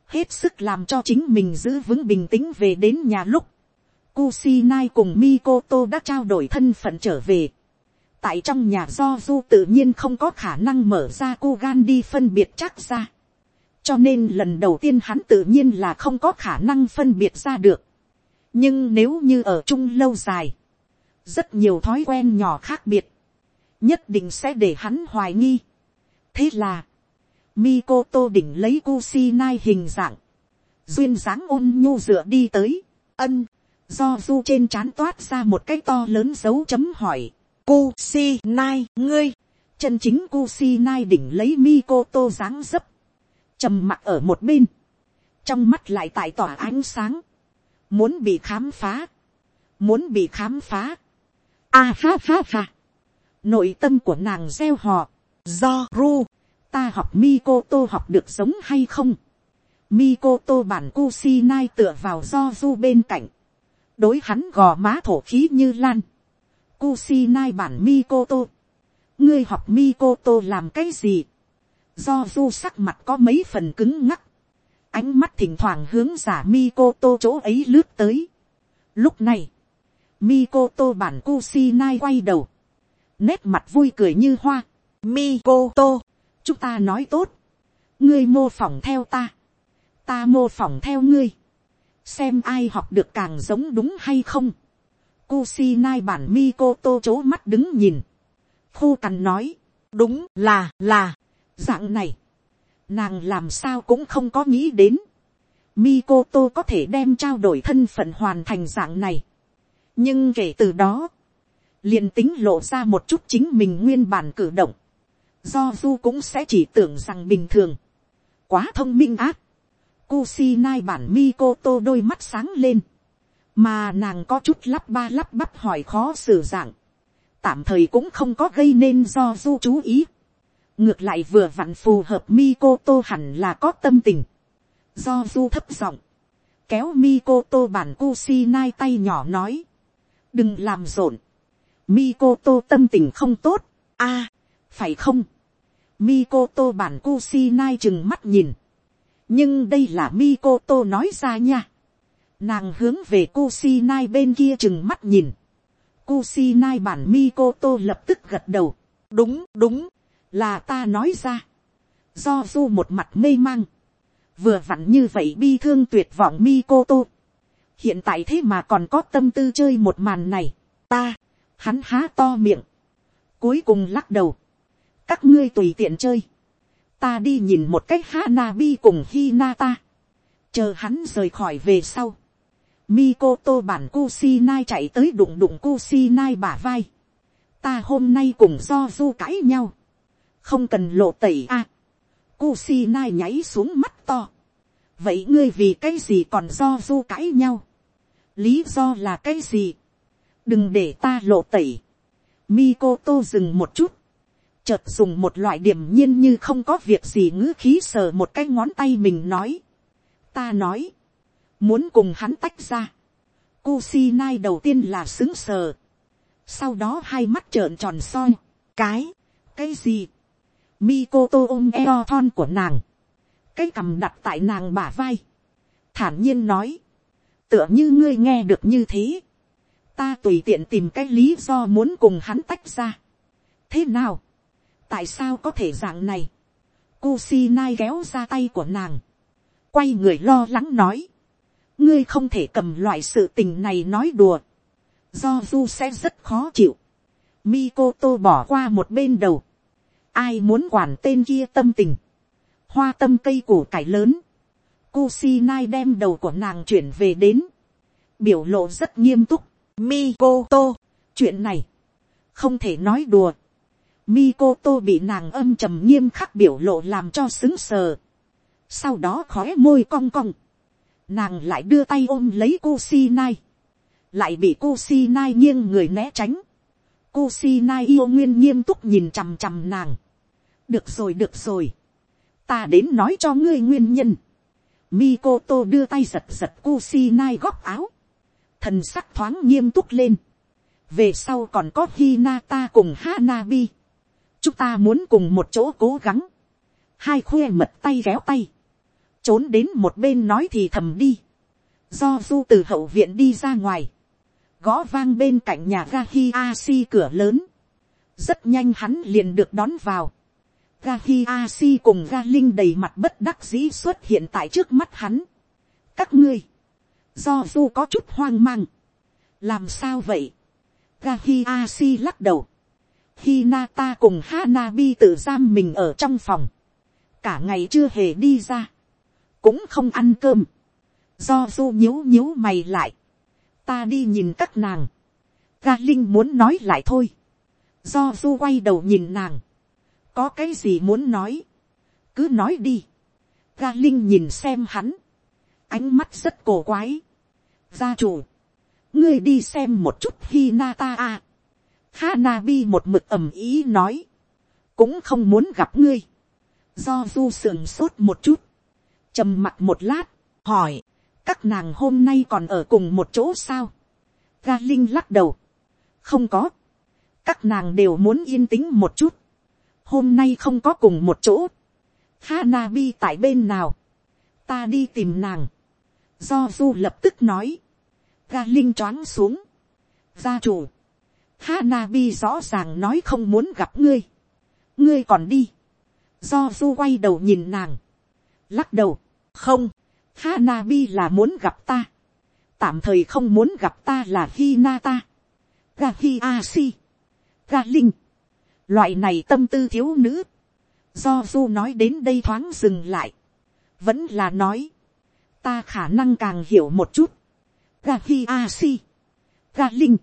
hết sức làm cho chính mình giữ vững bình tĩnh về đến nhà lúc, Kusinai cùng Mikoto đã trao đổi thân phận trở về. Tại trong nhà do du tự nhiên không có khả năng mở ra cô gan đi phân biệt chắc ra cho nên lần đầu tiên hắn tự nhiên là không có khả năng phân biệt ra được. nhưng nếu như ở chung lâu dài, rất nhiều thói quen nhỏ khác biệt, nhất định sẽ để hắn hoài nghi. thế là, Mikoto đỉnh lấy Kusinai hình dạng, duyên dáng ôn nhu dựa đi tới, ân, do du trên trán toát ra một cái to lớn dấu chấm hỏi Kusinai, ngươi, chân chính Kusinai đỉnh lấy Mikoto dáng dấp, trầm mặc ở một bên, trong mắt lại tại tỏa ánh sáng, muốn bị khám phá, muốn bị khám phá, a phá phá phá, nội tâm của nàng gieo họ, do ru, ta học Mikoto học được giống hay không, Mikoto bản Kusinai tựa vào do du bên cạnh, đối hắn gò má thổ khí như lan, Kusinai bản Mikoto. Ngươi học Mikoto làm cái gì? Do du sắc mặt có mấy phần cứng ngắc. Ánh mắt thỉnh thoảng hướng giả Mikoto chỗ ấy lướt tới. Lúc này, Mikoto bản Kusinai quay đầu. Nét mặt vui cười như hoa. Mikoto, chúng ta nói tốt. Ngươi mô phỏng theo ta. Ta mô phỏng theo ngươi. Xem ai học được càng giống đúng hay không Kusinai bản Mikoto chố mắt đứng nhìn. Khu cằn nói. Đúng là là. Dạng này. Nàng làm sao cũng không có nghĩ đến. Mikoto có thể đem trao đổi thân phận hoàn thành dạng này. Nhưng kể từ đó. liền tính lộ ra một chút chính mình nguyên bản cử động. Do du cũng sẽ chỉ tưởng rằng bình thường. Quá thông minh ác. Kusinai bản Mikoto đôi mắt sáng lên. Mà nàng có chút lắp ba lắp bắp hỏi khó xử dạng. Tạm thời cũng không có gây nên do du chú ý. Ngược lại vừa vặn phù hợp Mikoto hẳn là có tâm tình. Do du thấp giọng Kéo Mikoto bản Kusinai tay nhỏ nói. Đừng làm rộn. Mikoto tâm tình không tốt. a à, phải không? Mikoto bản Kusinai chừng mắt nhìn nhưng đây là Mikoto nói ra nha. Nàng hướng về Kusinai bên kia chừng mắt nhìn. Kusinai bản Mikoto lập tức gật đầu. Đúng, đúng, là ta nói ra. Do du một mặt mê mang. Vừa vặn như vậy bi thương tuyệt vọng mi cô tô, Hiện tại thế mà còn có tâm tư chơi một màn này. Ta, hắn há to miệng. Cuối cùng lắc đầu. Các ngươi tùy tiện chơi ta đi nhìn một cách Hanabi cùng hi nata, Chờ hắn rời khỏi về sau. mi cô tô bản ku si nai chạy tới đụng đụng ku si nai bả vai. Ta hôm nay cùng do du cãi nhau. Không cần lộ tẩy a. À, Kusinai nháy xuống mắt to. Vậy ngươi vì cái gì còn do du cãi nhau? Lý do là cái gì? Đừng để ta lộ tẩy. Mikoto dừng một chút chợt dùng một loại điểm nhiên như không có việc gì ngữ khí sờ một cái ngón tay mình nói. ta nói, muốn cùng hắn tách ra. Kusinai đầu tiên là xứng sờ. sau đó hai mắt trợn tròn soi. cái, cái gì. Mikoto ôm eo thon của nàng. cái cầm đặt tại nàng bả vai. thản nhiên nói. tựa như ngươi nghe được như thế. ta tùy tiện tìm cái lý do muốn cùng hắn tách ra. thế nào tại sao có thể dạng này, Kusinai kéo ra tay của nàng, quay người lo lắng nói, ngươi không thể cầm loại sự tình này nói đùa, do du sẽ rất khó chịu, Mikoto bỏ qua một bên đầu, ai muốn quản tên kia tâm tình, hoa tâm cây củ cải lớn, Kusinai đem đầu của nàng chuyển về đến, biểu lộ rất nghiêm túc, Mikoto, chuyện này, không thể nói đùa, Mikoto bị nàng âm trầm nghiêm khắc biểu lộ làm cho xứng sờ. Sau đó khóe môi cong cong. Nàng lại đưa tay ôm lấy Kusinai. Lại bị Kusinai nghiêng người né tránh. Kusinai yêu nguyên nghiêm túc nhìn chằm chằm nàng. Được rồi được rồi. Ta đến nói cho ngươi nguyên nhân. Mikoto đưa tay giật giật Kusinai góc áo. Thần sắc thoáng nghiêm túc lên. Về sau còn có Hinata cùng Hanabi chúng ta muốn cùng một chỗ cố gắng, hai khuê mật tay kéo tay, trốn đến một bên nói thì thầm đi, do du từ hậu viện đi ra ngoài, gõ vang bên cạnh nhà ra hi cửa lớn, rất nhanh hắn liền được đón vào, ga hi a si cùng ga linh đầy mặt bất đắc dĩ xuất hiện tại trước mắt hắn. các ngươi, do du có chút hoang mang, làm sao vậy, ga hi a si lắc đầu, Hinata cùng Hanabi tự giam mình ở trong phòng. Cả ngày chưa hề đi ra. Cũng không ăn cơm. Do du nhíu nhíu mày lại. Ta đi nhìn các nàng. Ga Linh muốn nói lại thôi. Do du quay đầu nhìn nàng. Có cái gì muốn nói. Cứ nói đi. Ga Linh nhìn xem hắn. Ánh mắt rất cổ quái. Gia chủ. Ngươi đi xem một chút Hinata a Hanabi một mực ầm ý nói. Cũng không muốn gặp ngươi. Do du sườn sốt một chút. trầm mặt một lát. Hỏi. Các nàng hôm nay còn ở cùng một chỗ sao? Ga Linh lắc đầu. Không có. Các nàng đều muốn yên tĩnh một chút. Hôm nay không có cùng một chỗ. Hanabi tại bên nào? Ta đi tìm nàng. Do du lập tức nói. Ga Linh choáng xuống. Gia chủ Hanabi rõ ràng nói không muốn gặp ngươi. Ngươi còn đi. Do du quay đầu nhìn nàng. Lắc đầu. Không. Hanabi là muốn gặp ta. Tạm thời không muốn gặp ta là Hinata. Ga Hiashi. Ga Linh. Loại này tâm tư thiếu nữ. Do du nói đến đây thoáng dừng lại. Vẫn là nói. Ta khả năng càng hiểu một chút. Ga si, Ga Linh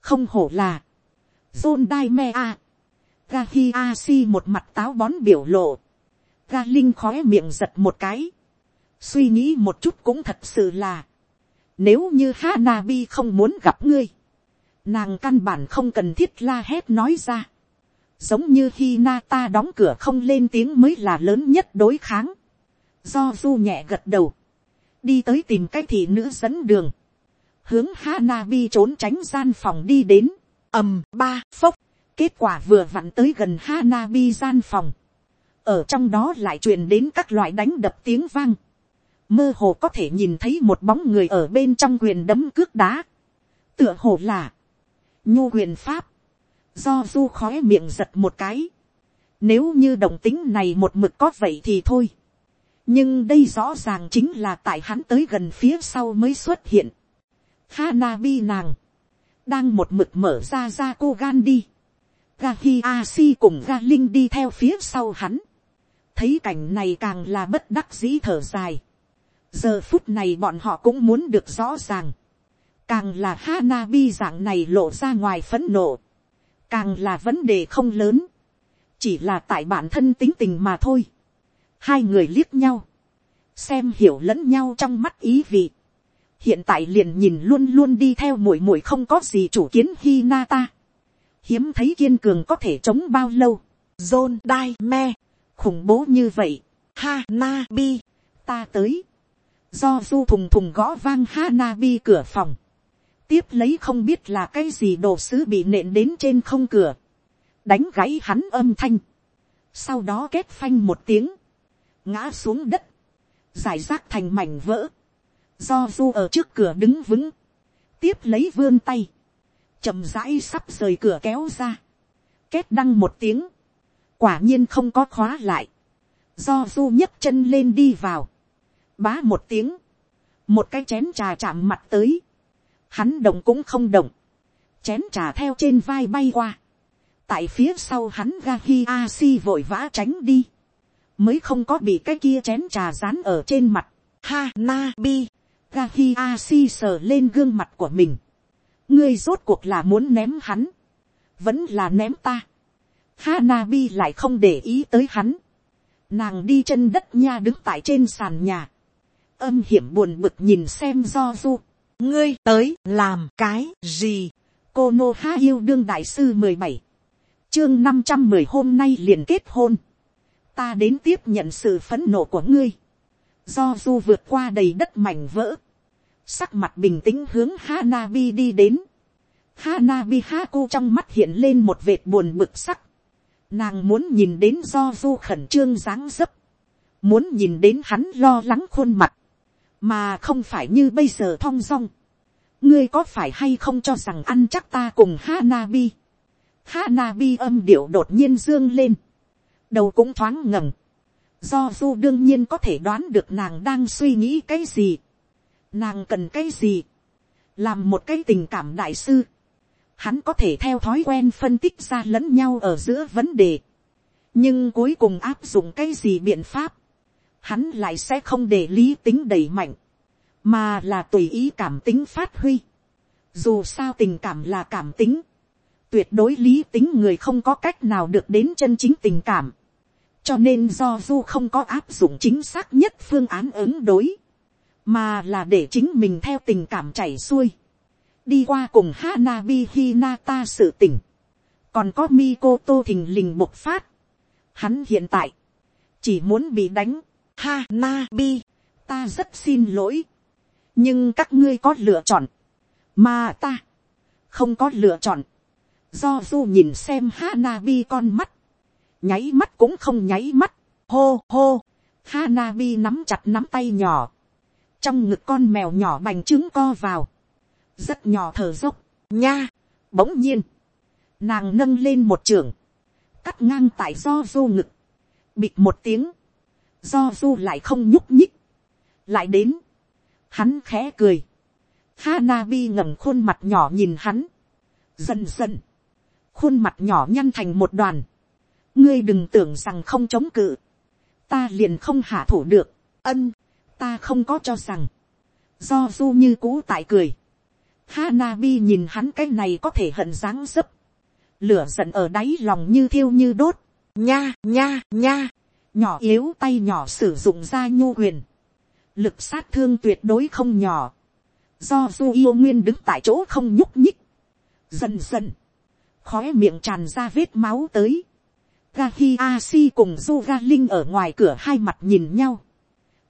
không hổ là, John Daime a, ga hi a si một mặt táo bón biểu lộ, ga linh khói miệng giật một cái, suy nghĩ một chút cũng thật sự là, nếu như Hanabi không muốn gặp ngươi, nàng căn bản không cần thiết la hét nói ra, giống như khi Nata đóng cửa không lên tiếng mới là lớn nhất đối kháng, do du nhẹ gật đầu, đi tới tìm cái thị nữ dẫn đường, hướng Hanabi trốn tránh gian phòng đi đến, ầm ba phốc, kết quả vừa vặn tới gần Hanabi gian phòng, ở trong đó lại truyền đến các loại đánh đập tiếng vang, mơ hồ có thể nhìn thấy một bóng người ở bên trong quyền đấm cước đá, tựa hồ là, nhu quyền pháp, do du khói miệng giật một cái, nếu như đồng tính này một mực có vậy thì thôi, nhưng đây rõ ràng chính là tại hắn tới gần phía sau mới xuất hiện. Hanabi nàng, đang một mực mở ra ra cô gan đi. Gahi Asi cùng Ga Linh đi theo phía sau hắn. Thấy cảnh này càng là bất đắc dĩ thở dài. Giờ phút này bọn họ cũng muốn được rõ ràng. Càng là Hanabi dạng này lộ ra ngoài phấn nộ. Càng là vấn đề không lớn. Chỉ là tại bản thân tính tình mà thôi hai người liếc nhau, xem hiểu lẫn nhau trong mắt ý vị. hiện tại liền nhìn luôn luôn đi theo muội muội không có gì chủ kiến hi na ta. hiếm thấy kiên cường có thể chống bao lâu. John Dai Me, khủng bố như vậy. Ha Na Bi, ta tới. Do du thùng thùng gõ vang Ha Na Bi cửa phòng. Tiếp lấy không biết là cái gì đồ sứ bị nện đến trên không cửa. Đánh gãy hắn âm thanh. Sau đó kết phanh một tiếng. Ngã xuống đất, giải rác thành mảnh vỡ, do du ở trước cửa đứng vững, tiếp lấy vươn tay, chậm rãi sắp rời cửa kéo ra, kết đăng một tiếng, quả nhiên không có khóa lại, do du nhấc chân lên đi vào, bá một tiếng, một cái chén trà chạm mặt tới, hắn động cũng không động, chén trà theo trên vai bay qua, tại phía sau hắn ga hi a si vội vã tránh đi, mới không có bị cái kia chén trà rán ở trên mặt. Ha na bi, gahi asi sờ lên gương mặt của mình. ngươi rốt cuộc là muốn ném hắn, vẫn là ném ta. Hanabi lại không để ý tới hắn. Nàng đi chân đất nha đứng tại trên sàn nhà. Âm hiểm buồn bực nhìn xem do du. Ngươi tới làm cái gì? Cô Nô Ha yêu đương đại sư mười bảy. Chương năm trăm mười hôm nay liền kết hôn. Ta đến tiếp nhận sự phấn nộ của ngươi, do du vượt qua đầy đất mảnh vỡ, sắc mặt bình tĩnh hướng Hanabi đi đến, Hanabi Haku trong mắt hiện lên một vệt buồn bực sắc, nàng muốn nhìn đến do du khẩn trương dáng dấp, muốn nhìn đến hắn lo lắng khuôn mặt, mà không phải như bây giờ thong dong, ngươi có phải hay không cho rằng ăn chắc ta cùng Hanabi, Hanabi âm điệu đột nhiên dương lên, đầu cũng thoáng ngẩng, do du đương nhiên có thể đoán được nàng đang suy nghĩ cái gì, nàng cần cái gì, làm một cái tình cảm đại sư, hắn có thể theo thói quen phân tích ra lẫn nhau ở giữa vấn đề, nhưng cuối cùng áp dụng cái gì biện pháp, hắn lại sẽ không để lý tính đầy mạnh, mà là tùy ý cảm tính phát huy. Dù sao tình cảm là cảm tính, tuyệt đối lý tính người không có cách nào được đến chân chính tình cảm cho nên do du không có áp dụng chính xác nhất phương án ứng đối, mà là để chính mình theo tình cảm chảy xuôi, đi qua cùng Hanabi Hinata sự tỉnh, còn có Mikoto thình lình bộc phát. Hắn hiện tại, chỉ muốn bị đánh, Hanabi, ta rất xin lỗi, nhưng các ngươi có lựa chọn, mà ta, không có lựa chọn, do du nhìn xem Hanabi con mắt, nháy mắt cũng không nháy mắt, hô hô, Hanabi nắm chặt nắm tay nhỏ, trong ngực con mèo nhỏ bành trứng co vào, rất nhỏ thở dốc, nha, bỗng nhiên, nàng nâng lên một trường, cắt ngang tại do du ngực, bịt một tiếng, do du lại không nhúc nhích, lại đến, hắn khẽ cười, Hanabi ngẩng khuôn mặt nhỏ nhìn hắn, dần dần, khuôn mặt nhỏ nhăn thành một đoàn, ngươi đừng tưởng rằng không chống cự, ta liền không hạ thủ được, ân, ta không có cho rằng, do du như cũ tại cười, Hanabi nhìn hắn cái này có thể hận dáng dấp, lửa giận ở đáy lòng như thiêu như đốt, nha nha nha, nhỏ yếu tay nhỏ sử dụng ra nhu quyền, lực sát thương tuyệt đối không nhỏ, do du yêu nguyên đứng tại chỗ không nhúc nhích, dần dần, khói miệng tràn ra vết máu tới, Gahi Asi cùng Du Ga Linh ở ngoài cửa hai mặt nhìn nhau.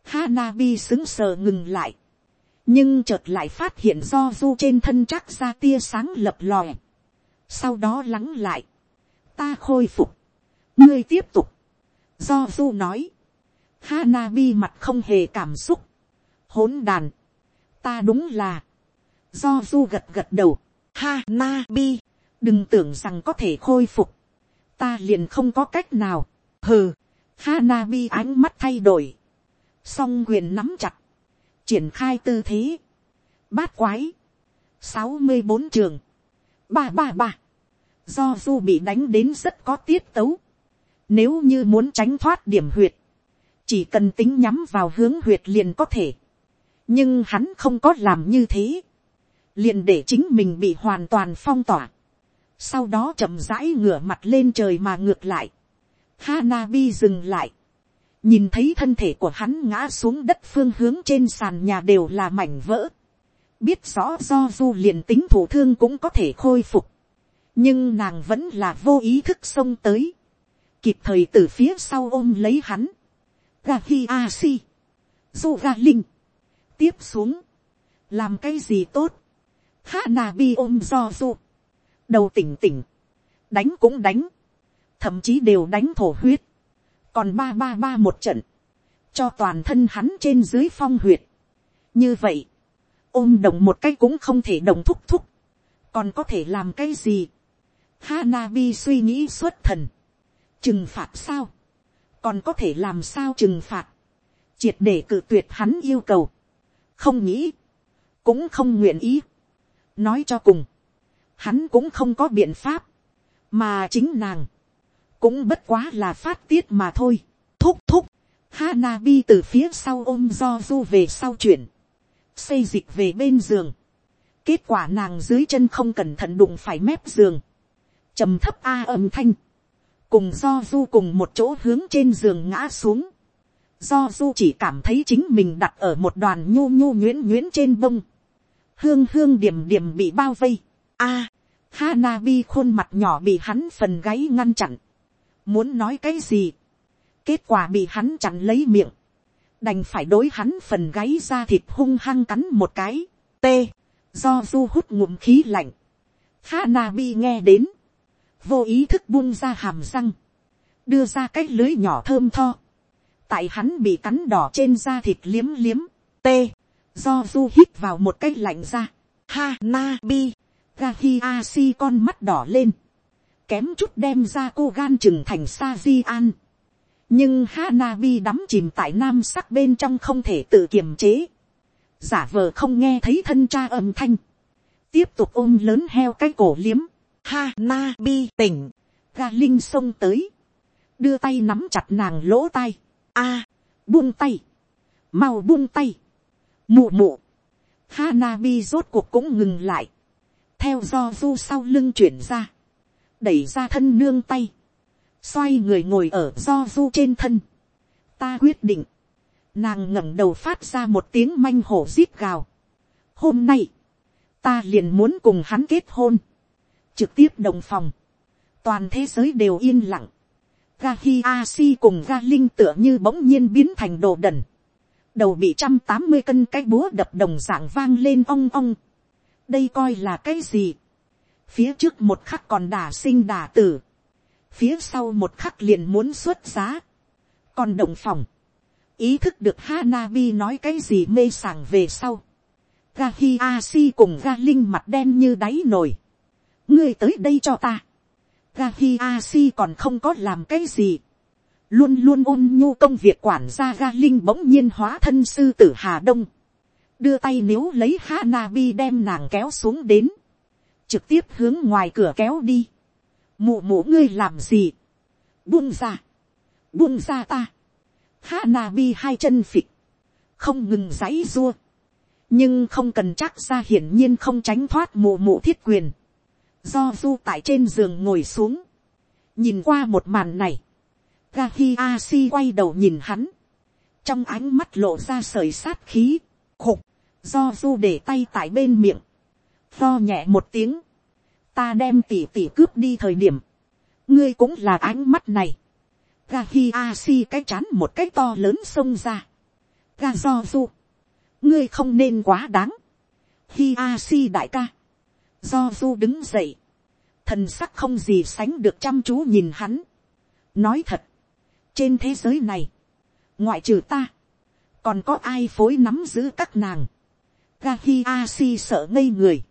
Hanabi xứng sờ ngừng lại. Nhưng chợt lại phát hiện do Du trên thân chắc ra tia sáng lập lòe. Sau đó lắng lại. Ta khôi phục. Ngươi tiếp tục. Do Du nói. Hanabi mặt không hề cảm xúc. Hỗn đàn. Ta đúng là. Do Du gật gật đầu. Hanabi. Đừng tưởng rằng có thể khôi phục ta liền không có cách nào. hừ, Hanabi ánh mắt thay đổi, song quyền nắm chặt, triển khai tư thế, bát quái, sáu mươi bốn trường, ba ba ba, do du bị đánh đến rất có tiết tấu, nếu như muốn tránh thoát điểm huyệt, chỉ cần tính nhắm vào hướng huyệt liền có thể, nhưng hắn không có làm như thế, liền để chính mình bị hoàn toàn phong tỏa, sau đó chậm rãi ngửa mặt lên trời mà ngược lại. Hanabi dừng lại, nhìn thấy thân thể của hắn ngã xuống đất phương hướng trên sàn nhà đều là mảnh vỡ. biết rõ do du liền tính thủ thương cũng có thể khôi phục, nhưng nàng vẫn là vô ý thức xông tới, kịp thời từ phía sau ôm lấy hắn. Gahi Asi, Du Ga Linh, tiếp xuống, làm cái gì tốt, Hanabi ôm do du đầu tỉnh tỉnh, đánh cũng đánh, thậm chí đều đánh thổ huyết, còn ba ba ba một trận, cho toàn thân hắn trên dưới phong huyệt. như vậy, ôm đồng một cái cũng không thể đồng thúc thúc, còn có thể làm cái gì. Hanabi suy nghĩ suốt thần, trừng phạt sao, còn có thể làm sao trừng phạt, triệt để cự tuyệt hắn yêu cầu, không nghĩ, cũng không nguyện ý, nói cho cùng, hắn cũng không có biện pháp, mà chính nàng, cũng bất quá là phát tiết mà thôi, thúc thúc, Hanabi từ phía sau ôm do du về sau chuyển, xây dịch về bên giường, kết quả nàng dưới chân không cẩn thận đụng phải mép giường, trầm thấp a âm thanh, cùng do du cùng một chỗ hướng trên giường ngã xuống, do du chỉ cảm thấy chính mình đặt ở một đoàn nhu nhu nhuyễn nhuyễn trên bông, hương hương điểm điểm bị bao vây, a, Hanabi khuôn mặt nhỏ bị hắn phần gáy ngăn chặn. Muốn nói cái gì? Kết quả bị hắn chặn lấy miệng. Đành phải đối hắn phần gáy ra thịt hung hăng cắn một cái. T. Do du hút ngụm khí lạnh. Hanabi nghe đến. Vô ý thức buông ra hàm răng. Đưa ra cái lưới nhỏ thơm tho. Tại hắn bị cắn đỏ trên da thịt liếm liếm. T. Do du hít vào một cái lạnh ra. Hanabi si, con mắt đỏ lên. Kém chút đem ra cô gan chừng thành sa di an. Nhưng Hanabi đắm chìm tại nam sắc bên trong không thể tự kiềm chế. Giả vờ không nghe thấy thân cha âm thanh. Tiếp tục ôm lớn heo cái cổ liếm. Hanabi tỉnh. Ga Linh xông tới. Đưa tay nắm chặt nàng lỗ tai. a buông tay. Mau buông tay. Mụ mụ. Hanabi rốt cuộc cũng ngừng lại theo do du sau lưng chuyển ra, đẩy ra thân nương tay, xoay người ngồi ở do du trên thân. ta quyết định, nàng ngẩng đầu phát ra một tiếng manh hổ rít gào. hôm nay, ta liền muốn cùng hắn kết hôn, trực tiếp đồng phòng, toàn thế giới đều yên lặng, Gahi Asi cùng ga linh tựa như bỗng nhiên biến thành đồ đần, đầu bị trăm tám mươi cân cái búa đập đồng dạng vang lên ong ong, đây coi là cái gì. phía trước một khắc còn đả sinh đả tử. phía sau một khắc liền muốn xuất giá. còn đồng phòng. ý thức được Hanabi nói cái gì mê sảng về sau. Gahi Asi cùng Ga Linh mặt đen như đáy nồi ngươi tới đây cho ta. Gahi Asi còn không có làm cái gì. luôn luôn ôn nhu công việc quản gia Ga Linh bỗng nhiên hóa thân sư tử Hà Đông đưa tay nếu lấy Hanabi đem nàng kéo xuống đến, trực tiếp hướng ngoài cửa kéo đi. Mụ mụ ngươi làm gì? Buông ra, buông ra ta. Hanabi hai chân phịch, không ngừng giãy rua, nhưng không cần chắc ra hiển nhiên không tránh thoát mụ mụ thiết quyền. Do du tại trên giường ngồi xuống, nhìn qua một màn này, Gahi Asi quay đầu nhìn hắn, trong ánh mắt lộ ra sởi sát khí, khục, do du để tay tại bên miệng, lo nhẹ một tiếng, ta đem tỉ tỉ cướp đi thời điểm, ngươi cũng là ánh mắt này, gahi a si cái chán một cái to lớn xông ra, ga do du, ngươi không nên quá đáng, hi a si đại ca, do du đứng dậy, thần sắc không gì sánh được chăm chú nhìn hắn, nói thật, trên thế giới này, ngoại trừ ta, còn có ai phối nắm giữ các nàng, Gahi Asi sợ ngây người,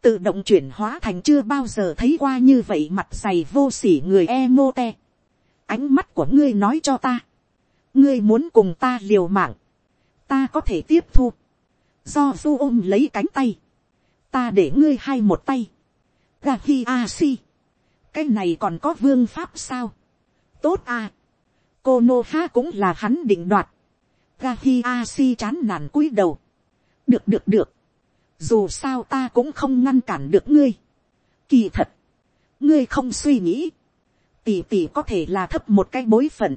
tự động chuyển hóa thành chưa bao giờ thấy qua như vậy mặt dày vô sỉ người e te. ánh mắt của ngươi nói cho ta, ngươi muốn cùng ta liều mạng, ta có thể tiếp thu, do du ôm lấy cánh tay, ta để ngươi hai một tay, ga hi a si, cái này còn có vương pháp sao, tốt à, cô nô ha cũng là hắn định đoạt, ga hi a si chán nản cúi đầu, được được được, dù sao ta cũng không ngăn cản được ngươi. Kỳ thật, ngươi không suy nghĩ, tỷ tỷ có thể là thấp một cái bối phận.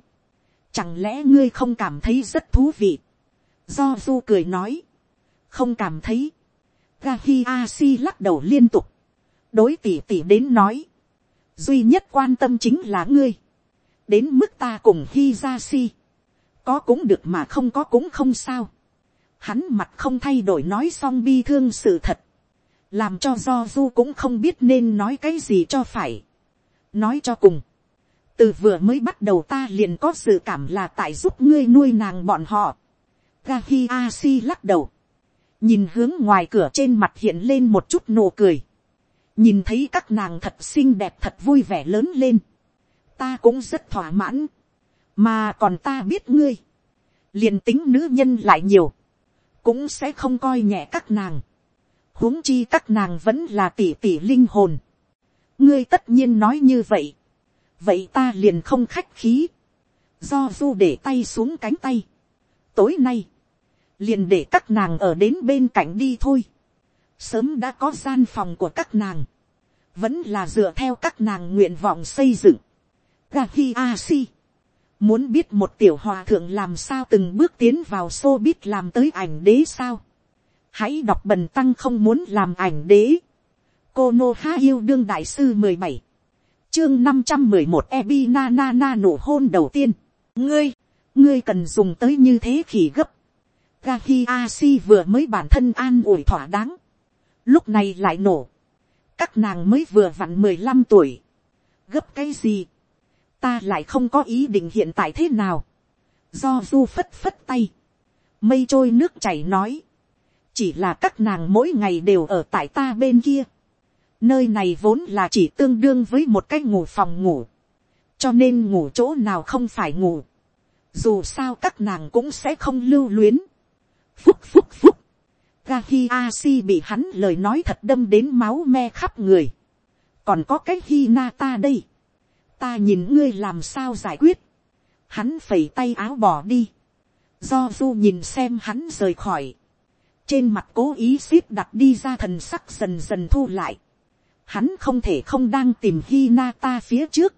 Chẳng lẽ ngươi không cảm thấy rất thú vị? Do du cười nói, không cảm thấy. Gahi Asi lắc đầu liên tục, đối tỷ tỷ đến nói, duy nhất quan tâm chính là ngươi. đến mức ta cùng Hi có cũng được mà không có cũng không sao. Hắn mặt không thay đổi nói xong bi thương sự thật, làm cho do du cũng không biết nên nói cái gì cho phải. nói cho cùng, từ vừa mới bắt đầu ta liền có sự cảm là tại giúp ngươi nuôi nàng bọn họ. Gahi Asi lắc đầu, nhìn hướng ngoài cửa trên mặt hiện lên một chút nụ cười, nhìn thấy các nàng thật xinh đẹp thật vui vẻ lớn lên, ta cũng rất thỏa mãn, mà còn ta biết ngươi, liền tính nữ nhân lại nhiều, cũng sẽ không coi nhẹ các nàng. huống chi các nàng vẫn là tỷ tỷ linh hồn. ngươi tất nhiên nói như vậy. vậy ta liền không khách khí. do du để tay xuống cánh tay. tối nay, liền để các nàng ở đến bên cạnh đi thôi. sớm đã có gian phòng của các nàng. vẫn là dựa theo các nàng nguyện vọng xây dựng. Gahi Asi Muốn biết một tiểu hòa thượng làm sao từng bước tiến vào xô biết làm tới ảnh đế sao. Hãy đọc bần tăng không muốn làm ảnh đế. Cô Nô ha yêu đương đại sư mười bảy Chương năm trăm mười một Ebi na na na nổ hôn đầu tiên. Ngươi, ngươi cần dùng tới như thế khỉ gấp. Gahi Asi vừa mới bản thân an ủi thỏa đáng. Lúc này lại nổ. Các nàng mới vừa vặn mười lăm tuổi. Gấp cái gì? ta lại không có ý định hiện tại thế nào, do du phất phất tay, mây trôi nước chảy nói, chỉ là các nàng mỗi ngày đều ở tại ta bên kia, nơi này vốn là chỉ tương đương với một cái ngủ phòng ngủ, cho nên ngủ chỗ nào không phải ngủ, dù sao các nàng cũng sẽ không lưu luyến, phúc phúc phúc, Gahiasi bị hắn lời nói thật đâm đến máu me khắp người. Còn có cái Hinata đây. Ta nhìn ngươi làm sao giải quyết, hắn phẩy tay áo bỏ đi, do du nhìn xem hắn rời khỏi, trên mặt cố ý xếp đặt đi ra thần sắc dần dần thu lại, hắn không thể không đang tìm Hinata phía trước,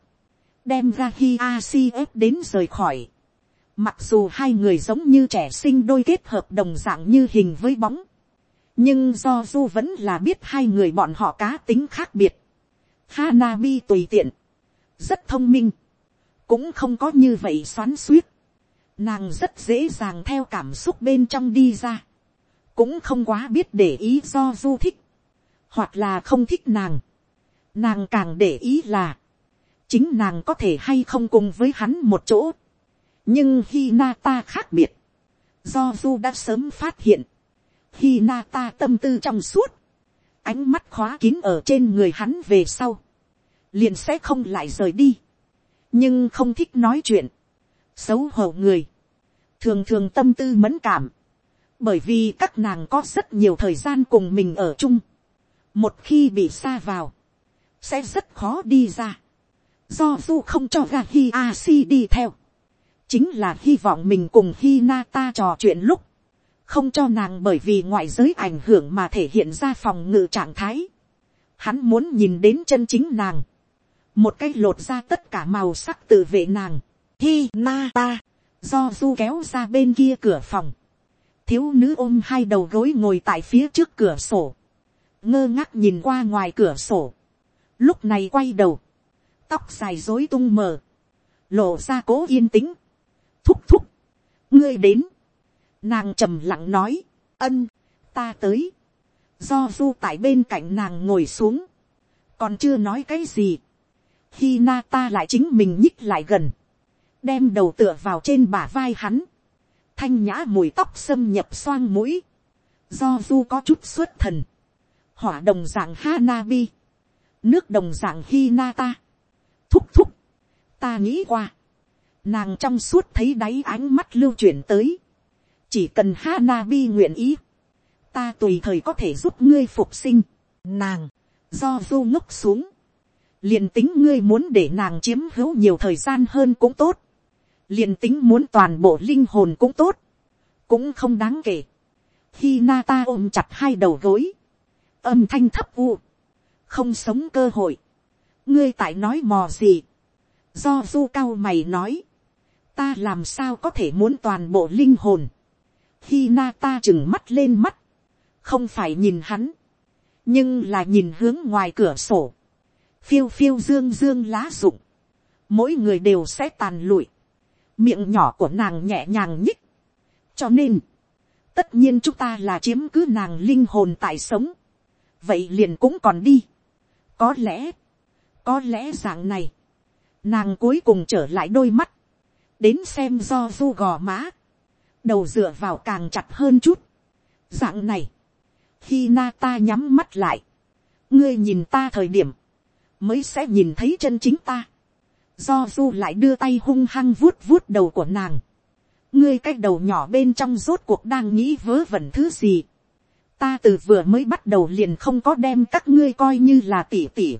đem ra Hi ép đến rời khỏi. Mặc dù hai người giống như trẻ sinh đôi kết hợp đồng dạng như hình với bóng, nhưng do du vẫn là biết hai người bọn họ cá tính khác biệt. Hanabi tùy tiện, rất thông minh, cũng không có như vậy xoắn suýt, nàng rất dễ dàng theo cảm xúc bên trong đi ra, cũng không quá biết để ý do du thích, hoặc là không thích nàng, nàng càng để ý là, chính nàng có thể hay không cùng với hắn một chỗ, nhưng khi na ta khác biệt, do du đã sớm phát hiện, khi na ta tâm tư trong suốt, ánh mắt khóa kín ở trên người hắn về sau, liền sẽ không lại rời đi, nhưng không thích nói chuyện, xấu hổ người, thường thường tâm tư mẫn cảm, bởi vì các nàng có rất nhiều thời gian cùng mình ở chung, một khi bị xa vào, sẽ rất khó đi ra, do du không cho Gahi hi a si đi theo, chính là hy vọng mình cùng hi na ta trò chuyện lúc, không cho nàng bởi vì ngoại giới ảnh hưởng mà thể hiện ra phòng ngự trạng thái. Hắn muốn nhìn đến chân chính nàng. Một cái lột ra tất cả màu sắc tự vệ nàng, hi na ta, do du kéo ra bên kia cửa phòng, thiếu nữ ôm hai đầu gối ngồi tại phía trước cửa sổ, ngơ ngác nhìn qua ngoài cửa sổ, lúc này quay đầu, tóc dài dối tung mờ, lộ ra cố yên tĩnh, thúc thúc, ngươi đến, nàng trầm lặng nói, ân, ta tới, do du tại bên cạnh nàng ngồi xuống, còn chưa nói cái gì, khi na ta lại chính mình nhích lại gần, đem đầu tựa vào trên bả vai hắn, thanh nhã mùi tóc xâm nhập xoang mũi, do du có chút xuất thần, hỏa đồng dạng Hanabi, nước đồng dạng Hinata, thúc thúc, ta nghĩ qua, nàng trong suốt thấy đáy ánh mắt lưu chuyển tới, chỉ cần Hanabi nguyện ý, ta tùy thời có thể giúp ngươi phục sinh, nàng, do du ngốc xuống, liền tính ngươi muốn để nàng chiếm hữu nhiều thời gian hơn cũng tốt, liền tính muốn toàn bộ linh hồn cũng tốt, cũng không đáng kể. khi na ta ôm chặt hai đầu gối, âm thanh thấp u, không sống cơ hội, ngươi tại nói mò gì, do du cao mày nói, ta làm sao có thể muốn toàn bộ linh hồn, khi na ta chừng mắt lên mắt, không phải nhìn hắn, nhưng là nhìn hướng ngoài cửa sổ, phiêu phiêu dương dương lá rụng, mỗi người đều sẽ tàn lụi, miệng nhỏ của nàng nhẹ nhàng nhích, cho nên, tất nhiên chúng ta là chiếm cứ nàng linh hồn tại sống, vậy liền cũng còn đi. có lẽ, có lẽ dạng này, nàng cuối cùng trở lại đôi mắt, đến xem do du gò má, đầu dựa vào càng chặt hơn chút. dạng này, khi na ta nhắm mắt lại, ngươi nhìn ta thời điểm, mới sẽ nhìn thấy chân chính ta. do du lại đưa tay hung hăng vuốt vuốt đầu của nàng. ngươi cái đầu nhỏ bên trong rốt cuộc đang nghĩ vớ vẩn thứ gì. ta từ vừa mới bắt đầu liền không có đem các ngươi coi như là tỉ tỉ.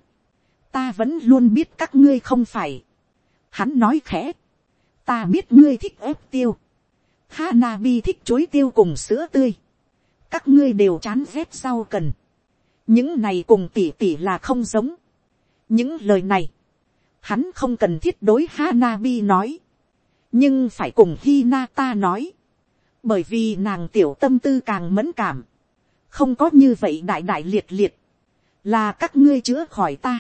ta vẫn luôn biết các ngươi không phải. hắn nói khẽ ta biết ngươi thích ép tiêu. Hanabi thích chuối tiêu cùng sữa tươi. các ngươi đều chán rét rau cần. những này cùng tỉ tỉ là không giống những lời này, hắn không cần thiết đối Hanabi nói, nhưng phải cùng Hinata nói, bởi vì nàng tiểu tâm tư càng mẫn cảm, không có như vậy đại đại liệt liệt, là các ngươi chữa khỏi ta.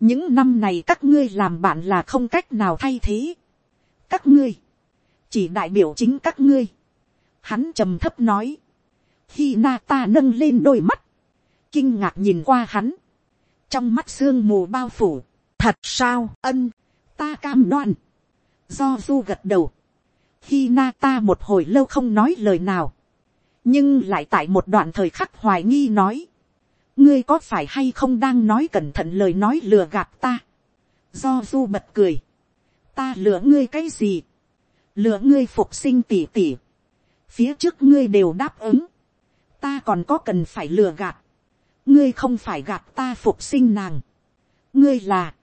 những năm này các ngươi làm bạn là không cách nào thay thế các ngươi, chỉ đại biểu chính các ngươi. hắn trầm thấp nói, khi na ta nâng lên đôi mắt, kinh ngạc nhìn qua hắn, trong mắt sương mù bao phủ, thật sao ân, ta cam đoan, do du gật đầu, khi na ta một hồi lâu không nói lời nào, nhưng lại tại một đoạn thời khắc hoài nghi nói, ngươi có phải hay không đang nói cẩn thận lời nói lừa gạt ta, do du bật cười, ta lừa ngươi cái gì, lừa ngươi phục sinh tỉ tỉ, phía trước ngươi đều đáp ứng, ta còn có cần phải lừa gạt, ngươi không phải gạt ta phục sinh nàng, ngươi là,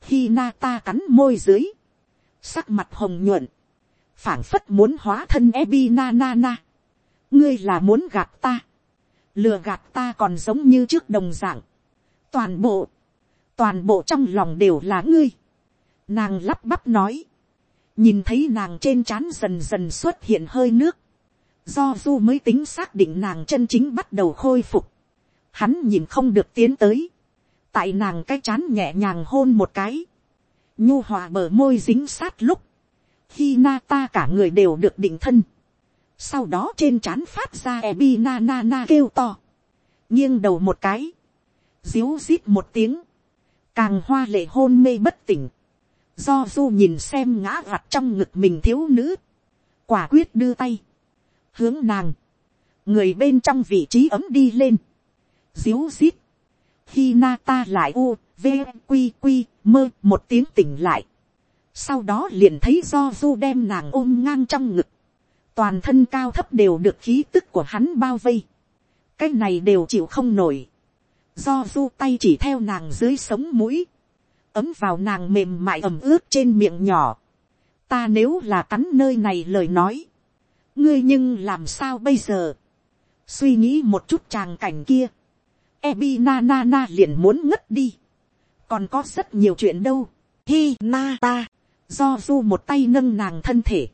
khi na ta cắn môi dưới, sắc mặt hồng nhuận, phảng phất muốn hóa thân ebi na na na, ngươi là muốn gạt ta, lừa gạt ta còn giống như trước đồng dạng, toàn bộ, toàn bộ trong lòng đều là ngươi, nàng lắp bắp nói, nhìn thấy nàng trên trán dần dần xuất hiện hơi nước, do du mới tính xác định nàng chân chính bắt đầu khôi phục, hắn nhìn không được tiến tới, tại nàng cái chán nhẹ nhàng hôn một cái, nhu hòa bờ môi dính sát lúc, khi na ta cả người đều được định thân, sau đó trên trán phát ra ebi na na na kêu to, nghiêng đầu một cái, díu rít một tiếng, càng hoa lệ hôn mê bất tỉnh, do du nhìn xem ngã vặt trong ngực mình thiếu nữ, quả quyết đưa tay, hướng nàng, người bên trong vị trí ấm đi lên, díu rít. Khi na ta lại u, v, quy quy, mơ một tiếng tỉnh lại. Sau đó liền thấy do du đem nàng ôm ngang trong ngực. Toàn thân cao thấp đều được khí tức của hắn bao vây. Cái này đều chịu không nổi. Do du tay chỉ theo nàng dưới sống mũi. Ấm vào nàng mềm mại ẩm ướt trên miệng nhỏ. Ta nếu là cắn nơi này lời nói. Ngươi nhưng làm sao bây giờ? Suy nghĩ một chút tràng cảnh kia Ebi na na na liền muốn ngất đi. Còn có rất nhiều chuyện đâu. Hi na ta. Do du một tay nâng nàng thân thể.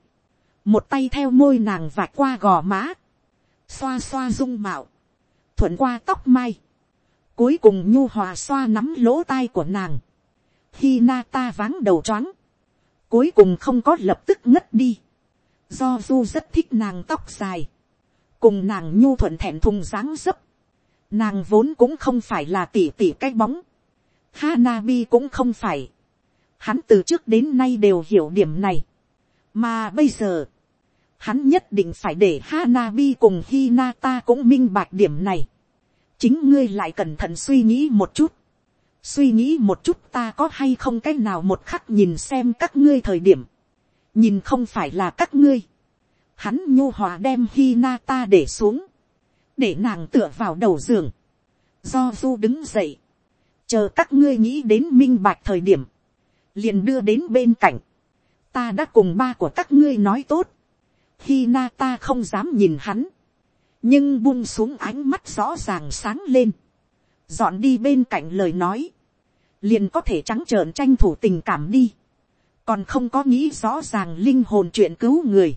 một tay theo môi nàng vạch qua gò má, xoa xoa dung mạo, thuận qua tóc mai, cuối cùng nhu hòa xoa nắm lỗ tai của nàng, khi na ta váng đầu choáng, cuối cùng không có lập tức ngất đi, do du rất thích nàng tóc dài, cùng nàng nhu thuận thẹn thùng dáng dấp, nàng vốn cũng không phải là tỉ tỉ cái bóng, Hanabi cũng không phải, hắn từ trước đến nay đều hiểu điểm này, mà bây giờ, hắn nhất định phải để Hanabi cùng Hinata cũng minh bạch điểm này, chính ngươi lại cẩn thận suy nghĩ một chút, suy nghĩ một chút ta có hay không cái nào một khắc nhìn xem các ngươi thời điểm, nhìn không phải là các ngươi, hắn nhu hòa đem hi na ta để xuống, để nàng tựa vào đầu giường, do du đứng dậy, chờ các ngươi nghĩ đến minh bạch thời điểm, liền đưa đến bên cạnh, ta đã cùng ba của các ngươi nói tốt, hi na ta không dám nhìn hắn, nhưng buông xuống ánh mắt rõ ràng sáng lên, dọn đi bên cạnh lời nói, liền có thể trắng trợn tranh thủ tình cảm đi, còn không có nghĩ rõ ràng linh hồn chuyện cứu người,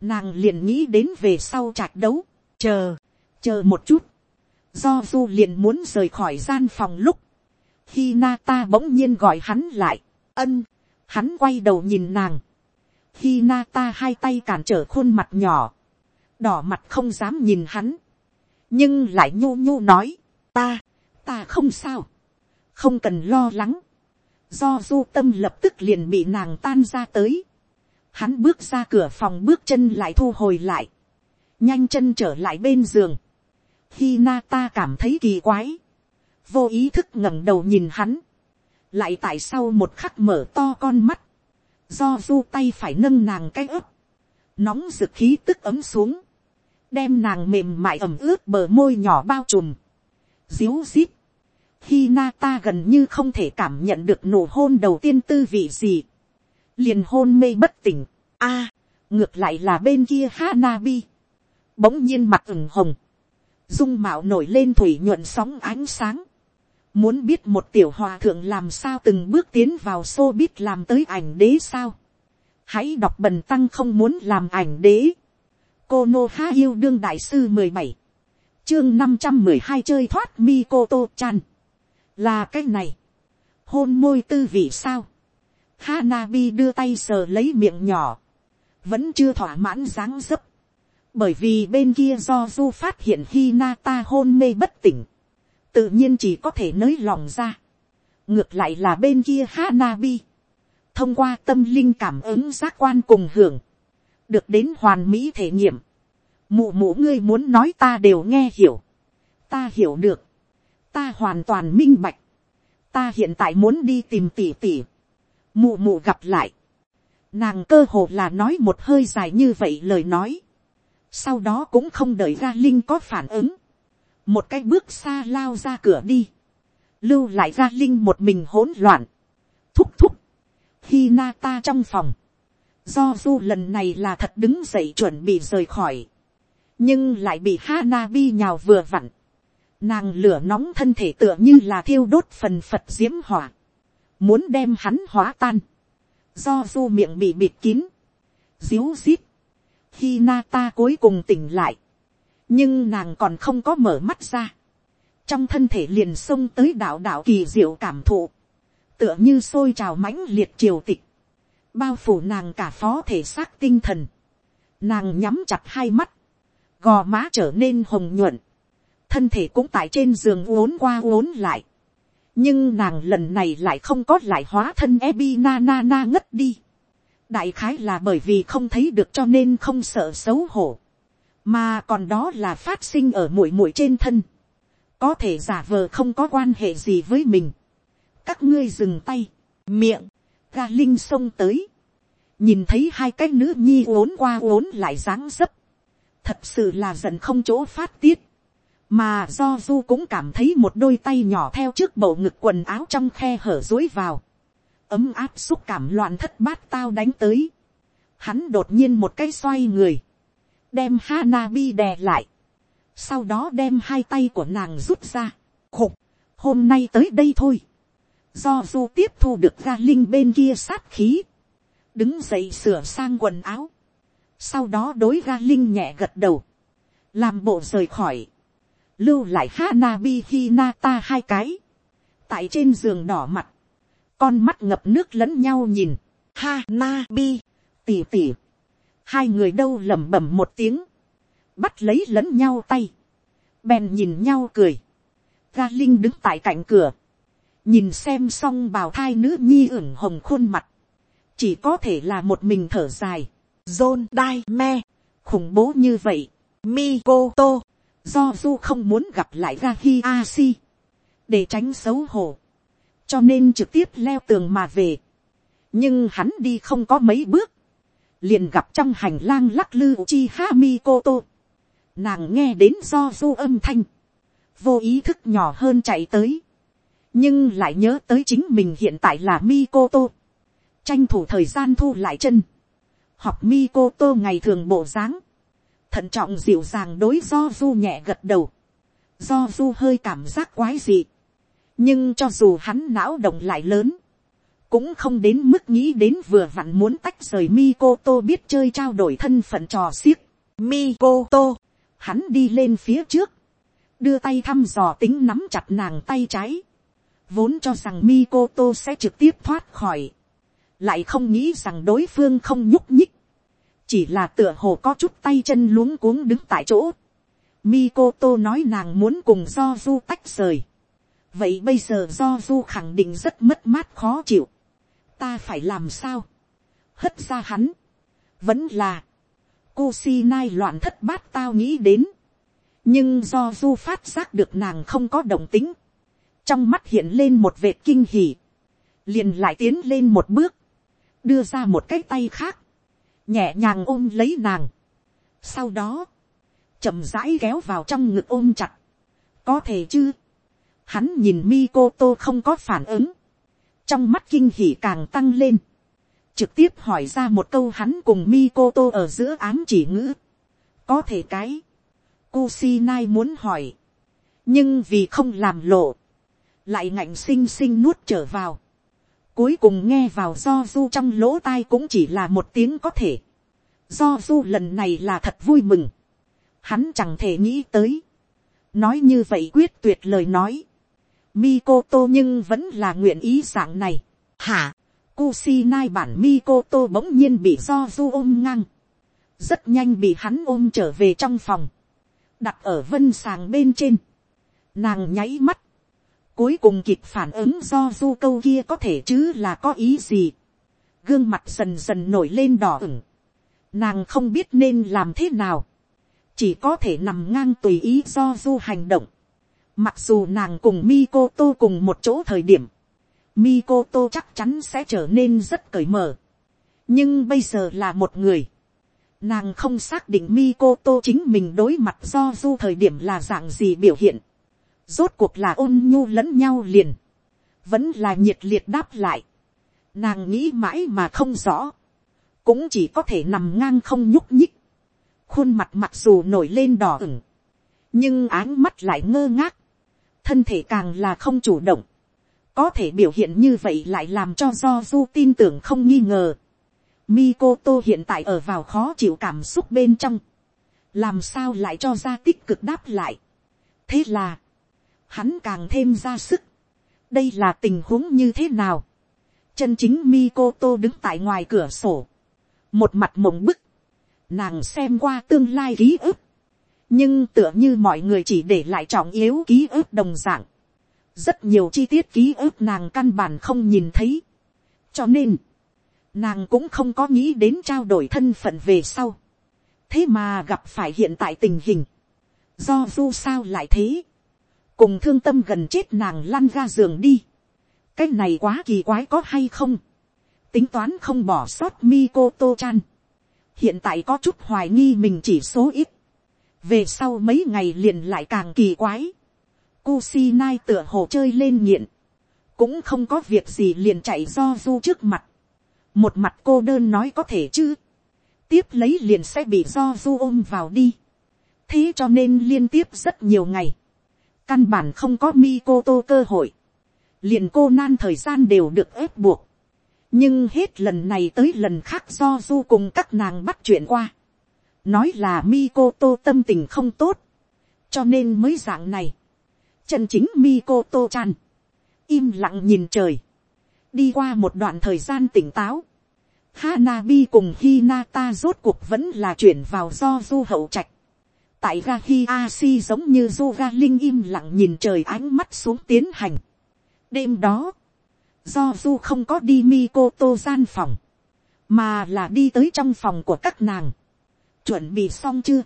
nàng liền nghĩ đến về sau trạc đấu, chờ, chờ một chút, do du liền muốn rời khỏi gian phòng lúc, khi na ta bỗng nhiên gọi hắn lại, ân, hắn quay đầu nhìn nàng, khi na ta hai tay cản trở khuôn mặt nhỏ, đỏ mặt không dám nhìn hắn, nhưng lại nhu nhô nói, ta, ta không sao, không cần lo lắng, do du tâm lập tức liền bị nàng tan ra tới, hắn bước ra cửa phòng bước chân lại thu hồi lại, nhanh chân trở lại bên giường, khi na ta cảm thấy kỳ quái, vô ý thức ngẩng đầu nhìn hắn, lại tại sau một khắc mở to con mắt, do du tay phải nâng nàng cái ớt, nóng rực khí tức ấm xuống, đem nàng mềm mại ẩm ướt bờ môi nhỏ bao trùm, díu dít, khi na ta gần như không thể cảm nhận được nổ hôn đầu tiên tư vị gì, liền hôn mê bất tỉnh, a, ngược lại là bên kia Hanabi, bỗng nhiên mặt ửng hồng, dung mạo nổi lên thủy nhuận sóng ánh sáng, muốn biết một tiểu hòa thượng làm sao từng bước tiến vào xô biết làm tới ảnh đế sao, hãy đọc bần tăng không muốn làm ảnh đế, cô nô ha yêu đương đại sư mười bảy, chương năm trăm mười hai chơi thoát mi cô tô chan, là cái này, hôn môi tư vị sao, Hanabi đưa tay sờ lấy miệng nhỏ, vẫn chưa thỏa mãn dáng dấp, bởi vì bên kia do du phát hiện khi hôn mê bất tỉnh, tự nhiên chỉ có thể nới lòng ra. ngược lại là bên kia Hanabi, thông qua tâm linh cảm ứng giác quan cùng hưởng, được đến hoàn mỹ thể nghiệm. mụ mụ ngươi muốn nói ta đều nghe hiểu, ta hiểu được, ta hoàn toàn minh bạch, ta hiện tại muốn đi tìm tỉ tỉ, mụ mụ gặp lại, nàng cơ hồ là nói một hơi dài như vậy lời nói, sau đó cũng không đợi ra linh có phản ứng, một cái bước xa lao ra cửa đi, lưu lại ra linh một mình hỗn loạn, thúc thúc, khi na ta trong phòng, do du lần này là thật đứng dậy chuẩn bị rời khỏi, nhưng lại bị Hana bi nhào vừa vặn, nàng lửa nóng thân thể tựa như là thiêu đốt phần phật diễm hỏa, muốn đem hắn hóa tan, do du miệng bị bịt kín, díu dít, khi na ta cuối cùng tỉnh lại, nhưng nàng còn không có mở mắt ra, trong thân thể liền xông tới đạo đạo kỳ diệu cảm thụ, tựa như sôi trào mãnh liệt triều tịch, bao phủ nàng cả phó thể xác tinh thần, nàng nhắm chặt hai mắt, gò má trở nên hồng nhuận, thân thể cũng tại trên giường uốn qua uốn lại, nhưng nàng lần này lại không có lại hóa thân ebi na na na ngất đi, đại khái là bởi vì không thấy được cho nên không sợ xấu hổ, mà còn đó là phát sinh ở mũi mũi trên thân, có thể giả vờ không có quan hệ gì với mình, các ngươi dừng tay, miệng, ga linh xông tới, nhìn thấy hai cái nữ nhi uốn qua uốn lại dáng dấp, thật sự là giận không chỗ phát tiết, mà do du cũng cảm thấy một đôi tay nhỏ theo trước bầu ngực quần áo trong khe hở dối vào, ấm áp xúc cảm loạn thất bát tao đánh tới, hắn đột nhiên một cái xoay người, đem Hanabi đè lại, sau đó đem hai tay của nàng rút ra, khục, hôm nay tới đây thôi, do du tiếp thu được ga linh bên kia sát khí, đứng dậy sửa sang quần áo, sau đó đối ga linh nhẹ gật đầu, làm bộ rời khỏi, lưu lại Hanabi Hinata hai cái, tại trên giường đỏ mặt, con mắt ngập nước lẫn nhau nhìn, Hanabi, tỉ tỉ, hai người đâu lẩm bẩm một tiếng, bắt lấy lẫn nhau tay, bèn nhìn nhau cười, ga linh đứng tại cạnh cửa, nhìn xem xong bào thai nữ nhi ửng hồng khuôn mặt, chỉ có thể là một mình thở dài, John Dai Me, khủng bố như vậy, Mikoto, do du không muốn gặp lại Gahi Asi, để tránh xấu hổ, cho nên trực tiếp leo tường mà về, nhưng hắn đi không có mấy bước, liền gặp trong hành lang lắc lư chi ha Mikoto, nàng nghe đến do du âm thanh, vô ý thức nhỏ hơn chạy tới, nhưng lại nhớ tới chính mình hiện tại là Mikoto, tranh thủ thời gian thu lại chân, học Mikoto ngày thường bộ dáng, thận trọng dịu dàng đối do du nhẹ gật đầu, do du hơi cảm giác quái dị, nhưng cho dù hắn não động lại lớn, cũng không đến mức nghĩ đến vừa vặn muốn tách rời Mikoto biết chơi trao đổi thân phận trò xiếc. Mikoto, hắn đi lên phía trước, đưa tay thăm dò tính nắm chặt nàng tay trái, vốn cho rằng Mikoto sẽ trực tiếp thoát khỏi, lại không nghĩ rằng đối phương không nhúc nhích, chỉ là tựa hồ có chút tay chân luống cuống đứng tại chỗ. Mikoto nói nàng muốn cùng do du tách rời. vậy bây giờ do du khẳng định rất mất mát khó chịu. ta phải làm sao. hất ra hắn. vẫn là, Kusinai loạn thất bát tao nghĩ đến. nhưng do du phát giác được nàng không có động tính. trong mắt hiện lên một vệt kinh hỉ. liền lại tiến lên một bước. đưa ra một cái tay khác nhẹ nhàng ôm lấy nàng. Sau đó, chậm rãi kéo vào trong ngực ôm chặt. Có thể chứ? Hắn nhìn Mikoto không có phản ứng. Trong mắt kinh hỉ càng tăng lên. Trực tiếp hỏi ra một câu hắn cùng Mikoto ở giữa ám chỉ ngữ. Có thể cái. Kusinai muốn hỏi. Nhưng vì không làm lộ. Lại ngạnh xinh xinh nuốt trở vào Cuối cùng nghe vào do du trong lỗ tai cũng chỉ là một tiếng có thể. Do du lần này là thật vui mừng. Hắn chẳng thể nghĩ tới. Nói như vậy quyết tuyệt lời nói. Mikoto nhưng vẫn là nguyện ý dạng này. Hả? Kusinai bản Mikoto bỗng nhiên bị do du ôm ngang. Rất nhanh bị hắn ôm trở về trong phòng. Đặt ở vân sàng bên trên. Nàng nháy mắt Cuối cùng kịp phản ứng do du câu kia có thể chứ là có ý gì. Gương mặt dần dần nổi lên đỏ ửng. Nàng không biết nên làm thế nào. Chỉ có thể nằm ngang tùy ý do du hành động. Mặc dù nàng cùng Mikoto cùng một chỗ thời điểm. Mikoto chắc chắn sẽ trở nên rất cởi mở. Nhưng bây giờ là một người. Nàng không xác định Mikoto chính mình đối mặt do du thời điểm là dạng gì biểu hiện rốt cuộc là ôn nhu lẫn nhau liền, vẫn là nhiệt liệt đáp lại, nàng nghĩ mãi mà không rõ, cũng chỉ có thể nằm ngang không nhúc nhích, khuôn mặt mặc dù nổi lên đỏ ửng, nhưng áng mắt lại ngơ ngác, thân thể càng là không chủ động, có thể biểu hiện như vậy lại làm cho do du tin tưởng không nghi ngờ. Mikoto hiện tại ở vào khó chịu cảm xúc bên trong, làm sao lại cho ra tích cực đáp lại. thế là, hắn càng thêm ra sức. đây là tình huống như thế nào. chân chính Mikoto đứng tại ngoài cửa sổ, một mặt mộng bức, nàng xem qua tương lai ký ức, nhưng tựa như mọi người chỉ để lại trọng yếu ký ức đồng dạng, rất nhiều chi tiết ký ức nàng căn bản không nhìn thấy, cho nên, nàng cũng không có nghĩ đến trao đổi thân phận về sau, thế mà gặp phải hiện tại tình hình, do du sao lại thế, cùng thương tâm gần chết nàng lăn ra giường đi. cái này quá kỳ quái có hay không. tính toán không bỏ sót Mikoto chan. hiện tại có chút hoài nghi mình chỉ số ít. về sau mấy ngày liền lại càng kỳ quái. Kusinai tựa hồ chơi lên nghiện. cũng không có việc gì liền chạy do du trước mặt. một mặt cô đơn nói có thể chứ. tiếp lấy liền sẽ bị do du ôm vào đi. thế cho nên liên tiếp rất nhiều ngày căn bản không có Mikoto cơ hội, liền cô nan thời gian đều được ép buộc, nhưng hết lần này tới lần khác do du cùng các nàng bắt chuyện qua, nói là Mikoto tâm tình không tốt, cho nên mới dạng này. chân chính Mikoto chan, im lặng nhìn trời, đi qua một đoạn thời gian tỉnh táo, Hanabi cùng Hinata rốt cuộc vẫn là chuyển vào do du hậu trạch. Tại ga Hiashi giống như du ga linh im lặng nhìn trời ánh mắt xuống tiến hành. Đêm đó, do du không có đi mi cô tô gian phòng, mà là đi tới trong phòng của các nàng. Chuẩn bị xong chưa?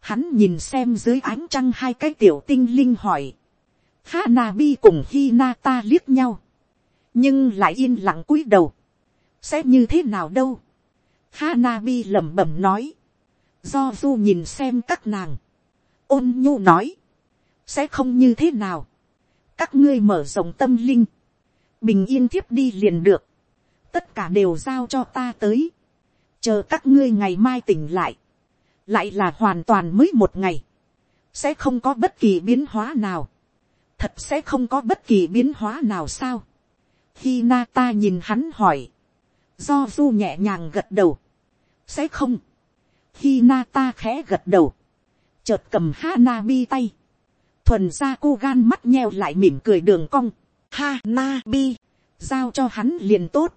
Hắn nhìn xem dưới ánh trăng hai cái tiểu tinh linh hỏi. Hanabi cùng Hinata liếc nhau. Nhưng lại yên lặng cúi đầu. Sẽ như thế nào đâu? Hanabi lẩm bẩm nói. Do du nhìn xem các nàng. Ôn nhu nói. Sẽ không như thế nào. Các ngươi mở rộng tâm linh. Bình yên thiếp đi liền được. Tất cả đều giao cho ta tới. Chờ các ngươi ngày mai tỉnh lại lại là hoàn toàn mới một ngày, sẽ không có bất kỳ biến hóa nào, thật sẽ không có bất kỳ biến hóa nào sao. khi ta nhìn hắn hỏi, do du nhẹ nhàng gật đầu, sẽ không, khi ta khẽ gật đầu, chợt cầm Hanabi tay, thuần ra cô gan mắt nheo lại mỉm cười đường cong, Hanabi, giao cho hắn liền tốt,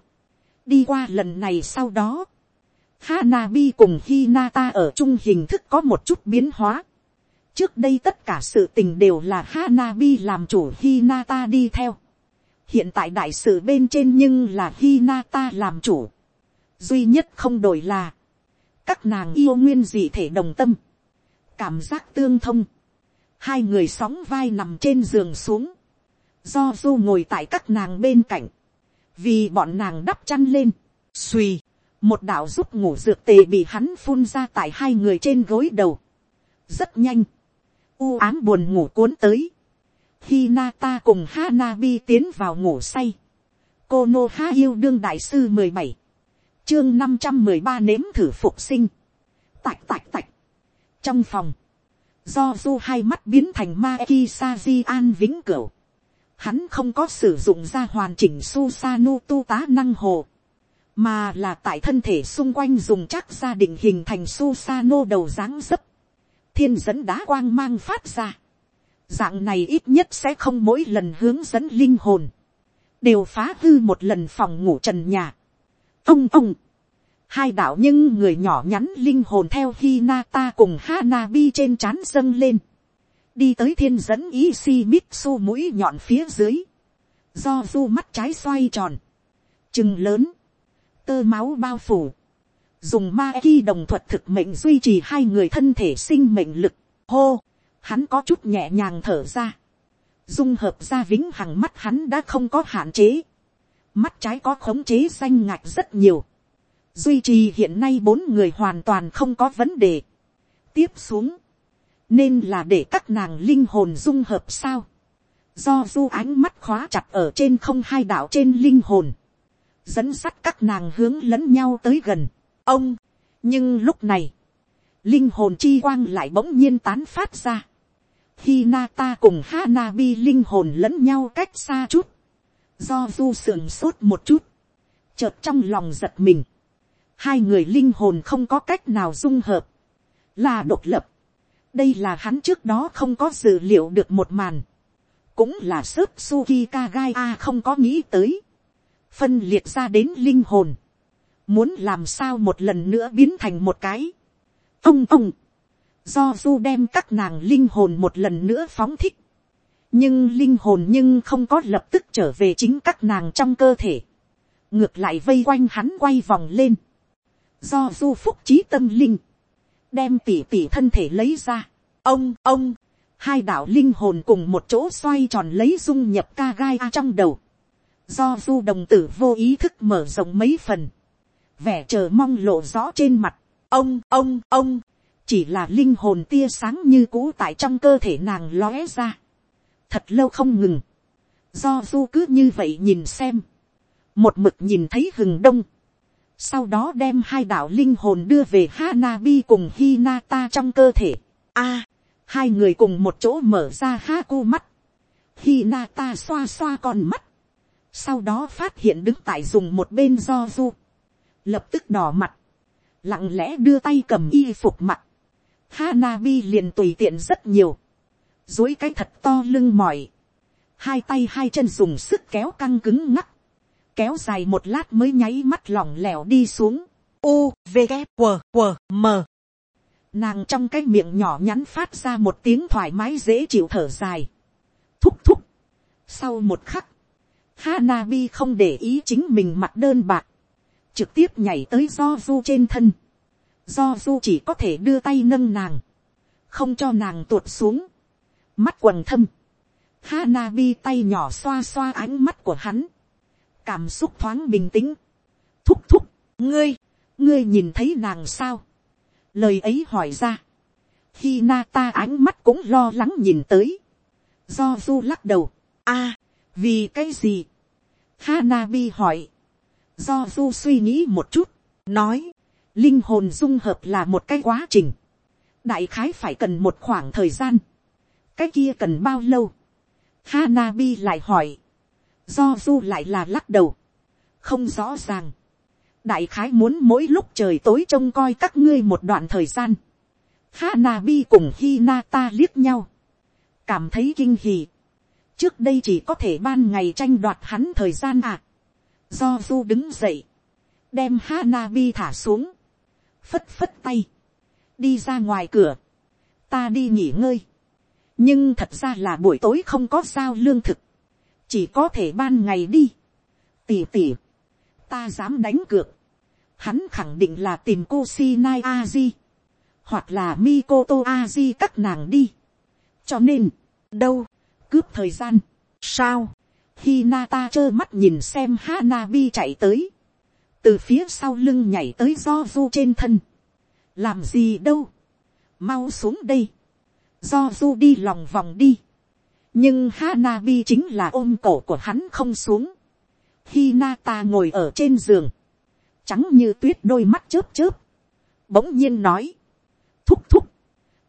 đi qua lần này sau đó, Hanabi cùng Hinata ở chung hình thức có một chút biến hóa. Trước đây tất cả sự tình đều là Hanabi làm chủ Hinata đi theo. Hiện tại đại sự bên trên nhưng là Hinata làm chủ. Duy nhất không đổi là. Các nàng yêu nguyên dị thể đồng tâm. Cảm giác tương thông. Hai người sóng vai nằm trên giường xuống. Do du ngồi tại các nàng bên cạnh. Vì bọn nàng đắp chăn lên. suy một đạo giúp ngủ dược tề bị hắn phun ra tại hai người trên gối đầu. rất nhanh, u ám buồn ngủ cuốn tới. khi Nata cùng Hanabi tiến vào ngủ say, cô nô ha yêu đương đại sư mười bảy, chương năm trăm mười ba nếm thử phục sinh. tạch tạch tạch, trong phòng, do du hai mắt biến thành ma ki sa an vĩnh cửu, hắn không có sử dụng ra hoàn chỉnh su sa nu tu tá năng hồ, mà là tại thân thể xung quanh dùng chắc gia đình hình thành su sa nô đầu dáng dấp, thiên dẫn đá quang mang phát ra. Dạng này ít nhất sẽ không mỗi lần hướng dẫn linh hồn, đều phá hư một lần phòng ngủ trần nhà ông ông, hai đạo nhưng người nhỏ nhắn linh hồn theo Hinata cùng Hanabi trên trán dâng lên, đi tới thiên dẫn Ishi Mitsu mũi nhọn phía dưới, do du mắt trái xoay tròn, chừng lớn, tơ máu bao phủ, dùng ma ki đồng thuật thực mệnh duy trì hai người thân thể sinh mệnh lực, hô, hắn có chút nhẹ nhàng thở ra, dung hợp ra vĩnh hằng mắt hắn đã không có hạn chế, mắt trái có khống chế danh ngạch rất nhiều, duy trì hiện nay bốn người hoàn toàn không có vấn đề, tiếp xuống, nên là để các nàng linh hồn dung hợp sao, do du ánh mắt khóa chặt ở trên không hai đạo trên linh hồn, dẫn sắt các nàng hướng lẫn nhau tới gần. ông, nhưng lúc này, linh hồn chi quang lại bỗng nhiên tán phát ra. khi Nata cùng Hanabi linh hồn lẫn nhau cách xa chút, do du sườn sốt một chút, chợt trong lòng giật mình, hai người linh hồn không có cách nào dung hợp, là độc lập. đây là hắn trước đó không có dự liệu được một màn, cũng là sớp suki kagai a không có nghĩ tới. Phân liệt ra đến linh hồn, muốn làm sao một lần nữa biến thành một cái. ông ông, do du đem các nàng linh hồn một lần nữa phóng thích, nhưng linh hồn nhưng không có lập tức trở về chính các nàng trong cơ thể, ngược lại vây quanh hắn quay vòng lên, do du phúc trí tâm linh, đem tỉ tỉ thân thể lấy ra, ông ông, hai đạo linh hồn cùng một chỗ xoay tròn lấy dung nhập ca gai a trong đầu, do du đồng tử vô ý thức mở rộng mấy phần, vẻ chờ mong lộ rõ trên mặt, ông ông ông, chỉ là linh hồn tia sáng như cũ tại trong cơ thể nàng lóe ra, thật lâu không ngừng, do du cứ như vậy nhìn xem, một mực nhìn thấy hừng đông, sau đó đem hai đạo linh hồn đưa về Hanabi cùng Hinata trong cơ thể. A, hai người cùng một chỗ mở ra Haku mắt. Hinata xoa xoa con mắt. Sau đó phát hiện đứng tại dùng một bên do du, lập tức đỏ mặt, lặng lẽ đưa tay cầm y phục mặt, Hanabi liền tùy tiện rất nhiều, dối cái thật to lưng mỏi, hai tay hai chân dùng sức kéo căng cứng ngắc, kéo dài một lát mới nháy mắt lỏng lẻo đi xuống, u v g q q m. Nàng trong cái miệng nhỏ nhắn phát ra một tiếng thoải mái dễ chịu thở dài, thúc thúc, sau một khắc, Hanabi không để ý chính mình mặt đơn bạc, trực tiếp nhảy tới do du trên thân, do du chỉ có thể đưa tay nâng nàng, không cho nàng tuột xuống, mắt quần thâm, Hanabi tay nhỏ xoa xoa ánh mắt của hắn, cảm xúc thoáng bình tĩnh, thúc thúc, ngươi, ngươi nhìn thấy nàng sao, lời ấy hỏi ra, khi na ta ánh mắt cũng lo lắng nhìn tới, do du lắc đầu, a, vì cái gì, Hanabi hỏi, do du suy nghĩ một chút, nói, linh hồn dung hợp là một cái quá trình, đại khái phải cần một khoảng thời gian, cái kia cần bao lâu, Hanabi lại hỏi, do du lại là lắc đầu, không rõ ràng, đại khái muốn mỗi lúc trời tối trông coi các ngươi một đoạn thời gian, Hanabi cùng Hinata liếc nhau, cảm thấy kinh hì, trước đây chỉ có thể ban ngày tranh đoạt hắn thời gian à, do du đứng dậy, đem Hanabi thả xuống, phất phất tay, đi ra ngoài cửa, ta đi nghỉ ngơi, nhưng thật ra là buổi tối không có sao lương thực, chỉ có thể ban ngày đi, tỉ tỉ, ta dám đánh cược, hắn khẳng định là tìm cô Sinai Aji, hoặc là Mikoto Aji các nàng đi, cho nên, đâu, cướp thời gian, sao, Hinata trơ mắt nhìn xem Hanabi chạy tới, từ phía sau lưng nhảy tới do du trên thân, làm gì đâu, mau xuống đây, do du đi lòng vòng đi, nhưng Hanabi chính là ôm cổ của hắn không xuống, Hinata ngồi ở trên giường, trắng như tuyết đôi mắt chớp chớp, bỗng nhiên nói, thúc thúc,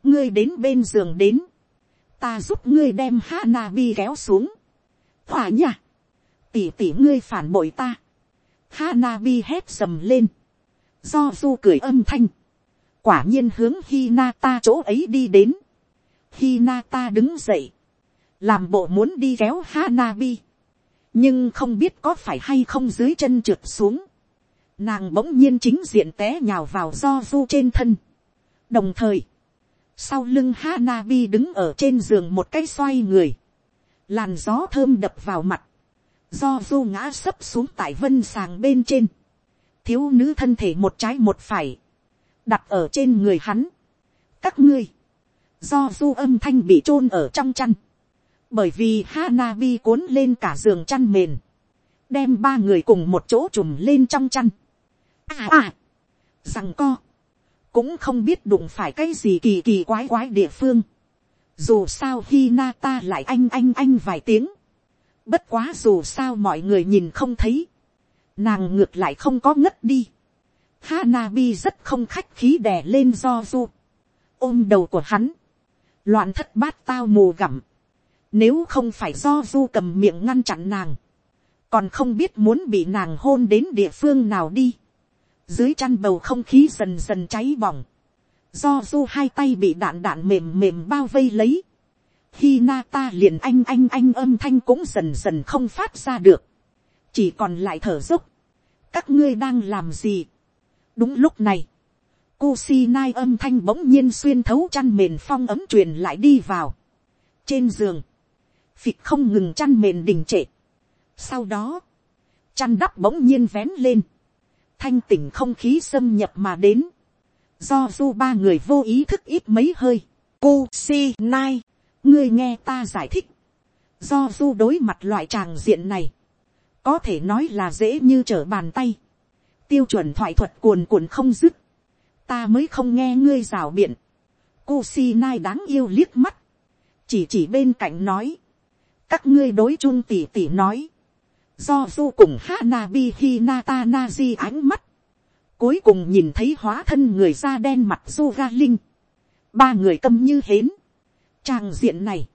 ngươi đến bên giường đến, ta giúp ngươi đem Hanabi kéo xuống, hỏa nha, tỉ tỉ ngươi phản bội ta, Hanabi hét sầm lên. Do du cười âm thanh. Quả nhiên hướng Hinata chỗ ấy đi đến. Hinata đứng dậy. Làm bộ muốn đi kéo Hanabi. Nhưng không biết có phải hay không dưới chân trượt xuống. Nàng bỗng nhiên chính diện té nhào vào do du trên thân. Đồng thời. Sau lưng Hanabi đứng ở trên giường một cái xoay người. Làn gió thơm đập vào mặt do du ngã sấp xuống tại vân sàng bên trên, thiếu nữ thân thể một trái một phải, đặt ở trên người hắn. các ngươi, do du âm thanh bị chôn ở trong chăn, bởi vì Hanabi cuốn lên cả giường chăn mền, đem ba người cùng một chỗ trùm lên trong chăn. À à, rằng co, cũng không biết đụng phải cái gì kỳ kỳ quái quái địa phương. Dù sao Hinata lại anh anh anh vài tiếng, Bất quá dù sao mọi người nhìn không thấy. Nàng ngược lại không có ngất đi. Hanabi rất không khách khí đè lên do du. Ôm đầu của hắn. Loạn thất bát tao mù gặm. Nếu không phải do du cầm miệng ngăn chặn nàng. Còn không biết muốn bị nàng hôn đến địa phương nào đi. Dưới chăn bầu không khí dần dần cháy bỏng. Do du hai tay bị đạn đạn mềm mềm bao vây lấy khi Na ta liền anh anh anh âm thanh cũng dần dần không phát ra được. Chỉ còn lại thở dốc. Các ngươi đang làm gì? Đúng lúc này. Kusinai âm thanh bỗng nhiên xuyên thấu chăn mền phong ấm truyền lại đi vào. Trên giường. Phịt không ngừng chăn mền đình trệ. Sau đó. Chăn đắp bỗng nhiên vén lên. Thanh tỉnh không khí xâm nhập mà đến. Do du ba người vô ý thức ít mấy hơi. Kusinai ngươi nghe ta giải thích, do du đối mặt loại tràng diện này, có thể nói là dễ như trở bàn tay, tiêu chuẩn thoại thuật cuồn cuộn không dứt, ta mới không nghe ngươi rào biện, cô si nai đáng yêu liếc mắt, chỉ chỉ bên cạnh nói, các ngươi đối chung tỉ tỉ nói, do du cùng Hanabi Hinata Nazi ánh mắt, cuối cùng nhìn thấy hóa thân người da đen mặt du ga linh, ba người câm như hến, Trang diện này,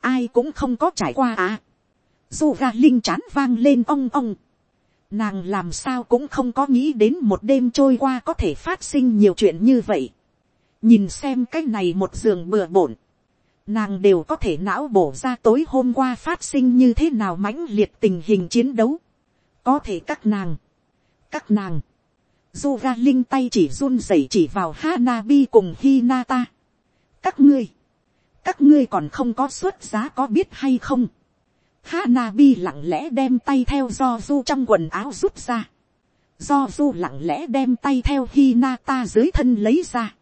ai cũng không có trải qua à. Dù linh chán vang lên ong ong. Nàng làm sao cũng không có nghĩ đến một đêm trôi qua có thể phát sinh nhiều chuyện như vậy. Nhìn xem cái này một giường bừa bổn. Nàng đều có thể não bổ ra tối hôm qua phát sinh như thế nào mãnh liệt tình hình chiến đấu. Có thể các nàng. Các nàng. Du ra linh tay chỉ run rẩy chỉ vào Hanabi cùng Hinata. Các ngươi. Các ngươi còn không có xuất giá có biết hay không Hanabi lặng lẽ đem tay theo do du trong quần áo rút ra. Do du lặng lẽ đem tay theo Hinata dưới thân lấy ra.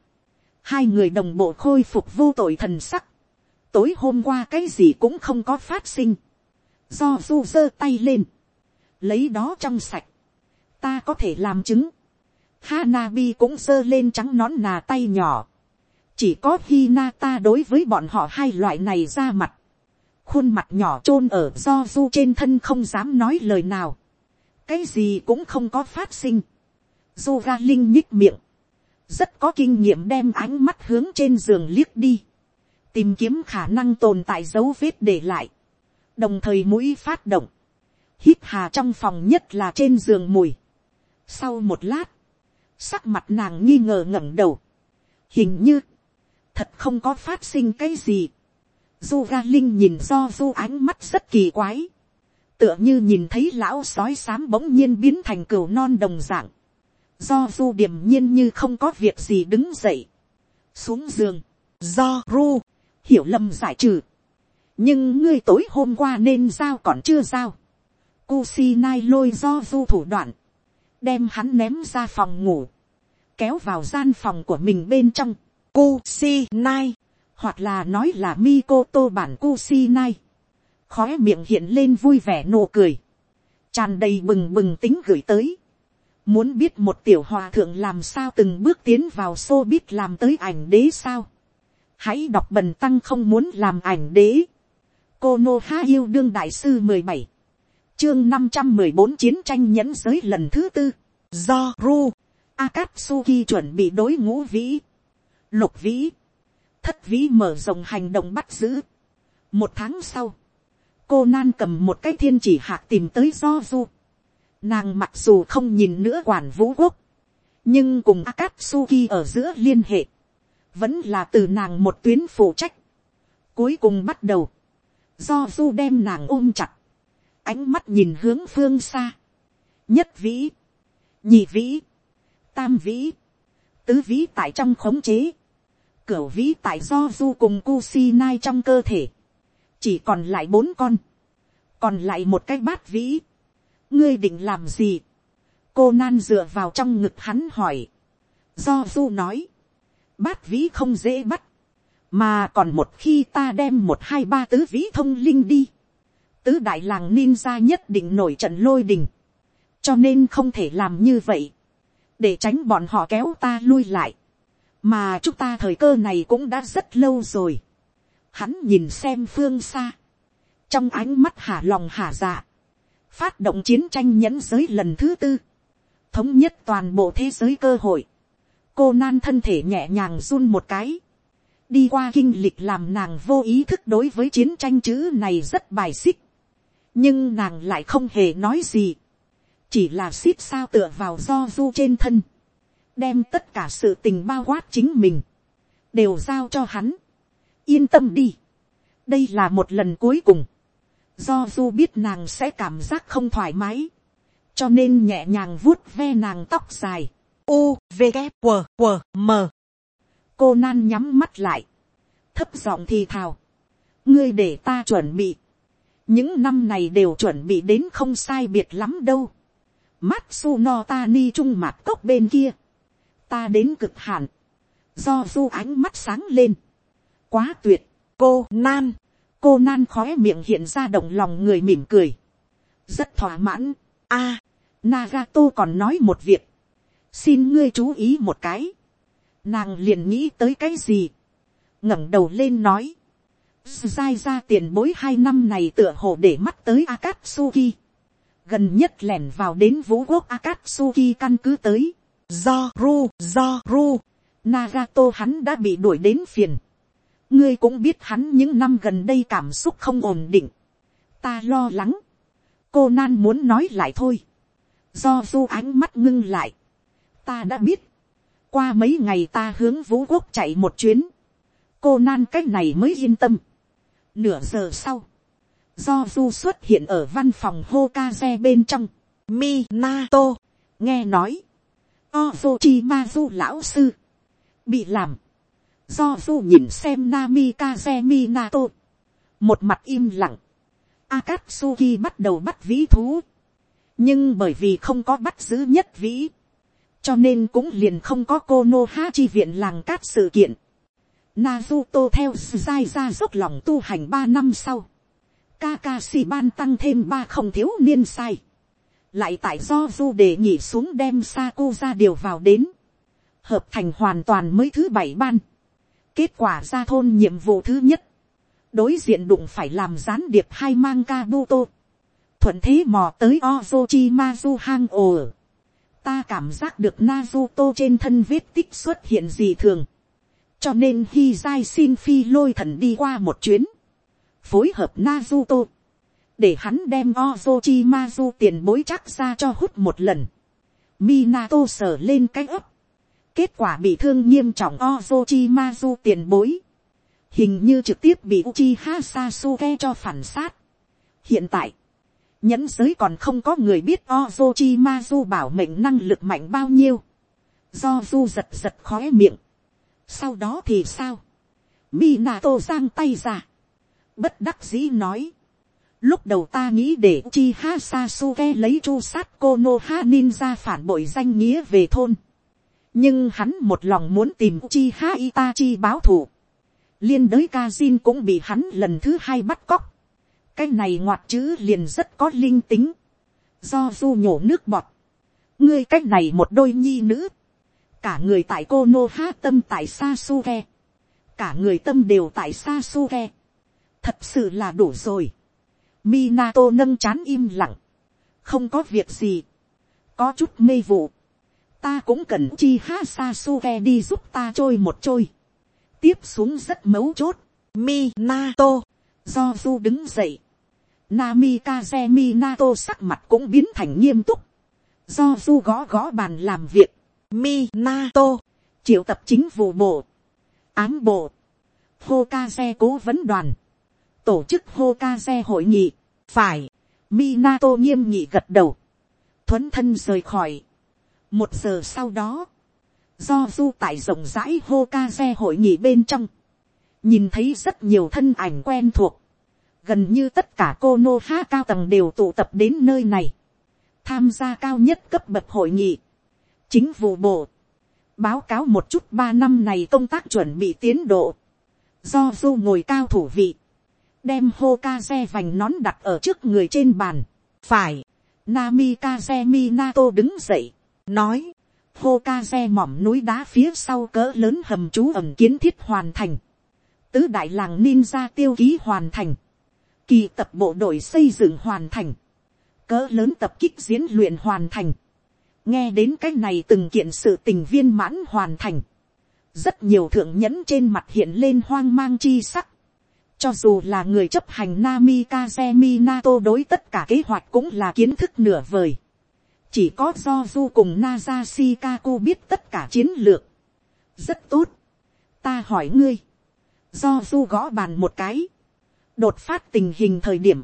Hai người đồng bộ khôi phục vô tội thần sắc. Tối hôm qua cái gì cũng không có phát sinh. Do du giơ tay lên. Lấy đó trong sạch. Ta có thể làm chứng. Hanabi cũng giơ lên trắng nón nà tay nhỏ. Chỉ có Hinata đối với bọn họ hai loại này ra mặt khuôn mặt nhỏ chôn ở do du trên thân không dám nói lời nào, cái gì cũng không có phát sinh, du ga linh nhích miệng, rất có kinh nghiệm đem ánh mắt hướng trên giường liếc đi, tìm kiếm khả năng tồn tại dấu vết để lại, đồng thời mũi phát động, hít hà trong phòng nhất là trên giường mùi. Sau một lát, sắc mặt nàng nghi ngờ ngẩng đầu, hình như, thật không có phát sinh cái gì, Du ga linh nhìn do du ánh mắt rất kỳ quái. Tựa như nhìn thấy lão sói xám bỗng nhiên biến thành cừu non đồng dạng. Do du điềm nhiên như không có việc gì đứng dậy. Xuống giường. Do ru. Hiểu lầm giải trừ. Nhưng ngươi tối hôm qua nên giao còn chưa giao. Kusinai lôi do du thủ đoạn. Đem hắn ném ra phòng ngủ. Kéo vào gian phòng của mình bên trong. Kusinai hoặc là nói là Mikoto bản Kusinai. khói miệng hiện lên vui vẻ nụ cười. Tràn đầy bừng bừng tính gửi tới. Muốn biết một tiểu hòa thượng làm sao từng bước tiến vào xô biết làm tới ảnh đế sao. Hãy đọc bần tăng không muốn làm ảnh đế. Cô Nô Há yêu đương đại sư mười bảy Chương năm trăm mười bốn chiến tranh nhẫn giới lần thứ tư. Do Ru. Akatsuki chuẩn bị đối ngũ vĩ. Lục vĩ thất vĩ mở rộng hành động bắt giữ. một tháng sau, cô nan cầm một cái thiên chỉ hạc tìm tới do du. nàng mặc dù không nhìn nữa quản vũ quốc, nhưng cùng akatsuki ở giữa liên hệ, vẫn là từ nàng một tuyến phụ trách. cuối cùng bắt đầu, do du đem nàng ôm chặt, ánh mắt nhìn hướng phương xa, nhất vĩ, nhị vĩ, tam vĩ, tứ vĩ tại trong khống chế, Cửu vĩ tại do du cùng cu si nai trong cơ thể. Chỉ còn lại bốn con. Còn lại một cái bát vĩ. Ngươi định làm gì? Cô nan dựa vào trong ngực hắn hỏi. Do du nói. Bát vĩ không dễ bắt. Mà còn một khi ta đem một hai ba tứ vĩ thông linh đi. Tứ đại làng ninja nhất định nổi trận lôi đình. Cho nên không thể làm như vậy. Để tránh bọn họ kéo ta lui lại mà chúng ta thời cơ này cũng đã rất lâu rồi. Hắn nhìn xem phương xa, trong ánh mắt hả lòng hả dạ, phát động chiến tranh nhẫn giới lần thứ tư, thống nhất toàn bộ thế giới cơ hội. cô nan thân thể nhẹ nhàng run một cái, đi qua kinh lịch làm nàng vô ý thức đối với chiến tranh chữ này rất bài xích, nhưng nàng lại không hề nói gì, chỉ là xít sao tựa vào do du trên thân, đem tất cả sự tình bao quát chính mình, đều giao cho hắn. yên tâm đi, đây là một lần cuối cùng, do du biết nàng sẽ cảm giác không thoải mái, cho nên nhẹ nhàng vuốt ve nàng tóc dài, u v g q q m. Cô nan nhắm mắt lại, thấp giọng thì thào, ngươi để ta chuẩn bị, những năm này đều chuẩn bị đến không sai biệt lắm đâu, matsuno Tani trung mặt cốc bên kia, ta đến cực hạn, do du ánh mắt sáng lên, quá tuyệt, cô nan, cô nan khói miệng hiện ra động lòng người mỉm cười, rất thỏa mãn, a, Nagato còn nói một việc, xin ngươi chú ý một cái, nàng liền nghĩ tới cái gì, ngẩng đầu lên nói, dai ra tiền bối hai năm này tựa hồ để mắt tới Akatsuki, gần nhất lẻn vào đến vũ quốc Akatsuki căn cứ tới, do ru do ru. Nagato hắn đã bị đuổi đến phiền. Ngươi cũng biết hắn những năm gần đây cảm xúc không ổn định. Ta lo lắng. Cô nan muốn nói lại thôi. Do du ánh mắt ngưng lại, ta đã biết, qua mấy ngày ta hướng vũ quốc chạy một chuyến, cô nan cái này mới yên tâm. nửa giờ sau, do du xuất hiện ở văn phòng Hokaze bên trong, Minato, nghe nói, Ozochimazu lão sư, bị làm, do du nhìn xem Namikaze Minato, một mặt im lặng, Akatsuki bắt đầu bắt vĩ thú, nhưng bởi vì không có bắt giữ nhất vĩ, cho nên cũng liền không có cô nô ha chi viện làng cát sự kiện. Naruto theo sai ra dốc lòng tu hành ba năm sau, Kakashi ban tăng thêm ba không thiếu niên sai, lại tại do du để nhỉ xuống đem Saku ra điều vào đến, hợp thành hoàn toàn mới thứ bảy ban. Kết quả ra thôn nhiệm vụ thứ nhất, đối diện đụng phải làm gián điệp hai mang Kabuto. Thuận thế mò tới Ozochimazu hang ồ. Ta cảm giác được Naruto trên thân vết tích xuất hiện gì thường. Cho nên khi Dai xin phi lôi thần đi qua một chuyến. Phối hợp Naruto. Để hắn đem Ozochimazu tiền bối chắc ra cho hút một lần. Minato sờ lên cái ấp. Kết quả bị thương nghiêm trọng Ozochimazu tiền bối hình như trực tiếp bị Uchiha Sasuke cho phản sát. Hiện tại, nhẫn giới còn không có người biết Ozochimazu bảo mệnh năng lực mạnh bao nhiêu. Do du giật giật khóe miệng. Sau đó thì sao? Minato giang tay ra. Bất đắc dĩ nói. Lúc đầu ta nghĩ để chi Uchiha Sasuke lấy chu sát Konoha Ninja phản bội danh nghĩa về thôn. Nhưng hắn một lòng muốn tìm chi ha Itachi báo thù liên đới kazin Jin cũng bị hắn lần thứ hai bắt cóc. cái này ngoặt chữ liền rất có linh tính. do du nhổ nước bọt. ngươi cái này một đôi nhi nữ. cả người tại cô nô ha tâm tại sa su ke. cả người tâm đều tại sa su ke. thật sự là đủ rồi. Minato nâng chán im lặng. không có việc gì. có chút mê vụ. ta cũng cần chi ha đi giúp ta trôi một trôi tiếp xuống rất mấu chốt. Minato, do du đứng dậy. Namikaze Minato sắc mặt cũng biến thành nghiêm túc. Do du gõ gõ bàn làm việc. Minato, triệu tập chính vụ bộ. Ám bộ. Hokage cố vấn đoàn. Tổ chức Hokage hội nghị. Phải. Minato nghiêm nghị gật đầu. Thuấn thân rời khỏi. Một giờ sau đó do du tại rộng rãi hô ca xe hội nghị bên trong, nhìn thấy rất nhiều thân ảnh quen thuộc, gần như tất cả cô nô ha cao tầng đều tụ tập đến nơi này, tham gia cao nhất cấp bậc hội nghị, chính vụ bộ, báo cáo một chút ba năm này công tác chuẩn bị tiến độ, do du ngồi cao thủ vị, đem hô ca xe vành nón đặt ở trước người trên bàn, phải, Namikaze Minato đứng dậy, nói, hô ca xe mỏm núi đá phía sau cỡ lớn hầm trú ẩm kiến thiết hoàn thành. Tứ đại làng ninja tiêu ký hoàn thành. Kỳ tập bộ đội xây dựng hoàn thành. Cỡ lớn tập kích diễn luyện hoàn thành. Nghe đến cái này từng kiện sự tình viên mãn hoàn thành. Rất nhiều thượng nhẫn trên mặt hiện lên hoang mang chi sắc. Cho dù là người chấp hành Namikaze Minato đối tất cả kế hoạch cũng là kiến thức nửa vời chỉ có do du cùng naza shikaku biết tất cả chiến lược. rất tốt. ta hỏi ngươi. do du gõ bàn một cái. đột phát tình hình thời điểm.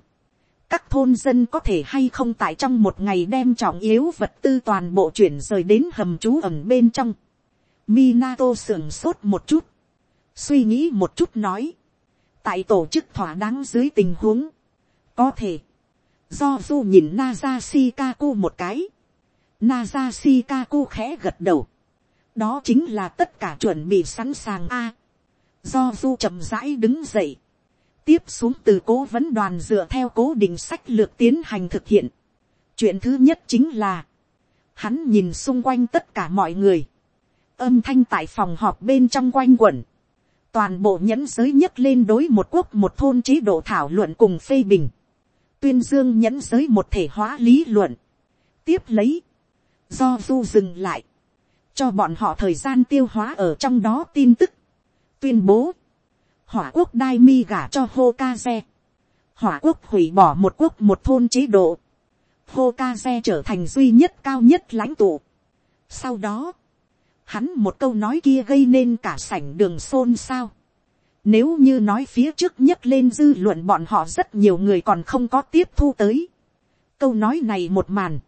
các thôn dân có thể hay không tại trong một ngày đem trọng yếu vật tư toàn bộ chuyển rời đến hầm trú ẩm bên trong. Minato sưởng sốt một chút. suy nghĩ một chút nói tại tổ chức thỏa đáng dưới tình huống. có thể. do du nhìn naza shikaku một cái Naza Shikaku khẽ gật đầu. Đó chính là tất cả chuẩn bị sẵn sàng A. do du chậm rãi đứng dậy. Tiếp xuống từ cố vấn đoàn dựa theo cố định sách lược tiến hành thực hiện. Chuyện thứ nhất chính là. Hắn nhìn xung quanh tất cả mọi người. Âm thanh tại phòng họp bên trong quanh quẩn. Toàn bộ nhẫn giới nhấc lên đối một quốc một thôn chế độ thảo luận cùng phê bình. Tuyên dương nhẫn giới một thể hóa lý luận. Tiếp lấy do du dừng lại, cho bọn họ thời gian tiêu hóa ở trong đó tin tức, tuyên bố, hỏa quốc đai mi gả cho hô ca xe, hỏa quốc hủy bỏ một quốc một thôn chế độ, Hokage trở thành duy nhất cao nhất lãnh tụ. Sau đó, hắn một câu nói kia gây nên cả sảnh đường xôn xao. Nếu như nói phía trước nhất lên dư luận bọn họ rất nhiều người còn không có tiếp thu tới. Câu nói này một màn.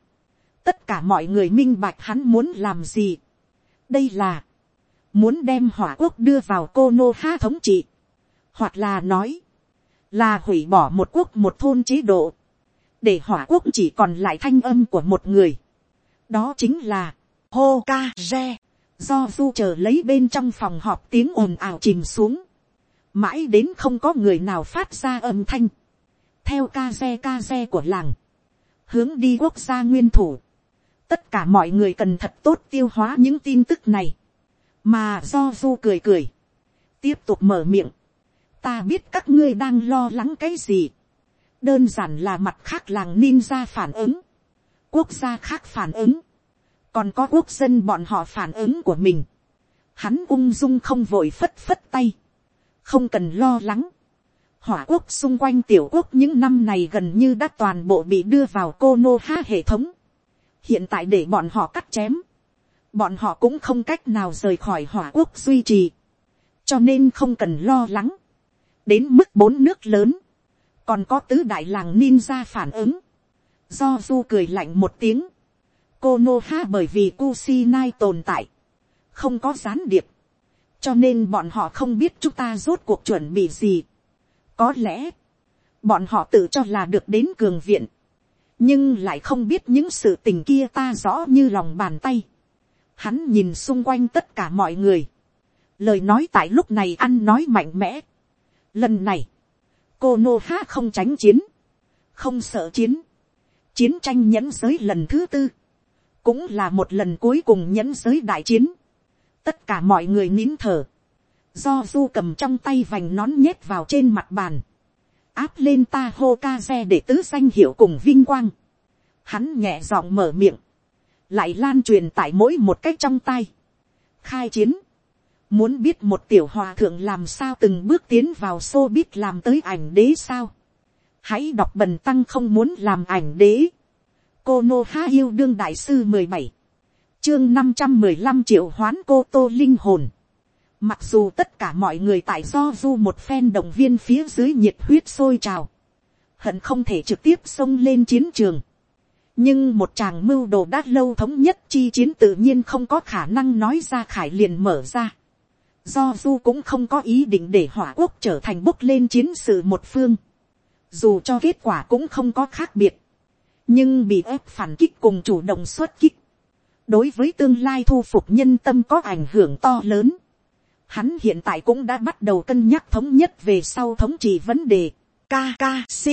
Tất cả mọi người minh bạch hắn muốn làm gì. Đây là. Muốn đem hỏa quốc đưa vào cô nô ha thống trị. Hoặc là nói. Là hủy bỏ một quốc một thôn chế độ. Để hỏa quốc chỉ còn lại thanh âm của một người. Đó chính là. Hô ca re. Do du chờ lấy bên trong phòng họp tiếng ồn ào chìm xuống. Mãi đến không có người nào phát ra âm thanh, theo ca xe ca xe của làng, hướng đi quốc gia nguyên thủ, tất cả mọi người cần thật tốt tiêu hóa những tin tức này, mà do du cười cười, tiếp tục mở miệng, ta biết các ngươi đang lo lắng cái gì, đơn giản là mặt khác làng ninja phản ứng, quốc gia khác phản ứng, còn có quốc dân bọn họ phản ứng của mình, hắn ung dung không vội phất phất tay, không cần lo lắng. hỏa quốc xung quanh tiểu quốc những năm này gần như đã toàn bộ bị đưa vào cô nô ha hệ thống. hiện tại để bọn họ cắt chém, bọn họ cũng không cách nào rời khỏi hỏa quốc duy trì, cho nên không cần lo lắng. đến mức bốn nước lớn, còn có tứ đại làng ninja phản ứng, do du cười lạnh một tiếng, cô nô ha bởi vì Kusinai tồn tại, không có gián điệp, cho nên bọn họ không biết chúng ta rốt cuộc chuẩn bị gì. có lẽ, bọn họ tự cho là được đến cường viện, nhưng lại không biết những sự tình kia ta rõ như lòng bàn tay. Hắn nhìn xung quanh tất cả mọi người, lời nói tại lúc này ăn nói mạnh mẽ. lần này, cô nô ha không tránh chiến, không sợ chiến, chiến tranh nhẫn giới lần thứ tư, cũng là một lần cuối cùng nhẫn giới đại chiến. Tất cả mọi người nín thở, do du cầm trong tay vành nón nhét vào trên mặt bàn, áp lên ta hô ca xe để tứ danh hiệu cùng vinh quang, hắn nhẹ giọng mở miệng, lại lan truyền tại mỗi một cách trong tay, khai chiến, muốn biết một tiểu hòa thượng làm sao từng bước tiến vào xô biết làm tới ảnh đế sao, hãy đọc bần tăng không muốn làm ảnh đế, cô nô ha yêu đương đại sư mười bảy chương năm trăm mười lăm triệu hoán cô tô linh hồn. Mặc dù tất cả mọi người tại do du một phen động viên phía dưới nhiệt huyết sôi trào. Hận không thể trực tiếp xông lên chiến trường. Nhưng một chàng mưu đồ đã lâu thống nhất chi chiến tự nhiên không có khả năng nói ra khải liền mở ra. Do du cũng không có ý định để hỏa quốc trở thành bốc lên chiến sự một phương. Dù cho kết quả cũng không có khác biệt. Nhưng bị ép phản kích cùng chủ động xuất kích đối với tương lai thu phục nhân tâm có ảnh hưởng to lớn. Hắn hiện tại cũng đã bắt đầu cân nhắc thống nhất về sau thống trị vấn đề. KKC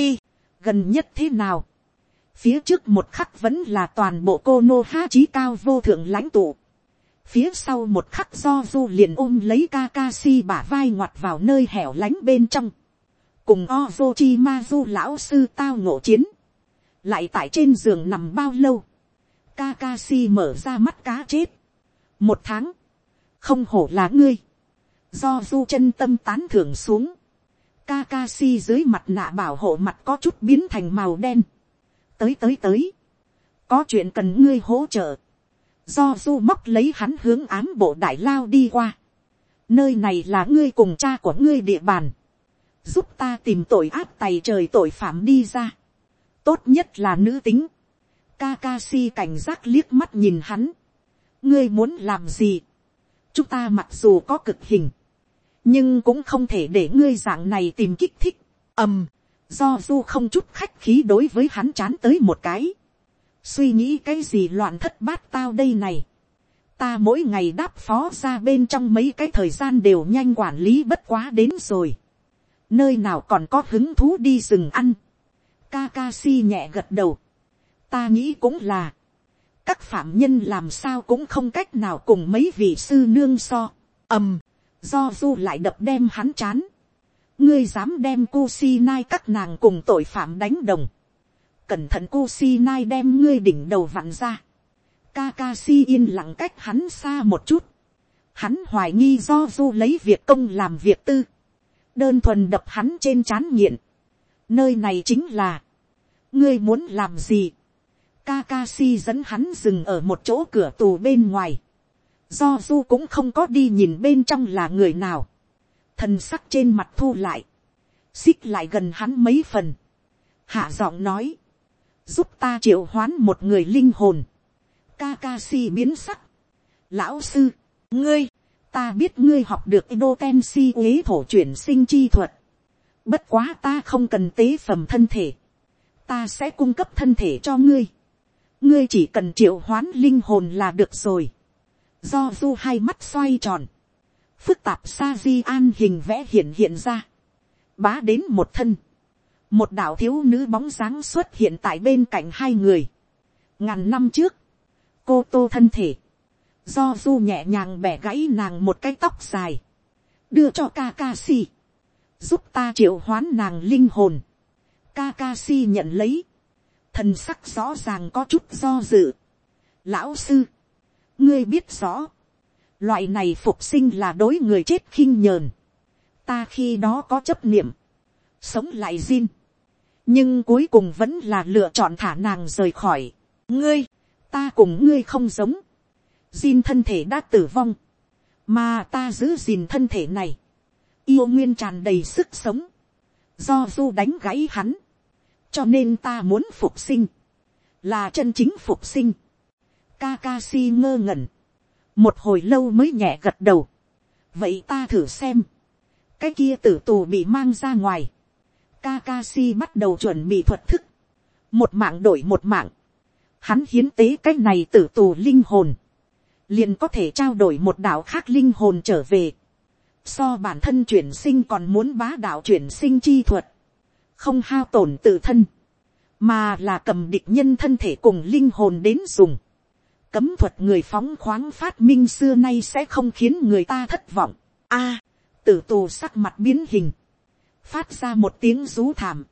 gần nhất thế nào? Phía trước một khắc vẫn là toàn bộ cô nô ha trí cao vô thượng lãnh tụ. Phía sau một khắc do du liền ôm lấy Kakashi bả vai ngoặt vào nơi hẻo lánh bên trong. Cùng Ozochimazu lão sư tao ngộ chiến. Lại tại trên giường nằm bao lâu Kakashi mở ra mắt cá chết. Một tháng. Không hổ là ngươi. Do du chân tâm tán thưởng xuống. Kakashi dưới mặt nạ bảo hộ mặt có chút biến thành màu đen. Tới tới tới. Có chuyện cần ngươi hỗ trợ. Do du móc lấy hắn hướng ám bộ đại lao đi qua. Nơi này là ngươi cùng cha của ngươi địa bàn. Giúp ta tìm tội ác tày trời tội phạm đi ra. Tốt nhất là nữ tính Kakashi cảnh giác liếc mắt nhìn hắn. Ngươi muốn làm gì? Chúng ta mặc dù có cực hình. Nhưng cũng không thể để ngươi dạng này tìm kích thích. ầm, do du không chút khách khí đối với hắn chán tới một cái. Suy nghĩ cái gì loạn thất bát tao đây này. Ta mỗi ngày đáp phó ra bên trong mấy cái thời gian đều nhanh quản lý bất quá đến rồi. Nơi nào còn có hứng thú đi rừng ăn. Kakashi nhẹ gật đầu. Ta nghĩ cũng là, các phạm nhân làm sao cũng không cách nào cùng mấy vị sư nương so, ầm, do du lại đập đem hắn chán, ngươi dám đem Kusinai các nàng cùng tội phạm đánh đồng, cẩn thận Kusinai đem ngươi đỉnh đầu vặn ra, Kakashi yên lặng cách hắn xa một chút, hắn hoài nghi do du lấy việc công làm việc tư, đơn thuần đập hắn trên chán nghiện, nơi này chính là, ngươi muốn làm gì, Kakashi dẫn hắn dừng ở một chỗ cửa tù bên ngoài. Do du cũng không có đi nhìn bên trong là người nào. Thần sắc trên mặt thu lại. Xích lại gần hắn mấy phần. Hạ giọng nói. Giúp ta triệu hoán một người linh hồn. Kakashi biến sắc. Lão sư, ngươi, ta biết ngươi học được Edo Tensi uế thổ chuyển sinh chi thuật. Bất quá ta không cần tế phẩm thân thể. Ta sẽ cung cấp thân thể cho ngươi. Ngươi chỉ cần triệu hoán linh hồn là được rồi. Do du hai mắt xoay tròn. Phức tạp sa di an hình vẽ hiện hiện ra. Bá đến một thân. Một đạo thiếu nữ bóng dáng xuất hiện tại bên cạnh hai người. Ngàn năm trước. Cô tô thân thể do du nhẹ nhàng bẻ gãy nàng một cái tóc dài, đưa cho Kakashi, giúp ta triệu hoán nàng linh hồn. Kakashi nhận lấy, thần sắc rõ ràng có chút do dự. Lão sư, ngươi biết rõ, loại này phục sinh là đối người chết khinh nhờn. Ta khi đó có chấp niệm, sống lại Jin. nhưng cuối cùng vẫn là lựa chọn thả nàng rời khỏi. ngươi, ta cùng ngươi không giống Jin thân thể đã tử vong. Mà ta giữ gìn thân thể này. Yêu nguyên tràn đầy sức sống. Do du đánh gãy hắn. Cho nên ta muốn phục sinh. Là chân chính phục sinh. Kakashi ngơ ngẩn. Một hồi lâu mới nhẹ gật đầu. Vậy ta thử xem. Cái kia tử tù bị mang ra ngoài. Kakashi bắt đầu chuẩn bị thuật thức. Một mạng đổi một mạng. Hắn hiến tế cái này tử tù linh hồn, liền có thể trao đổi một đạo khác linh hồn trở về. So bản thân chuyển sinh còn muốn bá đạo chuyển sinh chi thuật. Không hao tổn tự thân. Mà là cầm địch nhân thân thể cùng linh hồn đến dùng. Cấm thuật người phóng khoáng phát minh xưa nay sẽ không khiến người ta thất vọng. a à, tử tù sắc mặt biến hình. Phát ra một tiếng rú thảm.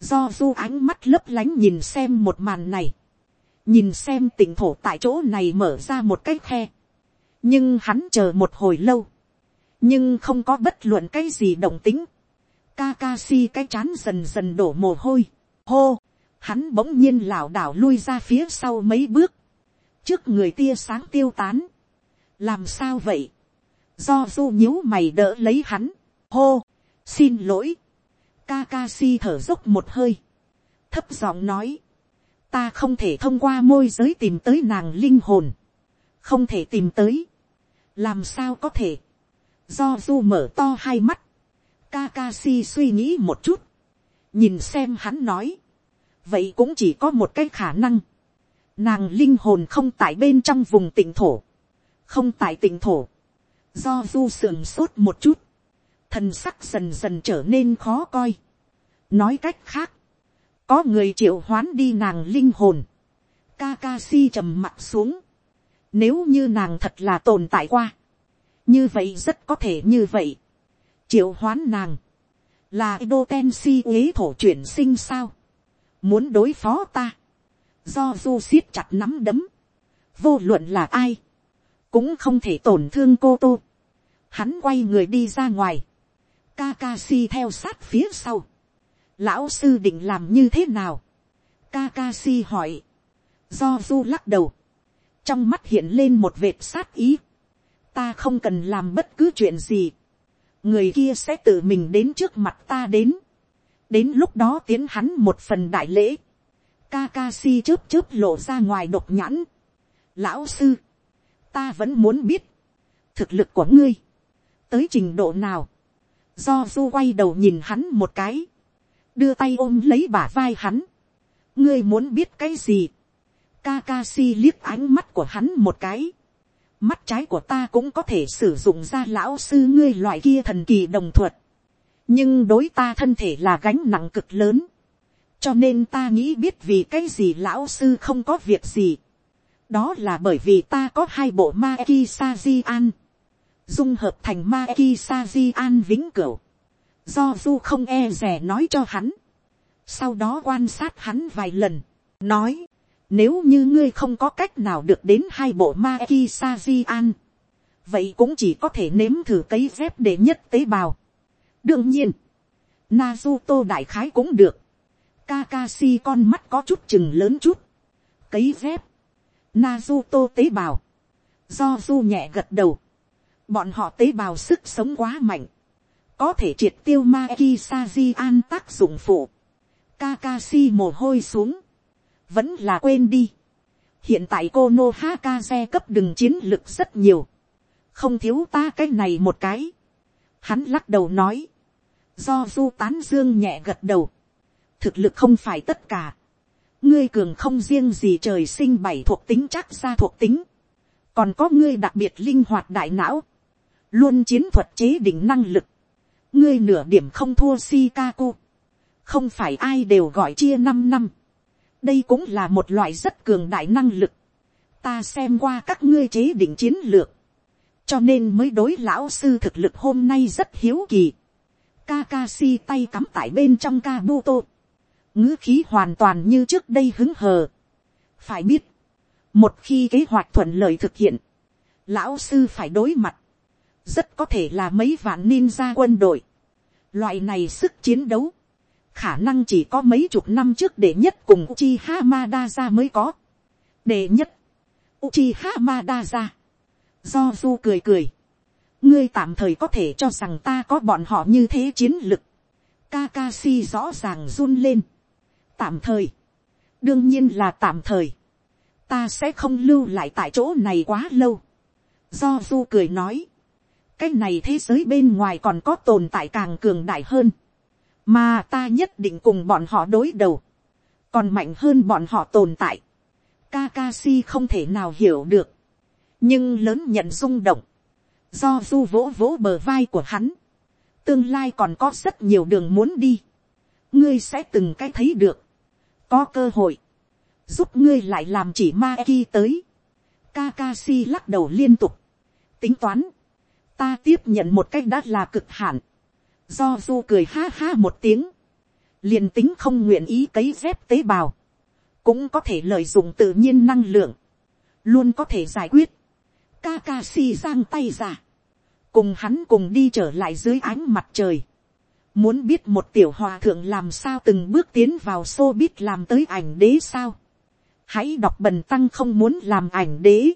Do du ánh mắt lấp lánh nhìn xem một màn này nhìn xem tỉnh thổ tại chỗ này mở ra một cái khe, nhưng hắn chờ một hồi lâu, nhưng không có bất luận cái gì động tính, Kakashi cái chán dần dần đổ mồ hôi, hô, hắn bỗng nhiên lảo đảo lui ra phía sau mấy bước, trước người tia sáng tiêu tán, làm sao vậy, do du nhíu mày đỡ lấy hắn, hô, xin lỗi, Kakashi thở dốc một hơi, thấp giọng nói, ta không thể thông qua môi giới tìm tới nàng linh hồn, không thể tìm tới, làm sao có thể, do du mở to hai mắt, Kakashi suy nghĩ một chút, nhìn xem hắn nói, vậy cũng chỉ có một cái khả năng, nàng linh hồn không tại bên trong vùng tỉnh thổ, không tại tỉnh thổ, do du sườn sốt một chút, thần sắc dần dần trở nên khó coi. nói cách khác, có người triệu hoán đi nàng linh hồn, Kakashi trầm mặt xuống, nếu như nàng thật là tồn tại qua, như vậy rất có thể như vậy, triệu hoán nàng, là đô ten si uế thổ chuyển sinh sao, muốn đối phó ta, do du siết chặt nắm đấm, vô luận là ai, cũng không thể tổn thương cô tô, hắn quay người đi ra ngoài, Kakashi theo sát phía sau, lão sư định làm như thế nào, Kakashi hỏi, do du lắc đầu, trong mắt hiện lên một vệt sát ý, ta không cần làm bất cứ chuyện gì, người kia sẽ tự mình đến trước mặt ta đến, đến lúc đó tiến hắn một phần đại lễ, Kakashi chớp chớp lộ ra ngoài độc nhãn, lão sư, ta vẫn muốn biết, thực lực của ngươi, tới trình độ nào, do du quay đầu nhìn hắn một cái, đưa tay ôm lấy bả vai hắn. ngươi muốn biết cái gì. Kakashi liếc ánh mắt của hắn một cái mắt trái của ta cũng có thể sử dụng ra lão sư ngươi loại kia thần kỳ đồng thuật. nhưng đối ta thân thể là gánh nặng cực lớn. cho nên ta nghĩ biết vì cái gì lão sư không có việc gì. đó là bởi vì ta có hai bộ ma ki sa di an. dung hợp thành ma ki sa di an vĩnh cửu do du không e rè nói cho hắn, sau đó quan sát hắn vài lần, nói, nếu như ngươi không có cách nào được đến hai bộ ma ki sa di an, vậy cũng chỉ có thể nếm thử cấy dép để nhất tế bào. đương nhiên, Naruto đại khái cũng được, Kakashi con mắt có chút chừng lớn chút, cấy dép, Naruto tế bào, do du nhẹ gật đầu, bọn họ tế bào sức sống quá mạnh, có thể triệt tiêu ma ki sa di an tác dụng phụ, Kakashi mồ hôi xuống, vẫn là quên đi. hiện tại cô nô ha cấp đừng chiến lực rất nhiều, không thiếu ta cái này một cái. hắn lắc đầu nói, do du tán dương nhẹ gật đầu, thực lực không phải tất cả, ngươi cường không riêng gì trời sinh bảy thuộc tính chắc ra thuộc tính, còn có ngươi đặc biệt linh hoạt đại não, luôn chiến thuật chế định năng lực, ngươi nửa điểm không thua Shikaku, không phải ai đều gọi chia năm năm, đây cũng là một loại rất cường đại năng lực, ta xem qua các ngươi chế định chiến lược, cho nên mới đối lão sư thực lực hôm nay rất hiếu kỳ. Kakashi tay cắm tại bên trong Kabuto. ngữ khí hoàn toàn như trước đây hứng hờ. phải biết, một khi kế hoạch thuận lợi thực hiện, lão sư phải đối mặt, rất có thể là mấy vạn ninja quân đội. loại này sức chiến đấu, khả năng chỉ có mấy chục năm trước để nhất cùng Uchiha Madara mới có. Đệ nhất, Uchiha Madara. Do Du cười cười. Ngươi tạm thời có thể cho rằng ta có bọn họ như thế chiến lực. Kakashi rõ ràng run lên. Tạm thời. Đương nhiên là tạm thời. Ta sẽ không lưu lại tại chỗ này quá lâu. Do Du cười nói. Cái này thế giới bên ngoài còn có tồn tại càng cường đại hơn mà ta nhất định cùng bọn họ đối đầu, còn mạnh hơn bọn họ tồn tại. Kakashi không thể nào hiểu được, nhưng lớn nhận rung động, do du vỗ vỗ bờ vai của hắn, tương lai còn có rất nhiều đường muốn đi, ngươi sẽ từng cái thấy được, có cơ hội, giúp ngươi lại làm chỉ ma ki tới. Kakashi lắc đầu liên tục, tính toán, ta tiếp nhận một cách đã là cực hạn, Do du cười ha ha một tiếng. liền tính không nguyện ý cấy dép tế bào. Cũng có thể lợi dụng tự nhiên năng lượng. Luôn có thể giải quyết. Kakashi giang tay ra. Cùng hắn cùng đi trở lại dưới ánh mặt trời. Muốn biết một tiểu hòa thượng làm sao từng bước tiến vào xô biết làm tới ảnh đế sao. Hãy đọc bần tăng không muốn làm ảnh đế